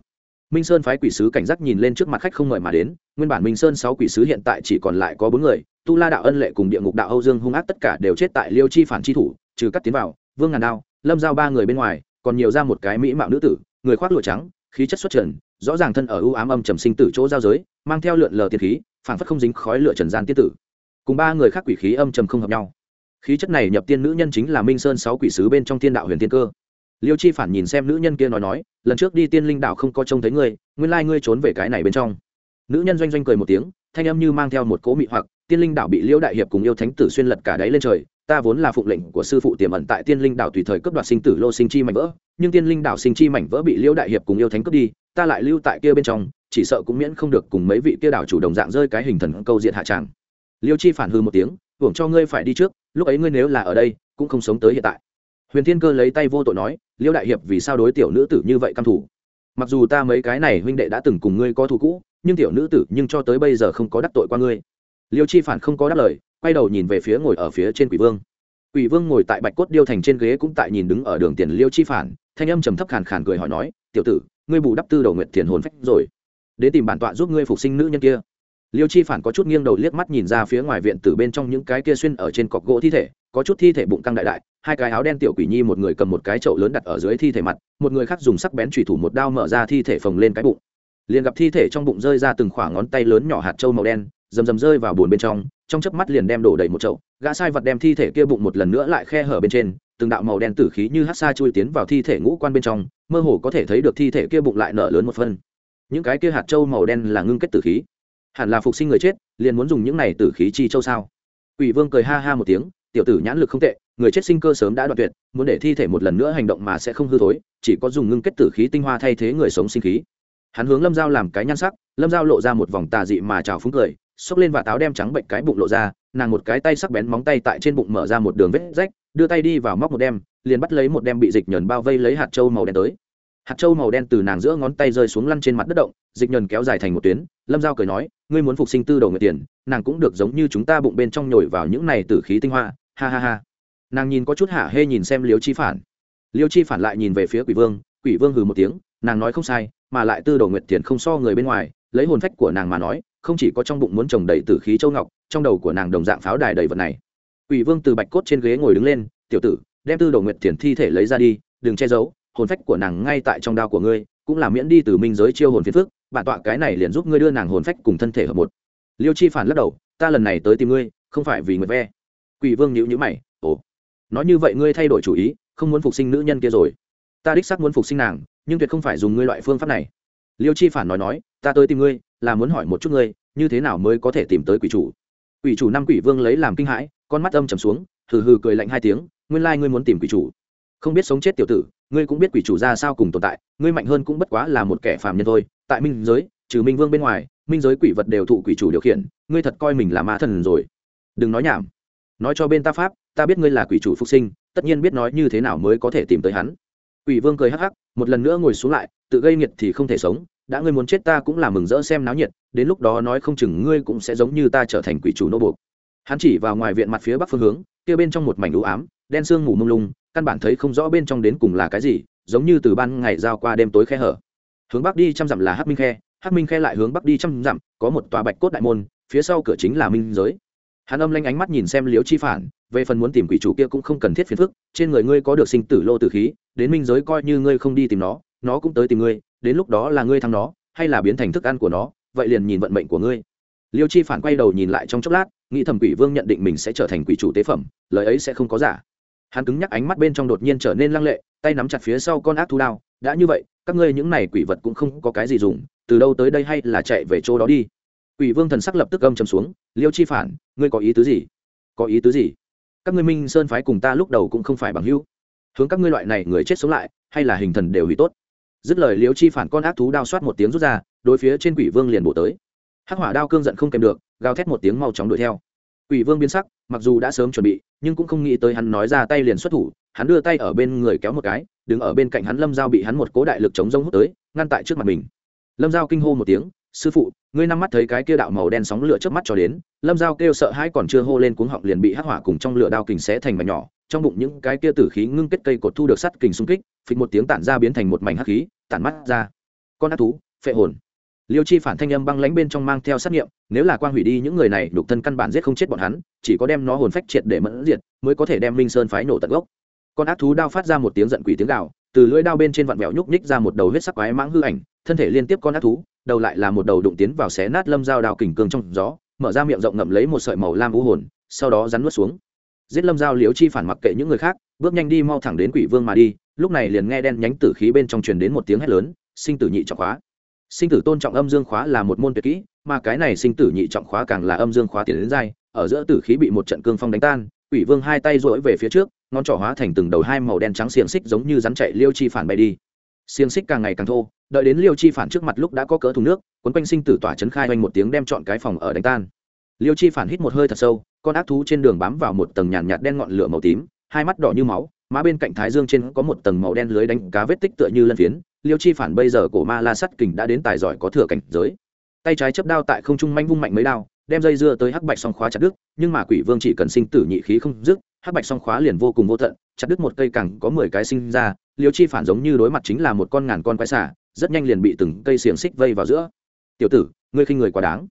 Minh sơn phái quỷ sứ cảnh giác nhìn lên trước mặt khách không ngợi mà đến, nguyên bản minh sơn sáu quỷ sứ hiện tại chỉ còn lại có bốn người, tu la đạo ân lệ cùng địa ngục đạo âu dương hung ác tất cả đều chết tại liêu chi phản chi thủ, trừ cắt tiến vào, vương ngàn đao, lâm giao ba người bên ngoài, còn nhiều ra một cái mỹ mạo nữ tử, người khoác lụa trắng, khí chất xuất trần, rõ ràng thân ở ưu ám âm trầm sinh tử chỗ giao giới, mang theo lượn lờ tiền khí phản phất không dính khói lửa trần gian tiên tử. Cùng ba người khác quỷ khí âm trầm không hợp nhau. Khí chất này nhập tiên nữ nhân chính là minh sơn sáu quỷ sứ bên trong tiên đạo huyền tiên cơ. Liêu chi phản nhìn xem nữ nhân kia nói nói, lần trước đi tiên linh đạo không có trông thấy ngươi, nguyên lai ngươi trốn về cái này bên trong. Nữ nhân doanh doanh cười một tiếng, thanh âm như mang theo một cỗ mị hoặc, tiên linh đạo bị liêu đại hiệp cùng yêu thánh tử xuyên lật cả đáy lên trời, ta vốn là phụng lệnh của sư phụ tiềm ẩn tại tiên linh đạo tùy thời cướp đoạt sinh tử lô sinh chi mảnh vỡ, nhưng tiên linh đạo sinh chi mảnh vỡ bị liêu đại hiệp cùng yêu thánh cướp đi, ta lại lưu tại kia bên trong chỉ sợ cũng miễn không được cùng mấy vị kia đảo chủ đồng dạng rơi cái hình thần câu diện hạ tràng. Liêu chi phản hư một tiếng, hưởng cho ngươi phải đi trước, lúc ấy ngươi nếu là ở đây, cũng không sống tới hiện tại. Huyền thiên cơ lấy tay vô tội nói, liêu đại hiệp, vì sao đối tiểu nữ tử như vậy căm thủ mặc dù ta mấy cái này huynh đệ đã từng cùng ngươi có thù cũ, nhưng tiểu nữ tử nhưng cho tới bây giờ không có đắc tội qua ngươi. Liêu chi phản không có đáp lời, quay đầu nhìn về phía ngồi ở phía trên quỷ vương. Quỷ vương ngồi tại bạch cốt điêu thành trên ghế cũng tại nhìn đứng ở đường tiền liêu chi phản, thanh âm trầm thấp khàn khàn cười hỏi nói, tiểu tử, ngươi bù đắp tư đầu nguyện tiền hồn phách rồi đến tìm bản tọa giúp ngươi phục sinh nữ nhân kia. Liêu chi phản có chút nghiêng đầu liếc mắt nhìn ra phía ngoài viện từ bên trong những cái kia xuyên ở trên cọc gỗ thi thể, có chút thi thể bụng căng đại đại, hai cái áo đen tiểu quỷ nhi một người cầm một cái chậu lớn đặt ở dưới thi thể mặt, một người khác dùng sắc bén thủy thủ một đao mở ra thi thể phồng lên cái bụng. Liền gặp thi thể trong bụng rơi ra từng khoảng ngón tay lớn nhỏ hạt trâu màu đen, rầm rầm rơi vào bùn bên trong trong chớp mắt liền đem đổ đầy một chậu, gã sai vật đem thi thể kia bụng một lần nữa lại khe hở bên trên, từng đạo màu đen tử khí như hát xa chui tiến vào thi thể ngũ quan bên trong, mơ hồ có thể thấy được thi thể kia bụng lại nở lớn một phân những cái kia hạt châu màu đen là ngưng kết tử khí hẳn là phục sinh người chết liền muốn dùng những này tử khí chi châu sao Quỷ Vương cười ha ha một tiếng, tiểu tử nhãn lực không tệ, người chết sinh cơ sớm đã đoạn tuyệt, muốn để thi thể một lần nữa hành động mà sẽ không hư thối, chỉ có dùng ngưng kết tử khí tinh hoa thay thế người sống sinh khí. Hắn hướng Lâm dao làm cái nhan sắc, Lâm dao lộ ra một vòng tà dị mà trào phúng cười, xốc lên và táo đem trắng bệnh cái bụng lộ ra, nàng một cái tay sắc bén móng tay tại trên bụng mở ra một đường vết rách, đưa tay đi vào móc một đem, liền bắt lấy một đem bị dịch nhẫn bao vây lấy hạt châu màu đen tới. Hạt châu màu đen từ nàng giữa ngón tay rơi xuống lăn trên mặt đất động, dịch nhẫn kéo dài thành một tuyến, Lâm Giao cười nói, ngươi muốn phục sinh tư đầu người tiền, nàng cũng được giống như chúng ta bụng bên trong nhồi vào những này tử khí tinh hoa, ha ha ha. Nàng nhìn có chút hả hê nhìn xem Liêu Chi Phản. Liêu Chi Phản lại nhìn về phía Quỷ Vương, Quỷ Vương hừ một tiếng, nàng nói không sai, mà lại tư đầu nguyệt tiền không so người bên ngoài, lấy hồn phách của nàng mà nói, không chỉ có trong bụng muốn trồng đầy tử khí châu ngọc, trong đầu của nàng đồng dạng pháo đài đầy vật này. Quỷ Vương từ bạch cốt trên ghế ngồi đứng lên, "Tiểu tử, đem tư đầu nguyệt tiền thi thể lấy ra đi, đừng che giấu, hồn phách của nàng ngay tại trong đao của ngươi, cũng là miễn đi từ minh giới chiêu hồn phiền phức, bản tọa cái này liền giúp ngươi đưa nàng hồn phách cùng thân thể hợp một." Liêu Chi phản lắc đầu, "Ta lần này tới tìm ngươi, không phải vì nguyệt ve." Quỷ Vương nhíu nhíu mày, "Ồ, nói như vậy ngươi thay đổi chủ ý, không muốn phục sinh nữ nhân kia rồi?" "Ta đích xác muốn phục sinh nàng, nhưng tuyệt không phải dùng ngươi loại phương pháp này." Liêu Chi phản nói nói, "Ta tới tìm ngươi, là muốn hỏi một chút ngươi, như thế nào mới có thể tìm tới quỷ chủ?" Quỷ chủ năm quỷ vương lấy làm kinh hãi, con mắt âm trầm xuống, hừ hừ cười lạnh hai tiếng, "Nguyên lai ngươi muốn tìm quỷ chủ?" Không biết sống chết tiểu tử, ngươi cũng biết quỷ chủ ra sao cùng tồn tại, ngươi mạnh hơn cũng bất quá là một kẻ phàm nhân thôi. Tại minh giới, trừ minh vương bên ngoài, minh giới quỷ vật đều thụ quỷ chủ điều khiển, ngươi thật coi mình là ma thần rồi. Đừng nói nhảm. Nói cho bên ta pháp, ta biết ngươi là quỷ chủ phục sinh, tất nhiên biết nói như thế nào mới có thể tìm tới hắn. Quỷ vương cười hắc hắc, một lần nữa ngồi xuống lại, tự gây nghiệt thì không thể sống, đã ngươi muốn chết ta cũng là mừng rỡ xem náo nhiệt, đến lúc đó nói không chừng ngươi cũng sẽ giống như ta trở thành quỷ chủ nô buộc. Hắn chỉ vào ngoài viện mặt phía bắc phương hướng, kia bên trong một mảnh u ám, đen sương mù mông lung căn bản thấy không rõ bên trong đến cùng là cái gì, giống như từ ban ngày giao qua đêm tối khe hở. Hướng bắc đi trăm dặm là hắc minh khe, hắc minh khe lại hướng bắc đi trăm dặm, có một tòa bạch cốt đại môn, phía sau cửa chính là minh giới. Hắn âm lanh ánh mắt nhìn xem liễu chi phản, về phần muốn tìm quỷ chủ kia cũng không cần thiết phiền phức, trên người ngươi có được sinh tử lô tử khí, đến minh giới coi như ngươi không đi tìm nó nó cũng tới tìm ngươi, đến lúc đó là ngươi thắng nó, hay là biến thành thức ăn của nó, vậy liền nhìn vận mệnh của ngươi. Liêu chi phản quay đầu nhìn lại trong chốc lát, nghĩ thầm quỷ vương nhận định mình sẽ trở thành quỷ chủ tế phẩm, lời ấy sẽ không có giả hắn cứng nhắc ánh mắt bên trong đột nhiên trở nên lăng lệ, tay nắm chặt phía sau con ác thú đao. Đã như vậy, các ngươi những này quỷ vật cũng không có cái gì dùng, từ đâu tới đây hay là chạy về chỗ đó đi. Quỷ vương thần sắc lập tức âm trầm xuống, liêu chi phản, ngươi có ý tứ gì? Có ý tứ gì? Các ngươi minh sơn phái cùng ta lúc đầu cũng không phải bằng hữu. Hướng các ngươi loại này người chết sống lại, hay là hình thần đều hủy tốt. Dứt lời liêu chi phản con ác thú đao soát một tiếng rút ra, đối phía trên quỷ vương liền bổ tới. Hắc hỏa đao cương giận không kèm được, gào thét một tiếng mau chóng đuổi theo. Quỷ vương biến sắc mặc dù đã sớm chuẩn bị, nhưng cũng không nghĩ tới hắn nói ra tay liền xuất thủ, hắn đưa tay ở bên người kéo một cái, đứng ở bên cạnh hắn lâm giao bị hắn một cố đại lực chống rông hút tới, ngăn tại trước mặt mình. Lâm giao kinh hô một tiếng, sư phụ, ngươi năm mắt thấy cái kia đạo màu đen sóng lửa trước mắt cho đến, lâm giao kêu sợ hãi còn chưa hô lên cuống họng liền bị hắc hỏa cùng trong lửa đao kình xé thành mảnh nhỏ, trong bụng những cái kia tử khí ngưng kết cây cột thu được sắt kình xung kích, phịch một tiếng tản ra biến thành một mảnh hắc khí, tản mắt ra. Con ác thú, phệ hồn liêu chi phản thanh âm băng lãnh bên trong mang theo sát nghiệm, nếu là quang hủy đi những người này đục thân căn bản giết không chết bọn hắn, chỉ có đem nó hồn phách triệt để mẫn diệt, mới có thể đem minh sơn phái nổ tận gốc. Con ác thú đao phát ra một tiếng giận quỷ tiếng gạo từ lưỡi đao bên trên vặn vẹo nhúc nhích ra một đầu huyết sắc quái mãng hư ảnh, thân thể liên tiếp con ác thú, đầu lại là một đầu đụng tiến vào xé nát lâm dao đào kình cương trong gió, mở ra miệng rộng ngậm lấy một sợi màu lam vũ hồn, sau đó rắn nuốt xuống. Giết lâm dao liếu chi phản mặc kệ những người khác, bước nhanh đi mau thẳng đến quỷ vương mà đi, lúc này liền nghe đen nhánh tử khí bên trong truyền đến một tiếng hét lớn, sinh tử nhị trọng khóa sinh tử tôn trọng âm dương khóa là một môn tuyệt kỹ, mà cái này sinh tử nhị trọng khóa càng là âm dương khóa tiền đến dai, ở giữa tử khí bị một trận cương phong đánh tan, quỷ vương hai tay rỗi về phía trước, ngón trỏ hóa thành từng đầu hai màu đen trắng xiềng xích giống như rắn chạy liêu chi phản bay đi. Xiềng xích càng ngày càng thô, đợi đến liêu chi phản trước mặt lúc đã có cỡ thùng nước quấn quanh sinh tử tỏa chấn khai oanh một tiếng đem chọn cái phòng ở đánh tan. Liêu chi phản hít một hơi thật sâu, con ác thú trên đường bám vào một tầng nhàn nhạt đen ngọn lửa màu tím, hai mắt đỏ như máu, má bên cạnh thái dương trên có một tầng màu đen lưới đánh cá vết tích tựa như lân phiến liêu chi phản bây giờ cổ ma la sắt kình đã đến tài giỏi có thừa cảnh giới. Tay trái chấp đao tại không trung manh vung mạnh mấy đao, đem dây dưa tới hắc bạch song khóa chặt đứt, nhưng mà quỷ vương chỉ cần sinh tử nhị khí không dứt, hắc bạch song khóa liền vô cùng vô tận, chặt đứt một cây cẳng có mười cái sinh ra, liêu chi phản giống như đối mặt chính là một con ngàn con quái xả rất nhanh liền bị từng cây xiềng xích vây vào giữa. Tiểu tử, ngươi khinh người quá đáng.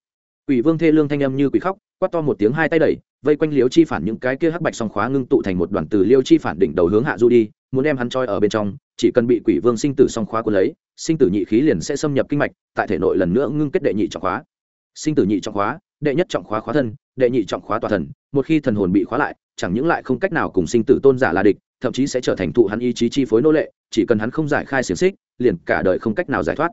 Quỷ vương thê lương thanh âm như quỷ khóc, quát to một tiếng hai tay đẩy, vây quanh liêu chi phản những cái kia hắc bạch song khóa ngưng tụ thành một đoàn từ liêu chi phản đỉnh đầu hướng hạ du đi, muốn đem hắn trói ở bên trong chỉ cần bị quỷ vương sinh tử song khóa cuốn lấy, sinh tử nhị khí liền sẽ xâm nhập kinh mạch, tại thể nội lần nữa ngưng kết đệ nhị trọng khóa. Sinh tử nhị trọng khóa, đệ nhất trọng khóa khóa thân, đệ nhị trọng khóa tòa thần, một khi thần hồn bị khóa lại, chẳng những lại không cách nào cùng sinh tử tôn giả là địch, thậm chí sẽ trở thành thụ hắn ý chí chi phối nô lệ, chỉ cần hắn không giải khai xiềng xích, liền cả đời không cách nào giải thoát.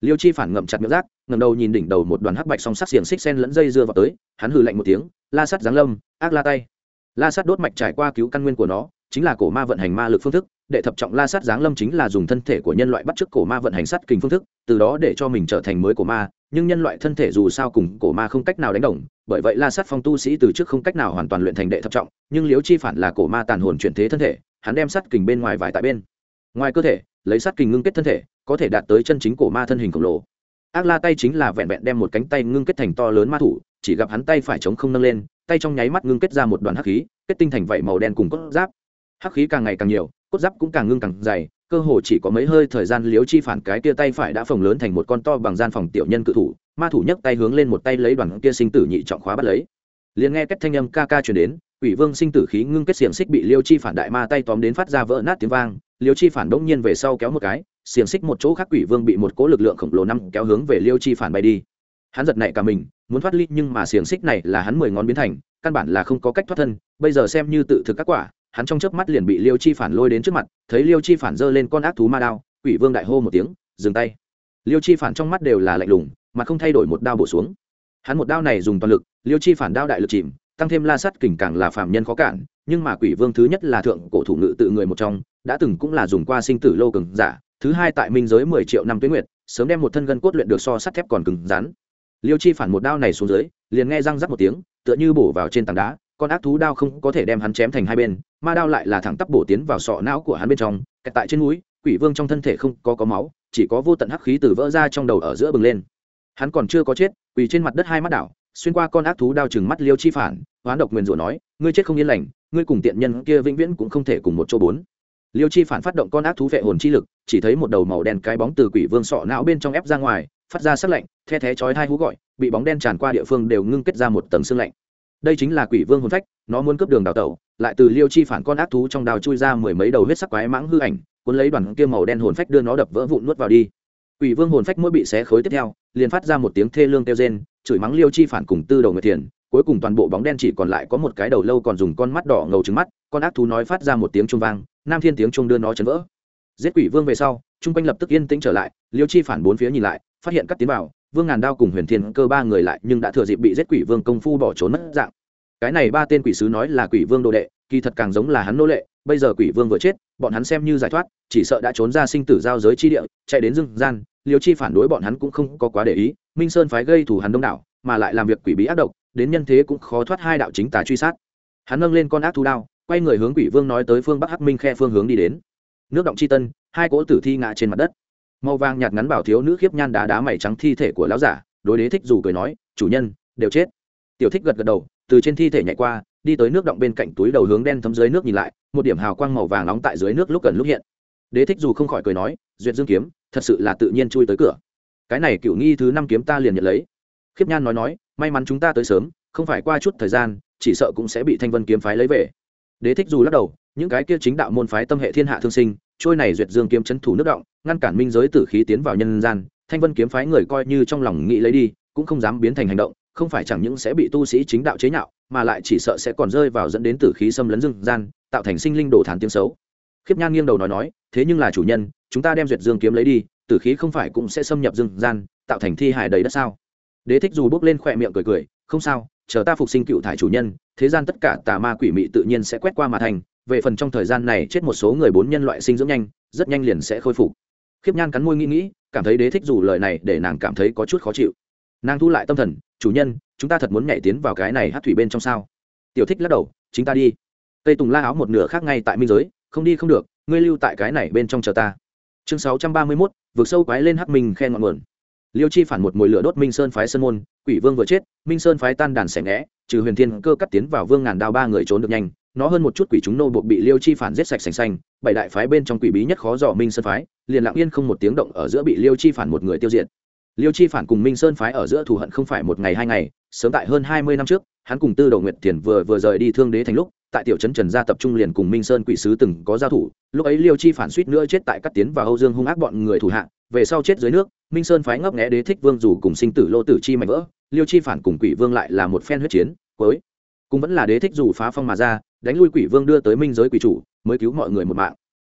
Liêu chi phản ngậm chặt miệng rác ngầm đầu nhìn đỉnh đầu một đoàn hắc bạch song sắc xiềng xích sen lẫn dây dưa vào tới, hắn hừ lạnh một tiếng, la sắt giáng lâm, ác la tay. La sắt đốt mạch trải qua cứu căn nguyên của nó chính là cổ ma vận hành ma lực phương thức, đệ thập trọng la sát giáng lâm chính là dùng thân thể của nhân loại bắt chước cổ ma vận hành sát kình phương thức, từ đó để cho mình trở thành mới cổ ma, nhưng nhân loại thân thể dù sao cùng cổ ma không cách nào đánh đồng, bởi vậy la sát phong tu sĩ từ trước không cách nào hoàn toàn luyện thành đệ thập trọng, nhưng liếu chi phản là cổ ma tàn hồn chuyển thế thân thể, hắn đem sát kình bên ngoài vải tại bên ngoài cơ thể, lấy sát kình ngưng kết thân thể, có thể đạt tới chân chính cổ ma thân hình khổng lồ. Ác la tay chính là vẹn vẹn đem một cánh tay ngưng kết thành to lớn ma thủ, chỉ gặp hắn tay phải chống không nâng lên, tay trong nháy mắt ngưng kết ra một đoàn hắc khí, kết tinh thành vảy màu đen cùng cốt giáp hắc khí càng ngày càng nhiều, cốt giáp cũng càng ngưng càng dày, cơ hồ chỉ có mấy hơi thời gian liếu chi phản cái kia tay phải đã phồng lớn thành một con to bằng gian phòng tiểu nhân cự thủ, ma thủ nhấc tay hướng lên một tay lấy đoàn kia sinh tử nhị trọng khóa bắt lấy. Liền nghe cách thanh âm ca ca truyền đến ủy vương sinh tử khí ngưng kết xiềng xích bị liêu chi phản đại ma tay tóm đến phát ra vỡ nát tiếng vang liêu chi phản đống nhiên về sau kéo một cái, xiềng xích một chỗ khác quỷ vương bị một cỗ lực lượng khổng lồ năm kéo hướng về liêu chi phản bay đi. Hắn giật nảy cả mình, muốn thoát ly nhưng mà xiềng xích này là hắn mười ngón biến thành, căn bản là không có cách thoát thân, bây giờ xem như tự thực các quả hắn trong chớp mắt liền bị liêu chi phản lôi đến trước mặt, thấy liêu chi phản giơ lên con ác thú ma đao, quỷ vương đại hô một tiếng, dừng tay. Liêu chi phản trong mắt đều là lạnh lùng, mà không thay đổi một đao bổ xuống. Hắn một đao này dùng toàn lực, liêu chi phản đao đại lực chìm, tăng thêm la sắt kình càng là phạm nhân khó cản, nhưng mà quỷ vương thứ nhất là thượng cổ thủ ngự tự người một trong, đã từng cũng là dùng qua sinh tử lâu cường giả, thứ hai tại minh giới mười triệu năm tuyến nguyệt, sớm đem một thân gân cốt luyện được so sắt thép còn cứng rắn. Liêu chi phản một đao này xuống dưới, liền nghe răng rắc một tiếng, tựa như bổ vào trên tảng đá, con ác thú đao không có thể đem hắn chém thành hai bên ma đao lại là thẳng tắp bổ tiến vào sọ não của hắn bên trong, kẹt tại trên núi, quỷ vương trong thân thể không có có máu, chỉ có vô tận hắc khí từ vỡ ra trong đầu ở giữa bừng lên. Hắn còn chưa có chết, quỳ trên mặt đất hai mắt đảo, xuyên qua con ác thú đao chừng mắt liêu chi phản, hoán độc nguyền rủa nói, ngươi chết không yên lành, ngươi cùng tiện nhân kia vĩnh viễn cũng không thể cùng một chỗ bốn. Liêu chi phản phát động con ác thú vệ hồn chi lực, chỉ thấy một đầu màu đen cái bóng từ quỷ vương sọ não bên trong ép ra ngoài, phát ra sắc lạnh, the thé chói hai hú gọi, bị bóng đen tràn qua địa phương đều ngưng kết ra một tầng xương lạnh đây chính là quỷ vương hồn phách, nó muốn cướp đường đào tẩu, lại từ liêu chi phản con ác thú trong đào chui ra mười mấy đầu huyết sắc quái mãng hư ảnh, cuốn lấy đoàn kia màu đen hồn phách đưa nó đập vỡ vụn nuốt vào đi. Quỷ vương hồn phách mỗi bị xé khối tiếp theo, liền phát ra một tiếng thê lương kêu rên, chửi mắng liêu chi phản cùng tư đầu người tiền cuối cùng toàn bộ bóng đen chỉ còn lại có một cái đầu lâu còn dùng con mắt đỏ ngầu trứng mắt, con ác thú nói phát ra một tiếng trung vang, nam thiên tiếng trung đưa nó chấn vỡ. Giết quỷ vương về sau, chung quanh lập tức yên tĩnh trở lại, liêu chi phản bốn phía nhìn lại, phát hiện các tiến vào vương ngàn đao cùng huyền thiên cơ ba người lại nhưng đã thừa dịp bị giết quỷ vương công phu bỏ trốn mất dạng. Cái này ba tên quỷ sứ nói là quỷ vương đồ đệ, kỳ thật càng giống là hắn nô lệ, bây giờ quỷ vương vừa chết, bọn hắn xem như giải thoát, chỉ sợ đã trốn ra sinh tử giao giới chi địa, chạy đến rừng gian liều chi phản đối bọn hắn cũng không có quá để ý, minh sơn phái gây thủ hắn đông đảo, mà lại làm việc quỷ bí ác độc, đến nhân thế cũng khó thoát hai đạo chính tà truy sát. Hắn nâng lên con ác thú đao, quay người hướng quỷ vương nói tới phương bắc hắc minh khe phương hướng đi đến. Nước động chi tân, hai cỗ tử thi ngã trên mặt đất màu vàng nhạt ngắn bảo thiếu nữ khiếp nhan đá đá mày trắng thi thể của lão giả, đối đế thích dù cười nói, chủ nhân, đều chết. Tiểu thích gật gật đầu, từ trên thi thể nhảy qua, đi tới nước động bên cạnh túi đầu hướng đen thấm dưới nước nhìn lại, một điểm hào quang màu vàng nóng tại dưới nước lúc gần lúc hiện. Đế thích dù không khỏi cười nói, duyệt dương kiếm, thật sự là tự nhiên chui tới cửa. Cái này cựu nghi thứ năm kiếm ta liền nhận lấy. Khiếp nhan nói nói, may mắn chúng ta tới sớm, không phải qua chút thời gian, chỉ sợ cũng sẽ bị thanh vân kiếm phái lấy về. Đế thích dù lắc đầu, những cái kia chính đạo môn phái tâm hệ thiên hạ thương sinh, trôi này duyệt dương kiếm c thủ nước động ngăn cản minh giới tử khí tiến vào nhân gian, thanh vân kiếm phái người coi như trong lòng nghĩ lấy đi, cũng không dám biến thành hành động, không phải chẳng những sẽ bị tu sĩ chính đạo chế nhạo, mà lại chỉ sợ sẽ còn rơi vào dẫn đến tử khí xâm lấn dương gian, tạo thành sinh linh đổ thán tiếng xấu. Khiếp nhan nghiêng đầu nói nói, thế nhưng là chủ nhân, chúng ta đem duyệt dương kiếm lấy đi, tử khí không phải cũng sẽ xâm nhập dương gian, tạo thành thi hài đầy đất sao? Đế thích dù bước lên khỏe miệng cười cười, không sao, chờ ta phục sinh cựu thải chủ nhân, thế gian tất cả tà ma quỷ mị tự nhiên sẽ quét qua mà thành, về phần trong thời gian này chết một số người bốn nhân loại sinh dưỡng nhanh, rất nhanh liền sẽ khôi phục khiếp nhan cắn môi nghĩ nghĩ, cảm thấy đế thích dù lời này để nàng cảm thấy có chút khó chịu. Nàng thu lại tâm thần, chủ nhân, chúng ta thật muốn nhảy tiến vào cái này hát thủy bên trong sao? Tiểu thích lắc đầu, chính ta đi. Tây tùng la áo một nửa khác ngay tại minh giới, không đi không được, ngươi lưu tại cái này bên trong chờ ta. Chương sáu trăm ba mươi mốt vượt sâu quái lên hắc minh khen ngọn nguồn. Liêu chi phản một mồi lửa đốt minh sơn phái sơn môn, quỷ vương vừa chết, minh sơn phái tan đàn xẻ ngẽ trừ huyền thiên cơ cắt tiến vào vương ngàn đao ba người trốn được nhanh nó hơn một chút quỷ chúng nô buộc bị liêu chi phản giết sạch sành xanh, bảy đại phái bên trong quỷ bí nhất khó dò minh sơn phái, liền lặng yên không một tiếng động ở giữa bị liêu chi phản một người tiêu diệt. Liêu chi phản cùng minh sơn phái ở giữa thù hận không phải một ngày hai ngày, sớm tại hơn hai mươi năm trước, hắn cùng tư đầu nguyệt tiền vừa vừa rời đi thương đế thành lúc, tại tiểu trấn trần gia tập trung liền cùng minh sơn quỷ sứ từng có giao thủ, lúc ấy liêu chi phản suýt nữa chết tại các tiến và âu dương hung ác bọn người thủ hạ, về sau chết dưới nước, minh sơn phái ngấp nghẽ đế thích vương dù cùng sinh tử lô tử chi mạnh vỡ, liêu chi phản cùng quỷ vương lại là một phen huyết chiến, cuối cũng vẫn là đế thích dù phá phong mà ra, đánh lui quỷ vương đưa tới minh giới quỷ chủ, mới cứu mọi người một mạng.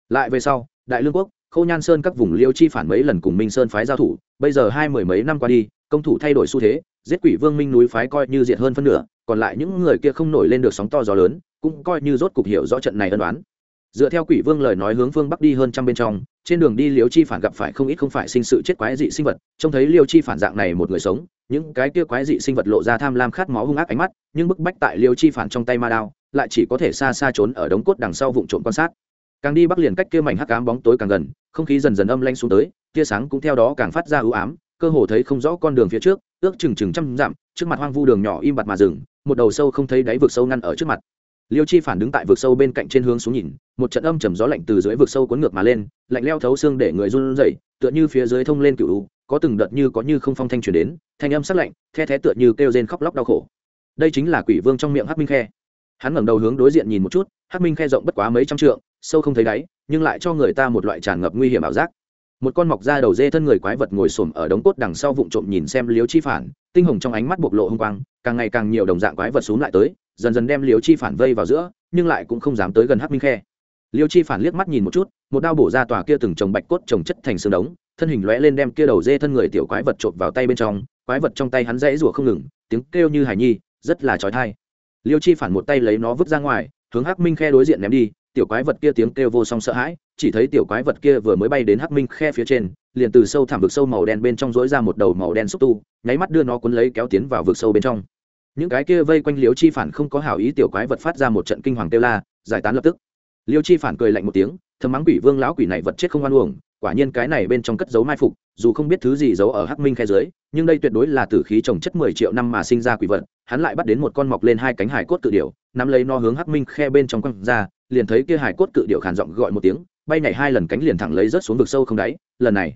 Lại về sau, đại lương quốc khâu nhan sơn các vùng liêu chi phản mấy lần cùng minh sơn phái giao thủ, bây giờ hai mười mấy năm qua đi, công thủ thay đổi xu thế, giết quỷ vương minh núi phái coi như diệt hơn phân nửa, còn lại những người kia không nổi lên được sóng to gió lớn, cũng coi như rốt cục hiểu rõ trận này ân đoán dựa theo quỷ vương lời nói hướng phương bắc đi hơn trăm bên trong, trên đường đi liêu chi phản gặp phải không ít không phải sinh sự chết quái dị sinh vật, trông thấy liêu chi phản dạng này một người sống, những cái kia quái dị sinh vật lộ ra tham lam khát máu hung ác ánh mắt, nhưng bức bách tại liêu chi phản trong tay ma đao, lại chỉ có thể xa xa trốn ở đống cốt đằng sau vụ trộm quan sát. Càng đi bắc liền cách kia mảnh hắc ám bóng tối càng gần, không khí dần dần âm lanh xuống tới, tia sáng cũng theo đó càng phát ra ưu ám, cơ hồ thấy không rõ con đường phía trước, ước chừng chừng trăm dặm, trước mặt hoang vu đường nhỏ im bặt mà rừng một đầu sâu không thấy đáy vực sâu ngăn ở trước mặt liêu chi phản đứng tại vực sâu bên cạnh trên hướng xuống nhìn, một trận âm trầm gió lạnh từ dưới vực sâu cuốn ngược mà lên, lạnh leo thấu xương để người run rẩy, tựa như phía dưới thông lên cựu có từng đợt như có như không phong thanh truyền đến, thanh âm sắc lạnh, the thé tựa như kêu rên khóc lóc đau khổ. Đây chính là quỷ vương trong miệng hắc minh khe. Hắn ngẩng đầu hướng đối diện nhìn một chút, hắc minh khe rộng bất quá mấy trăm trượng, sâu không thấy đáy, nhưng lại cho người ta một loại tràn ngập nguy hiểm ảo giác. Một con mọc ra đầu dê thân người quái vật ngồi xổm ở đống cốt đằng sau vụng trộm nhìn xem liếu chi phản, tinh hồng trong ánh mắt bộc lộ hung quang, càng ngày càng nhiều đồng dạng quái vật xuống lại tới dần dần đem Liêu chi phản vây vào giữa, nhưng lại cũng không dám tới gần hắc minh khe. Liêu chi phản liếc mắt nhìn một chút, một đao bổ ra tòa kia từng trồng bạch cốt trồng chất thành xương đống, thân hình lóe lên đem kia đầu dê thân người tiểu quái vật trộm vào tay bên trong, quái vật trong tay hắn rẽ rủa không ngừng, tiếng kêu như hải nhi, rất là trói thai liêu chi phản một tay lấy nó vứt ra ngoài, hướng hắc minh khe đối diện ném đi, tiểu quái vật kia tiếng kêu vô song sợ hãi, chỉ thấy tiểu quái vật kia vừa mới bay đến hắc minh khe phía trên, liền từ sâu thẳm vực sâu màu đen bên trong dối ra một đầu màu đen xúc tu, nháy mắt đưa nó cuốn lấy kéo tiến vào vực sâu bên trong những cái kia vây quanh liêu chi phản không có hảo ý tiểu quái vật phát ra một trận kinh hoàng kêu la, giải tán lập tức. Liêu chi phản cười lạnh một tiếng, thầm mắng quỷ vương lão quỷ này vật chết không oan uổng, quả nhiên cái này bên trong cất giấu mai phục, dù không biết thứ gì giấu ở hắc minh khe dưới, nhưng đây tuyệt đối là tử khí trồng chất mười triệu năm mà sinh ra quỷ vật, hắn lại bắt đến một con mọc lên hai cánh hải cốt cự điểu, nắm lấy nó hướng hắc minh khe bên trong quăng ra, liền thấy kia hải cốt cự điểu khàn giọng gọi một tiếng, bay nhảy hai lần cánh liền thẳng lấy rớt xuống vực sâu không đáy, lần này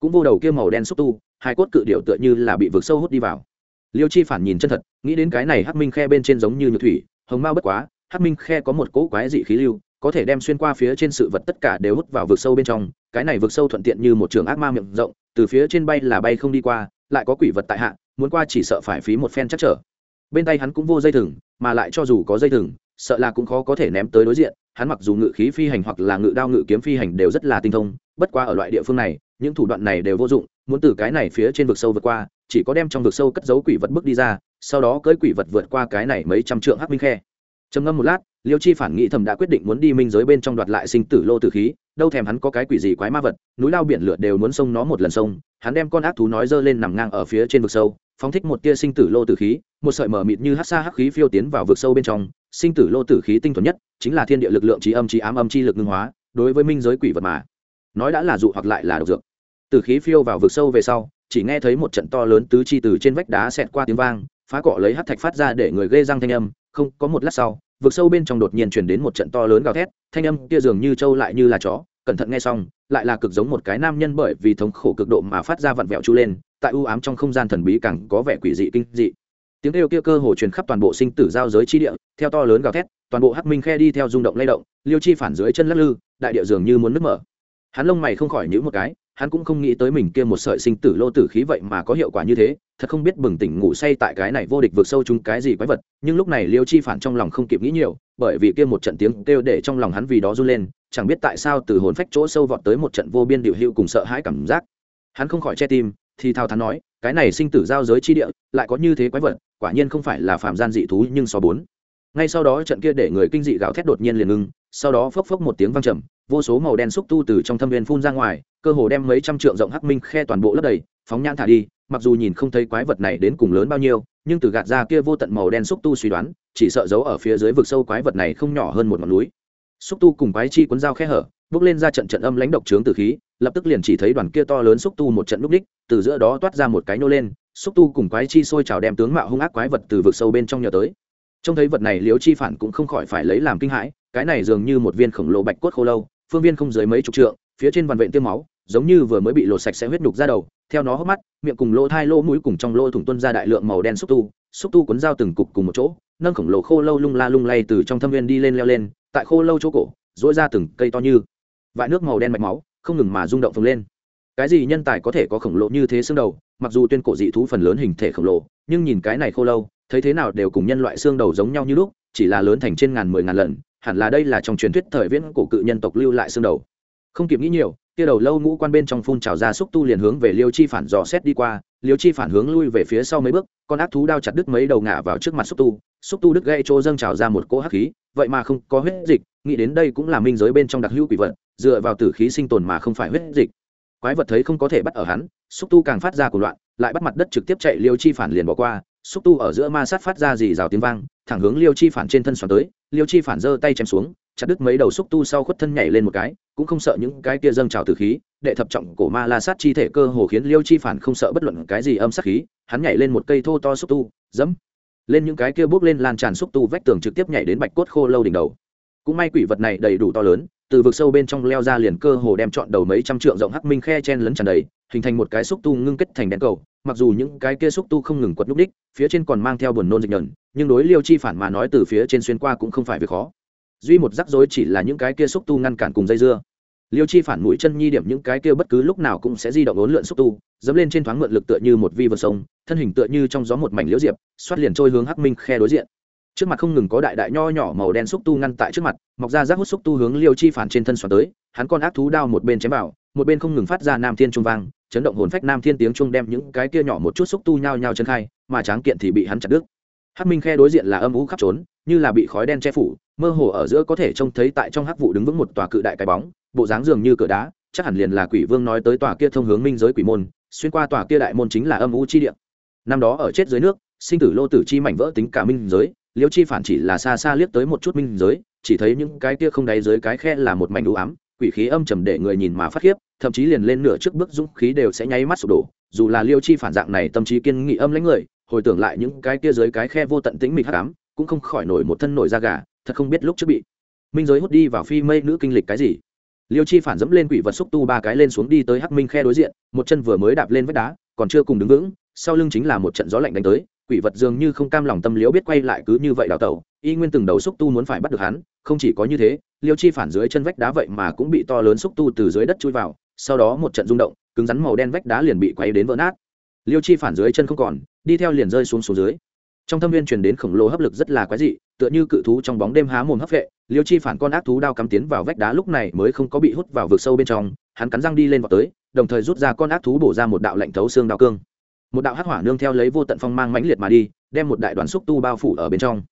cũng vô đầu kia màu đen xúc tu, hải cốt cự điểu tựa như là bị vực sâu hút đi vào liêu chi phản nhìn chân thật, nghĩ đến cái này hắc minh khe bên trên giống như nhược thủy, hồng mao bất quá, hắc minh khe có một cỗ quái dị khí lưu, có thể đem xuyên qua phía trên sự vật tất cả đều hút vào vực sâu bên trong, cái này vực sâu thuận tiện như một trường ác ma miệng rộng, từ phía trên bay là bay không đi qua, lại có quỷ vật tại hạ, muốn qua chỉ sợ phải phí một phen chắc trở. Bên tay hắn cũng vô dây thừng, mà lại cho dù có dây thừng, sợ là cũng khó có thể ném tới đối diện, hắn mặc dù ngự khí phi hành hoặc là ngự đao ngự kiếm phi hành đều rất là tinh thông, bất qua ở loại địa phương này, những thủ đoạn này đều vô dụng, muốn từ cái này phía trên vực sâu vượt qua chỉ có đem trong vực sâu cất giấu quỷ vật bước đi ra, sau đó cưới quỷ vật vượt qua cái này mấy trăm trượng hắc minh khe. Trầm ngâm một lát, liêu chi phản nghĩ thầm đã quyết định muốn đi minh giới bên trong đoạt lại sinh tử lô tử khí, đâu thèm hắn có cái quỷ gì quái ma vật, núi lao biển lửa đều muốn sông nó một lần sông, hắn đem con ác thú nói dơ lên nằm ngang ở phía trên vực sâu, phóng thích một tia sinh tử lô tử khí, một sợi mở mịt như hát xa hắc khí phiêu tiến vào vực sâu bên trong, sinh tử lô tử khí tinh thuần nhất, chính là thiên địa lực lượng trí âm trí ám âm chi lực ngưng hóa, đối với minh giới quỷ vật mà nói đã là dụ hoặc lại là độc dược. Tử khí phiêu vào vực sâu về sau chỉ nghe thấy một trận to lớn tứ chi từ trên vách đá xẹt qua tiếng vang, phá cọ lấy hát thạch phát ra để người gây răng thanh âm, không, có một lát sau, vực sâu bên trong đột nhiên chuyển đến một trận to lớn gào thét, thanh âm kia dường như trâu lại như là chó, cẩn thận nghe xong, lại là cực giống một cái nam nhân bởi vì thống khổ cực độ mà phát ra vặn vẹo chu lên, tại ưu ám trong không gian thần bí càng có vẻ quỷ dị kinh dị. Tiếng kêu kia cơ hồ truyền khắp toàn bộ sinh tử giao giới chi địa, theo to lớn gào thét, toàn bộ hắc minh khe đi theo rung động lay động, liêu chi phản dưới chân lắc lư, đại địa dường như muốn nứt mở. Hắn lông mày không khỏi nhíu một cái hắn cũng không nghĩ tới mình kia một sợi sinh tử lô tử khí vậy mà có hiệu quả như thế, thật không biết bừng tỉnh ngủ say tại cái này vô địch vượt sâu chúng cái gì quái vật, nhưng lúc này liêu chi phản trong lòng không kịp nghĩ nhiều, bởi vì kia một trận tiếng kêu để trong lòng hắn vì đó run lên, chẳng biết tại sao từ hồn phách chỗ sâu vọt tới một trận vô biên điệu hữu cùng sợ hãi cảm giác. Hắn không khỏi che tim, thì thao thắn nói, cái này sinh tử giao giới chi địa, lại có như thế quái vật, quả nhiên không phải là phạm gian dị thú nhưng so bốn. Ngay sau đó trận kia để người kinh dị gào thét đột nhiên liền ngưng sau đó phốc phốc một tiếng vang trầm, vô số màu đen xúc tu từ trong thâm viên phun ra ngoài cơ hồ đem mấy trăm trượng rộng hắc minh khe toàn bộ lấp đầy, phóng nhãn thả đi, mặc dù nhìn không thấy quái vật này đến cùng lớn bao nhiêu, nhưng từ gạt ra kia vô tận màu đen xúc tu suy đoán, chỉ sợ giấu ở phía dưới vực sâu quái vật này không nhỏ hơn một ngọn núi. Xúc tu cùng quái chi cuốn dao khe hở, bước lên ra trận trận âm lãnh độc trướng từ khí, lập tức liền chỉ thấy đoàn kia to lớn xúc tu một trận núp đích, từ giữa đó toát ra một cái nô lên, xúc tu cùng quái chi sôi trào đem tướng mạo hung ác quái vật từ vực sâu bên trong nhờ tới. Trông thấy vật này liếu chi phản cũng không khỏi phải lấy làm kinh hãi, cái này dường như một viên khổng lồ bạch cốt khô lâu, phương viên không dưới mấy chục trượng, phía trên vằn vện tiêm máu giống như vừa mới bị lột sạch sẽ huyết nhục ra đầu, theo nó hốc mắt, miệng cùng lỗ thai, lỗ mũi cùng trong lỗ thủng tuân ra đại lượng màu đen xúc tu xúc tu cuốn dao từng cục cùng một chỗ, nâng khổng lồ khô lâu lung la lung lay từ trong thâm viên đi lên leo lên, tại khô lâu chỗ cổ dỗi ra từng cây to như vại nước màu đen mạch máu, không ngừng mà rung động phồng lên. Cái gì nhân tài có thể có khổng lồ như thế xương đầu, mặc dù tuyên cổ dị thú phần lớn hình thể khổng lồ, nhưng nhìn cái này khô lâu, thấy thế nào đều cùng nhân loại xương đầu giống nhau như lúc, chỉ là lớn thành trên ngàn mười ngàn lần, hẳn là đây là trong truyền thuyết thời viễn cổ cự nhân tộc lưu lại xương đầu. Không kịp nghĩ nhiều kia đầu lâu ngũ quan bên trong phun trào ra xúc tu liền hướng về liêu chi phản dò xét đi qua, liêu chi phản hướng lui về phía sau mấy bước, con ác thú đao chặt đứt mấy đầu ngả vào trước mặt xúc tu xúc tu đứt gãy chỗ dâng trào ra một cỗ hắc khí, vậy mà không có huyết dịch, nghĩ đến đây cũng là minh giới bên trong đặc hữu quỷ vật, dựa vào tử khí sinh tồn mà không phải huyết dịch. Quái vật thấy không có thể bắt ở hắn, xúc tu càng phát ra cuộc loạn, lại bắt mặt đất trực tiếp chạy, liêu chi phản liền bỏ qua xúc tu ở giữa ma sát phát ra dì rào tiếng vang, thẳng hướng liêu chi phản trên thân xoắn tới, liêu chi phản giơ tay chém xuống, chặt đứt mấy đầu xúc tu sau khuất thân nhảy lên một cái, cũng không sợ những cái kia dâng trào từ khí, đệ thập trọng cổ ma la sát chi thể cơ hồ khiến liêu chi phản không sợ bất luận cái gì âm sát khí, hắn nhảy lên một cây thô to xúc tu, dẫm lên những cái kia bước lên lan tràn xúc tu vách tường trực tiếp nhảy đến bạch cốt khô lâu đỉnh đầu. Cũng may quỷ vật này đầy đủ to lớn, từ vực sâu bên trong leo ra liền cơ hồ đem trọn đầu mấy trăm trượng rộng hắc minh khe chen lấn tràn đầy hình thành một cái xúc tu ngưng kết thành đèn cầu, mặc dù những cái kia xúc tu không ngừng quật núp đích, phía trên còn mang theo buồn nôn dịch nhờn, nhưng đối liêu chi phản mà nói từ phía trên xuyên qua cũng không phải việc khó. Duy một rắc rối chỉ là những cái kia xúc tu ngăn cản cùng dây dưa. Liêu chi phản mũi chân nhi điểm những cái kia bất cứ lúc nào cũng sẽ di động ốn lượn xúc tu, dẫm lên trên thoáng mượn lực tựa như một vi vật sông thân hình tựa như trong gió một mảnh liễu diệp, xoát liền trôi hướng hắc minh khe đối diện. Trước mặt không ngừng có đại đại nho nhỏ màu đen xúc tu ngăn tại trước mặt, mọc ra rác hút xúc tu hướng liêu chi phản trên thân xoắn tới, hắn con ác thú đao một bên chém vào một bên không ngừng phát ra nam thiên trung vang, chấn động hồn phách nam thiên tiếng trung đem những cái kia nhỏ một chút xúc tu nhao nhao chân khai, mà tráng kiện thì bị hắn chặt đứt. Hắc minh khe đối diện là âm ú khắp trốn, như là bị khói đen che phủ, mơ hồ ở giữa có thể trông thấy tại trong hắc vụ đứng vững một tòa cự đại cái bóng, bộ dáng dường như cửa đá, chắc hẳn liền là quỷ vương nói tới tòa kia thông hướng minh giới quỷ môn, xuyên qua tòa kia đại môn chính là âm ú chi địa. Năm đó ở chết dưới nước, sinh tử lô tử chi mảnh vỡ tính cả minh giới, liêu chi phản chỉ là xa xa liếc tới một chút minh giới, chỉ thấy những cái kia không đáy dưới cái khe là một mảnh u ám quỷ khí âm trầm để người nhìn mà phát khiếp, thậm chí liền lên nửa trước bước dũng khí đều sẽ nháy mắt sụp đổ, dù là liêu chi phản dạng này tâm trí kiên nghị âm lãnh người, hồi tưởng lại những cái kia dưới cái khe vô tận tĩnh mịch hắc ám cũng không khỏi nổi một thân nổi da gà, thật không biết lúc trước bị minh giới hút đi vào phi mây nữ kinh lịch cái gì. Liêu chi phản dẫm lên quỷ vật xúc tu ba cái lên xuống đi tới hắc minh khe đối diện, một chân vừa mới đạp lên vách đá, còn chưa cùng đứng vững, sau lưng chính là một trận gió lạnh đánh tới, quỷ vật dường như không cam lòng tâm liễu biết quay lại cứ như vậy đào tẩu, y nguyên từng đầu xúc tu muốn phải bắt được hắn, không chỉ có như thế liêu chi phản dưới chân vách đá vậy mà cũng bị to lớn xúc tu từ dưới đất chui vào, sau đó một trận rung động, cứng rắn màu đen vách đá liền bị quay đến vỡ nát. Liêu chi phản dưới chân không còn, đi theo liền rơi xuống xuống dưới. Trong thâm viên truyền đến khổng lồ hấp lực rất là quái dị, tựa như cự thú trong bóng đêm há mồm hấp vệ. Liêu chi phản con ác thú đao cắm tiến vào vách đá lúc này mới không có bị hút vào vực sâu bên trong, hắn cắn răng đi lên vào tới, đồng thời rút ra con ác thú bổ ra một đạo lạnh thấu xương đao cương. Một đạo hắc hỏa nương theo lấy vô tận phong mang mãnh liệt mà đi, đem một đại đoàn xúc tu bao phủ ở bên trong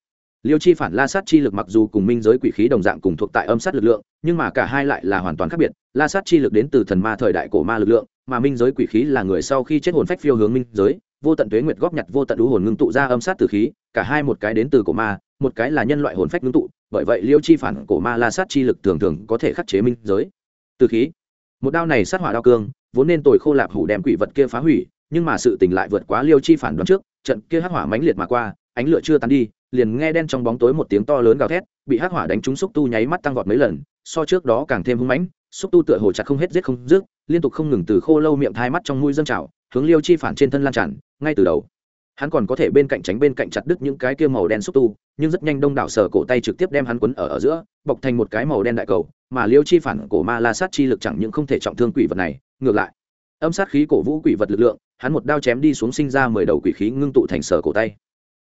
liêu chi phản la sát chi lực mặc dù cùng minh giới quỷ khí đồng dạng cùng thuộc tại âm sát lực lượng, nhưng mà cả hai lại là hoàn toàn khác biệt. La sát chi lực đến từ thần ma thời đại cổ ma lực lượng, mà minh giới quỷ khí là người sau khi chết hồn phách phiêu hướng minh giới, vô tận tuế nguyệt góp nhặt vô tận đũ hồn ngưng tụ ra âm sát từ khí, cả hai một cái đến từ cổ ma, một cái là nhân loại hồn phách ngưng tụ, bởi vậy liêu chi phản cổ ma la sát chi lực thường thường có thể khắc chế minh giới. Từ khí. Một đao này sát hỏa đao cương, vốn nên tồi khô lạp hủ đem quỷ vật kia phá hủy, nhưng mà sự tình lại vượt quá liêu chi phản đoán trước, trận kia hắc hỏa mãnh liệt mà qua, ánh lửa chưa tan đi liền nghe đen trong bóng tối một tiếng to lớn gào thét, bị hắc hỏa đánh trúng xúc tu nháy mắt tăng vọt mấy lần, so trước đó càng thêm hung mãnh, xúc tu tựa hồ chặt không hết giết không dứt, liên tục không ngừng từ khô lâu miệng thai mắt trong mũi dâng trào, hướng liêu chi phản trên thân lan tràn, ngay từ đầu. Hắn còn có thể bên cạnh tránh bên cạnh chặt đứt những cái kia màu đen xúc tu, nhưng rất nhanh đông đảo sở cổ tay trực tiếp đem hắn quấn ở ở giữa, bọc thành một cái màu đen đại cầu, mà liêu chi phản cổ ma la sát chi lực chẳng những không thể trọng thương quỷ vật này, ngược lại. Âm sát khí cổ vũ quỷ vật lực lượng, hắn một đao chém đi xuống sinh ra mười đầu quỷ khí ngưng tụ thành sở cổ tay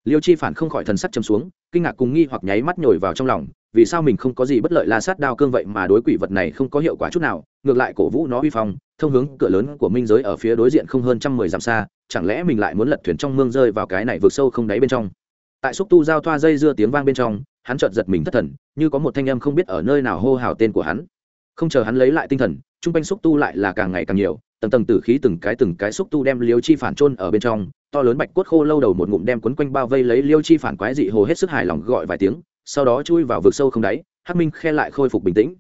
liêu chi phản không khỏi thần sắc trầm xuống, kinh ngạc cùng nghi hoặc nháy mắt nhồi vào trong lòng, vì sao mình không có gì bất lợi la sát đao cương vậy mà đối quỷ vật này không có hiệu quả chút nào, ngược lại cổ vũ nó uy phong, thông hướng cửa lớn của minh giới ở phía đối diện không hơn trăm mười dặm xa, chẳng lẽ mình lại muốn lật thuyền trong mương rơi vào cái này vượt sâu không đáy bên trong? Tại xúc tu giao thoa dây dưa tiếng vang bên trong, hắn chợt giật mình thất thần, như có một thanh âm không biết ở nơi nào hô hào tên của hắn. Không chờ hắn lấy lại tinh thần, trung quanh xúc tu lại là càng ngày càng nhiều tầng tầng tử khí từng cái từng cái xúc tu đem liêu chi phản trôn ở bên trong, to lớn bạch cốt khô lâu đầu một ngụm đem quấn quanh bao vây lấy liêu chi phản quái dị hồ hết sức hài lòng gọi vài tiếng, sau đó chui vào vực sâu không đáy, hắc minh khe lại khôi phục bình tĩnh.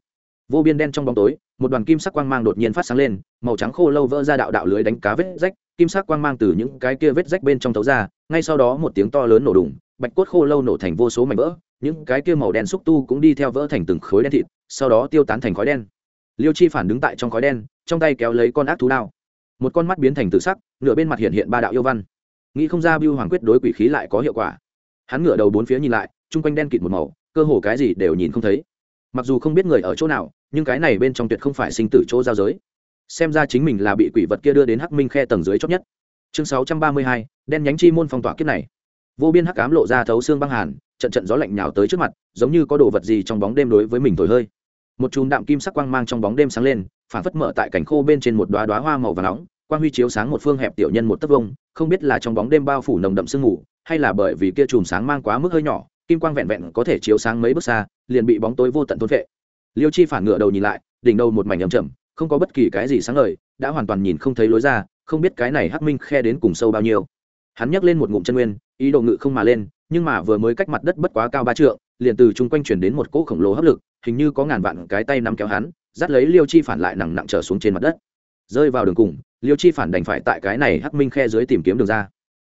Vô biên đen trong bóng tối, một đoàn kim sắc quang mang đột nhiên phát sáng lên, màu trắng khô lâu vỡ ra đạo đạo lưới đánh cá vết rách, kim sắc quang mang từ những cái kia vết rách bên trong thấu ra, ngay sau đó một tiếng to lớn nổ đùng, bạch cốt khô lâu nổ thành vô số mảnh vỡ, những cái kia màu đen xúc tu cũng đi theo vỡ thành từng khối đen thịt, sau đó tiêu tán thành khói đen liêu chi phản đứng tại trong khói đen, trong tay kéo lấy con ác thú đao. Một con mắt biến thành tự sắc, nửa bên mặt hiện hiện ba đạo yêu văn. Nghĩ không ra biêu hoàng quyết đối quỷ khí lại có hiệu quả. Hắn ngửa đầu bốn phía nhìn lại, chung quanh đen kịt một màu, cơ hồ cái gì đều nhìn không thấy. Mặc dù không biết người ở chỗ nào, nhưng cái này bên trong tuyệt không phải sinh tử chỗ giao giới. Xem ra chính mình là bị quỷ vật kia đưa đến hắc minh khe tầng dưới chót nhất. Chương sáu trăm ba mươi hai, đen nhánh chi môn phong tỏa kiếp này. Vô biên hắc cám lộ ra thấu xương băng hàn, trận trận gió lạnh nhào tới trước mặt, giống như có đồ vật gì trong bóng đêm đối với mình thổi hơi một chùm đạm kim sắc quang mang trong bóng đêm sáng lên phản phất mở tại cảnh khô bên trên một đoá đoá hoa màu và nóng, quang huy chiếu sáng một phương hẹp tiểu nhân một tấc vông, không biết là trong bóng đêm bao phủ nồng đậm sương mù, hay là bởi vì kia chùm sáng mang quá mức hơi nhỏ, kim quang vẹn vẹn có thể chiếu sáng mấy bước xa, liền bị bóng tối vô tận thôn vệ liêu chi phản ngựa đầu nhìn lại, đỉnh đầu một mảnh ấm chậm, không có bất kỳ cái gì sáng lời đã hoàn toàn nhìn không thấy lối ra, không biết cái này hắc minh khe đến cùng sâu bao nhiêu. Hắn nhấc lên một ngụm chân nguyên, ý đồ ngự không mà lên, nhưng mà vừa mới cách mặt đất bất quá cao ba trượng liền từ chung quanh chuyển đến một cỗ khổng lồ hấp lực hình như có ngàn vạn cái tay nắm kéo hắn dắt lấy liêu chi phản lại nặng nặng trở xuống trên mặt đất. Rơi vào đường cùng liêu chi phản đành phải tại cái này hắc minh khe dưới tìm kiếm đường ra.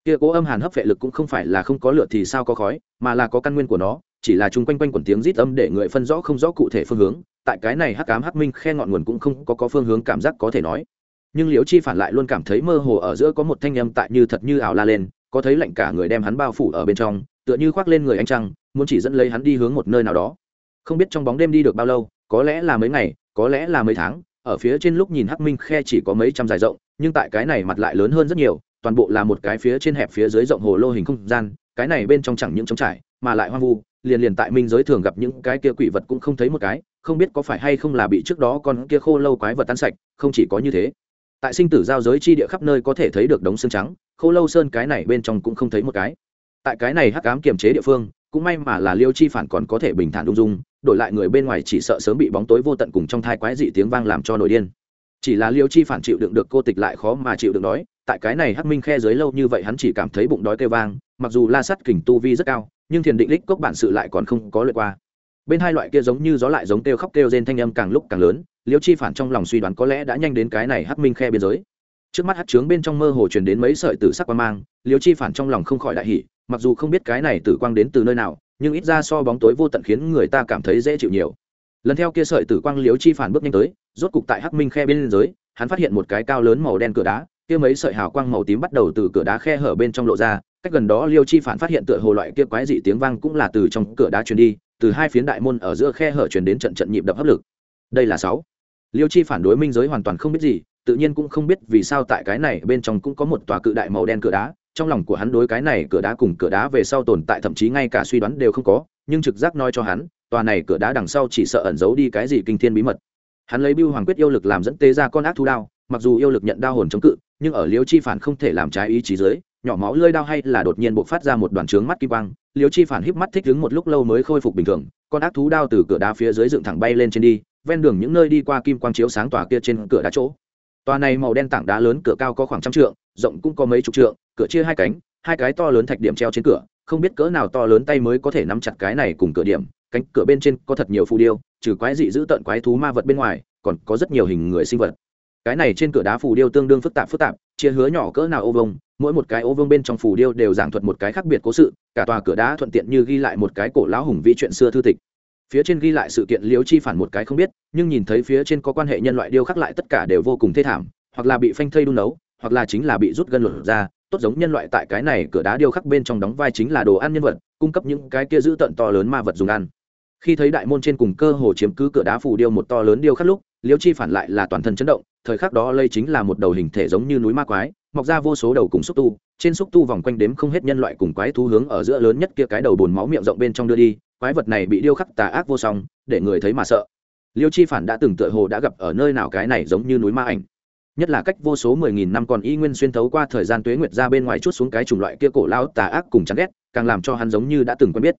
Kia cố âm hàn hấp vệ lực cũng không phải là không có lửa thì sao có khói mà là có căn nguyên của nó chỉ là chung quanh quanh quẩn tiếng rít âm để người phân rõ không rõ cụ thể phương hướng tại cái này hắc cám hắc minh khe ngọn nguồn cũng không có, có phương hướng cảm giác có thể nói. Nhưng liễu chi phản lại luôn cảm thấy mơ hồ ở giữa có một thanh âm tại như thật như ảo la lên có thấy lạnh cả người đem hắn bao phủ ở bên trong tựa như khoác lên người anh trăng, muốn chỉ dẫn lấy hắn đi hướng một nơi nào đó. Không biết trong bóng đêm đi được bao lâu, có lẽ là mấy ngày, có lẽ là mấy tháng, ở phía trên lúc nhìn hắc minh khe chỉ có mấy trăm dài rộng, nhưng tại cái này mặt lại lớn hơn rất nhiều, toàn bộ là một cái phía trên hẹp phía dưới rộng hồ lô hình không gian, cái này bên trong chẳng những trống trải, mà lại hoang vu, liền liền tại minh giới thường gặp những cái kia quỷ vật cũng không thấy một cái, không biết có phải hay không là bị trước đó con kia khô lâu quái vật tan sạch, không chỉ có như thế. Tại sinh tử giao giới chi địa khắp nơi có thể thấy được đống xương trắng, khô lâu sơn cái này bên trong cũng không thấy một cái tại cái này hắc ám kiềm chế địa phương, cũng may mà là liêu chi phản còn có thể bình thản ung dung, đổi lại người bên ngoài chỉ sợ sớm bị bóng tối vô tận cùng trong thai quái dị tiếng vang làm cho nổi điên. Chỉ là liêu chi phản chịu đựng được cô tịch lại khó mà chịu đựng đói, tại cái này hắc minh khe dưới lâu như vậy hắn chỉ cảm thấy bụng đói kêu vang, mặc dù la sắt kình tu vi rất cao, nhưng thiền định lích cốc bản sự lại còn không có lượt qua. Bên hai loại kia giống như gió lại giống kêu khóc kêu rên thanh âm càng lúc càng lớn, liêu chi phản trong lòng suy đoán có lẽ đã nhanh đến cái này hắc minh khe biên giới. Trước mắt hắc trướng bên trong mơ hồ truyền đến mấy sợi tử sắc quang mang, liêu chi phản trong lòng không khỏi đại hỉ mặc dù không biết cái này tử quang đến từ nơi nào, nhưng ít ra so bóng tối vô tận khiến người ta cảm thấy dễ chịu nhiều. Lần theo kia sợi tử quang liêu chi phản bước nhanh tới, rốt cục tại hắc minh khe bên dưới, hắn phát hiện một cái cao lớn màu đen cửa đá, kia mấy sợi hào quang màu tím bắt đầu từ cửa đá khe hở bên trong lộ ra, cách gần đó liêu chi phản phát hiện tựa hồ loại kia quái dị tiếng vang cũng là từ trong cửa đá truyền đi, từ hai phiến đại môn ở giữa khe hở truyền đến trận trận nhịp đập hấp lực. Đây là sáu. Liêu chi phản đối minh giới hoàn toàn không biết gì, tự nhiên cũng không biết vì sao tại cái này bên trong cũng có một tòa cự đại màu đen cửa đá trong lòng của hắn đối cái này cửa đá cùng cửa đá về sau tồn tại thậm chí ngay cả suy đoán đều không có, nhưng trực giác nói cho hắn, tòa này cửa đá đằng sau chỉ sợ ẩn giấu đi cái gì kinh thiên bí mật. Hắn lấy bưu hoàng quyết yêu lực làm dẫn tế ra con ác thú đao, mặc dù yêu lực nhận đao hồn chống cự, nhưng ở liêu chi phản không thể làm trái ý chí dưới, nhỏ máu lơi đao hay là đột nhiên bộc phát ra một đoàn trướng mắt kim quang, liêu chi phản híp mắt thích đứng một lúc lâu mới khôi phục bình thường, con ác thú đao từ cửa đá phía dưới dựng thẳng bay lên trên đi, ven đường những nơi đi qua kim quang chiếu sáng tòa kia trên cửa đá chỗ. Tòa này màu đen tảng đá lớn, cửa cao có khoảng trăm trượng rộng cũng có mấy chục trượng, cửa chia hai cánh, hai cái to lớn thạch điểm treo trên cửa, không biết cỡ nào to lớn tay mới có thể nắm chặt cái này cùng cửa điểm, cánh cửa bên trên có thật nhiều phù điêu, trừ quái dị giữ tận quái thú ma vật bên ngoài, còn có rất nhiều hình người sinh vật. Cái này trên cửa đá phù điêu tương đương phức tạp phức tạp, chia hứa nhỏ cỡ nào ô vông mỗi một cái ô vương bên trong phù điêu đều giảng thuật một cái khác biệt cố sự, cả tòa cửa đá thuận tiện như ghi lại một cái cổ lão hùng vĩ chuyện xưa thư tịch. Phía trên ghi lại sự kiện liếu chi phản một cái không biết, nhưng nhìn thấy phía trên có quan hệ nhân loại điêu khắc lại tất cả đều vô cùng thê thảm, hoặc là bị phanh thây đun nấu hoặc là chính là bị rút gân lột ra, tốt giống nhân loại tại cái này cửa đá điêu khắc bên trong đóng vai chính là đồ ăn nhân vật, cung cấp những cái kia giữ tận to lớn ma vật dùng ăn. Khi thấy đại môn trên cùng cơ hồ chiếm cứ cửa đá phù điêu một to lớn điêu khắc lúc, liêu chi phản lại là toàn thân chấn động, thời khắc đó lây chính là một đầu hình thể giống như núi ma quái, mọc ra vô số đầu cùng xúc tu, trên xúc tu vòng quanh đếm không hết nhân loại cùng quái thú hướng ở giữa lớn nhất kia cái đầu bồn máu miệng rộng bên trong đưa đi, quái vật này bị điêu khắc tà ác vô song, để người thấy mà sợ. Liêu chi phản đã từng tựa hồ đã gặp ở nơi nào cái này giống như núi ma ảnh nhất là cách vô số mười nghìn năm còn y nguyên xuyên thấu qua thời gian tuế nguyệt ra bên ngoài chút xuống cái chủng loại kia cổ lao tà ác cùng chán ghét, càng làm cho hắn giống như đã từng quen biết.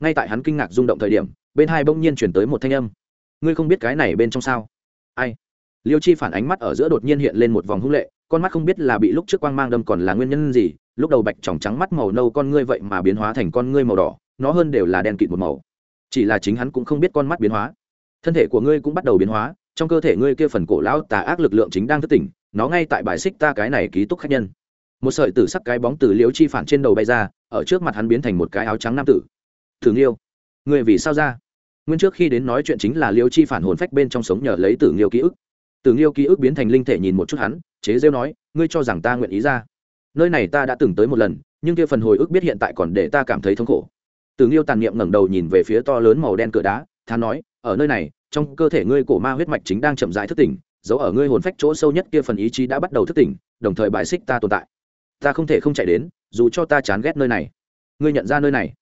Ngay tại hắn kinh ngạc rung động thời điểm, bên hai bỗng nhiên chuyển tới một thanh âm. Ngươi không biết cái này bên trong sao? Ai? Liêu chi phản ánh mắt ở giữa đột nhiên hiện lên một vòng hung lệ, con mắt không biết là bị lúc trước quang mang đâm còn là nguyên nhân gì, lúc đầu bạch tròng trắng mắt màu nâu con ngươi vậy mà biến hóa thành con ngươi màu đỏ, nó hơn đều là đen kịt một màu. Chỉ là chính hắn cũng không biết con mắt biến hóa. Thân thể của ngươi cũng bắt đầu biến hóa trong cơ thể ngươi kia phần cổ lão tà ác lực lượng chính đang thức tỉnh, nó ngay tại bài xích ta cái này ký túc khách nhân. Một sợi tử sắc cái bóng từ liễu chi phản trên đầu bay ra, ở trước mặt hắn biến thành một cái áo trắng nam tử. Tử nghiêu người vì sao ra? Nguyên trước khi đến nói chuyện chính là liễu chi phản hồn phách bên trong sống nhờ lấy tử nghiêu ký ức. Tử nghiêu ký ức biến thành linh thể nhìn một chút hắn, chế rêu nói, ngươi cho rằng ta nguyện ý ra. Nơi này ta đã từng tới một lần, nhưng kia phần hồi ức biết hiện tại còn để ta cảm thấy thống khổ. Tử nghiêu tàn niệm ngẩng đầu nhìn về phía to lớn màu đen cửa đá, thán nói, ở nơi này trong cơ thể ngươi cổ ma huyết mạch chính đang chậm rãi thức tỉnh giấu ở ngươi hồn phách chỗ sâu nhất kia phần ý chí đã bắt đầu thức tỉnh, đồng thời bài xích ta tồn tại. Ta không thể không chạy đến, dù cho ta chán ghét nơi này. Ngươi nhận ra nơi này?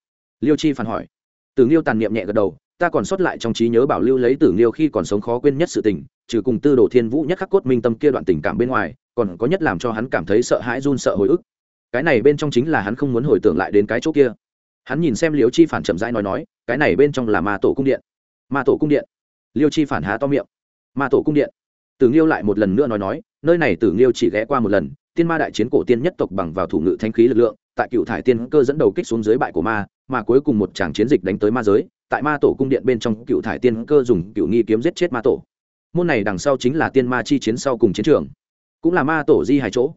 Liêu chi phản hỏi. Tử nghiêu tàn niệm nhẹ gật đầu, ta còn sót lại trong trí nhớ bảo lưu lấy tử nghiêu khi còn sống khó quên nhất sự tình, trừ cùng tư đồ thiên vũ nhất khắc cốt minh tâm kia đoạn tình cảm bên ngoài, còn có nhất làm cho hắn cảm thấy sợ hãi run sợ hồi ức. Cái này bên trong chính là hắn không muốn hồi tưởng lại đến cái chỗ kia. Hắn nhìn xem liêu chi phản chậm rãi nói nói, cái này bên trong là ma tổ cung điện. Ma tổ cung điện liêu chi phản há to miệng. Ma tổ cung điện. Tử nghiêu lại một lần nữa nói nói, nơi này tử nghiêu chỉ ghé qua một lần, tiên ma đại chiến cổ tiên nhất tộc bằng vào thủ ngự thanh khí lực lượng, tại cựu thải tiên cơ dẫn đầu kích xuống dưới bại của ma, mà cuối cùng một tràng chiến dịch đánh tới ma giới, tại ma tổ cung điện bên trong cựu thải tiên cơ dùng cựu nghi kiếm giết chết ma tổ. Môn này đằng sau chính là tiên ma chi chiến sau cùng chiến trường. Cũng là ma tổ di hài chỗ.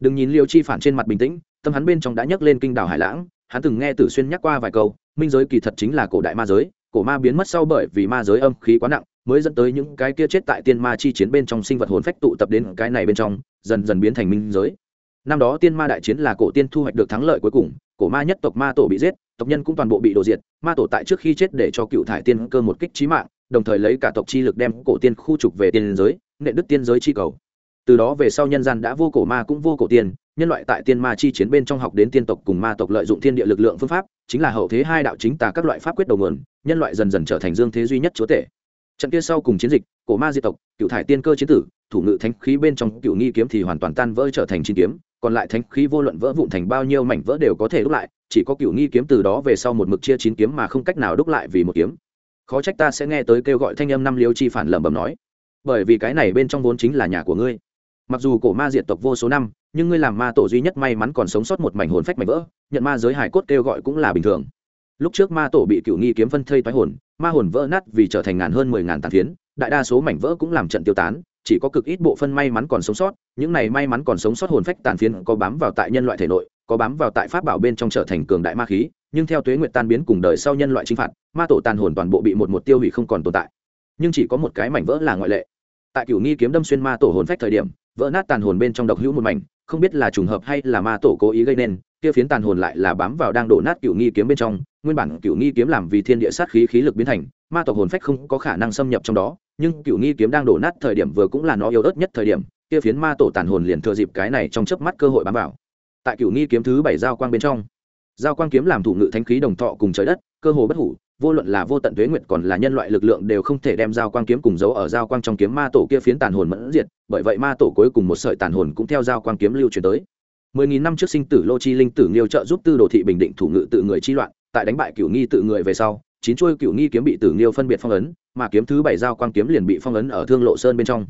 Đừng nhìn liêu chi phản trên mặt bình tĩnh, tâm hắn bên trong đã nhấc lên kinh đảo hải lãng, hắn từng nghe tử xuyên nhắc qua vài câu, minh giới kỳ thật chính là cổ đại ma giới cổ ma biến mất sau bởi vì ma giới âm khí quá nặng, mới dẫn tới những cái kia chết tại tiên ma chi chiến bên trong sinh vật hồn phách tụ tập đến cái này bên trong, dần dần biến thành minh giới. Năm đó tiên ma đại chiến là cổ tiên thu hoạch được thắng lợi cuối cùng, cổ ma nhất tộc ma tổ bị giết, tộc nhân cũng toàn bộ bị đổ diệt, ma tổ tại trước khi chết để cho cựu thải tiên cơ một kích trí mạng, đồng thời lấy cả tộc chi lực đem cổ tiên khu trục về tiên giới nệ đức tiên giới chi cầu. Từ đó về sau nhân gian đã vô cổ ma cũng vô cổ tiên, nhân loại tại tiên ma chi chiến bên trong học đến tiên tộc cùng ma tộc lợi dụng thiên địa lực lượng phương pháp, chính là hậu thế hai đạo chính tà các loại pháp quyết đầu nguồn nhân loại dần dần trở thành dương thế duy nhất chúa tể. Trận kia sau cùng chiến dịch, cổ ma di tộc, cựu thải tiên cơ chiến tử, thủ ngự thánh khí bên trong cựu nghi kiếm thì hoàn toàn tan vỡ trở thành chín kiếm, còn lại thánh khí vô luận vỡ vụn thành bao nhiêu mảnh vỡ đều có thể đúc lại, chỉ có cựu nghi kiếm từ đó về sau một mực chia chín kiếm mà không cách nào đúc lại vì một kiếm. Khó trách ta sẽ nghe tới kêu gọi thanh âm năm liêu chi phản lẩm bẩm nói, bởi vì cái này bên trong vốn chính là nhà của ngươi. Mặc dù cổ ma diệt tộc vô số năm, nhưng ngươi làm ma tổ duy nhất may mắn còn sống sót một mảnh hồn phách mảnh vỡ, nhận ma giới hải cốt kêu gọi cũng là bình thường lúc trước ma tổ bị cựu nghi kiếm phân thây toái hồn, ma hồn vỡ nát vì trở thành ngàn hơn mười ngàn tàn phiến, đại đa số mảnh vỡ cũng làm trận tiêu tán, chỉ có cực ít bộ phân may mắn còn sống sót, những này may mắn còn sống sót hồn phách tàn phiến có bám vào tại nhân loại thể nội, có bám vào tại pháp bảo bên trong trở thành cường đại ma khí, nhưng theo tuế nguyện tan biến cùng đời sau nhân loại chinh phạt, ma tổ tàn hồn toàn bộ bị một một tiêu hủy không còn tồn tại. Nhưng chỉ có một cái mảnh vỡ là ngoại lệ. Tại cựu nghi kiếm đâm xuyên ma tổ hồn phách thời điểm, vỡ nát tàn hồn bên trong độc hữu một mảnh không biết là trùng hợp hay là ma tổ cố ý gây nên, kia phiến tàn hồn lại là bám vào đang đổ nát cựu nghi kiếm bên trong, nguyên bản cựu nghi kiếm làm vì thiên địa sát khí khí lực biến thành, ma tộc hồn phách không có khả năng xâm nhập trong đó, nhưng cựu nghi kiếm đang đổ nát thời điểm vừa cũng là nó yếu ớt nhất thời điểm, kia phiến ma tổ tàn hồn liền thừa dịp cái này trong chớp mắt cơ hội bám vào. Tại cựu nghi kiếm thứ bảy giao quang bên trong giao quang kiếm làm thủ ngự thánh khí đồng thọ cùng trời đất, cơ hồ bất hủ, vô luận là vô tận tuế nguyệt còn là nhân loại lực lượng đều không thể đem giao quang kiếm cùng giấu ở giao quang trong kiếm ma tổ kia phiến tàn hồn mẫn diệt, bởi vậy ma tổ cuối cùng một sợi tàn hồn cũng theo giao quang kiếm lưu truyền tới. Mười nghìn năm trước sinh tử lô chi linh tử nghiêu trợ giúp tư đồ thị bình định thủ ngự tự người chi loạn, tại đánh bại cửu nghi tự người về sau, chín chuôi cửu nghi kiếm bị tử nghiêu phân biệt phong ấn, mà kiếm thứ bảy giao quang kiếm liền bị phong ấn ở thương lộ sơn bên trong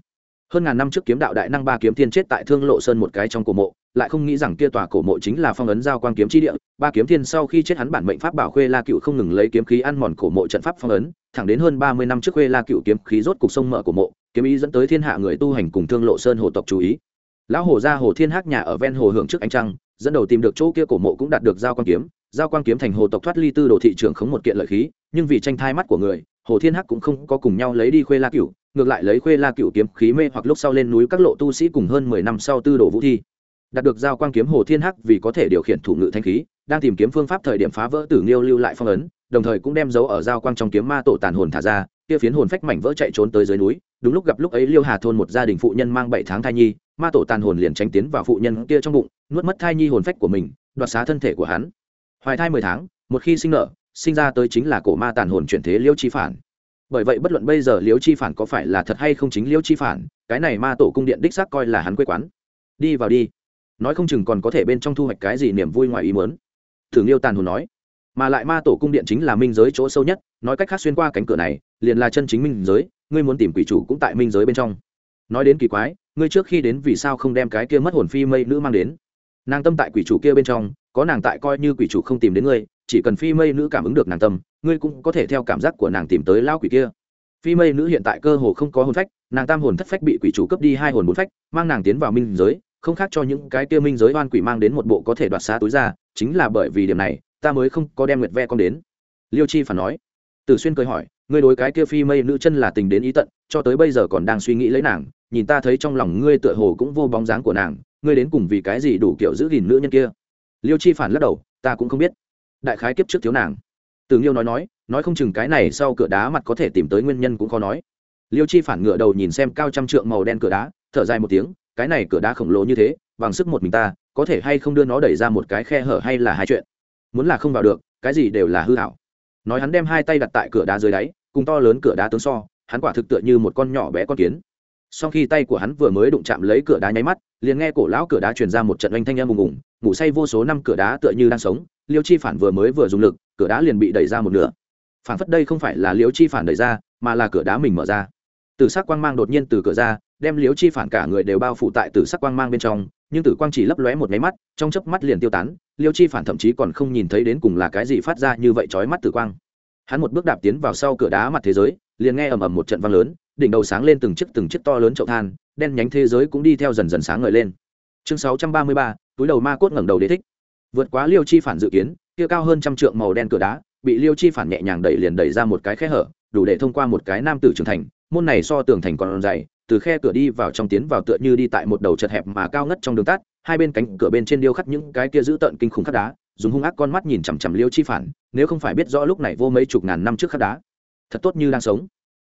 hơn ngàn năm trước kiếm đạo đại năng ba kiếm thiên chết tại thương lộ sơn một cái trong cổ mộ, lại không nghĩ rằng kia tòa cổ mộ chính là phong ấn giao quang kiếm chi địa. Ba kiếm thiên sau khi chết hắn bản mệnh pháp bảo khuê la cựu không ngừng lấy kiếm khí ăn mòn cổ mộ trận pháp phong ấn, thẳng đến hơn ba mươi năm trước khuê la cựu kiếm khí rốt cục sông mở cổ mộ, kiếm ý dẫn tới thiên hạ người tu hành cùng thương lộ sơn hồ tộc chú ý. Lão hồ gia hồ thiên hắc nhà ở ven hồ hưởng trước ánh trăng, dẫn đầu tìm được chỗ kia cổ mộ cũng đạt được giao quang kiếm. Giao quang kiếm thành hồ tộc thoát ly tư đồ thị trường khống một kiện lợi khí, nhưng vì tranh thai mắt của người, hồ thiên hắc cũng không có cùng nhau lấy đi khuê la cựu ngược lại lấy khuê la cựu kiếm khí mê hoặc lúc sau lên núi các lộ tu sĩ cùng hơn mười năm sau tư đồ vũ thi. Đạt được giao quang kiếm hồ thiên hắc vì có thể điều khiển thủ ngự thanh khí, đang tìm kiếm phương pháp thời điểm phá vỡ tử nghiêu lưu lại phong ấn, đồng thời cũng đem dấu ở giao quang trong kiếm ma tổ tàn hồn thả ra, kia phiến hồn phách mảnh vỡ chạy trốn tới dưới núi. Đúng lúc gặp lúc ấy liêu hà thôn một gia đình phụ nhân mang bảy tháng thai nhi, ma tổ tàn hồn liền tránh tiến vào phụ nhân kia trong bụng, nuốt mất thai nhi hồn phách của mình, đoạt xá thân thể của hắn. Hoài thai mười tháng, một khi sinh nở, sinh ra tới chính là cổ ma tàn hồn chuyển thế liêu chi phản bởi vậy bất luận bây giờ liêu chi phản có phải là thật hay không chính liêu chi phản, cái này ma tổ cung điện đích xác coi là hắn quê quán. Đi vào đi. Nói không chừng còn có thể bên trong thu hoạch cái gì niềm vui ngoài ý muốn. Thường yêu tàn hồn nói. Mà lại ma tổ cung điện chính là minh giới chỗ sâu nhất, nói cách khác xuyên qua cánh cửa này, liền là chân chính minh giới, ngươi muốn tìm quỷ chủ cũng tại minh giới bên trong. Nói đến kỳ quái, ngươi trước khi đến vì sao không đem cái kia mất hồn phi mây nữ mang đến? Nàng tâm tại quỷ chủ kia bên trong, có nàng tại coi như quỷ chủ không tìm đến ngươi chỉ cần phi mây nữ cảm ứng được nàng tâm, ngươi cũng có thể theo cảm giác của nàng tìm tới lao quỷ kia. Phi mây nữ hiện tại cơ hồ không có hồn phách, nàng tam hồn thất phách bị quỷ chủ cướp đi hai hồn bốn phách, mang nàng tiến vào minh giới, không khác cho những cái tiêu minh giới oan quỷ mang đến một bộ có thể đoạt xa túi ra, chính là bởi vì điểm này, ta mới không có đem nguyệt ve con đến. Liêu chi phản nói. Tử xuyên cười hỏi, ngươi đối cái kia phi mây nữ chân là tình đến ý tận, cho tới bây giờ còn đang suy nghĩ lấy nàng, nhìn ta thấy trong lòng ngươi tựa hồ cũng vô bóng dáng của nàng, ngươi đến cùng vì cái gì đủ kiểu giữ gìn nữ nhân kia? Liêu chi phản lắc đầu, ta cũng không biết đại khái kiếp trước thiếu nàng. Từ nghiêu nói nói nói không chừng cái này sau cửa đá mặt có thể tìm tới nguyên nhân cũng khó nói. Liêu chi phản ngựa đầu nhìn xem cao trăm trượng màu đen cửa đá, thở dài một tiếng, cái này cửa đá khổng lồ như thế, bằng sức một mình ta, có thể hay không đưa nó đẩy ra một cái khe hở hay là hai chuyện? Muốn là không vào được, cái gì đều là hư hảo. Nói hắn đem hai tay đặt tại cửa đá dưới đáy, cùng to lớn cửa đá tướng so, hắn quả thực tựa như một con nhỏ bé con kiến. Sau khi tay của hắn vừa mới đụng chạm lấy cửa đá nháy mắt, liền nghe cổ lão cửa đá truyền ra một trận oanh thanh em ùng ùng ngủ say vô số năm cửa đá tựa như đang sống, liêu chi phản vừa mới vừa dùng lực, cửa đá liền bị đẩy ra một nửa. Phản phất đây không phải là liêu chi phản đẩy ra, mà là cửa đá mình mở ra. Từ sắc quang mang đột nhiên từ cửa ra, đem liêu chi phản cả người đều bao phủ tại từ sắc quang mang bên trong, nhưng tử quang chỉ lấp lóe một máy mắt, trong chớp mắt liền tiêu tán, liêu chi phản thậm chí còn không nhìn thấy đến cùng là cái gì phát ra như vậy chói mắt tử quang. Hắn một bước đạp tiến vào sau cửa đá mặt thế giới, liền nghe ầm ầm một trận vang lớn, đỉnh đầu sáng lên từng chiếc từng chiếc to lớn chậu than, đen nhánh thế giới cũng đi theo dần dần sáng ngời lên chương sáu trăm ba mươi ba, túi đầu ma cốt ngẩng đầu đế thích. Vượt quá liêu chi phản dự kiến, kia cao hơn trăm trượng màu đen cửa đá, bị liêu chi phản nhẹ nhàng đẩy liền đẩy ra một cái khe hở, đủ để thông qua một cái nam tử trưởng thành, môn này so tường thành còn dày, từ khe cửa đi vào trong tiến vào tựa như đi tại một đầu chật hẹp mà cao ngất trong đường tắt, hai bên cánh cửa bên trên điêu khắc những cái kia giữ tợn kinh khủng khắc đá, dùng hung ác con mắt nhìn chằm chằm liêu chi phản, nếu không phải biết rõ lúc này vô mấy chục ngàn năm trước khắc đá. Thật tốt như đang sống.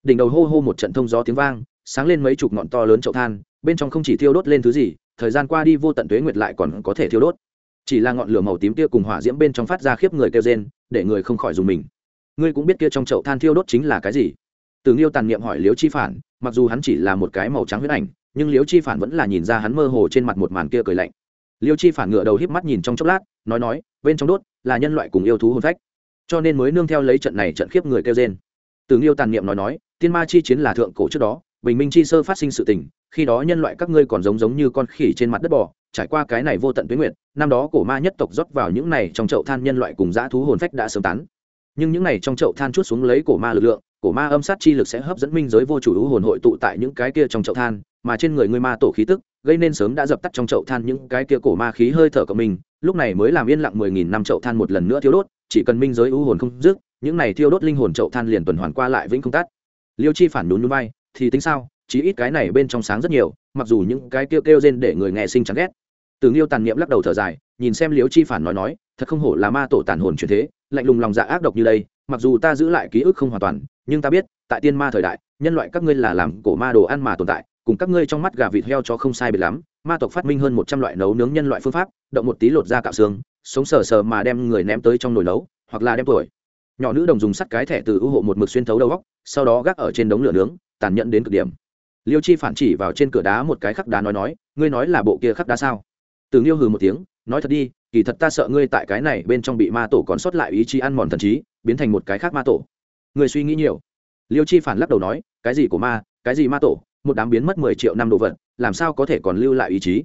Đỉnh đầu hô hô một trận thông gió tiếng vang, sáng lên mấy chục ngọn to lớn chậu than, bên trong không chỉ thiêu đốt lên thứ gì thời gian qua đi vô tận tuế nguyệt lại còn có thể thiêu đốt. Chỉ là ngọn lửa màu tím kia cùng hỏa diễm bên trong phát ra khiếp người kêu rên, để người không khỏi dùng mình. Ngươi cũng biết kia trong chậu than thiêu đốt chính là cái gì? Từ nghiêu tàn niệm hỏi liếu chi phản, mặc dù hắn chỉ là một cái màu trắng huyết ảnh, nhưng liếu chi phản vẫn là nhìn ra hắn mơ hồ trên mặt một màn kia cười lạnh. Liêu chi phản ngựa đầu híp mắt nhìn trong chốc lát, nói nói, bên trong đốt là nhân loại cùng yêu thú hôn phách. Cho nên mới nương theo lấy trận này trận khiếp người kêu rên. Từ nghiêu tàn niệm nói nói, tiên ma chi chiến là thượng cổ trước đó, bình minh chi sơ phát sinh sự tình khi đó nhân loại các ngươi còn giống giống như con khỉ trên mặt đất bò, trải qua cái này vô tận tuyến nguyện năm đó cổ ma nhất tộc rót vào những này trong chậu than nhân loại cùng dã thú hồn phách đã sớm tán. Nhưng những này trong chậu than chút xuống lấy cổ ma lực lượng, cổ ma âm sát chi lực sẽ hấp dẫn minh giới vô chủ hữu hồn hội tụ tại những cái kia trong chậu than, mà trên người ngươi ma tổ khí tức, gây nên sớm đã dập tắt trong chậu than những cái kia cổ ma khí hơi thở của mình, lúc này mới làm yên lặng mười nghìn năm chậu than một lần nữa thiếu đốt, chỉ cần minh giới ưu hồn không dứt, những này thiêu đốt linh hồn chậu than liền tuần hoàn qua lại vĩnh không tắt. Liêu chi phản nhún núi bay, thì tính sao? Chí ít cái này bên trong sáng rất nhiều, mặc dù những cái kêu kêu rên để người nghe sinh chán ghét. Từ nghiêu tàn niệm lắc đầu thở dài, nhìn xem liếu chi phản nói nói, thật không hổ là ma tổ tàn hồn truyền thế, lạnh lùng lòng dạ ác độc như đây, mặc dù ta giữ lại ký ức không hoàn toàn, nhưng ta biết, tại tiên ma thời đại, nhân loại các ngươi là làm cổ ma đồ ăn mà tồn tại, cùng các ngươi trong mắt gà vịt heo cho không sai biệt lắm, ma tộc phát minh hơn một trăm loại nấu nướng nhân loại phương pháp, động một tí lột da cạo xương, sống sờ sờ mà đem người ném tới trong nồi nấu, hoặc là đem tuổi. Nhỏ nữ đồng dùng sắt cái thẻ từ ưu hộ một mực xuyên thấu đầu góc sau đó gác ở trên đống lửa nướng, tàn nhẫn đến cực điểm liêu chi phản chỉ vào trên cửa đá một cái khắc đá nói nói, ngươi nói là bộ kia khắc đá sao? Từ nghiêu hừ một tiếng, nói thật đi, kỳ thật ta sợ ngươi tại cái này bên trong bị ma tổ còn sót lại ý chí ăn mòn thần trí, biến thành một cái khác ma tổ. Người suy nghĩ nhiều. Liêu chi phản lắc đầu nói, cái gì của ma, cái gì ma tổ, một đám biến mất mười triệu năm đồ vật, làm sao có thể còn lưu lại ý chí?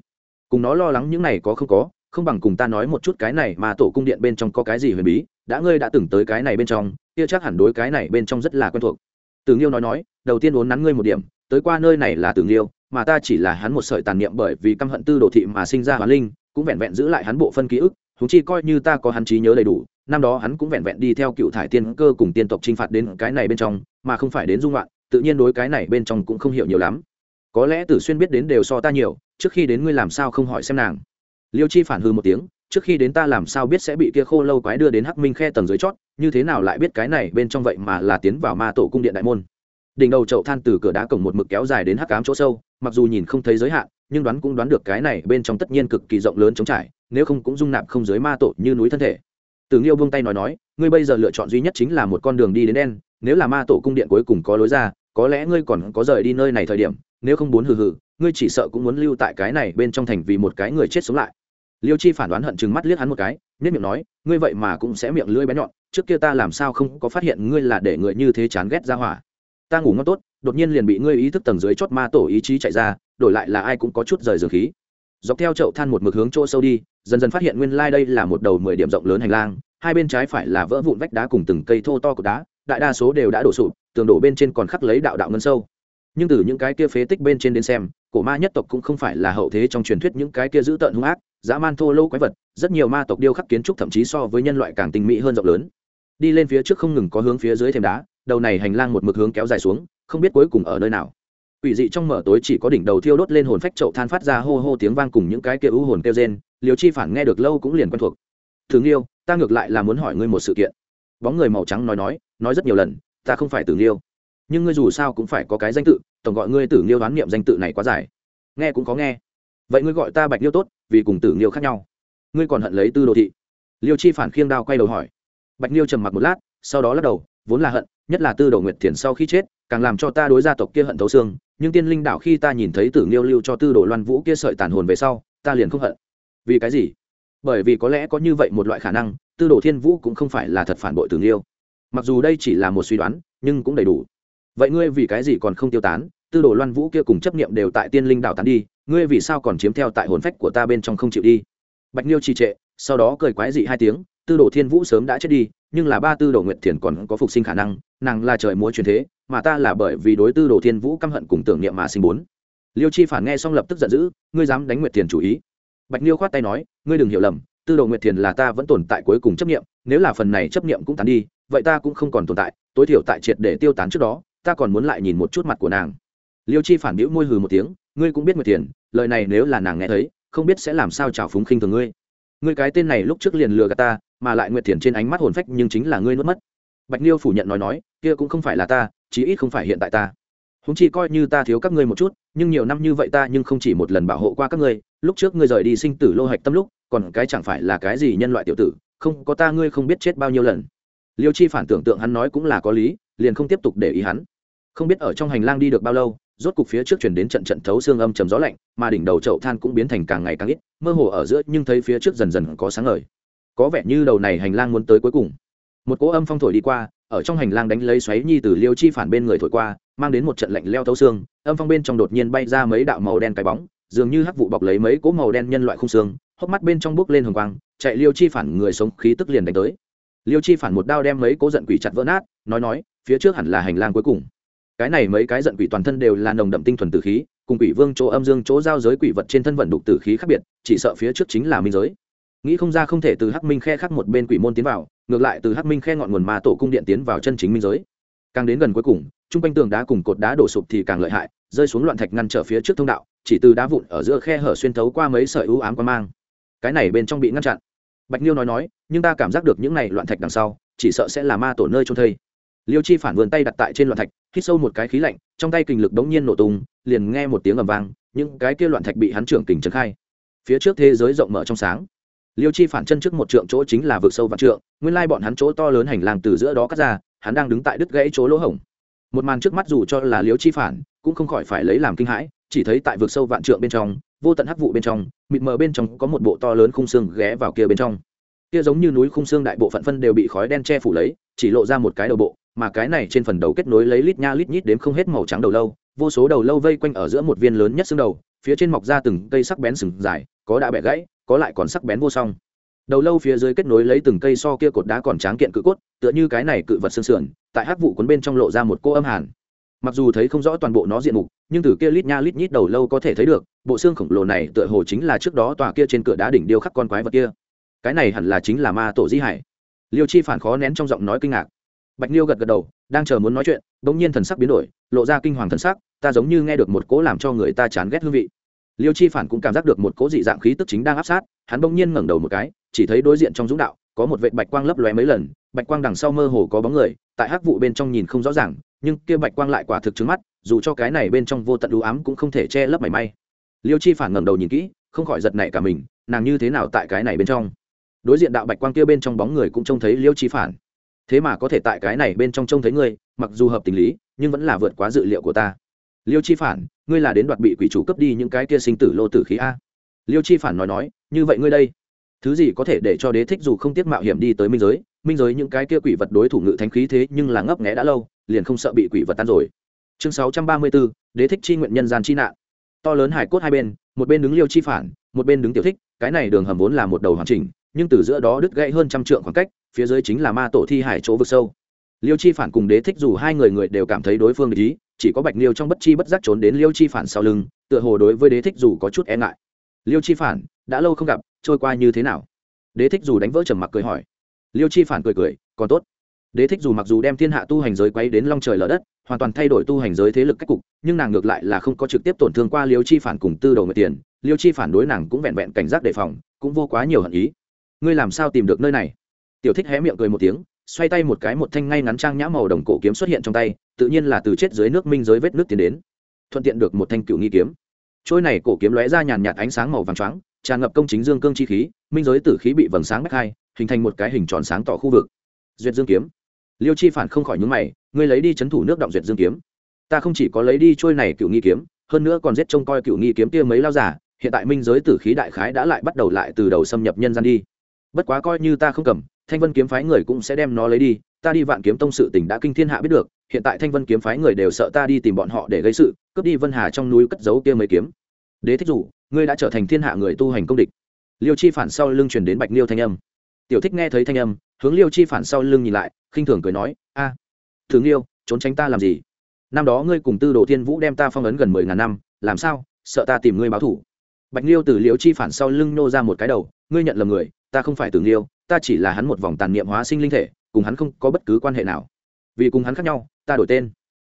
Cùng nó lo lắng những này có không có, không bằng cùng ta nói một chút cái này mà tổ cung điện bên trong có cái gì huyền bí, đã ngươi đã từng tới cái này bên trong, kia chắc hẳn đối cái này bên trong rất là quen thuộc. Từ nghiêu nói nói, đầu tiên uốn nắn ngươi một điểm tới qua nơi này là tử nghiêu, mà ta chỉ là hắn một sợi tàn niệm bởi vì căm hận tư đồ thị mà sinh ra hoán linh, cũng vẹn vẹn giữ lại hắn bộ phân ký ức húng chi coi như ta có hắn trí nhớ đầy đủ, năm đó hắn cũng vẹn vẹn đi theo cựu thải tiên cơ cùng tiên tộc t r i n h phạt đến cái này bên trong, mà không phải đến dung loạn, tự nhiên đối cái này bên trong cũng không hiểu nhiều lắm. Có lẽ tử xuyên biết đến đều so ta nhiều, trước khi đến ngươi làm sao không hỏi xem nàng. Liêu chi phản hư một tiếng, trước khi đến ta làm sao biết sẽ bị kia khô lâu quái đưa đến hắc minh khe tầng dưới chót, như thế nào lại biết cái này bên trong vậy mà là tiến vào ma tổ cung điện đại môn đỉnh đầu chậu than từ cửa đá cổng một mực kéo dài đến hắc cám chỗ sâu, mặc dù nhìn không thấy giới hạn, nhưng đoán cũng đoán được cái này bên trong tất nhiên cực kỳ rộng lớn chống trải, nếu không cũng dung nạp không giới ma tổ như núi thân thể. Từ nghiêu buông tay nói nói, ngươi bây giờ lựa chọn duy nhất chính là một con đường đi đến đen, nếu là ma tổ cung điện cuối cùng có lối ra, có lẽ ngươi còn có rời đi nơi này thời điểm, nếu không muốn hừ hừ, ngươi chỉ sợ cũng muốn lưu tại cái này bên trong thành vì một cái người chết sống lại. Liêu chi phản đoán hận chừng mắt liếc hắn một cái nhất miệng nói, ngươi vậy mà cũng sẽ miệng lưỡi bé nhọn, trước kia ta làm sao không có phát hiện ngươi là để người như thế chán ghét ra hỏa ta ngủ ngon tốt, đột nhiên liền bị ngươi ý thức tầng dưới chót ma tổ ý chí chạy ra, đổi lại là ai cũng có chút rời dường khí. Dọc theo chậu than một mực hướng chỗ sâu đi, dần dần phát hiện nguyên lai、like、đây là một đầu mười điểm rộng lớn hành lang, hai bên trái phải là vỡ vụn vách đá cùng từng cây thô to của đá, đại đa số đều đã đổ sụp, tường đổ bên trên còn khắc lấy đạo đạo ngân sâu. Nhưng từ những cái kia phế tích bên trên đến xem, cổ ma nhất tộc cũng không phải là hậu thế trong truyền thuyết những cái kia dữ tợn hung ác, dã man thô lô quái vật, rất nhiều ma tộc điêu khắc kiến trúc thậm chí so với nhân loại càng tinh mỹ hơn rộng lớn. Đi lên phía trước không ngừng có hướng phía dưới thềm đá đầu này hành lang một mực hướng kéo dài xuống không biết cuối cùng ở nơi nào Quỷ dị trong mở tối chỉ có đỉnh đầu thiêu đốt lên hồn phách chậu than phát ra hô hô tiếng vang cùng những cái kia u hồn kêu rên, Liêu Chi Phản nghe được lâu cũng liền quen thuộc. "Thường Liêu, ta ngược lại là muốn hỏi ngươi một sự kiện." Bóng người màu trắng nói nói, nói rất nhiều lần, "Ta không phải Tưởng Liêu, nhưng ngươi dù sao cũng phải có cái danh tự, tổng gọi ngươi Tưởng Liêu đoán niệm danh tự này quá dài." Nghe cũng có nghe. "Vậy ngươi gọi ta Bạch Liêu tốt, vì cùng Tưởng Liêu khác nhau." "Ngươi còn hận lấy Tư Đồ thị?" Liêu Chi Phản khiêng đao quay đầu hỏi. Bạch Liêu trầm mặc một lát, sau đó lắc đầu, vốn là hận, nhất là Tư Đồ Nguyệt Thiền sau khi chết, càng làm cho ta đối gia tộc kia hận thấu xương nhưng tiên linh đạo khi ta nhìn thấy tử nghiêu lưu cho tư đồ loan vũ kia sợi tàn hồn về sau ta liền không hận. Vì cái gì? Bởi vì có lẽ có như vậy một loại khả năng tư đồ thiên vũ cũng không phải là thật phản bội tử nghiêu. Mặc dù đây chỉ là một suy đoán nhưng cũng đầy đủ. Vậy ngươi vì cái gì còn không tiêu tán? Tư đồ loan vũ kia cùng chấp niệm đều tại tiên linh đạo tán đi ngươi vì sao còn chiếm theo tại hồn phách của ta bên trong không chịu đi? Bạch liêu trì trệ sau đó cười quái dị hai tiếng tư đồ thiên vũ sớm đã chết đi, nhưng là ba tư đồ nguyệt thiền còn có phục sinh khả năng, nàng là trời múa truyền thế, mà ta là bởi vì đối tư đồ thiên vũ căm hận cùng tưởng niệm mà sinh bốn. Liêu chi phản nghe xong lập tức giận dữ, ngươi dám đánh nguyệt thiền chủ ý. Bạch liêu khoát tay nói, ngươi đừng hiểu lầm, tư đồ nguyệt thiền là ta vẫn tồn tại cuối cùng chấp niệm, nếu là phần này chấp niệm cũng tán đi, vậy ta cũng không còn tồn tại, tối thiểu tại triệt để tiêu tán trước đó, ta còn muốn lại nhìn một chút mặt của nàng. Liêu chi phản biểu môi hừ một tiếng, ngươi cũng biết nguyệt thiền, lời này nếu là nàng nghe thấy, không biết sẽ làm sao trào phúng khinh thường ngươi. Ngươi cái tên này lúc trước liền lừa gạt ta mà lại nguyệt thiền trên ánh mắt hồn phách nhưng chính là ngươi nuốt mất. Bạch liêu phủ nhận nói nói, kia cũng không phải là ta, chí ít không phải hiện tại ta. Húng chi coi như ta thiếu các ngươi một chút, nhưng nhiều năm như vậy ta nhưng không chỉ một lần bảo hộ qua các ngươi, lúc trước ngươi rời đi sinh tử lô hạch tâm lúc, còn cái chẳng phải là cái gì nhân loại tiểu tử, không, có ta ngươi không biết chết bao nhiêu lần. Liêu chi phản tưởng tượng hắn nói cũng là có lý, liền không tiếp tục để ý hắn. Không biết ở trong hành lang đi được bao lâu, rốt cục phía trước chuyển đến trận trận thấu xương âm trầm gió lạnh, mà đỉnh đầu chậu than cũng biến thành càng ngày càng ít, mơ hồ ở giữa nhưng thấy phía trước dần dần có sáng ngời có vẻ như đầu này hành lang muốn tới cuối cùng. Một cỗ âm phong thổi đi qua, ở trong hành lang đánh lấy xoáy nhi từ liêu chi phản bên người thổi qua, mang đến một trận lạnh leo thấu xương, âm phong bên trong đột nhiên bay ra mấy đạo màu đen cái bóng, dường như hắc vụ bọc lấy mấy cỗ màu đen nhân loại khung xương, hốc mắt bên trong bước lên hồng quang, chạy liêu chi phản người sống khí tức liền đánh tới. Liêu chi phản một đao đem mấy cỗ giận quỷ chặt vỡ nát, nói nói, phía trước hẳn là hành lang cuối cùng. Cái này mấy cái giận quỷ toàn thân đều là nồng đậm tinh thuần tử khí, cùng quỷ vương chỗ âm dương chỗ giao giới quỷ vật trên thân vận đục tử khí khác biệt, chỉ sợ phía trước chính là minh giới nghĩ không ra không thể từ hắc minh khe khắc một bên quỷ môn tiến vào, ngược lại từ hắc minh khe ngọn nguồn ma tổ cung điện tiến vào chân chính minh giới. Càng đến gần cuối cùng chung quanh tường đá cùng cột đá đổ sụp thì càng lợi hại, rơi xuống loạn thạch ngăn trở phía trước thông đạo, chỉ từ đá vụn ở giữa khe hở xuyên thấu qua mấy sợi ưu ám qua mang. Cái này bên trong bị ngăn chặn. Bạch liêu nói nói, nhưng ta cảm giác được những này loạn thạch đằng sau, chỉ sợ sẽ là ma tổ nơi trôn thây. Liêu chi phản vườn tay đặt tại trên loạn thạch, hít sâu một cái khí lạnh, trong tay kình lực đống nhiên nổ tung, liền nghe một tiếng ầm vang, những cái kia loạn thạch bị hắn trưởng kình trấn khai. Phía trước thế giới rộng mở trong sáng liêu chi phản chân trước một trượng chỗ chính là vực sâu vạn trượng, nguyên lai bọn hắn chỗ to lớn hành lang từ giữa đó cắt ra, hắn đang đứng tại đứt gãy chỗ lỗ hổng. Một màn trước mắt dù cho là liêu chi phản, cũng không khỏi phải lấy làm kinh hãi, chỉ thấy tại vực sâu vạn trượng bên trong, vô tận hắc vụ bên trong, mịt mờ bên trong có một bộ to lớn khung xương ghé vào kia bên trong. Kia giống như núi khung xương đại bộ phận phân đều bị khói đen che phủ lấy, chỉ lộ ra một cái đầu bộ, mà cái này trên phần đầu kết nối lấy lít nha lít nhít đến không hết màu trắng đầu lâu, vô số đầu lâu vây quanh ở giữa một viên lớn nhất xương đầu, phía trên mọc ra từng cây sắc bén sừng dài, có đã bẻ gãy có lại còn sắc bén vô song. Đầu lâu phía dưới kết nối lấy từng cây so kia cột đá còn tráng kiện cự cốt, tựa như cái này cự vật xương sườn, tại hắc vụ cuốn bên trong lộ ra một cô âm hàn. Mặc dù thấy không rõ toàn bộ nó diện mục, nhưng từ kia lít nha lít nhít đầu lâu có thể thấy được, bộ xương khổng lồ này tựa hồ chính là trước đó tòa kia trên cửa đá đỉnh điêu khắc con quái vật kia. Cái này hẳn là chính là ma tổ di hải. Liêu chi phản khó nén trong giọng nói kinh ngạc. Bạch liêu gật gật đầu, đang chờ muốn nói chuyện đ ỗ n g nhiên thần sắc biến đổi, lộ ra kinh hoàng thần sắc, ta giống như nghe được một cố làm cho người ta chán ghét hương vị liêu chi phản cũng cảm giác được một cố dị dạng khí tức chính đang áp sát, hắn bỗng nhiên ngẩng đầu một cái, chỉ thấy đối diện trong dũng đạo, có một vệ bạch quang lấp lóe mấy lần, bạch quang đằng sau mơ hồ có bóng người, tại hắc vụ bên trong nhìn không rõ ràng, nhưng kia bạch quang lại quả thực trứng mắt, dù cho cái này bên trong vô tận đũ ám cũng không thể che lấp mảy may. Liêu chi phản ngẩng đầu nhìn kỹ, không khỏi giật nảy cả mình, nàng như thế nào tại cái này bên trong? Đối diện đạo bạch quang kia bên trong bóng người cũng trông thấy liêu chi phản. Thế mà có thể tại cái này bên trong trông thấy ngươi mặc dù hợp tình lý, nhưng vẫn là vượt quá dự liệu của ta. Liêu chi phản ngươi là đến đoạt bị quỷ chủ cấp đi những cái kia sinh tử lô tử khí a. Liêu chi phản nói nói, như vậy ngươi đây, thứ gì có thể để cho đế thích dù không tiếc mạo hiểm đi tới minh giới minh giới những cái kia quỷ vật đối thủ ngự thánh khí thế nhưng là ngấp nghẽ đã lâu, liền không sợ bị quỷ vật tan rồi. Chương sáu trăm ba mươi bốn, đế thích chi nguyện nhân gian chi nạn. To lớn hải cốt hai bên, một bên đứng liêu chi phản, một bên đứng tiểu thích, cái này đường hầm vốn là một đầu hoàn chỉnh, nhưng từ giữa đó đứt gãy hơn trăm trượng khoảng cách, phía dưới chính là ma tổ thi hải chỗ vực sâu. Liêu chi phản cùng đế thích dù hai người người đều cảm thấy đối phương ý chỉ có bạch liêu trong bất chi bất giác trốn đến liêu chi phản sau lưng, tựa hồ đối với đế thích dù có chút e ngại. Liêu chi phản, đã lâu không gặp, trôi qua như thế nào? Đế thích dù đánh vỡ trầm mặc cười hỏi. Liêu chi phản cười cười, còn tốt. Đế thích dù mặc dù đem thiên hạ tu hành giới quay đến long trời lở đất, hoàn toàn thay đổi tu hành giới thế lực cách cục, nhưng nàng ngược lại là không có trực tiếp tổn thương qua liêu chi phản cùng tư đầu người tiền. Liêu chi phản đối nàng cũng vẹn vẹn cảnh giác đề phòng, cũng vô quá nhiều hận ý. Ngươi làm sao tìm được nơi này? Tiểu thích hé miệng cười một tiếng, xoay tay một cái một thanh ngay ngắn trang nhã màu đồng cổ kiếm xuất hiện trong tay tự nhiên là từ chết dưới nước minh giới vết nước tiến đến. Thuận tiện được một thanh cựu nghi kiếm. Trôi này cổ kiếm lóe ra nhàn nhạt ánh sáng màu vàng choáng, tràn ngập công chính dương cương chi khí, minh giới tử khí bị vầng sáng bách hai, hình thành một cái hình tròn sáng tỏ khu vực. Duyệt dương kiếm. Liêu chi phản không khỏi nhúng mày, ngươi lấy đi c h ấ n thủ nước động duyệt dương kiếm. Ta không chỉ có lấy đi trôi này cựu nghi kiếm, hơn nữa còn giết trông coi cựu nghi kiếm kia mấy lao giả, hiện tại minh giới tử khí đại khái đã lại bắt đầu lại từ đầu xâm nhập nhân gian đi. Bất quá coi như ta không cầm, thanh vân kiếm phái người cũng sẽ đem nó lấy đi ta đi vạn kiếm tông sự tình đã kinh thiên hạ biết được hiện tại thanh vân kiếm phái người đều sợ ta đi tìm bọn họ để gây sự cướp đi vân hà trong núi cất giấu kia mấy kiếm. Đế thích dù ngươi đã trở thành thiên hạ người tu hành công địch. Liêu chi phản sau lưng truyền đến bạch liêu thanh âm. Tiểu thích nghe thấy thanh âm hướng liêu chi phản sau lưng nhìn lại khinh thường cười nói a à, thường liêu trốn tránh ta làm gì? Năm đó ngươi cùng tư đồ thiên vũ đem ta phong ấn gần mười ngàn năm làm sao? Sợ ta tìm ngươi báo thủ bạch liêu từ liêu chi phản sau lưng nô ra một cái đầu ngươi nhận lầm người ta không phải tưởng liêu ta chỉ là hắn một vòng tàn niệm hóa sinh linh thể, cùng hắn không có bất cứ quan hệ nào. Vì cùng hắn khác nhau, ta đổi tên.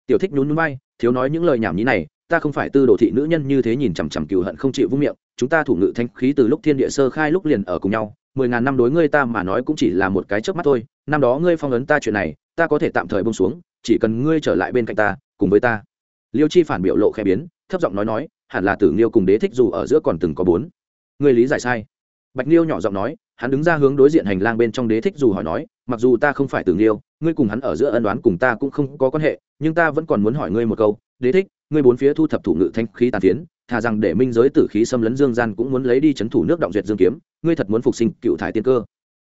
Tiểu thích nhún nhún bay thiếu nói những lời nhảm nhí này, ta không phải tư đồ thị nữ nhân như thế nhìn chằm chằm cừu hận không chịu vung miệng, chúng ta thủ ngự thanh khí từ lúc thiên địa sơ khai lúc liền ở cùng nhau, mười ngàn năm đối ngươi ta mà nói cũng chỉ là một cái chớp mắt thôi, năm đó ngươi phong ấn ta chuyện này, ta có thể tạm thời bông xuống, chỉ cần ngươi trở lại bên cạnh ta, cùng với ta. Liêu chi phản biểu lộ khẽ biến, thấp giọng nói nói, hẳn là tử liêu cùng đế thích dù ở giữa còn từng có bốn. Ngươi lý giải sai. Bạch liêu nhỏ giọng nói hắn đứng ra hướng đối diện hành lang bên trong đế thích dù hỏi nói, mặc dù ta không phải tử liêu ngươi cùng hắn ở giữa ân đoán cùng ta cũng không có quan hệ, nhưng ta vẫn còn muốn hỏi ngươi một câu, đế thích, ngươi bốn phía thu thập thủ ngự thanh khí tàn phiến, thà rằng để minh giới tử khí xâm lấn dương gian cũng muốn lấy đi chấn thủ nước động duyệt dương kiếm, ngươi thật muốn phục sinh cựu thải tiên cơ.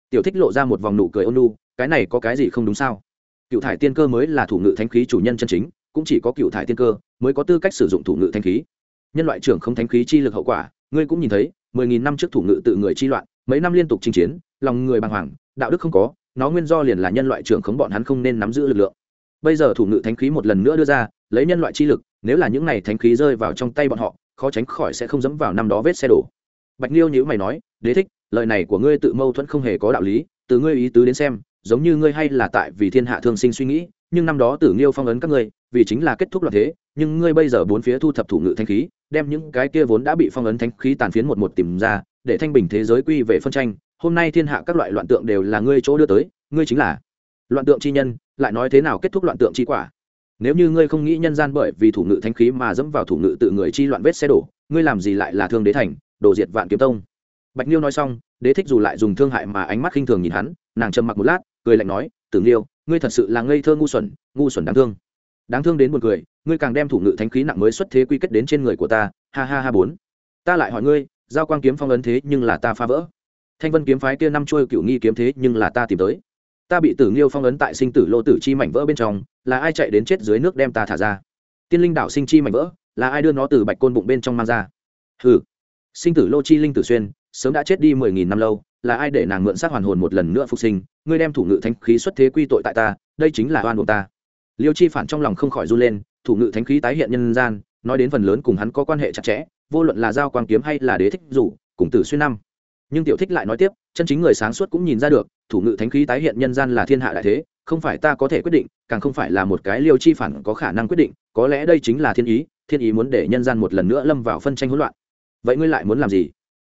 Tiểu thích lộ ra một vòng nụ cười ôn lu cái này có cái gì không đúng sao? Cựu thải tiên cơ mới là thủ ngự thanh khí chủ nhân chân chính, cũng chỉ có cựu thải tiên cơ mới có tư cách sử dụng thủ ngự thanh khí. Nhân loại trưởng không thanh khí chi lực hậu quả, ngươi cũng nhìn thấy, mười nghìn năm trước thủ ngự tự người chi loạn mấy năm liên tục chinh chiến, lòng người bàng hoàng, đạo đức không có, nó nguyên do liền là nhân loại trưởng khống bọn hắn không nên nắm giữ lực lượng. Bây giờ thủ ngự thánh khí một lần nữa đưa ra, lấy nhân loại chi lực, nếu là những này thánh khí rơi vào trong tay bọn họ, khó tránh khỏi sẽ không dẫm vào năm đó vết xe đổ. Bạch liêu nhữ mày nói, đế thích, lời này của ngươi tự mâu thuẫn không hề có đạo lý, từ ngươi ý tứ đến xem, giống như ngươi hay là tại vì thiên hạ thương sinh suy nghĩ, nhưng năm đó tử nghiêu phong ấn các ngươi, vì chính là kết thúc loạn thế, nhưng ngươi bây giờ bốn phía thu thập thủ ngự thanh khí, đem những cái kia vốn đã bị phong ấn thanh khí tàn phiến một một tìm ra để thanh bình thế giới quy về phân tranh, hôm nay thiên hạ các loại loạn tượng đều là ngươi chỗ đưa tới, ngươi chính là loạn tượng chi nhân, lại nói thế nào kết thúc loạn tượng chi quả? Nếu như ngươi không nghĩ nhân gian bởi vì thủ ngự thanh khí mà dẫm vào thủ ngự tự người chi loạn vết xe đổ, ngươi làm gì lại là thương đế thành đổ diệt vạn kiếm tông? Bạch liêu nói xong, đế thích dù lại dùng thương hại mà ánh mắt khinh thường nhìn hắn, nàng trầm mặc một lát, cười lạnh nói tưởng liêu ngươi thật sự là ngây thơ ngu xuẩn ngu xuẩn đáng thương. Đáng thương đến một người ngươi càng đem thủ ngự thanh khí nặng mới xuất thế quy kết đến trên người của ta, ha ha ha bốn. Ta lại hỏi ngươi giao quang kiếm phong ấn thế nhưng là ta phá vỡ. Thanh vân kiếm phái kia năm trôi cựu nghi kiếm thế nhưng là ta tìm tới. Ta bị tử nghiêu phong ấn tại sinh tử lô tử chi mảnh vỡ bên trong, là ai chạy đến chết dưới nước đem ta thả ra? Tiên linh đảo sinh chi mảnh vỡ, là ai đưa nó từ bạch côn bụng bên trong mang ra? Hừ. Sinh tử lô chi linh tử xuyên, sớm đã chết đi mười nghìn năm lâu, là ai để nàng mượn xác hoàn hồn một lần nữa phục sinh? Ngươi đem thủ ngự thánh khí xuất thế quy tội tại ta, đây chính là oan buộc ta. Liêu chi phản trong lòng không khỏi run lên, thủ ngự thánh khí tái hiện nhân gian, nói đến phần lớn cùng hắn có quan hệ chặt chẽ vô luận là giao quang kiếm hay là đế thích rủ, cùng tử xuyên năm. Nhưng tiểu thích lại nói tiếp, chân chính người sáng suốt cũng nhìn ra được, thủ ngự thánh khí tái hiện nhân gian là thiên hạ đại thế, không phải ta có thể quyết định, càng không phải là một cái liêu chi phản có khả năng quyết định, có lẽ đây chính là thiên ý thiên ý muốn để nhân gian một lần nữa lâm vào phân tranh hỗn loạn. Vậy ngươi lại muốn làm gì?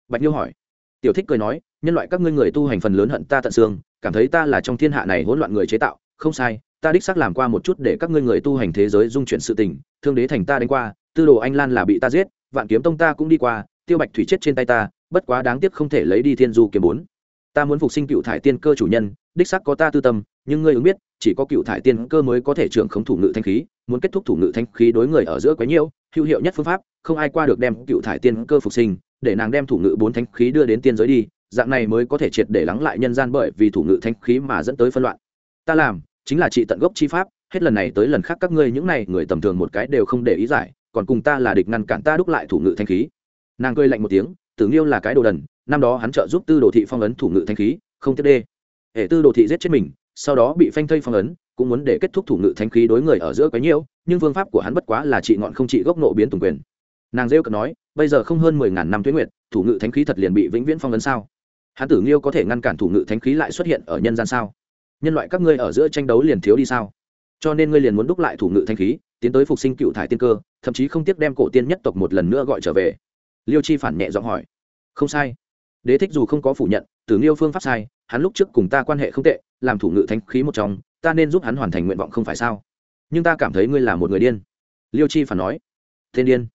Bạch Nhiêu hỏi. Tiểu thích cười nói, nhân loại các ngươi người tu hành phần lớn hận ta tận xương, cảm thấy ta là trong thiên hạ này hỗn loạn người chế tạo, không sai, ta đích xác làm qua một chút để các ngươi người tu hành thế giới dung chuyển sự tình, thương đế thành ta đánh qua, tư đồ anh lan là bị ta giết vạn kiếm tông ta cũng đi qua, tiêu bạch thủy chết trên tay ta, bất quá đáng tiếc không thể lấy đi thiên du kiếm bốn. Ta muốn phục sinh cựu thải tiên cơ chủ nhân, đích sắc có ta tư tâm, nhưng ngươi ứng biết, chỉ có cựu thải tiên cơ mới có thể trưởng khống thủ ngự thanh khí, muốn kết thúc thủ ngự thanh khí đối người ở giữa quấy nhiễu, hữu hiệu nhất phương pháp, không ai qua được đem cựu thải tiên cơ phục sinh, để nàng đem thủ ngự bốn thanh khí đưa đến tiên giới đi, dạng này mới có thể triệt để lắng lại nhân gian bởi vì thủ ngự thanh khí mà dẫn tới phân loạn. Ta làm, chính là trị tận gốc chi pháp, hết lần này tới lần khác các ngươi những này người tầm thường một cái đều không để ý giải còn cùng ta là địch ngăn cản ta đúc lại thủ ngự thanh khí. Nàng cười lạnh một tiếng, tử nghiêu là cái đồ đần, năm đó hắn trợ giúp tư đồ thị phong ấn thủ ngự thanh khí, không tiếp đê. Hệ tư đồ thị giết chết mình, sau đó bị phanh thây phong ấn, cũng muốn để kết thúc thủ ngự thánh khí đối người ở giữa cái nhiễu, nhưng phương pháp của hắn bất quá là trị ngọn không trị gốc nộ biến tùng quyền. Nàng rêu cợt nói, bây giờ không hơn mười ngàn năm tuyến nguyện thủ ngự thánh khí thật liền bị vĩnh viễn phong ấn sao? Hắn tử nghiêu có thể ngăn cản thủ ngự thánh khí lại xuất hiện ở nhân gian sao? Nhân loại các ngươi ở giữa tranh đấu liền thiếu đi sao? Cho nên ngươi liền muốn đúc lại thủ ngự thanh khí tiến tới phục sinh cựu thải tiên cơ, thậm chí không tiếc đem cổ tiên nhất tộc một lần nữa gọi trở về. Liêu chi phản nhẹ giọng hỏi. Không sai. Đế thích dù không có phủ nhận, tử nghiêu phương pháp sai, hắn lúc trước cùng ta quan hệ không tệ, làm thủ ngự thanh khí một trong, ta nên giúp hắn hoàn thành nguyện vọng không phải sao? Nhưng ta cảm thấy ngươi là một người điên. Liêu chi phản nói. Tên điên.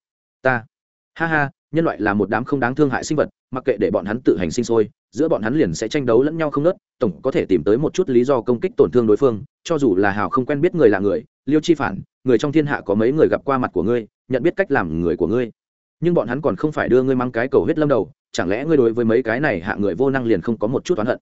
Ta. Ha ha, nhân loại là một đám không đáng thương hại sinh vật, mặc kệ để bọn hắn tự hành sinh sôi, giữa bọn hắn liền sẽ tranh đấu lẫn nhau không nớt tổng có thể tìm tới một chút lý do công kích tổn thương đối phương, cho dù là hào không quen biết người là người liêu chi phản, người trong thiên hạ có mấy người gặp qua mặt của ngươi, nhận biết cách làm người của ngươi. Nhưng bọn hắn còn không phải đưa ngươi mang cái cầu huyết lâm đầu, chẳng lẽ ngươi đối với mấy cái này hạ người vô năng liền không có một chút oán hận?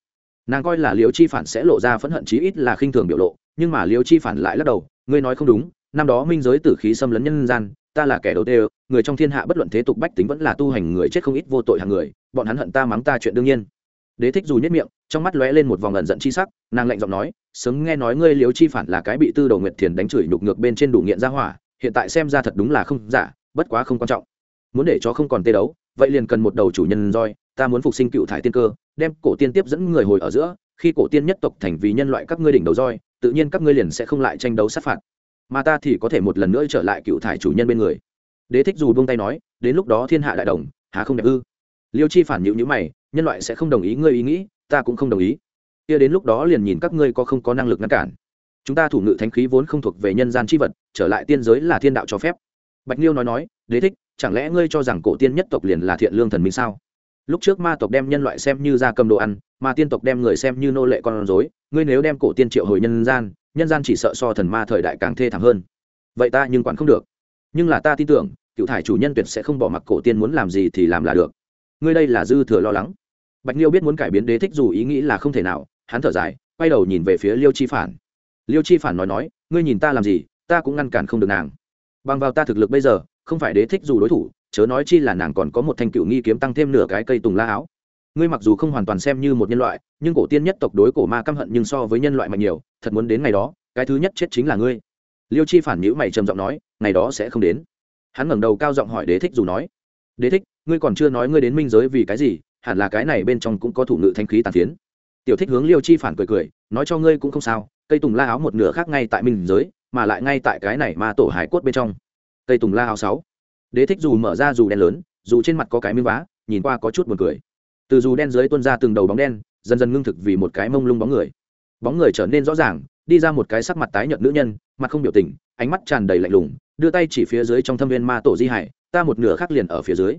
Nàng coi là liêu chi phản sẽ lộ ra phẫn hận chí ít là khinh thường biểu lộ, nhưng mà liêu chi phản lại lắc đầu, ngươi nói không đúng, năm đó minh giới tử khí xâm lấn nhân gian, ta là kẻ đầu tiên người trong thiên hạ bất luận thế tục bách tính vẫn là tu hành người chết không ít vô tội hàng người, bọn hắn hận ta mắng ta chuyện đương nhiên. Đế thích dù nhất miệng trong mắt lóe lên một vòng ẩn giận chi sắc, nàng lạnh giọng nói, sớm nghe nói ngươi liếu chi phản là cái bị tư đầu nguyệt thiền đánh chửi nhục ngược bên trên đủ nghiện ra hỏa, hiện tại xem ra thật đúng là không giả, bất quá không quan trọng. Muốn để cho không còn tê đấu, vậy liền cần một đầu chủ nhân roi, ta muốn phục sinh cựu thải tiên cơ, đem cổ tiên tiếp dẫn người hồi ở giữa, khi cổ tiên nhất tộc thành vì nhân loại các ngươi đỉnh đầu roi, tự nhiên các ngươi liền sẽ không lại tranh đấu sát phạt. Mà ta thì có thể một lần nữa trở lại cựu thải chủ nhân bên người. Đế thích dù buông tay nói, đến lúc đó thiên hạ đại đồng, há không đẹp ư? Liêu chi phản nhịu nhữ mày, nhân loại sẽ không đồng ý ngươi ý nghĩ ta cũng không đồng ý. Kia đến lúc đó liền nhìn các ngươi có không có năng lực ngăn cản. Chúng ta thủ ngự thánh khí vốn không thuộc về nhân gian c h i vật, trở lại tiên giới là thiên đạo cho phép. Bạch liêu nói nói, đế thích, chẳng lẽ ngươi cho rằng cổ tiên nhất tộc liền là thiện lương thần minh sao? Lúc trước ma tộc đem nhân loại xem như gia cầm đồ ăn, mà tiên tộc đem người xem như nô lệ con rối, ngươi nếu đem cổ tiên triệu hồi nhân gian nhân gian chỉ sợ so thần ma thời đại càng thê thảm hơn. Vậy ta nhưng quản không được. Nhưng là ta tin tưởng, cựu thải chủ nhân tuyệt sẽ không bỏ mặc cổ tiên muốn làm gì thì làm là được. Ngươi đây là dư thừa lo lắng bạch liêu biết muốn cải biến đế thích dù ý nghĩ là không thể nào, hắn thở dài, quay đầu nhìn về phía liêu chi phản. Liêu chi phản nói nói, ngươi nhìn ta làm gì, ta cũng ngăn cản không được nàng. Bằng vào ta thực lực bây giờ, không phải đế thích dù đối thủ, chớ nói chi là nàng còn có một thanh cựu nghi kiếm tăng thêm nửa cái cây tùng la áo. Ngươi mặc dù không hoàn toàn xem như một nhân loại, nhưng cổ tiên nhất tộc đối cổ ma căm hận nhưng so với nhân loại mạnh nhiều, thật muốn đến ngày đó, cái thứ nhất chết chính là ngươi. Liêu chi phản nhữ mày trầm giọng nói, ngày đó sẽ không đến. Hắn ngẩng đầu cao giọng hỏi đế thích dù nói, đế thích, ngươi còn chưa nói ngươi đến minh giới vì cái gì hẳn là cái này bên trong cũng có thủ ngự thanh khí tàn phiến. Tiểu thích hướng liêu chi phản cười cười, nói cho ngươi cũng không sao, cây tùng la áo một nửa khác ngay tại mình giới, mà lại ngay tại cái này mà tổ hải cốt bên trong. Cây tùng la áo sáu. Đế thích dù mở ra dù đen lớn, dù trên mặt có cái miếng vá, nhìn qua có chút buồn cười. Từ dù đen dưới tuôn ra từng đầu bóng đen, dần dần ngưng thực vì một cái mông lung bóng người. Bóng người trở nên rõ ràng, đi ra một cái sắc mặt tái nhợt nữ nhân, mặt không biểu tình, ánh mắt tràn đầy lạnh lùng, đưa tay chỉ phía dưới trong thâm viên ma tổ di hải, ta một nửa khác liền ở phía dưới.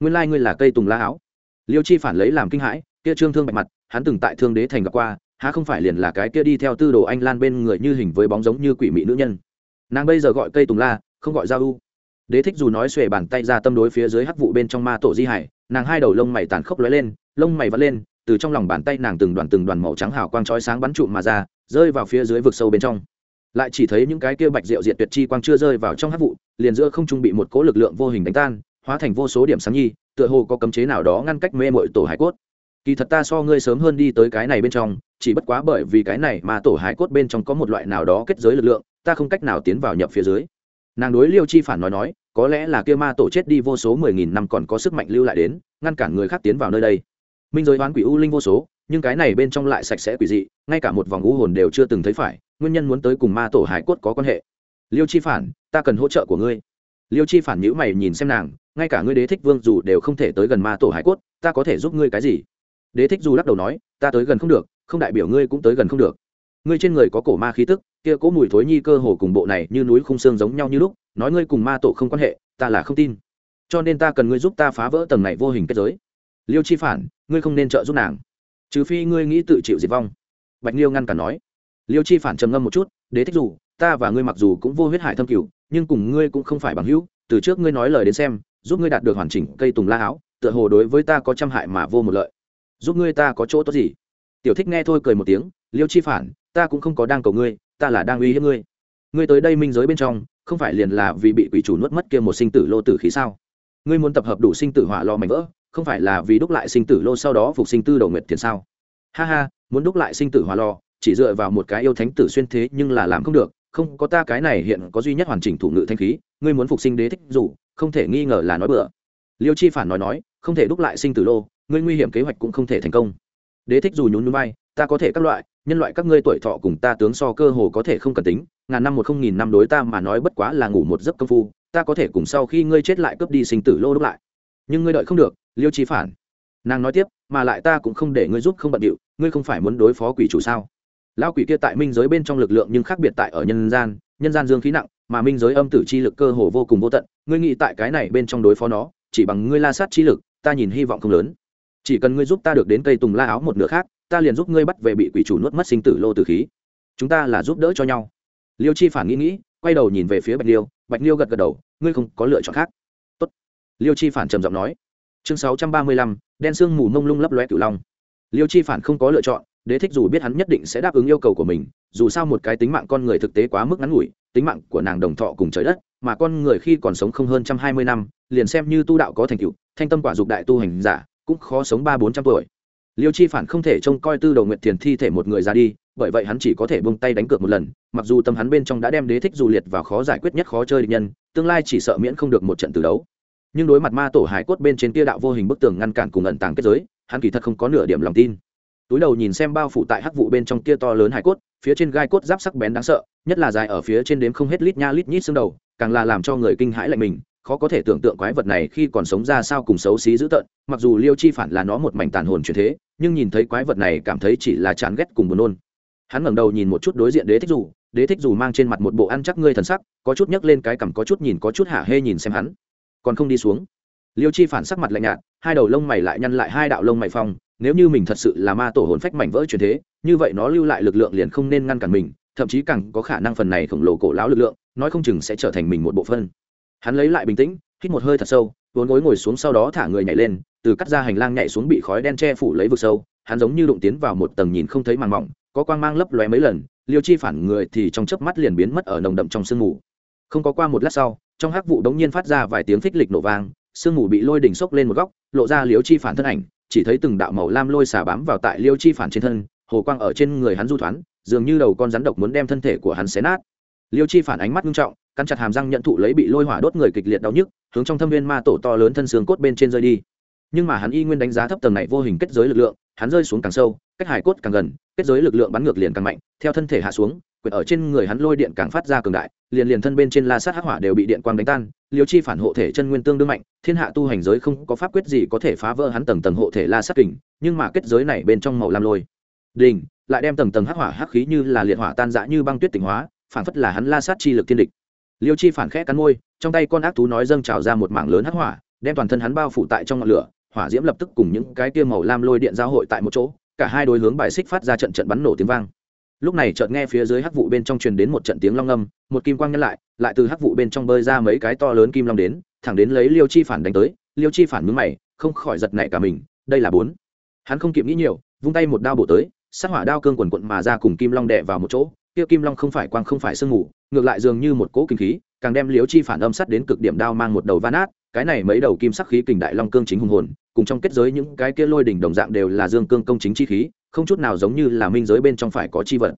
Nguyên lai ngươi là cây tùng la áo liêu chi phản lấy làm kinh hãi, kia trương thương bạch mặt, hắn từng tại thương đế thành gặp qua, há không phải liền là cái kia đi theo tư đồ anh lan bên người như hình với bóng giống như quỷ mị nữ nhân. Nàng bây giờ gọi cây tùng la, không gọi giao u. Đế thích dù nói xuề bàn tay ra tâm đối phía dưới hắc vụ bên trong ma tổ di hải, nàng hai đầu lông mày tàn khốc lóe lên, lông mày vắt lên, từ trong lòng bàn tay nàng từng đoàn từng đoàn màu trắng hào quang chói sáng bắn trụm mà ra, rơi vào phía dưới vực sâu bên trong. Lại chỉ thấy những cái kia bạch diệu diệt tuyệt chi quang chưa rơi vào trong hắc vụ, liền giữa không trung bị một cỗ lực lượng vô hình đánh tan, hóa thành vô số điểm sáng nhi tựa hồ có cấm chế nào đó ngăn cách mê mội tổ hải cốt. Kỳ thật ta so ngươi sớm hơn đi tới cái này bên trong, chỉ bất quá bởi vì cái này mà tổ hải cốt bên trong có một loại nào đó kết giới lực lượng, ta không cách nào tiến vào nhập phía dưới. Nàng đối liêu chi phản nói nói, có lẽ là kia ma tổ chết đi vô số mười nghìn năm còn có sức mạnh lưu lại đến, ngăn cản người khác tiến vào nơi đây. Minh giới oán quỷ u linh vô số, nhưng cái này bên trong lại sạch sẽ quỷ dị, ngay cả một vòng u hồn đều chưa từng thấy phải, nguyên nhân muốn tới cùng ma tổ hải cốt có quan hệ. Liêu chi phản, ta cần hỗ trợ của ngươi. Liêu chi phản nhữ mày nhìn xem nàng ngay cả ngươi đế thích vương dù đều không thể tới gần ma tổ hải cốt, ta có thể giúp ngươi cái gì? Đế thích dù lắc đầu nói, ta tới gần không được, không đại biểu ngươi cũng tới gần không được. Ngươi trên người có cổ ma khí tức, kia cố mùi thối nhi cơ hồ cùng bộ này như núi khung xương giống nhau như lúc, nói ngươi cùng ma tổ không quan hệ, ta là không tin. Cho nên ta cần ngươi giúp ta phá vỡ tầng này vô hình kết giới. Liêu chi phản, ngươi không nên trợ giúp nàng. Trừ phi ngươi nghĩ tự chịu diệt vong. Bạch liêu ngăn cản nói. Liêu chi phản trầm ngâm một chút, đế thích dù, ta và ngươi mặc dù cũng vô huyết hải thâm cửu, nhưng cùng ngươi cũng không phải bằng hữu, từ trước ngươi nói lời đến xem giúp ngươi đạt được hoàn chỉnh cây tùng la áo, tựa hồ đối với ta có trăm hại mà vô một lợi. Giúp ngươi ta có chỗ tốt gì? Tiểu thích nghe thôi cười một tiếng, liêu chi phản, ta cũng không có đang cầu ngươi, ta là đang uy hiếp ngươi. Ngươi tới đây minh giới bên trong, không phải liền là vì bị quỷ chủ nuốt mất kia một sinh tử lô tử khí sao? Ngươi muốn tập hợp đủ sinh tử hỏa lò mảnh vỡ, không phải là vì đúc lại sinh tử lô sau đó phục sinh tư đầu nguyệt tiền sao? Ha ha, muốn đúc lại sinh tử hỏa lò, chỉ dựa vào một cái yêu thánh tử xuyên thế nhưng là làm không được, không có ta cái này hiện có duy nhất hoàn chỉnh thủ ngự thanh khí, ngươi muốn phục sinh đế thích dù không thể nghi ngờ là nói bừa. Liêu chi phản nói nói, không thể đúc lại sinh tử lô, ngươi nguy hiểm kế hoạch cũng không thể thành công. Đế thích dù nhún nhún bay ta có thể các loại, nhân loại các ngươi tuổi thọ cùng ta tướng so cơ hồ có thể không cần tính, ngàn năm một không nghìn năm đối ta mà nói bất quá là ngủ một giấc công phu, ta có thể cùng sau khi ngươi chết lại cướp đi sinh tử lô đúc lại. Nhưng ngươi đợi không được, liêu chi phản. Nàng nói tiếp, mà lại ta cũng không để ngươi giúp không bận điệu ngươi không phải muốn đối phó quỷ chủ sao? Lão quỷ kia tại minh giới bên trong lực lượng nhưng khác biệt tại ở nhân gian nhân gian dương khí nặng mà minh giới âm tử chi lực cơ hồ vô cùng vô tận, ngươi nghĩ tại cái này bên trong đối phó nó, chỉ bằng ngươi la sát chi lực, ta nhìn hy vọng không lớn. Chỉ cần ngươi giúp ta được đến cây tùng la áo một nửa khác, ta liền giúp ngươi bắt về bị quỷ chủ nuốt mất sinh tử lô tử khí. Chúng ta là giúp đỡ cho nhau. Liêu chi phản nghĩ nghĩ, quay đầu nhìn về phía bạch liêu bạch liêu gật gật đầu, ngươi không có lựa chọn khác. Tốt. liêu chi phản trầm giọng nói. Chương sáu trăm ba mươi lăm, đen sương mù mông lung lấp loe cửu long. Liêu chi phản không có lựa chọn đế thích dù biết hắn nhất định sẽ đáp ứng yêu cầu của mình, dù sao một cái tính mạng con người thực tế quá mức ngắn ngủi, tính mạng của nàng đồng thọ cùng trời đất, mà con người khi còn sống không hơn trăm hai mươi năm, liền xem như tu đạo có thành tựu, thanh tâm quả dục đại tu hành giả, cũng khó sống ba bốn trăm tuổi. Liêu chi phản không thể trông coi tư đầu nguyện thiền thi thể một người ra đi, bởi vậy hắn chỉ có thể buông tay đánh cược một lần, mặc dù tâm hắn bên trong đã đem đế thích dù liệt vào khó giải quyết nhất khó chơi địch nhân, tương lai chỉ sợ miễn không được một trận từ đấu. Nhưng đối mặt ma tổ hải cốt bên trên kia đạo vô hình bức tường ngăn cản cùng ẩn tàng kết giới, hắn kỳ thật không có nửa điểm lòng tin túi đầu nhìn xem bao phủ tại hắc vụ bên trong kia to lớn hải cốt, phía trên gai cốt giáp sắc bén đáng sợ, nhất là dài ở phía trên đếm không hết lít nha lít nhít xương đầu, càng là làm cho người kinh hãi lạnh mình, khó có thể tưởng tượng quái vật này khi còn sống ra sao cùng xấu xí dữ tợn, mặc dù liêu chi phản là nó một mảnh tàn hồn chuyển thế, nhưng nhìn thấy quái vật này cảm thấy chỉ là chán ghét cùng buồn nôn. Hắn ngẩng đầu nhìn một chút đối diện đế thích dù, đế thích dù mang trên mặt một bộ ăn chắc ngươi thần sắc, có chút nhấc lên cái cằm, có chút nhìn, có chút hả hê nhìn xem hắn. Còn không đi xuống. Liêu chi phản sắc mặt lạnh nhạt, hai đầu lông mày lại nhăn lại hai đạo lông mày phong nếu như mình thật sự là ma tổ hồn phách mảnh vỡ truyền thế, như vậy nó lưu lại lực lượng liền không nên ngăn cản mình, thậm chí càng có khả năng phần này khổng lồ cổ lão lực lượng, nói không chừng sẽ trở thành mình một bộ phân hắn lấy lại bình tĩnh, hít một hơi thật sâu, vốn gối ngồi xuống sau đó thả người nhảy lên, từ cắt ra hành lang nhảy xuống bị khói đen che phủ lấy vực sâu, hắn giống như đụng tiến vào một tầng nhìn không thấy màn mỏng, có quang mang lấp lóe mấy lần, liêu chi phản người thì trong chớp mắt liền biến mất ở nồng đậm trong sương mù. Không có qua một lát sau, trong hắc vụ đống nhiên phát ra vài tiếng phích lịch nổ vang, sương mù bị lôi đỉnh sốc lên một góc, lộ ra liêu chi phản thân ảnh chỉ thấy từng đạo màu lam lôi xà bám vào tại liêu chi phản trên thân, hồ quang ở trên người hắn du thoáng, dường như đầu con rắn độc muốn đem thân thể của hắn xé nát. Liêu chi phản ánh mắt nghiêm trọng, căn chặt hàm răng nhận thụ lấy bị lôi hỏa đốt người kịch liệt đau nhức, hướng trong thâm viên ma tổ to lớn thân xương cốt bên trên rơi đi. Nhưng mà hắn y nguyên đánh giá thấp tầng này vô hình kết giới lực lượng, hắn rơi xuống càng sâu cách hải cốt càng gần, kết giới lực lượng bắn ngược liền càng mạnh, theo thân thể hạ xuống quyệt ở trên người hắn lôi điện càng phát ra cường đại, liền liền thân bên trên la sát hắc hỏa đều bị điện quang đánh tan liêu chi phản hộ thể chân nguyên tương đương mạnh, thiên hạ tu hành giới không có pháp quyết gì có thể phá vỡ hắn tầng tầng hộ thể la sát kình, nhưng mà kết giới này bên trong màu lam lôi. Đình, lại đem tầng tầng hắc hỏa hắc khí như là liệt hỏa tan dã như băng tuyết tỉnh hóa, phản phất là hắn la sát chi lực thiên địch. Liêu chi phản khẽ cắn môi, trong tay con ác thú nói dâng trào ra một mảng lớn hắc hỏa, đem toàn thân hắn bao phủ tại trong ngọn lửa, hỏa diễm lập tức cùng những cái kia màu lam lôi điện giao hội tại một chỗ cả hai đối hướng bài xích phát ra trận trận bắn nổ tiếng vang. Lúc này chợt nghe phía dưới hắc vụ bên trong truyền đến một trận tiếng long âm, một kim quang nhân lại lại từ hắc vụ bên trong bơi ra mấy cái to lớn kim long đến, thẳng đến lấy liêu chi phản đánh tới, liêu chi phản mướn mày, không khỏi giật nảy cả mình, đây là bốn. Hắn không kịp nghĩ nhiều, vung tay một đao bổ tới, sát hỏa đao cương quần quận mà ra cùng kim long đè vào một chỗ, kia kim long không phải quang không phải sương mù, ngược lại dường như một cỗ kinh khí, càng đem liêu chi phản âm sắt đến cực điểm đao mang một đầu van át cái này mấy đầu kim sắc khí kình đại long cương chính hùng hồn, cùng trong kết giới những cái kia lôi đỉnh đồng dạng đều là dương cương công chính chi khí, không chút nào giống như là minh giới bên trong phải có chi vật.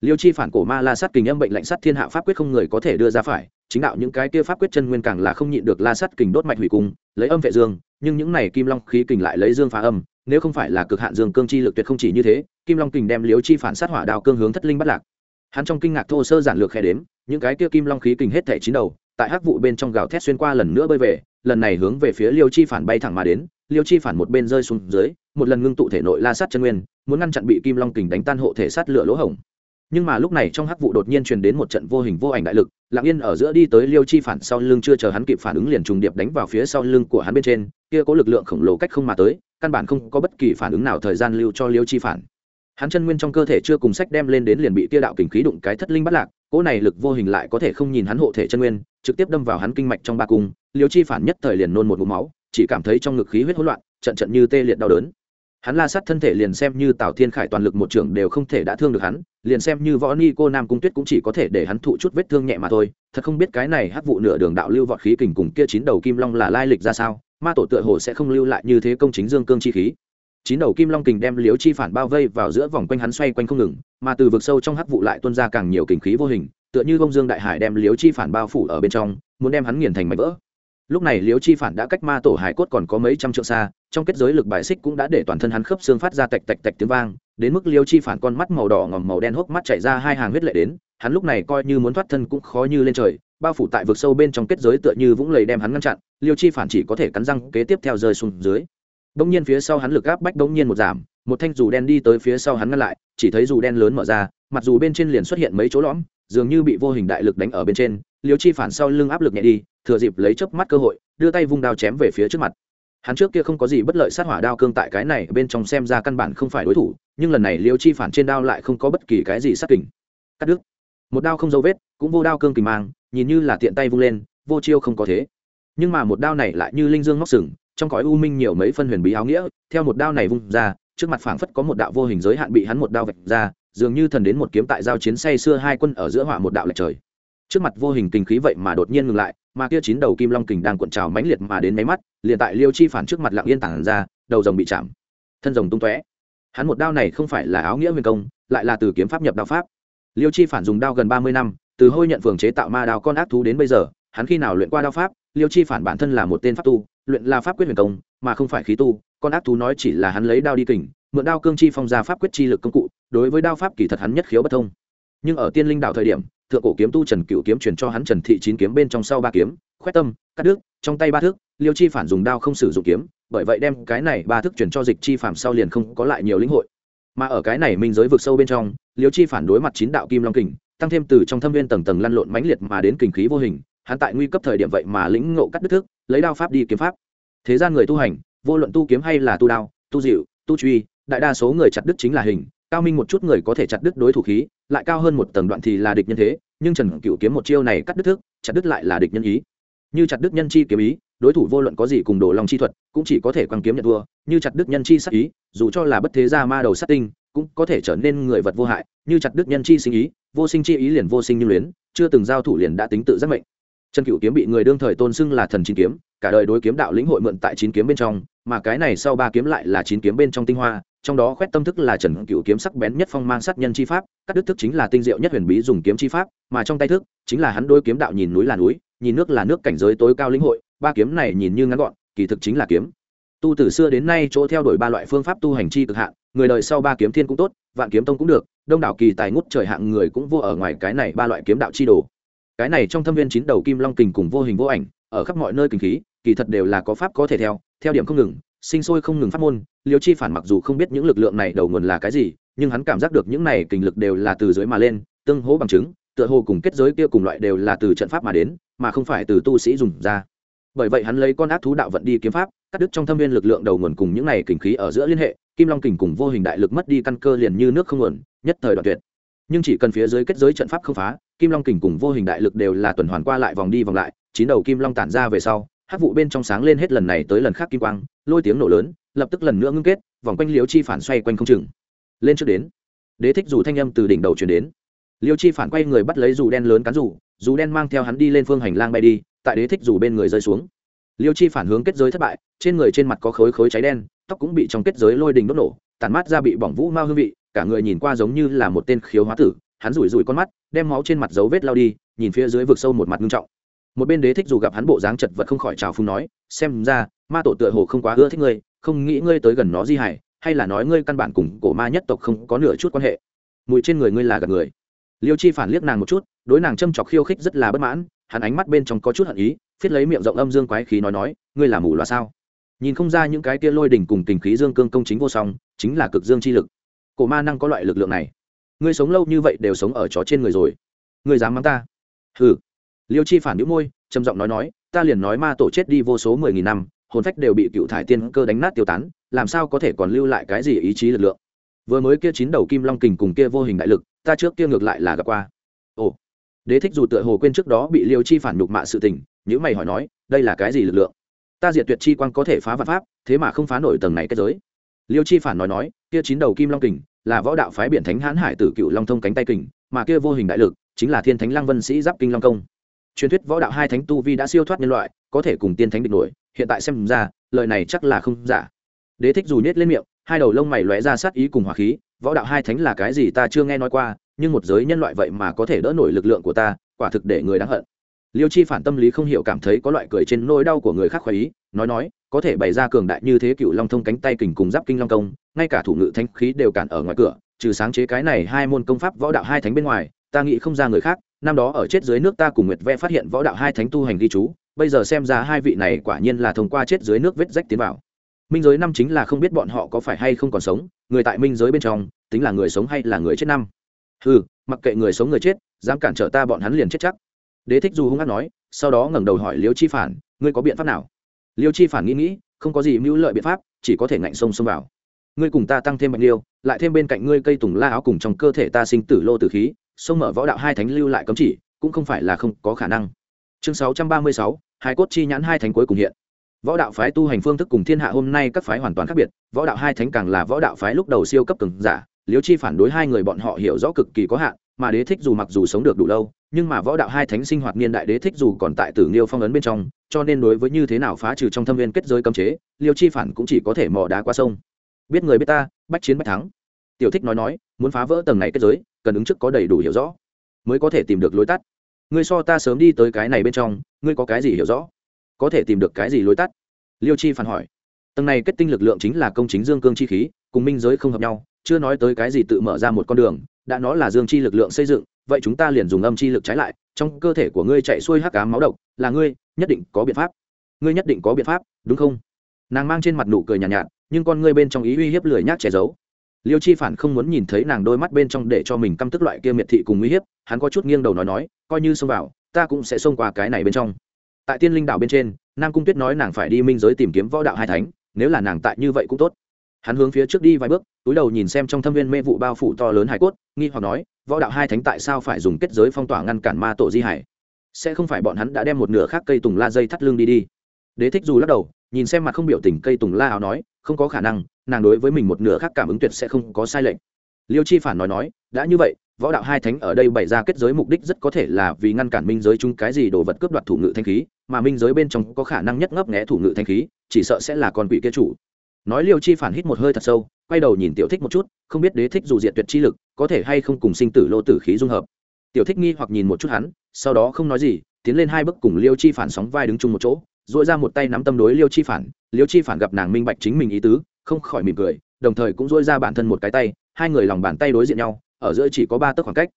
Liêu chi phản cổ ma la sát kình âm bệnh lạnh sát thiên hạ pháp quyết không người có thể đưa ra phải, chính đạo những cái kia pháp quyết chân nguyên càng là không nhịn được la sát kình đốt mạch hủy cung, lấy âm vệ dương, nhưng những này kim long khí kình lại lấy dương phá âm, nếu không phải là cực hạn dương cương chi lực tuyệt không chỉ như thế, kim long kình đem liêu chi phản sát hỏa đạo cương hướng thất linh bắt lạc. Hắn trong kinh ngạc thô sơ giản lược khe đếm, những cái kia kim long khí kình hết thẻ chín đầu tại hắc vụ bên trong gào thét xuyên qua lần nữa bơi về, lần này hướng về phía liêu chi phản bay thẳng mà đến, liêu chi phản một bên rơi xuống dưới, một lần ngưng tụ thể nội la sát chân nguyên, muốn ngăn chặn bị kim long kình đánh tan hộ thể sát lửa lỗ hổng. Nhưng mà lúc này trong hắc vụ đột nhiên truyền đến một trận vô hình vô ảnh đại lực, lặng yên ở giữa đi tới liêu chi phản sau lưng chưa chờ hắn kịp phản ứng liền trùng điệp đánh vào phía sau lưng của hắn bên trên, kia có lực lượng khổng lồ cách không mà tới, căn bản không có bất kỳ phản ứng nào thời gian lưu cho liêu chi phản. Hắn chân nguyên trong cơ thể chưa cùng sách đem lên đến liền bị kia đạo kình khí đụng cái thất linh bắt lạc cỗ này lực vô hình lại có thể không nhìn hắn hộ thể chân nguyên, trực tiếp đâm vào hắn kinh mạch trong ba cung, liêu chi phản nhất thời liền nôn một mũ máu, chỉ cảm thấy trong ngực khí huyết hỗn loạn, trận trận như tê liệt đau đớn. Hắn la sát thân thể liền xem như tào thiên khải toàn lực một trưởng đều không thể đã thương được hắn, liền xem như võ ni cô nam cung tuyết cũng chỉ có thể để hắn thụ chút vết thương nhẹ mà thôi. Thật không biết cái này hát vụ nửa đường đạo lưu vọt khí kình cùng kia chín đầu kim long là lai lịch ra sao, ma tổ tựa hồ sẽ không lưu lại như thế công chính dương cương chi khí chín đầu kim long kình đem liếu chi phản bao vây vào giữa vòng quanh hắn xoay quanh không ngừng, mà từ vực sâu trong hắc vụ lại tuôn ra càng nhiều kình khí vô hình, tựa như bông dương đại hải đem liếu chi phản bao phủ ở bên trong, muốn đem hắn nghiền thành mảnh vỡ. Lúc này liếu chi phản đã cách ma tổ hải cốt còn có mấy trăm trượng xa, trong kết giới lực bài xích cũng đã để toàn thân hắn khớp xương phát ra tạch tạch tạch tiếng vang, đến mức liếu chi phản con mắt màu đỏ ngòm màu đen hốc mắt chảy ra hai hàng huyết lệ đến, hắn lúc này coi như muốn thoát thân cũng khó như lên trời, bao phủ tại vực sâu bên trong kết giới tựa như vũng lầy đem hắn ngăn chặn, liêu chi phản chỉ có thể cắn răng kế tiếp theo rơi xuống dưới đông nhiên phía sau hắn lực áp bách đông nhiên một giảm, một thanh dù đen đi tới phía sau hắn ngăn lại, chỉ thấy dù đen lớn mở ra, mặc dù bên trên liền xuất hiện mấy chỗ lõm, dường như bị vô hình đại lực đánh ở bên trên, liêu chi phản sau lưng áp lực nhẹ đi, thừa dịp lấy chớp mắt cơ hội, đưa tay vung đao chém về phía trước mặt. Hắn trước kia không có gì bất lợi sát hỏa đao cương tại cái này bên trong xem ra căn bản không phải đối thủ, nhưng lần này liêu chi phản trên đao lại không có bất kỳ cái gì sát kình. Cắt đứt. Một đao không dấu vết, cũng vô đao cương kình mang, nhìn như là tiện tay vung lên, vô chiêu không có thế. Nhưng mà một đao này lại như linh dương móc sừng trong cõi u minh nhiều mấy phân huyền bí áo nghĩa, theo một đao này vung ra, trước mặt phảng phất có một đạo vô hình giới hạn bị hắn một đao vạch ra, dường như thần đến một kiếm tại giao chiến say xưa hai quân ở giữa hỏa một đạo lệch trời. Trước mặt vô hình kinh khí vậy mà đột nhiên ngừng lại, mà kia chín đầu kim long kình đang cuộn trào mãnh liệt mà đến máy mắt, liền tại liêu chi phản trước mặt lặng yên tản ra, đầu rồng bị chạm. Thân rồng tung tóe. Hắn một đao này không phải là áo nghĩa huyền công, lại là từ kiếm pháp nhập đạo pháp. Liêu chi phản dùng đao gần ba mươi năm, từ hôi nhận phường chế tạo ma đao con ác thú đến bây giờ, hắn khi nào luyện qua đao pháp, liêu chi phản bản thân là một tên pháp tu luyện là pháp quyết huyền công, mà không phải khí tu, con ác thú nói chỉ là hắn lấy đao đi kình, mượn đao cương chi phong ra pháp quyết chi lực công cụ, đối với đao pháp kỳ thật hắn nhất khiếu bất thông. Nhưng ở tiên linh đạo thời điểm, thượng cổ kiếm tu trần cựu kiếm truyền cho hắn trần thị chín kiếm bên trong sau ba kiếm, khoét tâm, cắt đứt, trong tay ba thước, liêu chi phản dùng đao không sử dụng kiếm, bởi vậy đem cái này ba thước truyền cho dịch chi phản sau liền không có lại nhiều lĩnh hội. Mà ở cái này minh giới vực sâu bên trong, liêu chi phản đối mặt chín đạo kim long kình, tăng thêm từ trong thâm viên tầng tầng lăn lộn mãnh liệt mà đến kình khí vô hình hắn tại nguy cấp thời điểm vậy mà lĩnh ngộ cắt đứt thức, lấy đao pháp đi kiếm pháp. Thế gian người tu hành, vô luận tu kiếm hay là tu đao, tu dịu, tu truy, đại đa số người chặt đứt chính là hình, cao minh một chút người có thể chặt đứt đối thủ khí, lại cao hơn một tầng đoạn thì là địch nhân thế, nhưng trần cựu kiếm một chiêu này cắt đứt thức, chặt đứt lại là địch nhân ý. Như chặt đứt nhân chi kiếm ý, đối thủ vô luận có gì cùng đồ lòng chi thuật, cũng chỉ có thể quăng kiếm nhận thua, như chặt đứt nhân chi sát ý, dù cho là bất thế gia ma đầu sát tinh, cũng có thể trở nên người vật vô hại, như chặt đứt nhân chi sinh ý, vô sinh chi ý liền vô sinh như luyến, chưa từng giao thủ liền đã tính tự giác mệnh trần cựu kiếm bị người đương thời tôn xưng là thần chín kiếm, cả đời đối kiếm đạo lĩnh hội mượn tại chín kiếm bên trong, mà cái này sau ba kiếm lại là chín kiếm bên trong tinh hoa, trong đó khoét tâm thức là trần cựu kiếm sắc bén nhất phong mang sát nhân chi pháp các đức thức chính là tinh diệu nhất huyền bí dùng kiếm chi pháp, mà trong tay thức chính là hắn đôi kiếm đạo nhìn núi là núi, nhìn nước là nước cảnh giới tối cao lĩnh hội, ba kiếm này nhìn như ngắn gọn, kỳ thực chính là kiếm. Tu từ xưa đến nay chỗ theo đuổi ba loại phương pháp tu hành chi cực hạn, người đời sau ba kiếm thiên cũng tốt, vạn kiếm tông cũng được, đông đảo kỳ tài ngút trời hạng người cũng vô ở ngoài cái này ba loại kiếm đạo chi đồ cái này trong thâm viên chín đầu kim long kình cùng vô hình vô ảnh, ở khắp mọi nơi kinh khí, kỳ thật đều là có pháp có thể theo theo điểm không ngừng, sinh sôi không ngừng phát môn, liêu chi phản mặc dù không biết những lực lượng này đầu nguồn là cái gì, nhưng hắn cảm giác được những này kình lực đều là từ dưới mà lên, tương hỗ bằng chứng, tựa hồ cùng kết giới kia cùng loại đều là từ trận pháp mà đến, mà không phải từ tu sĩ dùng ra. Bởi vậy hắn lấy con ác thú đạo vận đi kiếm pháp, cắt đứt trong thâm viên lực lượng đầu nguồn cùng những này kình khí ở giữa liên hệ, kim long kình cùng vô hình đại lực mất đi căn cơ liền như nước không nguồn, nhất thời đoạn tuyệt nhưng chỉ cần phía dưới kết giới trận pháp không phá, kim long kình cùng vô hình đại lực đều là tuần hoàn qua lại vòng đi vòng lại, chín đầu kim long tản ra về sau hát vụ bên trong sáng lên hết lần này tới lần khác kim quang, lôi tiếng nổ lớn, lập tức lần nữa ngưng kết, vòng quanh liêu chi phản xoay quanh không chừng. Lên trước đến, đế thích dù thanh âm từ đỉnh đầu chuyển đến. Liêu chi phản quay người bắt lấy dù đen lớn cán dù dù đen mang theo hắn đi lên phương hành lang bay đi, tại đế thích dù bên người rơi xuống. Liêu chi phản hướng kết giới thất bại, trên người trên mặt có khối khối cháy đen, tóc cũng bị trong kết giới lôi đình đốt nổ tàn mát ra bị bỏng vũ mao hương vị cả người nhìn qua giống như là một tên khiếu hóa tử, hắn rủi rủi con mắt, đem máu trên mặt dấu vết lao đi, nhìn phía dưới vực sâu một mặt nghiêm trọng. Một bên đế thích dù gặp hắn bộ dáng chật vật không khỏi trào phung nói, xem ra, ma tổ tựa hồ không quá ưa thích ngươi, không nghĩ ngươi tới gần nó di hải, hay là nói ngươi căn bản cùng cổ ma nhất tộc không có nửa chút quan hệ. Mùi trên người ngươi là gặp người. Liêu chi phản liếc nàng một chút, đối nàng châm chọc khiêu khích rất là bất mãn, hắn ánh mắt bên trong có chút hận ý, phiết lấy miệng rộng âm dương quái khí nói nói, ngươi là mù loa sao? Nhìn không ra những cái kia lôi đỉnh cùng tình khí dương cương công chính vô song, chính là cực dương chi lực cổ ma năng có loại lực lượng này. Ngươi sống lâu như vậy đều sống ở chó trên người rồi. Ngươi dám mắng ta? Hừ. Liêu chi phản nhíu môi, trầm giọng nói nói, ta liền nói ma tổ chết đi vô số mười nghìn năm, hồn phách đều bị cựu thải tiên cơ đánh nát tiêu tán, làm sao có thể còn lưu lại cái gì ý chí lực lượng? Vừa mới kia chín đầu kim long kình cùng kia vô hình đại lực, ta trước kia ngược lại là gặp qua. Ồ. Đế thích dù tựa hồ quên trước đó bị liêu chi phản nhục mạ sự tình nhữ mày hỏi nói, đây là cái gì lực lượng? Ta diệt tuyệt chi quan có thể phá vạn pháp, thế mà không phá nổi tầng này kết giới. Liêu chi phản nói nói, kia chín đầu kim long kình là võ đạo phái biển thánh hãn hải tử cựu long thông cánh tay kình, mà kia vô hình đại lực chính là thiên thánh lăng vân sĩ giáp kinh long công. Truyền thuyết võ đạo hai thánh tu vi đã siêu thoát nhân loại, có thể cùng tiên thánh địch nổi, hiện tại xem ra, lời này chắc là không giả. Đế thích dù nhét lên miệng, hai đầu lông mày lóe ra sát ý cùng hỏa khí, võ đạo hai thánh là cái gì ta chưa nghe nói qua, nhưng một giới nhân loại vậy mà có thể đỡ nổi lực lượng của ta, quả thực để người đáng hận. Liêu chi phản tâm lý không hiểu cảm thấy có loại cười trên nỗi đau của người khác khoái ý, nói nói có thể bày ra cường đại như thế cựu long thông cánh tay kình cùng giáp kinh long công, ngay cả thủ ngự thanh khí đều cản ở ngoài cửa, trừ sáng chế cái này hai môn công pháp võ đạo hai thánh bên ngoài, ta nghĩ không ra người khác, năm đó ở chết dưới nước ta cùng nguyệt ve phát hiện võ đạo hai thánh tu hành ghi chú, bây giờ xem ra hai vị này quả nhiên là thông qua chết dưới nước vết rách tiến vào. Minh giới năm chính là không biết bọn họ có phải hay không còn sống, người tại minh giới bên trong, tính là người sống hay là người chết năm. Ừ mặc kệ người sống người chết, dám cản trở ta bọn hắn liền chết chắc. Đế thích du hung hát nói, sau đó ngẩng đầu hỏi liêu chi phản, ngươi có biện pháp nào? Liêu chi phản nghĩ nghĩ, không có gì mưu lợi biện pháp, chỉ có thể ngạnh sông xông vào. Ngươi cùng ta tăng thêm mạnh liêu, lại thêm bên cạnh ngươi cây tùng la áo cùng trong cơ thể ta sinh tử lô tử khí, sông mở võ đạo hai thánh lưu lại cấm chỉ, cũng không phải là không có khả năng. Chương sáu trăm ba mươi sáu hai cốt chi nhãn hai thánh cuối cùng hiện. Võ đạo phái tu hành phương thức cùng thiên hạ hôm nay các phái hoàn toàn khác biệt, võ đạo hai thánh càng là võ đạo phái lúc đầu siêu cấp cường giả, liêu chi phản đối hai người bọn họ hiểu rõ cực kỳ có hạn, mà đế thích dù mặc dù sống được đủ lâu, nhưng mà võ đạo hai thánh sinh hoạt niên đại đế thích dù còn tại tử nghiêu phong ấn bên trong cho nên đối với như thế nào phá trừ trong thâm viên kết giới cấm chế, liêu chi phản cũng chỉ có thể mò đá qua sông. Biết người biết ta, bách chiến bách thắng. Tiểu thích nói nói, muốn phá vỡ tầng này kết giới, cần ứng trước có đầy đủ hiểu rõ, mới có thể tìm được lối tắt. Ngươi so ta sớm đi tới cái này bên trong, ngươi có cái gì hiểu rõ? Có thể tìm được cái gì lối tắt? Liêu chi phản hỏi. Tầng này kết tinh lực lượng chính là công chính dương cương chi khí, cùng minh giới không hợp nhau, chưa nói tới cái gì tự mở ra một con đường, đã nó là dương chi lực lượng xây dựng, vậy chúng ta liền dùng âm chi lực trái lại trong cơ thể của ngươi chạy xuôi hắc ám máu độc là ngươi nhất định có biện pháp. Ngươi nhất định có biện pháp đúng không? Nàng mang trên mặt nụ cười nhàn nhạt, nhạt nhưng con ngươi bên trong ý uy hiếp lười nhác che giấu. Liêu chi phản không muốn nhìn thấy nàng đôi mắt bên trong để cho mình căm tức loại kia miệt thị cùng uy hiếp hắn có chút nghiêng đầu nói nói coi như xông vào ta cũng sẽ xông qua cái này bên trong. Tại tiên linh đảo bên trên nam cung tuyết nói nàng phải đi minh giới tìm kiếm võ đạo hai thánh nếu là nàng tại như vậy cũng tốt hắn hướng phía trước đi vài bước, túi đầu nhìn xem trong thâm viên mê vụ bao phủ to lớn hải cốt, nghi hoặc nói, võ đạo hai thánh tại sao phải dùng kết giới phong tỏa ngăn cản ma tổ di hải? Sẽ không phải bọn hắn đã đem một nửa khác cây tùng la dây thắt lưng đi đi. Đế thích dù lắc đầu, nhìn xem mặt không biểu tình cây tùng la áo nói, không có khả năng, nàng đối với mình một nửa khác cảm ứng tuyệt sẽ không có sai lệch. Liêu chi phản nói nói, đã như vậy, võ đạo hai thánh ở đây bày ra kết giới mục đích rất có thể là vì ngăn cản minh giới chung cái gì đồ vật cướp đoạt thủ ngự thanh khí, mà minh giới bên trong có khả năng nhất ngấp nghẽ thủ ngự thanh khí, chỉ sợ sẽ là con quỷ kia chủ nói liêu chi phản hít một hơi thật sâu, quay đầu nhìn tiểu thích một chút, không biết đế thích dù diệt tuyệt chi lực, có thể hay không cùng sinh tử lô tử khí dung hợp. Tiểu thích nghi hoặc nhìn một chút hắn, sau đó không nói gì, tiến lên hai bước cùng liêu chi phản sóng vai đứng chung một chỗ dội ra một tay nắm tâm đối liêu chi phản, liêu chi phản gặp nàng minh bạch chính mình ý tứ, không khỏi mỉm cười, đồng thời cũng dội ra bản thân một cái tay, hai người lòng bàn tay đối diện nhau, ở giữa chỉ có ba tấc khoảng cách.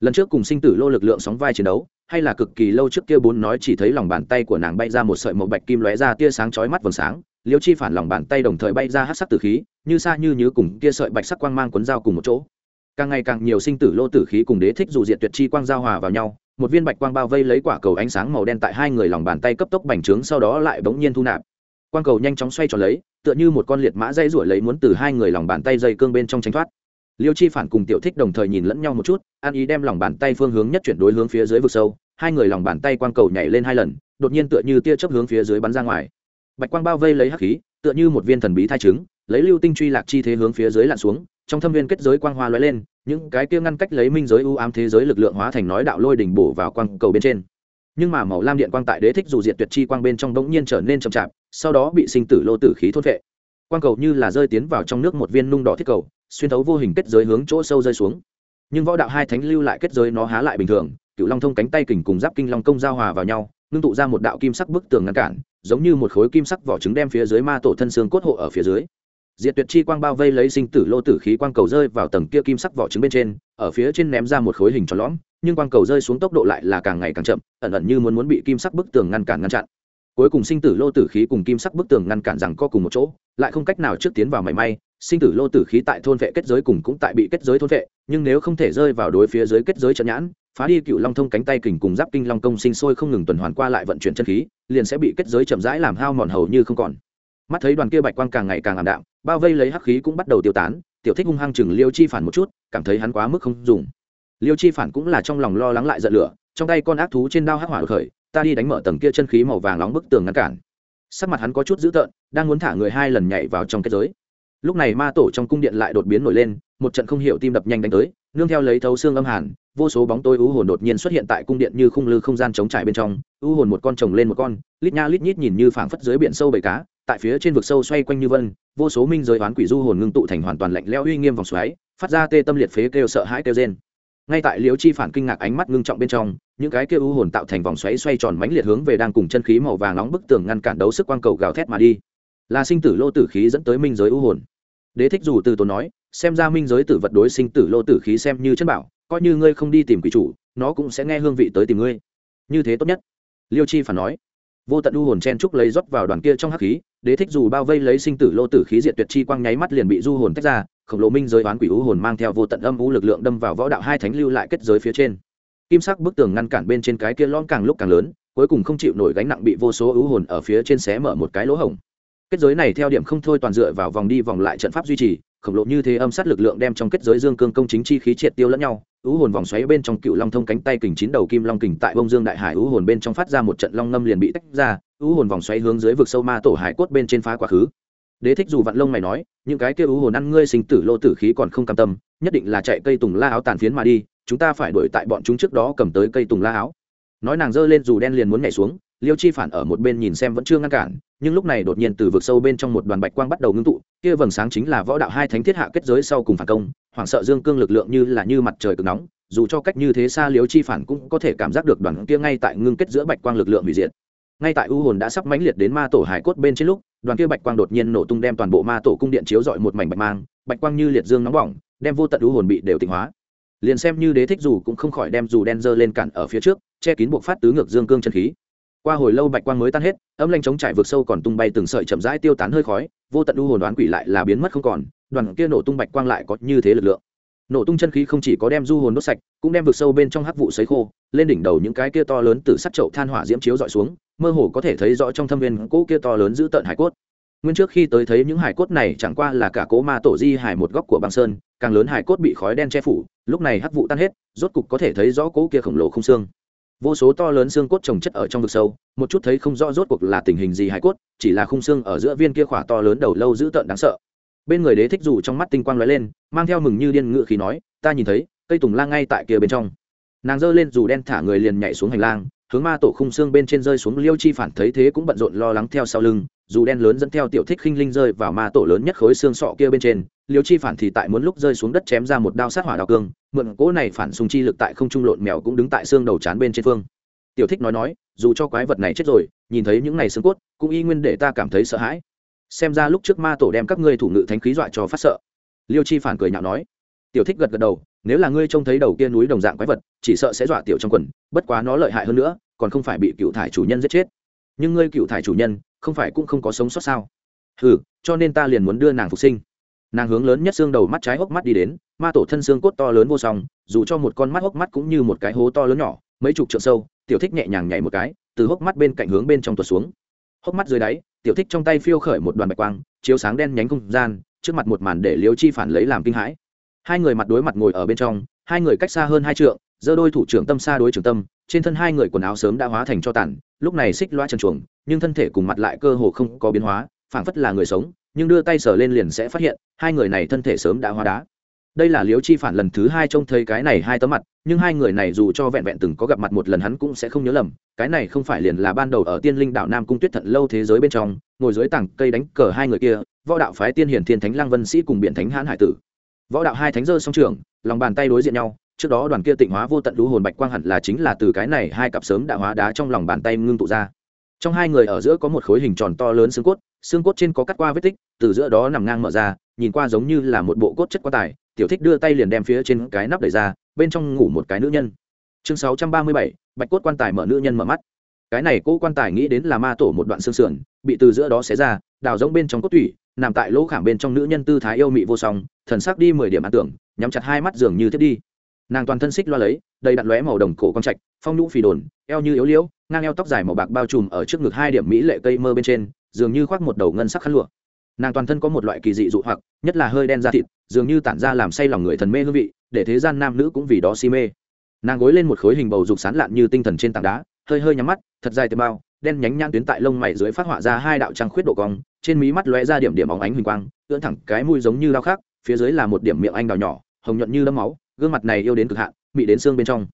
Lần trước cùng sinh tử lô lực lượng sóng vai chiến đấu, hay là cực kỳ lâu trước kia bốn nói chỉ thấy lòng bàn tay của nàng bay ra một sợi màu bạch kim lóe ra tia sáng chói mắt vầng sáng liêu chi phản lòng bàn tay đồng thời bay ra hát sắc tử khí, như xa như nhứ cùng tia sợi bạch sắc quang mang cuốn dao cùng một chỗ. Càng ngày càng nhiều sinh tử lô tử khí cùng đế thích dù diện tuyệt chi quang giao hòa vào nhau, một viên bạch quang bao vây lấy quả cầu ánh sáng màu đen tại hai người lòng bàn tay cấp tốc bành trướng sau đó lại bỗng nhiên thu nạp. Quang cầu nhanh chóng xoay tròn lấy, tựa như một con liệt mã dây ruổi lấy muốn từ hai người lòng bàn tay dây cương bên trong tránh thoát. Liêu chi phản cùng tiểu thích đồng thời nhìn lẫn nhau một chút, an ý đem lòng bàn tay phương hướng nhất chuyển đối hướng phía dưới vực sâu, hai người lòng bàn tay quang cầu nhảy lên hai lần, đột nhiên tựa như tia chớp hướng phía dưới bắn ra ngoài bạch quang bao vây lấy hắc khí, tựa như một viên thần bí thai trứng, lấy lưu tinh truy lạc chi thế hướng phía dưới lặn xuống, trong thâm viên kết giới quang hoa lóe lên, những cái kia ngăn cách lấy minh giới ưu ám thế giới lực lượng hóa thành nói đạo lôi đỉnh bổ vào quang cầu bên trên. Nhưng mà màu lam điện quang tại đế thích dù diệt tuyệt chi quang bên trong bỗng nhiên trở nên chậm chạp, sau đó bị sinh tử lô tử khí thôn vệ quang cầu như là rơi tiến vào trong nước một viên nung đỏ thiết cầu, xuyên thấu vô hình kết giới hướng chỗ sâu rơi xuống. Nhưng võ đạo hai thánh lưu lại kết giới nó há lại bình thường cựu long thông cánh tay kình cùng giáp kinh long công giao hòa vào nhau, ngưng tụ ra một đạo kim sắc bức tường ngăn cản giống như một khối kim sắc vỏ trứng đem phía dưới ma tổ thân xương cốt hộ ở phía dưới. Diệt tuyệt chi quang bao vây lấy sinh tử lô tử khí quang cầu rơi vào tầng kia kim sắc vỏ trứng bên trên, ở phía trên ném ra một khối hình tròn lõm, nhưng quang cầu rơi xuống tốc độ lại là càng ngày càng chậm, ẩn ẩn như muốn muốn bị kim sắc bức tường ngăn cản ngăn chặn. Cuối cùng sinh tử lô tử khí cùng kim sắc bức tường ngăn cản rằng co cùng một chỗ, lại không cách nào trước tiến vào mảy may sinh tử lô tử khí tại thôn vệ kết giới cùng cũng tại bị kết giới thôn vệ, nhưng nếu không thể rơi vào đối phía dưới kết giới trận nhãn, phá đi cựu long thông cánh tay kình cùng giáp kinh long công sinh sôi không ngừng tuần hoàn qua lại vận chuyển chân khí, liền sẽ bị kết giới chậm rãi làm hao mòn hầu như không còn. Mắt thấy đoàn kia bạch quang càng ngày càng ảm đạm, bao vây lấy hắc khí cũng bắt đầu tiêu tán, tiểu thích hung hăng chừng liêu chi phản một chút, cảm thấy hắn quá mức không dùng. Liêu chi phản cũng là trong lòng lo lắng lại giận lửa, trong tay con ác thú trên đao hắc hỏa khởi, ta đi đánh mở tầng kia chân khí màu vàng nóng bức tường ngăn cản. Sắc mặt hắn có chút dữ tợn, đang muốn thả người hai lần nhảy vào trong kết giới lúc này ma tổ trong cung điện lại đột biến nổi lên, một trận không hiểu tim đập nhanh đánh tới, nương theo lấy thấu xương âm hàn, vô số bóng tôi ưu hồn đột nhiên xuất hiện tại cung điện như khung lư không gian chống trải bên trong ưu hồn một con chồng lên một con, lít nha lít nhít nhìn như phảng phất dưới biển sâu bầy cá, tại phía trên vực sâu xoay quanh như vân, vô số minh giới oán quỷ du hồn ngưng tụ thành hoàn toàn lạnh leo uy nghiêm vòng xoáy, phát ra tê tâm liệt phế kêu sợ hãi kêu rên. Ngay tại liễu chi phản kinh ngạc ánh mắt ngưng trọng bên trong, những cái kêu u hồn tạo thành vòng xoáy xoay tròn mánh liệt hướng về đang cùng chân khí màu vàng nóng bức tường ngăn cản đấu sức quang cầu gào thét mà đi là sinh tử lô tử khí dẫn tới minh giới u hồn. Đế thích dù từ tốn nói, xem ra minh giới tử vật đối sinh tử lô tử khí xem như chân bảo, coi như ngươi không đi tìm quỷ chủ, nó cũng sẽ nghe hương vị tới tìm ngươi. Như thế tốt nhất. Liêu chi phản nói. Vô tận u hồn chen trúc lấy rót vào đoàn kia trong hắc khí, đế thích dù bao vây lấy sinh tử lô tử khí diệt tuyệt chi quang nháy mắt liền bị du hồn tách ra, khổng lồ minh giới oán quỷ u hồn mang theo vô tận âm u lực lượng đâm vào võ đạo hai thánh lưu lại kết giới phía trên. Kim sắc bức tường ngăn cản bên trên cái kia lon càng lúc càng lớn, cuối cùng không chịu nổi gánh nặng bị vô số u hồn ở phía trên xé mở một cái lỗ hổng kết giới này theo điểm không thôi toàn dựa vào vòng đi vòng lại trận pháp duy trì, khổng lồ như thế âm sát lực lượng đem trong kết giới dương cương công chính chi khí triệt tiêu lẫn nhau ứ hồn vòng xoáy bên trong cựu long thông cánh tay kình chín đầu kim long kình tại bông dương đại hải ứ hồn bên trong phát ra một trận long ngâm liền bị tách ra ứ hồn vòng xoáy hướng dưới vực sâu ma tổ hải cốt bên trên phá quá khứ. Đế thích dù vạn lông mày nói, những cái kia ứ hồn ăn ngươi sinh tử lô tử khí còn không cam tâm, nhất định là chạy cây tùng la áo tàn phiến mà đi, chúng ta phải đuổi tại bọn chúng trước đó cầm tới cây tùng la áo. Nói nàng giơ lên dù đen liền muốn nhảy xuống liêu chi phản ở một bên nhìn xem vẫn chưa ngăn cản, nhưng lúc này đột nhiên từ vực sâu bên trong một đoàn bạch quang bắt đầu ngưng tụ, kia vầng sáng chính là võ đạo hai thánh thiết hạ kết giới sau cùng phản công, hoảng sợ dương cương lực lượng như là như mặt trời cực nóng, dù cho cách như thế xa Liêu chi phản cũng có thể cảm giác được đoàn kia ngay tại ngưng kết giữa bạch quang lực lượng hủy diệt. Ngay tại u hồn đã sắp mãnh liệt đến ma tổ hải cốt bên trên lúc, đoàn kia bạch quang đột nhiên nổ tung đem toàn bộ ma tổ cung điện chiếu dọi một mảnh bạch mang, bạch quang như liệt dương nóng bỏng, đem vô tận u hồn bị đều tịnh hóa. Liền xem như đế thích dù cũng không khỏi đem dù đen dơ lên cản ở phía trước, che kín buộc phát tứ ngược dương cương chân khí qua hồi lâu bạch quang mới tan hết, âm lanh chống trải vượt sâu còn tung bay từng sợi chậm rãi tiêu tán hơi khói, vô tận u hồn đoán quỷ lại là biến mất không còn, đoàn kia nổ tung bạch quang lại có như thế lực lượng. Nổ tung chân khí không chỉ có đem du hồn đốt sạch, cũng đem vượt sâu bên trong hắc vụ sấy khô, lên đỉnh đầu những cái kia to lớn từ sắt chậu than hỏa diễm chiếu dọi xuống, mơ hồ có thể thấy rõ trong thâm viên cỗ kia to lớn giữ tợn hải cốt. Nguyên trước khi tới thấy những hải cốt này chẳng qua là cả cố ma tổ di hải một góc của băng sơn, càng lớn hải cốt bị khói đen che phủ, lúc này hắc vụ tan hết, rốt cục có thể thấy rõ cỗ kia khổng lồ không xương vô số to lớn xương cốt trồng chất ở trong vực sâu, một chút thấy không rõ rốt cuộc là tình hình gì hải cốt, chỉ là khung xương ở giữa viên kia khỏa to lớn đầu lâu dữ tợn đáng sợ. Bên người đế thích dù trong mắt tinh quang lóe lên, mang theo mừng như điên ngự khí nói, ta nhìn thấy, cây tùng lang ngay tại kia bên trong. Nàng giơ lên dù đen thả người liền nhảy xuống hành lang, hướng ma tổ khung xương bên trên rơi xuống liêu chi phản thấy thế cũng bận rộn lo lắng theo sau lưng dù đen lớn dẫn theo tiểu thích khinh linh rơi vào ma tổ lớn nhất khối xương sọ kia bên trên, liêu chi phản thì tại muốn lúc rơi xuống đất chém ra một đao sát hỏa đao cương, mượn cỗ này phản xung chi lực tại không trung lộn mèo cũng đứng tại xương đầu chán bên trên phương. Tiểu thích nói nói, dù cho quái vật này chết rồi, nhìn thấy những này xương cốt, cũng y nguyên để ta cảm thấy sợ hãi. Xem ra lúc trước ma tổ đem các ngươi thủ ngự thánh khí dọa cho phát sợ. Liêu chi phản cười nhạo nói. Tiểu thích gật gật đầu, nếu là ngươi trông thấy đầu kia núi đồng dạng quái vật, chỉ sợ sẽ dọa tiểu trong quần, bất quá nó lợi hại hơn nữa, còn không phải bị cựu thải chủ nhân giết chết. Nhưng ngươi cựu thải chủ nhân không phải cũng không có sống sót sao? Ừ cho nên ta liền muốn đưa nàng phục sinh. Nàng hướng lớn nhất xương đầu mắt trái hốc mắt đi đến, ma tổ thân xương cốt to lớn vô song, dù cho một con mắt hốc mắt cũng như một cái hố to lớn nhỏ, mấy chục trượng sâu, tiểu thích nhẹ nhàng nhảy một cái, từ hốc mắt bên cạnh hướng bên trong tuột xuống. Hốc mắt dưới đáy, tiểu thích trong tay phiêu khởi một đoàn bạch quang, chiếu sáng đen nhánh không gian, trước mặt một màn để liêu chi phản lấy làm kinh hãi. Hai người mặt đối mặt ngồi ở bên trong, hai người cách xa hơn hai trượng, giơ đôi thủ trưởng tâm, xa đối trưởng tâm, trên thân hai người quần áo sớm đã hóa thành cho tản lúc này xích loa trần chuồng nhưng thân thể cùng mặt lại cơ hồ không có biến hóa, phảng phất là người sống, nhưng đưa tay sờ lên liền sẽ phát hiện, hai người này thân thể sớm đã hóa đá. Đây là liếu chi phản lần thứ hai trông thấy cái này hai tấm mặt, nhưng hai người này dù cho vẹn vẹn từng có gặp mặt một lần hắn cũng sẽ không nhớ lầm, cái này không phải liền là ban đầu ở tiên linh đạo nam cung tuyết thận lâu thế giới bên trong, ngồi dưới tảng cây đánh cờ hai người kia, võ đạo phái tiên hiển thiên thánh lang vân sĩ cùng biện thánh hãn hải tử. Võ đạo hai thánh dơ song trường lòng bàn tay đối diện nhau, trước đó đoàn kia tịnh hóa vô tận lũ hồn bạch quang hẳn là chính là từ cái này hai cặp sớm đã hóa đá trong lòng bàn tay ngưng tụ ra trong hai người ở giữa có một khối hình tròn to lớn xương cốt xương cốt trên có cắt qua vết tích, từ giữa đó nằm ngang mở ra, nhìn qua giống như là một bộ cốt chất quá tải. tiểu thích đưa tay liền đem phía trên cái nắp đẩy ra, bên trong ngủ một cái nữ nhân chương sáu trăm ba mươi bảy, bạch cốt quan tài mở nữ nhân mở mắt cái này cô quan tài nghĩ đến là ma tổ một đoạn xương sườn, bị từ giữa đó xé ra, đào giống bên trong cốt tủy, nằm tại lỗ khảm bên trong nữ nhân tư thái yêu mị vô song, thần sắc đi mười điểm ăn tưởng, nhắm chặt hai mắt dường như thiết đi nàng toàn thân xích loa lấy, đầy đặn lóe màu đồng cổ con trạch, phong nhũ phì đồn, eo như yếu liễu, ngang eo tóc dài màu bạc bao trùm ở trước ngực hai điểm mỹ lệ cây mơ bên trên, dường như khoác một đầu ngân sắc khăn lụa. Nàng toàn thân có một loại kỳ dị dụ hoặc, nhất là hơi đen da thịt, dường như tản ra làm say lòng người thần mê hương vị, để thế gian nam nữ cũng vì đó si mê. Nàng gối lên một khối hình bầu dục sán lạn như tinh thần trên tảng đá, hơi hơi nhắm mắt, thật dài têm bao, đen nhánh nhãn tuyến tại lông mày dưới phát họa ra hai đạo trăng khuyết độ cong, trên mí mắt lóe ra điểm điểm óng ánh huỳnh quang, ưỡn thẳng cái mũi giống như lao khác phía dưới là một điểm miệng anh đào nhỏ, hồng nhuận như đấm máu gương mặt này yêu đến cực hạn, mị đến xương bên trong.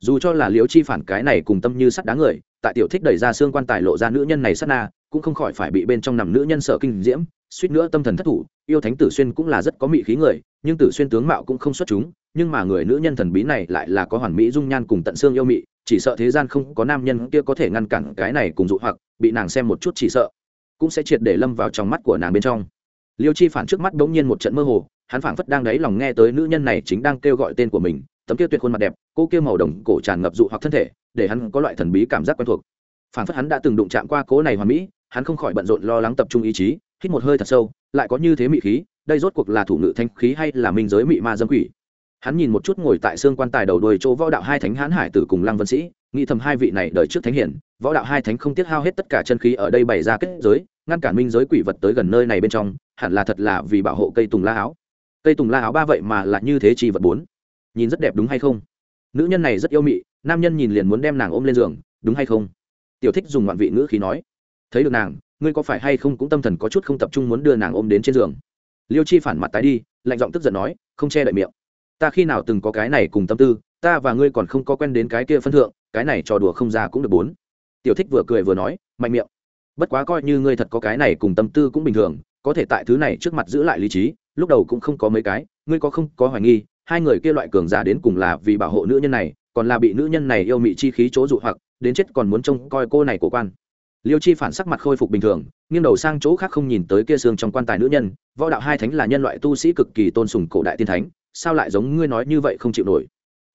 Dù cho là liễu chi phản cái này cùng tâm như sắt đá người, tại tiểu thích đẩy ra xương quan tài lộ ra nữ nhân này sắt na, cũng không khỏi phải bị bên trong nằm nữ nhân sợ kinh diễm, suýt nữa tâm thần thất thủ, yêu thánh tử xuyên cũng là rất có mị khí người, nhưng tử xuyên tướng mạo cũng không xuất chúng, nhưng mà người nữ nhân thần bí này lại là có hoàn mỹ dung nhan cùng tận xương yêu mị, chỉ sợ thế gian không có nam nhân kia có thể ngăn cản cái này cùng dụ hoặc, bị nàng xem một chút chỉ sợ, cũng sẽ triệt để lâm vào trong mắt của nàng bên trong. Liêu chi phản trước mắt bỗng nhiên một trận mơ hồ hắn phảng phất đang đáy lòng nghe tới nữ nhân này chính đang kêu gọi tên của mình, tấm kia tuyệt khuôn mặt đẹp, cô kia màu đồng cổ tràn ngập dụ hoặc thân thể, để hắn có loại thần bí cảm giác quen thuộc. Phảng phất hắn đã từng đụng chạm qua cố này hoàn mỹ, hắn không khỏi bận rộn lo lắng tập trung ý chí, hít một hơi thật sâu, lại có như thế mị khí, đây rốt cuộc là thủ ngự thanh khí hay là minh giới mị ma dâm quỷ? Hắn nhìn một chút ngồi tại xương quan tài đầu đuôi chỗ võ đạo hai thánh hán hải tử cùng lăng vân sĩ, nghĩ thầm hai vị này đợi trước thánh hiển, võ đạo hai thánh không tiết hao hết tất cả chân khí ở đây bày ra kết giới, ngăn cản minh giới quỷ vật tới gần nơi này bên trong, hẳn là thật là vì bảo hộ cây tùng la áo cây tùng la áo ba vậy mà là như thế chi vật bốn. Nhìn rất đẹp đúng hay không? Nữ nhân này rất yêu mị, nam nhân nhìn liền muốn đem nàng ôm lên giường, đúng hay không? Tiểu thích dùng ngoạn vị ngữ khí nói. Thấy được nàng, ngươi có phải hay không cũng tâm thần có chút không tập trung muốn đưa nàng ôm đến trên giường? Liêu chi phản mặt tái đi, lạnh giọng tức giận nói, không che đậy miệng. Ta khi nào từng có cái này cùng tâm tư, ta và ngươi còn không có quen đến cái kia phân thượng, cái này trò đùa không ra cũng được bốn. Tiểu thích vừa cười vừa nói, mạnh miệng. Bất quá coi như ngươi thật có cái này cùng tâm tư cũng bình thường, có thể tại thứ này trước mặt giữ lại lý trí lúc đầu cũng không có mấy cái, ngươi có không có hoài nghi, hai người kia loại cường giả đến cùng là vì bảo hộ nữ nhân này, còn là bị nữ nhân này yêu mị chi khí chỗ dụ hoặc, đến chết còn muốn trông coi cô này của quan. Liêu chi phản sắc mặt khôi phục bình thường, nghiêng đầu sang chỗ khác không nhìn tới kia xương trong quan tài nữ nhân, võ đạo hai thánh là nhân loại tu sĩ cực kỳ tôn sùng cổ đại tiên thánh, sao lại giống ngươi nói như vậy không chịu nổi?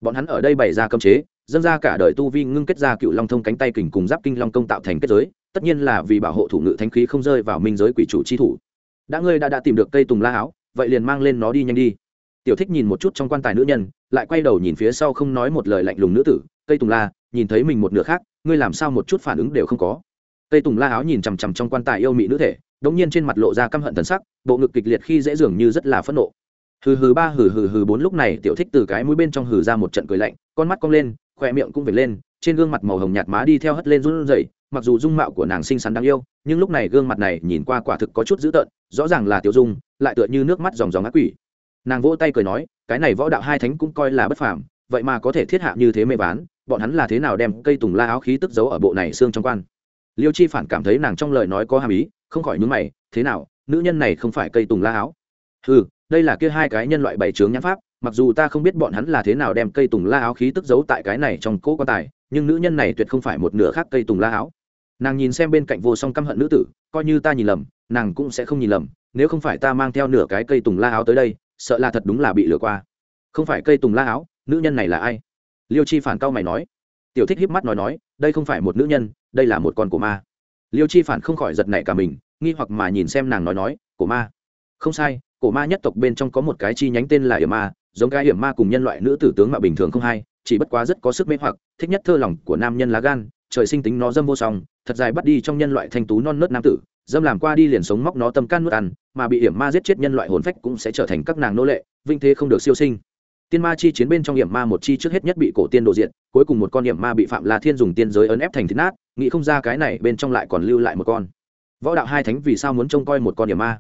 Bọn hắn ở đây bày ra cấm chế, dâng ra cả đời tu vi ngưng kết ra cựu long thông cánh tay kình cùng giáp kinh long công tạo thành kết giới, tất nhiên là vì bảo hộ thủ ngự thánh khí không rơi vào minh giới quỷ chủ chi thủ. Đã ngươi đã đã tìm được cây tùng la áo vậy liền mang lên nó đi nhanh đi. Tiểu thích nhìn một chút trong quan tài nữ nhân, lại quay đầu nhìn phía sau không nói một lời lạnh lùng nữ tử cây tùng la, nhìn thấy mình một nửa khác, ngươi làm sao một chút phản ứng đều không có? Cây tùng la áo nhìn chằm chằm trong quan tài yêu mị nữ thể, đống nhiên trên mặt lộ ra căm hận thần sắc, bộ ngực kịch liệt khi dễ dường như rất là phẫn nộ. Hừ hừ ba hừ hừ hừ bốn lúc này tiểu thích từ cái mũi bên trong hừ ra một trận cười lạnh, con mắt cong lên khoe miệng cũng vệt lên, trên gương mặt màu hồng nhạt má đi theo hất lên run rẩy, mặc dù dung mạo của nàng xinh xắn đáng yêu, nhưng lúc này gương mặt này nhìn qua quả thực có chút dữ tợn, rõ ràng là tiểu dung lại tựa như nước mắt dòng dòng ác quỷ. Nàng vỗ tay cười nói, cái này võ đạo hai thánh cũng coi là bất phàm, vậy mà có thể thiết hạ như thế mê bán bọn hắn là thế nào đem cây tùng la áo khí tức giấu ở bộ này xương trong quan? Liêu chi phản cảm thấy nàng trong lời nói có hàm ý, không khỏi nhúng mày, thế nào, nữ nhân này không phải cây tùng la áo? Ừ đây là kia hai cái nhân loại bảy trướng nhãn pháp, mặc dù ta không biết bọn hắn là thế nào đem cây tùng la áo khí tức giấu tại cái này trong cỗ quan tài, nhưng nữ nhân này tuyệt không phải một nửa khác cây tùng la áo. Nàng nhìn xem bên cạnh vô song căm hận nữ tử, coi như ta nhìn lầm nàng cũng sẽ không nhìn lầm, nếu không phải ta mang theo nửa cái cây tùng la áo tới đây, sợ là thật đúng là bị lừa qua. Không phải cây tùng la áo, nữ nhân này là ai? Liêu chi phản cao mày nói. Tiểu thích híp mắt nói nói, đây không phải một nữ nhân, đây là một con của ma. Liêu chi phản không khỏi giật nảy cả mình, nghi hoặc mà nhìn xem nàng nói nói, cổ ma. Không sai, cổ ma nhất tộc bên trong có một cái chi nhánh tên là hiểm ma, giống cái hiểm ma cùng nhân loại nữ tử tướng mà bình thường không hay, chỉ bất quá rất có sức mê hoặc, thích nhất thơ lòng của nam nhân lá gan, trời sinh tính nó dâm vô song, thật dài bắt đi trong nhân loại thanh tú non nớt nam tử dâm làm qua đi liền sống móc nó tâm can nuốt ăn, mà bị hiểm ma giết chết nhân loại hồn phách cũng sẽ trở thành các nàng nô lệ, vinh thế không được siêu sinh. Tiên ma chi chiến bên trong hiểm ma một chi trước hết nhất bị cổ tiên đồ diện cuối cùng một con hiểm ma bị phạm la thiên dùng tiên giới ấn ép thành thịt nát, nghĩ không ra cái này bên trong lại còn lưu lại một con. Võ đạo hai thánh vì sao muốn trông coi một con hiểm ma?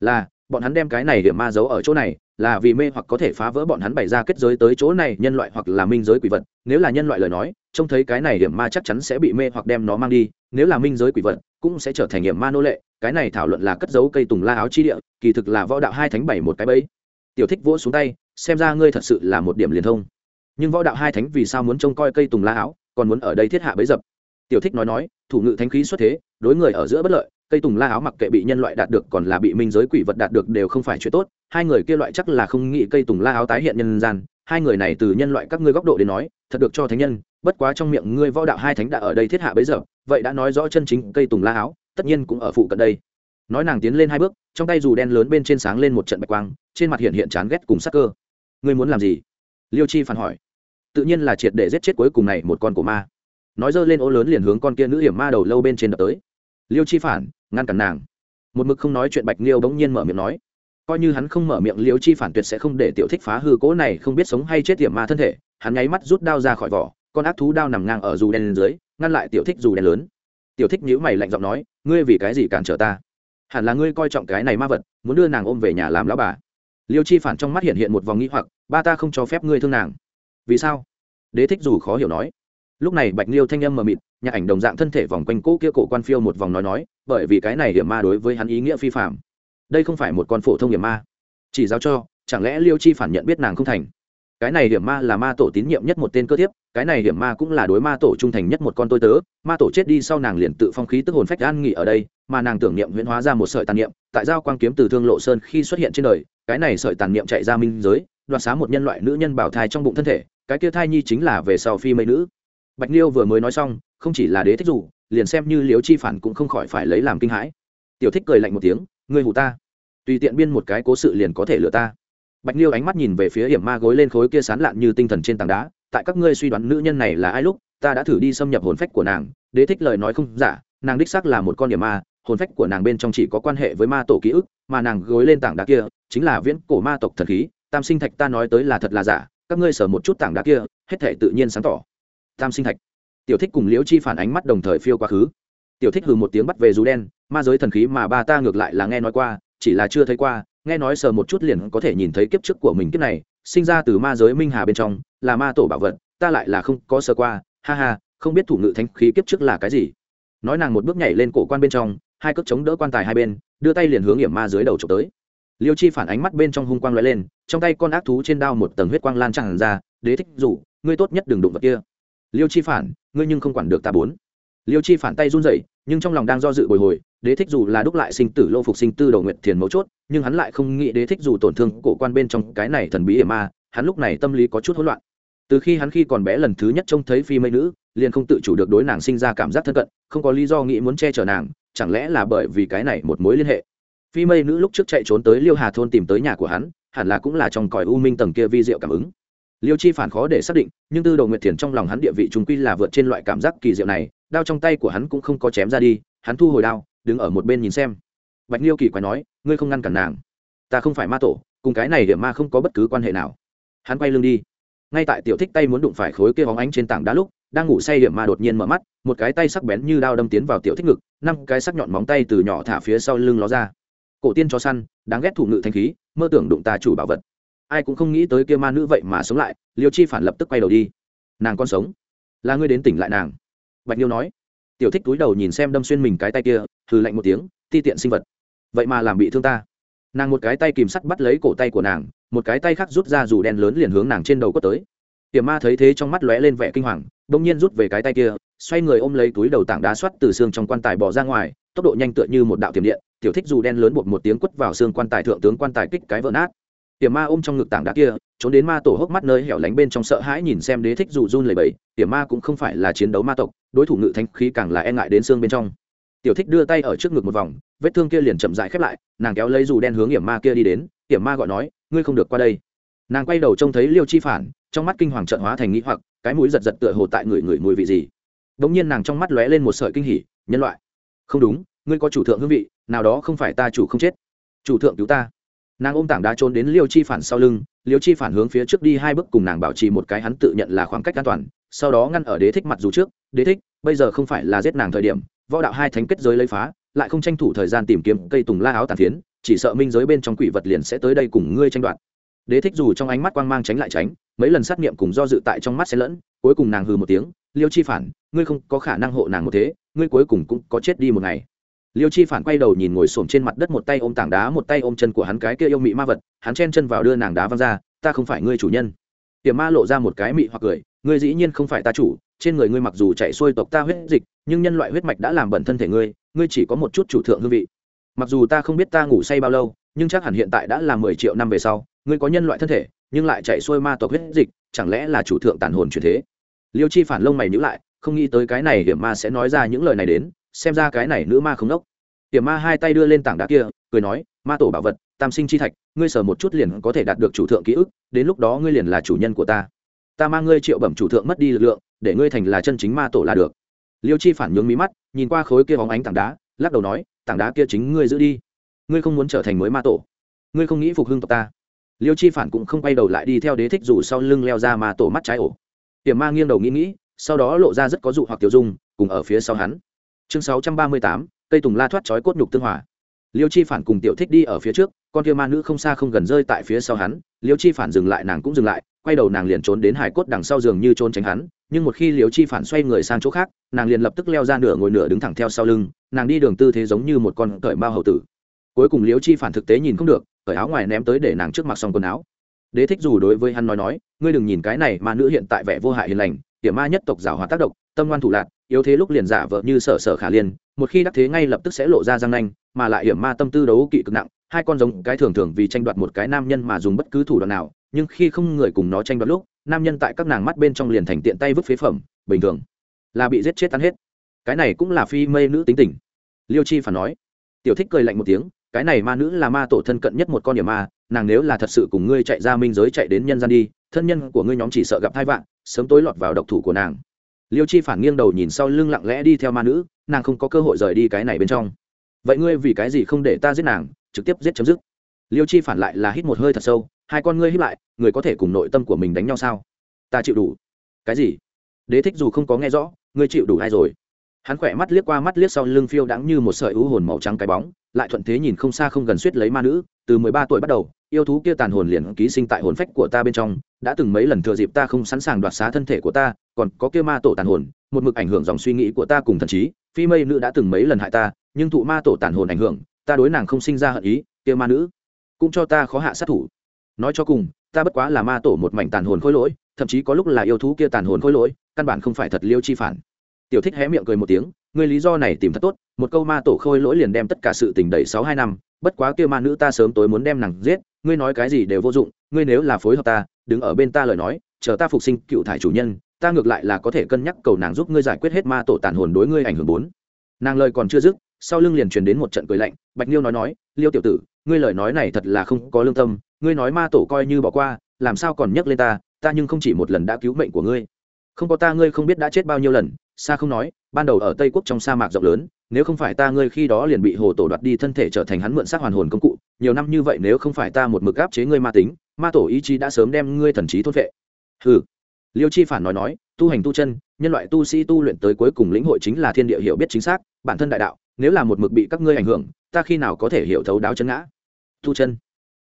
Là, bọn hắn đem cái này hiểm ma giấu ở chỗ này là vì mê hoặc có thể phá vỡ bọn hắn bày ra kết giới tới chỗ này, nhân loại hoặc là minh giới quỷ vật. Nếu là nhân loại lời nói, trông thấy cái này hiểm ma chắc chắn sẽ bị mê hoặc đem nó mang đi. Nếu là minh giới quỷ vật, cũng sẽ trở thành hiểm ma nô lệ. Cái này thảo luận là cất giấu cây tùng la áo chi địa, kỳ thực là võ đạo hai thánh bảy một cái bẫy. Tiểu thích vỗ xuống tay, xem ra ngươi thật sự là một điểm liền thông. Nhưng võ đạo hai thánh vì sao muốn trông coi cây tùng la áo, còn muốn ở đây thiết hạ bấy dập? Tiểu thích nói nói, thủ ngự thánh khí xuất thế, đối người ở giữa bất lợi cây tùng la áo mặc kệ bị nhân loại đạt được còn là bị minh giới quỷ vật đạt được đều không phải chuyện tốt, hai người kia loại chắc là không nghĩ cây tùng la áo tái hiện nhân gian, hai người này từ nhân loại các ngươi góc độ đến nói, thật được cho thánh nhân, bất quá trong miệng ngươi võ đạo hai thánh đã ở đây thiết hạ bấy giờ, vậy đã nói rõ chân chính cây tùng la áo, tất nhiên cũng ở phụ cận đây. Nói nàng tiến lên hai bước, trong tay dù đen lớn bên trên sáng lên một trận bạch quang, trên mặt hiện hiện chán ghét cùng sắc cơ. Ngươi muốn làm gì? Liêu chi phản hỏi. Tự nhiên là triệt để giết chết cuối cùng này một con của ma. Nói dơ lên ô lớn liền hướng con kia nữ hiểm ma đầu lâu bên trên đập tới liêu chi phản, ngăn cản nàng. Một mực không nói chuyện bạch liêu bỗng nhiên mở miệng nói, coi như hắn không mở miệng liêu chi phản tuyệt sẽ không để tiểu thích phá hư cố này không biết sống hay chết tiệm ma thân thể, hắn nháy mắt rút đao ra khỏi vỏ, con ác thú đao nằm ngang ở dù đen lên dưới, ngăn lại tiểu thích dù đen lớn. Tiểu thích nhíu mày lạnh giọng nói, ngươi vì cái gì cản trở ta? Hẳn là ngươi coi trọng cái này ma vật, muốn đưa nàng ôm về nhà làm lão bà. Liêu chi phản trong mắt hiện hiện một vòng nghĩ hoặc, ba ta không cho phép ngươi thương nàng. Vì sao? Đế thích dù khó hiểu nói. Lúc này bạch liêu thanh âm mờ mịt nhà ảnh đồng dạng thân thể vòng quanh cỗ kia cổ quan phiêu một vòng nói nói, bởi vì cái này hiểm ma đối với hắn ý nghĩa phi phạm. Đây không phải một con phổ thông hiểm ma. Chỉ giáo cho, chẳng lẽ liêu chi phản nhận biết nàng không thành? Cái này hiểm ma là ma tổ tín nhiệm nhất một tên cơ thiếp, cái này hiểm ma cũng là đối ma tổ trung thành nhất một con tôi tớ. Ma tổ chết đi sau nàng liền tự phong khí tức hồn phách an nghỉ ở đây, mà nàng tưởng niệm huyễn hóa ra một sợi tàn niệm, tại giao quang kiếm từ thương lộ sơn khi xuất hiện trên đời, cái này sợi tàn niệm chạy ra minh giới, đoạt xá một nhân loại nữ nhân bảo thai trong bụng thân thể, cái kia thai nhi chính là về sau phi mây nữ bạch liêu vừa mới nói xong, không chỉ là đế thích dù liền xem như liếu chi phản cũng không khỏi phải lấy làm kinh hãi. Tiểu thích cười lạnh một tiếng, ngươi hù ta. Tùy tiện biên một cái cố sự liền có thể lừa ta. Bạch liêu ánh mắt nhìn về phía hiểm ma gối lên khối kia sán lạn như tinh thần trên tảng đá, tại các ngươi suy đoán nữ nhân này là ai lúc, ta đã thử đi xâm nhập hồn phách của nàng. Đế thích lời nói không giả, nàng đích xác là một con điểm ma, hồn phách của nàng bên trong chỉ có quan hệ với ma tổ ký ức, mà nàng gối lên tảng đá kia, chính là viễn cổ ma tộc thần khí, tam sinh thạch ta nói tới là thật là giả, các ngươi sở một chút tảng đá kia, hết thể tự nhiên sáng tỏ tam sinh thạch. Tiểu thích cùng liễu chi phản ánh mắt đồng thời phiêu quá khứ. Tiểu thích hừ một tiếng bắt về dù đen, ma giới thần khí mà ba ta ngược lại là nghe nói qua, chỉ là chưa thấy qua, nghe nói sờ một chút liền có thể nhìn thấy kiếp trước của mình kiếp này, sinh ra từ ma giới minh hà bên trong, là ma tổ bảo vật, ta lại là không có sờ qua, ha ha, không biết thủ ngự thanh khí kiếp trước là cái gì. Nói nàng một bước nhảy lên cổ quan bên trong, hai cước chống đỡ quan tài hai bên, đưa tay liền hướng hiểm ma dưới đầu trộm tới. Liêu chi phản ánh mắt bên trong hung quang lóe lên, trong tay con ác thú trên đao một tầng huyết quang lan tràn ra, đế thích rủ ngươi tốt nhất đừng đụng vật kia liêu chi phản, ngươi nhưng không quản được ta bốn. Liêu chi phản tay run rẩy, nhưng trong lòng đang do dự bồi hồi, đế thích dù là đúc lại sinh tử lô phục sinh tư đầu nguyện thiền mấu chốt, nhưng hắn lại không nghĩ đế thích dù tổn thương cổ quan bên trong cái này thần bí hiểm ma, hắn lúc này tâm lý có chút hỗn loạn. Từ khi hắn khi còn bé lần thứ nhất trông thấy phi mây nữ, liền không tự chủ được đối nàng sinh ra cảm giác thân cận, không có lý do nghĩ muốn che chở nàng, chẳng lẽ là bởi vì cái này một mối liên hệ. Phi mây nữ lúc trước chạy trốn tới liêu hà thôn tìm tới nhà của hắn, hẳn là cũng là trong còi u minh tầng kia vi diệu cảm ứng liêu chi phản khó để xác định, nhưng tư đầu nguyệt thiền trong lòng hắn địa vị chúng quy là vượt trên loại cảm giác kỳ diệu này, đao trong tay của hắn cũng không có chém ra đi, hắn thu hồi đao, đứng ở một bên nhìn xem. Bạch liêu kỳ quái nói, ngươi không ngăn cản nàng. Ta không phải ma tổ, cùng cái này địa ma không có bất cứ quan hệ nào. Hắn quay lưng đi. Ngay tại tiểu thích tay muốn đụng phải khối kia bóng ánh trên tảng đá lúc, đang ngủ say điểm ma đột nhiên mở mắt, một cái tay sắc bén như đao đâm tiến vào tiểu thích ngực, năm cái sắc nhọn móng tay từ nhỏ thả phía sau lưng ló ra. Cổ tiên cho săn, đáng ghét thủ ngự thanh khí, mơ tưởng đụng ta chủ bảo vật ai cũng không nghĩ tới kia ma nữ vậy mà sống lại, liêu chi phản lập tức quay đầu đi. Nàng con sống? Là ngươi đến tỉnh lại nàng? Bạch liêu nói. Tiểu thích túi đầu nhìn xem đâm xuyên mình cái tay kia thử lạnh một tiếng, ti tiện sinh vật. Vậy mà làm bị thương ta. Nàng một cái tay kìm sắt bắt lấy cổ tay của nàng, một cái tay khác rút ra dù đen lớn liền hướng nàng trên đầu có tới. Tiềm ma thấy thế trong mắt lóe lên vẻ kinh hoàng, bỗng nhiên rút về cái tay kia, xoay người ôm lấy túi đầu tảng đá xoắt từ xương trong quan tài bỏ ra ngoài, tốc độ nhanh tựa như một đạo tiềm điện, tiểu thích dù đen lớn buộc một tiếng quất vào xương quan tài thượng tướng quan tài kích cái vỡ nát tiềm ma ôm trong ngực tảng đá kia, trốn đến ma tổ hốc mắt nơi hẻo lánh bên trong sợ hãi nhìn xem đế thích dù run lầy bẫy tiềm ma cũng không phải là chiến đấu ma tộc, đối thủ ngự thanh khí càng là e ngại đến xương bên trong. Tiểu thích đưa tay ở trước ngực một vòng, vết thương kia liền chậm dại khép lại, nàng kéo lấy dù đen hướng hiểm ma kia đi đến. Hiểm ma gọi nói, ngươi không được qua đây. Nàng quay đầu trông thấy liêu chi phản, trong mắt kinh hoàng trận hóa thành nghĩ hoặc, cái mũi giật giật tựa hồ tại người người mùi vị gì. Đ ỗ n g nhiên nàng trong mắt lóe lên một sợi kinh hỉ, nhân loại. Không đúng, ngươi có chủ thượng hương vị, nào đó không phải ta chủ không chết. Chủ thượng cứu ta nàng ôm tảng đá trốn đến liêu chi phản sau lưng, liêu chi phản hướng phía trước đi hai bước cùng nàng bảo trì một cái hắn tự nhận là khoảng cách an toàn, sau đó ngăn ở đế thích mặt dù trước, đế thích, bây giờ không phải là giết nàng thời điểm, võ đạo hai thánh kết giới lấy phá, lại không tranh thủ thời gian tìm kiếm cây tùng la áo tàn phiến, chỉ sợ minh giới bên trong quỷ vật liền sẽ tới đây cùng ngươi tranh đoạt. Đế thích dù trong ánh mắt quang mang tránh lại tránh, mấy lần sát nghiệm cùng do dự tại trong mắt xen lẫn, cuối cùng nàng hừ một tiếng, liêu chi phản, ngươi không có khả năng hộ nàng một thế, ngươi cuối cùng cũng có chết đi một ngày liêu chi phản quay đầu nhìn ngồi xổm trên mặt đất một tay ôm tảng đá, một tay ôm chân của hắn cái kia yêu mị ma vật, hắn chen chân vào đưa nàng đá văng ra, ta không phải ngươi chủ nhân. Tiềm ma lộ ra một cái mị hoặc cười, ngươi dĩ nhiên không phải ta chủ, trên người ngươi mặc dù chạy xuôi tộc ta huyết dịch, nhưng nhân loại huyết mạch đã làm bẩn thân thể ngươi ngươi chỉ có một chút chủ thượng hương vị. Mặc dù ta không biết ta ngủ say bao lâu, nhưng chắc hẳn hiện tại đã là mười triệu năm về sau, ngươi có nhân loại thân thể, nhưng lại chạy xuôi ma tộc huyết dịch, chẳng lẽ là chủ thượng tàn hồn chuyển thế? Liêu chi phản lông mày nhữ lại, không nghĩ tới cái này hiểm ma sẽ nói ra những lời này đến xem ra cái này nữ ma không đốc. Tiềm ma hai tay đưa lên tảng đá kia, cười nói, ma tổ bảo vật, tam sinh chi thạch, ngươi sở một chút liền có thể đạt được chủ thượng ký ức, đến lúc đó ngươi liền là chủ nhân của ta. Ta mang ngươi triệu bẩm chủ thượng mất đi lực lượng, để ngươi thành là chân chính ma tổ là được. Liêu chi phản nhướng mí mắt, nhìn qua khối kia bóng ánh tảng đá, lắc đầu nói, tảng đá kia chính ngươi giữ đi. Ngươi không muốn trở thành mới ma tổ. Ngươi không nghĩ phục hưng tộc ta. Liêu chi phản cũng không quay đầu lại đi theo đế thích dù sau lưng leo ra ma tổ mắt trái ổ. Tiềm ma nghiêng đầu nghĩ nghĩ, sau đó lộ ra rất có dụ hoặc tiểu dung, cùng ở phía sau hắn chương sáu trăm ba mươi tám, cây tùng la thoát chói cốt nhục tương hòa. Liêu chi phản cùng tiểu thích đi ở phía trước, con kia ma nữ không xa không gần rơi tại phía sau hắn, liêu chi phản dừng lại, nàng cũng dừng lại, quay đầu nàng liền trốn đến hải cốt đằng sau giường như trốn tránh hắn, nhưng một khi liêu chi phản xoay người sang chỗ khác, nàng liền lập tức leo ra nửa ngồi nửa đứng thẳng theo sau lưng, nàng đi đường tư thế giống như một con cởi bao hậu tử. Cuối cùng liêu chi phản thực tế nhìn không được, cởi áo ngoài ném tới để nàng trước mặt xong quần áo. Đế thích dù đối với hắn nói nói, ngươi đừng nhìn cái này mà nữ hiện tại vẻ vô hại hiền lành hiểm ma nhất tộc giảo hòa tác động tâm ngoan thủ lạc yếu thế lúc liền giả vợ như sở sở khả liên một khi đắc thế ngay lập tức sẽ lộ ra răng nanh, mà lại hiểm ma tâm tư đấu kỵ cực nặng, hai con giống cái thường thường vì tranh đoạt một cái nam nhân mà dùng bất cứ thủ đoạn nào, nhưng khi không người cùng nó tranh đoạt lúc, nam nhân tại các nàng mắt bên trong liền thành tiện tay vứt phế phẩm, bình thường là bị giết chết tan hết. Cái này cũng là phi mây nữ tính tình. Liêu chi phản nói. Tiểu thích cười lạnh một tiếng, cái này ma nữ là ma tổ thân cận nhất một con điểm ma, nàng nếu là thật sự cùng ngươi chạy ra minh giới chạy đến nhân gian đi, thân nhân của ngươi nhóm chỉ sợ gặp hai vạn, sớm tối lọt vào độc thủ của nàng liêu chi phản nghiêng đầu nhìn sau lưng lặng lẽ đi theo ma nữ, nàng không có cơ hội rời đi cái này bên trong. Vậy ngươi vì cái gì không để ta giết nàng, trực tiếp giết chấm dứt? Liêu chi phản lại là hít một hơi thật sâu, hai con ngươi hít lại, người có thể cùng nội tâm của mình đánh nhau sao? Ta chịu đủ. Cái gì? Đế thích dù không có nghe rõ, ngươi chịu đủ ai rồi? Hắn khỏe mắt liếc qua mắt liếc sau lưng phiêu đãng như một sợi ưu hồn màu trắng cái bóng, lại thuận thế nhìn không xa không gần suýt lấy ma nữ, từ mười ba tuổi bắt đầu, yêu thú kia tàn hồn liền ký sinh tại hồn phách của ta bên trong, đã từng mấy lần thừa dịp ta không sẵn sàng đoạt xá thân thể của ta còn có kia ma tổ tàn hồn, một mực ảnh hưởng dòng suy nghĩ của ta cùng thần trí, phi mây nữ đã từng mấy lần hại ta, nhưng thụ ma tổ tàn hồn ảnh hưởng, ta đối nàng không sinh ra hận ý, kia ma nữ cũng cho ta khó hạ sát thủ. Nói cho cùng, ta bất quá là ma tổ một mảnh tàn hồn khôi lỗi, thậm chí có lúc là yêu thú kia tàn hồn khôi lỗi, căn bản không phải thật liêu chi phản. Tiểu thích hé miệng cười một tiếng người lý do này tìm thật tốt, một câu ma tổ khôi lỗi liền đem tất cả sự tình đầy sáu hai năm, bất quá kia ma nữ ta sớm tối muốn đem nàng giết, ngươi nói cái gì đều vô dụng, ngươi nếu là phối hợp ta, đứng ở bên ta lời nói, chờ ta phục sinh cựu thải chủ nhân ta ngược lại là có thể cân nhắc cầu nàng giúp ngươi giải quyết hết ma tổ tàn hồn đối ngươi ảnh hưởng bốn. Nàng lời còn chưa dứt, sau lưng liền truyền đến một trận cười lạnh, bạch liêu nói nói, liêu tiểu tử, ngươi lời nói này thật là không có lương tâm, ngươi nói ma tổ coi như bỏ qua, làm sao còn nhắc lên ta ta nhưng không chỉ một lần đã cứu mệnh của ngươi. Không có ta ngươi không biết đã chết bao nhiêu lần xa không nói, ban đầu ở tây quốc trong sa mạc rộng lớn, nếu không phải ta ngươi khi đó liền bị hồ tổ đoạt đi thân thể trở thành hắn mượn xác hoàn hồn công cụ, nhiều năm như vậy nếu không phải ta một mực áp chế ngươi ma tính, ma tổ ý chí đã sớm đem ngươi thần trí thốt vệ ừ liêu chi phản nói nói, tu hành tu chân, nhân loại tu sĩ tu luyện tới cuối cùng lĩnh hội chính là thiên địa hiểu biết chính xác, bản thân đại đạo, nếu là một mực bị các ngươi ảnh hưởng, ta khi nào có thể hiểu thấu đáo chân ngã? Tu chân?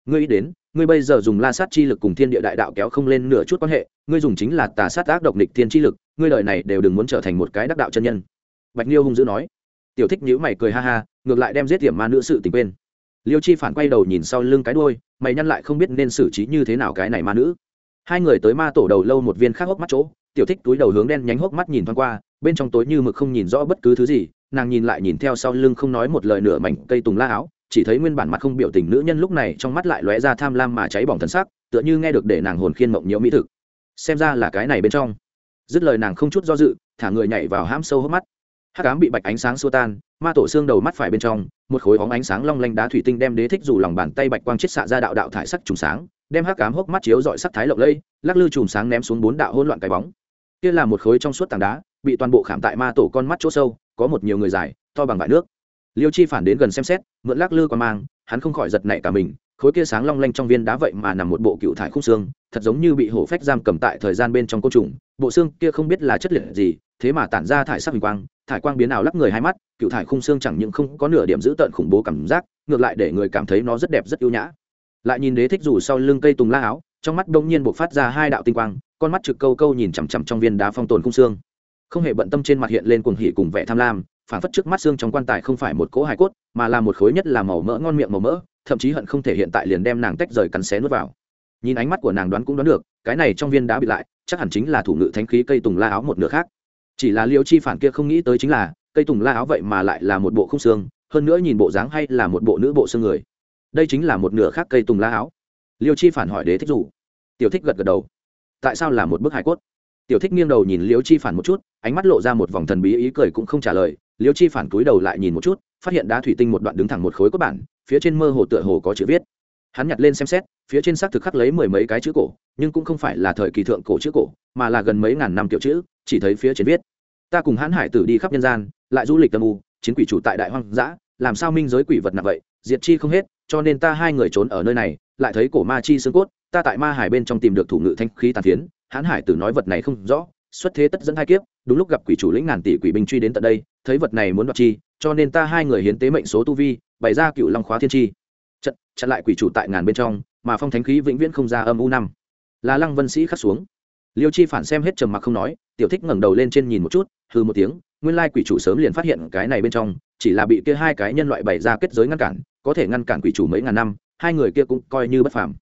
Ngươi ý đến, ngươi bây giờ dùng la sát chi lực cùng thiên địa đại đạo kéo không lên nửa chút quan hệ, ngươi dùng chính là tà sát ác độc nịch thiên chi lực, ngươi lời này đều đừng muốn trở thành một cái đắc đạo chân nhân. Bạch liêu hung dữ nói. Tiểu thích nhữ mày cười ha ha, ngược lại đem giết điểm ma nữ sự tình quên. Liêu chi phản quay đầu nhìn sau lưng cái đôi mày nhăn lại không biết nên xử trí như thế nào cái này ma nữ hai người tới ma tổ đầu lâu một viên khác hốc mắt chỗ, tiểu thích túi đầu hướng đen nhánh hốc mắt nhìn thoáng qua, bên trong tối như mực không nhìn rõ bất cứ thứ gì, nàng nhìn lại nhìn theo sau lưng không nói một lời nửa mảnh cây tùng la áo, chỉ thấy nguyên bản mặt không biểu tình nữ nhân lúc này trong mắt lại lóe ra tham lam mà cháy bỏng thân sắc, tựa như nghe được để nàng hồn khiên mộng nhiễu mỹ thực. Xem ra là cái này bên trong. Dứt lời nàng không chút do dự, thả người nhảy vào hãm sâu hốc mắt. Hắc ám bị bạch ánh sáng xua tan, ma tổ xương đầu mắt phải bên trong, một khối óng ánh sáng long lanh đá thủy tinh đem đế thích dù lòng bàn tay bạch quang chết xạ ra đạo đạo thải sắc trùng sáng đem hắc ám hốc mắt chiếu dọi sắc thái lộng lây lắc lư chùm sáng ném xuống bốn đạo hỗn loạn cái bóng. Kia là một khối trong suốt tảng đá, bị toàn bộ khảm tại ma tổ con mắt chỗ sâu, có một nhiều người dài, to bằng vải nước. Liêu chi phản đến gần xem xét, mượn lắc lư qua mang, hắn không khỏi giật nảy cả mình, khối kia sáng long lanh trong viên đá vậy mà nằm một bộ cựu thải khung xương, thật giống như bị hổ phách giam cầm tại thời gian bên trong côn trùng, bộ xương kia không biết là chất liệu gì, thế mà tản ra thải sắc hình quang, thải quang biến ảo lắc người hai mắt, cựu thải khung xương chẳng những không có nửa điểm giữ tợn khủng bố cảm giác, ngược lại để người cảm thấy nó rất đẹp, rất yêu nhã lại nhìn đế thích rủ sau lưng cây tùng la áo, trong mắt đông nhiên buộc phát ra hai đạo tinh quang, con mắt trực câu câu nhìn chằm chằm trong viên đá phong tồn khung xương. Không hề bận tâm trên mặt hiện lên cuồng hỉ cùng vẻ tham lam phản phất trước mắt xương trong quan tài không phải một cỗ hài cốt, mà là một khối nhất là màu mỡ ngon miệng màu mỡ, thậm chí hận không thể hiện tại liền đem nàng tách rời cắn xé nuốt vào. Nhìn ánh mắt của nàng đoán cũng đoán được, cái này trong viên đá bị lại, chắc hẳn chính là thủ ngự thánh khí cây tùng la áo một nửa khác. Chỉ là liệu chi phản kia không nghĩ tới chính là, cây tùng la áo vậy mà lại là một bộ không xương, hơn nữa nhìn bộ dáng hay là một bộ nữ bộ xương người đây chính là một nửa khác cây tùng la áo. Liêu chi phản hỏi đế thích rủ tiểu thích gật gật đầu. Tại sao là một bức hải cốt? Tiểu thích nghiêng đầu nhìn liêu chi phản một chút, ánh mắt lộ ra một vòng thần bí ý cười cũng không trả lời. Liêu chi phản cúi đầu lại nhìn một chút, phát hiện đá thủy tinh một đoạn đứng thẳng một khối cốt bản, phía trên mơ hồ tựa hồ có chữ viết. Hắn nhặt lên xem xét, phía trên xác thực khắc lấy mười mấy cái chữ cổ, nhưng cũng không phải là thời kỳ thượng cổ chữ cổ, mà là gần mấy ngàn năm kiểu chữ, chỉ thấy phía trên viết. Ta cùng hãn hải tử đi khắp nhân gian, lại du lịch tâm u, chiến quỷ chủ tại đại hoang dã, làm sao minh giới quỷ vật nặng vậy, diệt chi không hết cho nên ta hai người trốn ở nơi này, lại thấy cổ ma chi xương cốt, ta tại ma hải bên trong tìm được thủ ngự thanh khí tàn phiến, hãn hải tử nói vật này không rõ, xuất thế tất dẫn hai kiếp, đúng lúc gặp quỷ chủ lĩnh ngàn tỷ quỷ binh truy đến tận đây, thấy vật này muốn đoạt chi, cho nên ta hai người hiến tế mệnh số tu vi, bày ra cựu long khóa thiên chi. Trận chặn lại quỷ chủ tại ngàn bên trong, mà phong thánh khí vĩnh viễn không ra âm u năm. Là lăng vân sĩ khắc xuống. Liêu chi phản xem hết trầm mặc không nói, tiểu thích ngẩng đầu lên trên nhìn một chút hư một tiếng, nguyên lai quỷ chủ sớm liền phát hiện cái này bên trong, chỉ là bị kia hai cái nhân loại bày ra kết giới ngăn cản có thể ngăn cản quỷ chủ mấy ngàn năm, hai người kia cũng coi như bất phàm.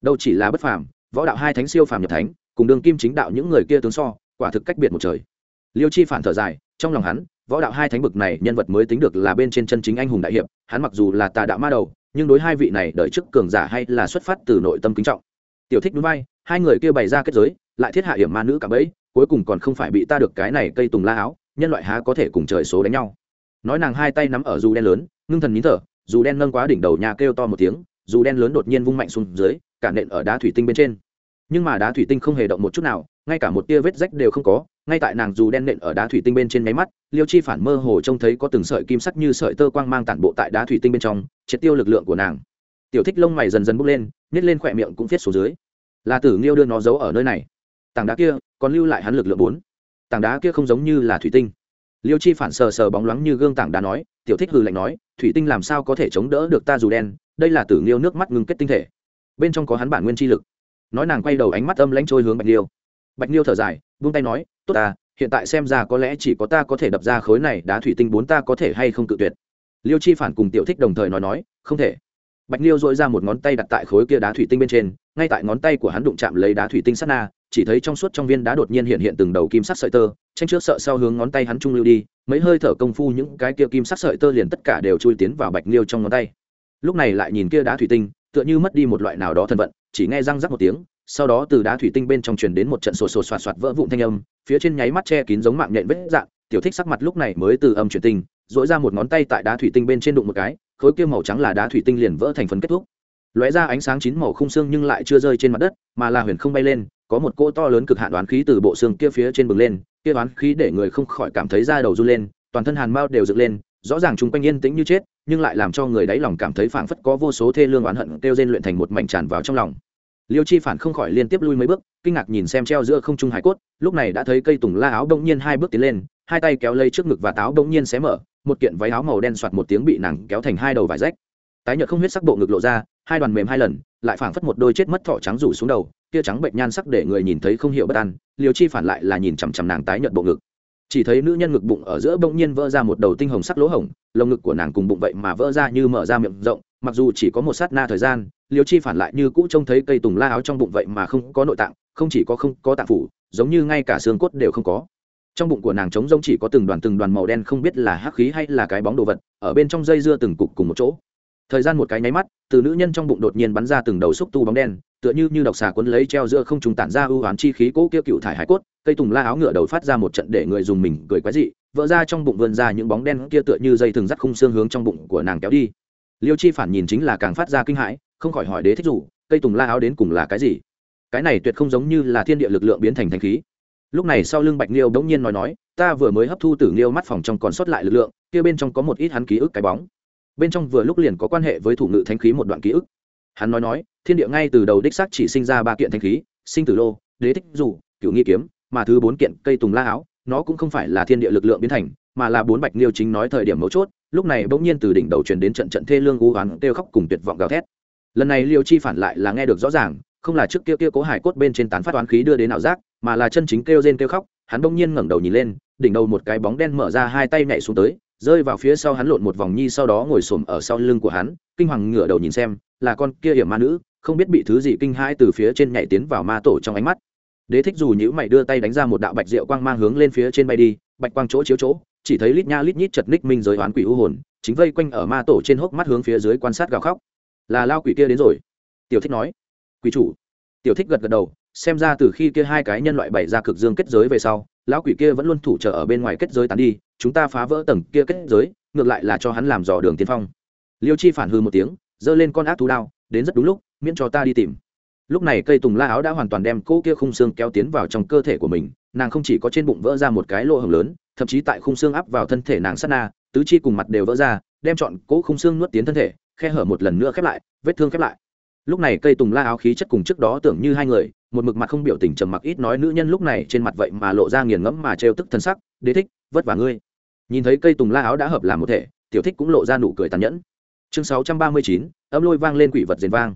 Đâu chỉ là bất phàm, võ đạo hai thánh siêu phàm nhập thánh, cùng đường kim chính đạo những người kia tướng so, quả thực cách biệt một trời. Liêu chi phản thở dài, trong lòng hắn, võ đạo hai thánh bực này nhân vật mới tính được là bên trên chân chính anh hùng đại hiệp, hắn mặc dù là tà đạo ma đầu, nhưng đối hai vị này đợi chức cường giả hay là xuất phát từ nội tâm kính trọng. Tiểu thích núi bay hai người kia bày ra kết giới, lại thiết hạ hiểm ma nữ cả bẫy, cuối cùng còn không phải bị ta được cái này cây tùng la áo, nhân loại há có thể cùng trời số đánh nhau. Nói nàng hai tay nắm ở dù đen lớn, ngưng thần nín thở dù đen nâng quá đỉnh đầu nhà kêu to một tiếng, dù đen lớn đột nhiên vung mạnh xuống dưới, cả nện ở đá thủy tinh bên trên. Nhưng mà đá thủy tinh không hề động một chút nào, ngay cả một tia vết rách đều không có, ngay tại nàng dù đen nện ở đá thủy tinh bên trên máy mắt, liêu chi phản mơ hồ trông thấy có từng sợi kim sắc như sợi tơ quang mang tản bộ tại đá thủy tinh bên trong, triệt tiêu lực lượng của nàng. Tiểu thích lông mày dần dần bốc lên nhét lên khỏe miệng cũng viết xuống dưới. Là tử nghiêu đưa nó giấu ở nơi này. Tảng đá kia, còn lưu lại hắn lực lượng bốn. Tảng đá kia không giống như là thủy tinh. Liêu chi phản sờ sờ bóng loáng như gương tảng đá nói, tiểu thích hừ lạnh nói thủy tinh làm sao có thể chống đỡ được ta dù đen, đây là tử nghiêu nước mắt ngưng kết tinh thể. Bên trong có hắn bản nguyên chi lực. Nói nàng quay đầu ánh mắt âm lãnh trôi hướng bạch liêu. Bạch liêu thở dài vung tay nói, tốt ta, hiện tại xem ra có lẽ chỉ có ta có thể đập ra khối này đá thủy tinh bốn ta có thể hay không cự tuyệt. Liêu chi phản cùng tiểu thích đồng thời nói nói, không thể. Bạch liêu dội ra một ngón tay đặt tại khối kia đá thủy tinh bên trên, ngay tại ngón tay của hắn đụng chạm lấy đá thủy tinh sát na chỉ thấy trong suốt trong viên đá đột nhiên hiện hiện từng đầu kim sắc sợi tơ, tranh trước sợ sau hướng ngón tay hắn trung lưu đi, mấy hơi thở công phu những cái kia kim sắc sợi tơ liền tất cả đều chui tiến vào bạch liêu trong ngón tay. Lúc này lại nhìn kia đá thủy tinh, tựa như mất đi một loại nào đó thân vận, chỉ nghe răng rắc một tiếng, sau đó từ đá thủy tinh bên trong truyền đến một trận sổ sổ soạt soạt vỡ vụn thanh âm, phía trên nháy mắt che kín giống mạng nhện vết dạng, tiểu thích sắc mặt lúc này mới từ âm chuyển tinh dỗi ra một ngón tay tại đá thủy tinh bên trên đụng một cái, khối kia màu trắng là đá thủy tinh liền vỡ thành phần kết thúc. Lóe ra ánh sáng chín màu khung xương nhưng lại chưa rơi trên mặt đất, mà là huyền không bay lên có một cỗ to lớn cực hạn đoán khí từ bộ xương kia phía trên bừng lên, kia đoán khí để người không khỏi cảm thấy da đầu run lên, toàn thân hàn mao đều dựng lên, rõ ràng chung quanh yên tĩnh như chết, nhưng lại làm cho người đáy lòng cảm thấy phảng phất có vô số thê lương oán hận kêu rên luyện thành một mảnh tràn vào trong lòng. Liêu chi phản không khỏi liên tiếp lui mấy bước, kinh ngạc nhìn xem treo giữa không trung hải cốt, lúc này đã thấy cây tùng la áo bỗng nhiên hai bước tiến lên, hai tay kéo lây trước ngực và táo bỗng nhiên xé mở, một kiện váy áo màu đen soạt một tiếng bị nàng kéo thành hai đầu vải rách. Tái nhợt không huyết sắc bộ ngực lộ ra, hai đoàn mềm hai lần lại phảng phất một đôi chết mất thỏ trắng rủ xuống đầu, kia trắng bệnh nhan sắc để người nhìn thấy không hiểu bất an liều chi phản lại là nhìn chằm chằm nàng tái nhợt bộ ngực. Chỉ thấy nữ nhân ngực bụng ở giữa bỗng nhiên vỡ ra một đầu tinh hồng sắc lỗ hổng, lồng ngực của nàng cùng bụng vậy mà vỡ ra như mở ra miệng rộng, mặc dù chỉ có một sát na thời gian liều chi phản lại như cũ trông thấy cây tùng la áo trong bụng vậy mà không có nội tạng, không chỉ có không có tạng phủ, giống như ngay cả xương cốt đều không có. Trong bụng của nàng trống rỗng chỉ có từng đoàn từng đoàn màu đen không biết là hắc khí hay là cái bóng đồ vật, ở bên trong dây dưa từng cục cùng một chỗ thời gian một cái nháy mắt, từ nữ nhân trong bụng đột nhiên bắn ra từng đầu xúc tu bóng đen, tựa như như độc xà cuốn lấy treo giữa không trùng tản ra ưu oán chi khí cỗ kia cựu thải hải cốt, cây tùng la áo ngựa đầu phát ra một trận để người dùng mình cười quái dị, vỡ ra trong bụng vươn ra những bóng đen kia tựa như dây thừng rắt khung xương hướng trong bụng của nàng kéo đi. Liêu chi phản nhìn chính là càng phát ra kinh hãi, không khỏi hỏi đế thích dù cây tùng la áo đến cùng là cái gì? Cái này tuyệt không giống như là thiên địa lực lượng biến thành thanh khí. Lúc này sau lưng bạch liêu bỗng nhiên nói nói, ta vừa mới hấp thu tử liêu mắt phòng trong còn sót lại lực lượng, kia bên trong có một ít hắn ký ức cái bóng bên trong vừa lúc liền có quan hệ với thủ ngự thanh khí một đoạn ký ức. Hắn nói nói, thiên địa ngay từ đầu đích xác chỉ sinh ra ba kiện thanh khí, sinh tử lô, đế thích dù cựu nghi kiếm, mà thứ bốn kiện cây tùng la áo, nó cũng không phải là thiên địa lực lượng biến thành, mà là bốn bạch liêu chính nói thời điểm mấu chốt, lúc này bỗng nhiên từ đỉnh đầu truyền đến trận trận thê lương u oán kêu khóc cùng tuyệt vọng gào thét. Lần này liêu chi phản lại là nghe được rõ ràng, không là trước kia kia cố hải cốt bên trên tán phát toán khí đưa đến ảo giác, mà là chân chính kêu rên kêu khóc, hắn bỗng nhiên ngẩng đầu nhìn lên, đỉnh đầu một cái bóng đen mở ra hai tay nhảy xuống tới rơi vào phía sau hắn lộn một vòng nhi sau đó ngồi xổm ở sau lưng của hắn, kinh hoàng ngửa đầu nhìn xem, là con kia hiểm ma nữ, không biết bị thứ gì kinh hãi từ phía trên nhảy tiến vào ma tổ trong ánh mắt. Đế thích dù nhữ mày đưa tay đánh ra một đạo bạch rượu quang mang hướng lên phía trên bay đi, bạch quang chỗ chiếu chỗ, chỉ thấy lít nha lít nhít chật ních minh giới oán quỷ u hồn, chính vây quanh ở ma tổ trên hốc mắt hướng phía dưới quan sát gào khóc. Là lao quỷ kia đến rồi. Tiểu thích nói. Quỷ chủ. Tiểu thích gật gật đầu, xem ra từ khi kia hai cái nhân loại bày ra cực dương kết giới về sau, lão quỷ kia vẫn luôn thủ chờ ở bên ngoài kết giới tán đi chúng ta phá vỡ tầng kia kết giới, ngược lại là cho hắn làm dò đường tiên phong. Liêu chi phản hư một tiếng, giơ lên con ác thú đao, đến rất đúng lúc, miễn cho ta đi tìm. Lúc này cây tùng la áo đã hoàn toàn đem cỗ kia khung xương kéo tiến vào trong cơ thể của mình, nàng không chỉ có trên bụng vỡ ra một cái lỗ hồng lớn, thậm chí tại khung xương áp vào thân thể nàng sát na, tứ chi cùng mặt đều vỡ ra, đem chọn cỗ khung xương nuốt tiến thân thể, khe hở một lần nữa khép lại, vết thương khép lại. Lúc này cây tùng la áo khí chất cùng trước đó tưởng như hai người, một mực mặt không biểu tình trầm mặc ít nói nữ nhân lúc này trên mặt vậy mà lộ ra nghiền ngẫm mà trêu tức thân sắc, đế thích, vất vả ngươi nhìn thấy cây tùng la áo đã hợp làm một thể, tiểu thích cũng lộ ra nụ cười tàn nhẫn. Chương sáu trăm ba mươi chín, âm lôi vang lên quỷ vật diền vang.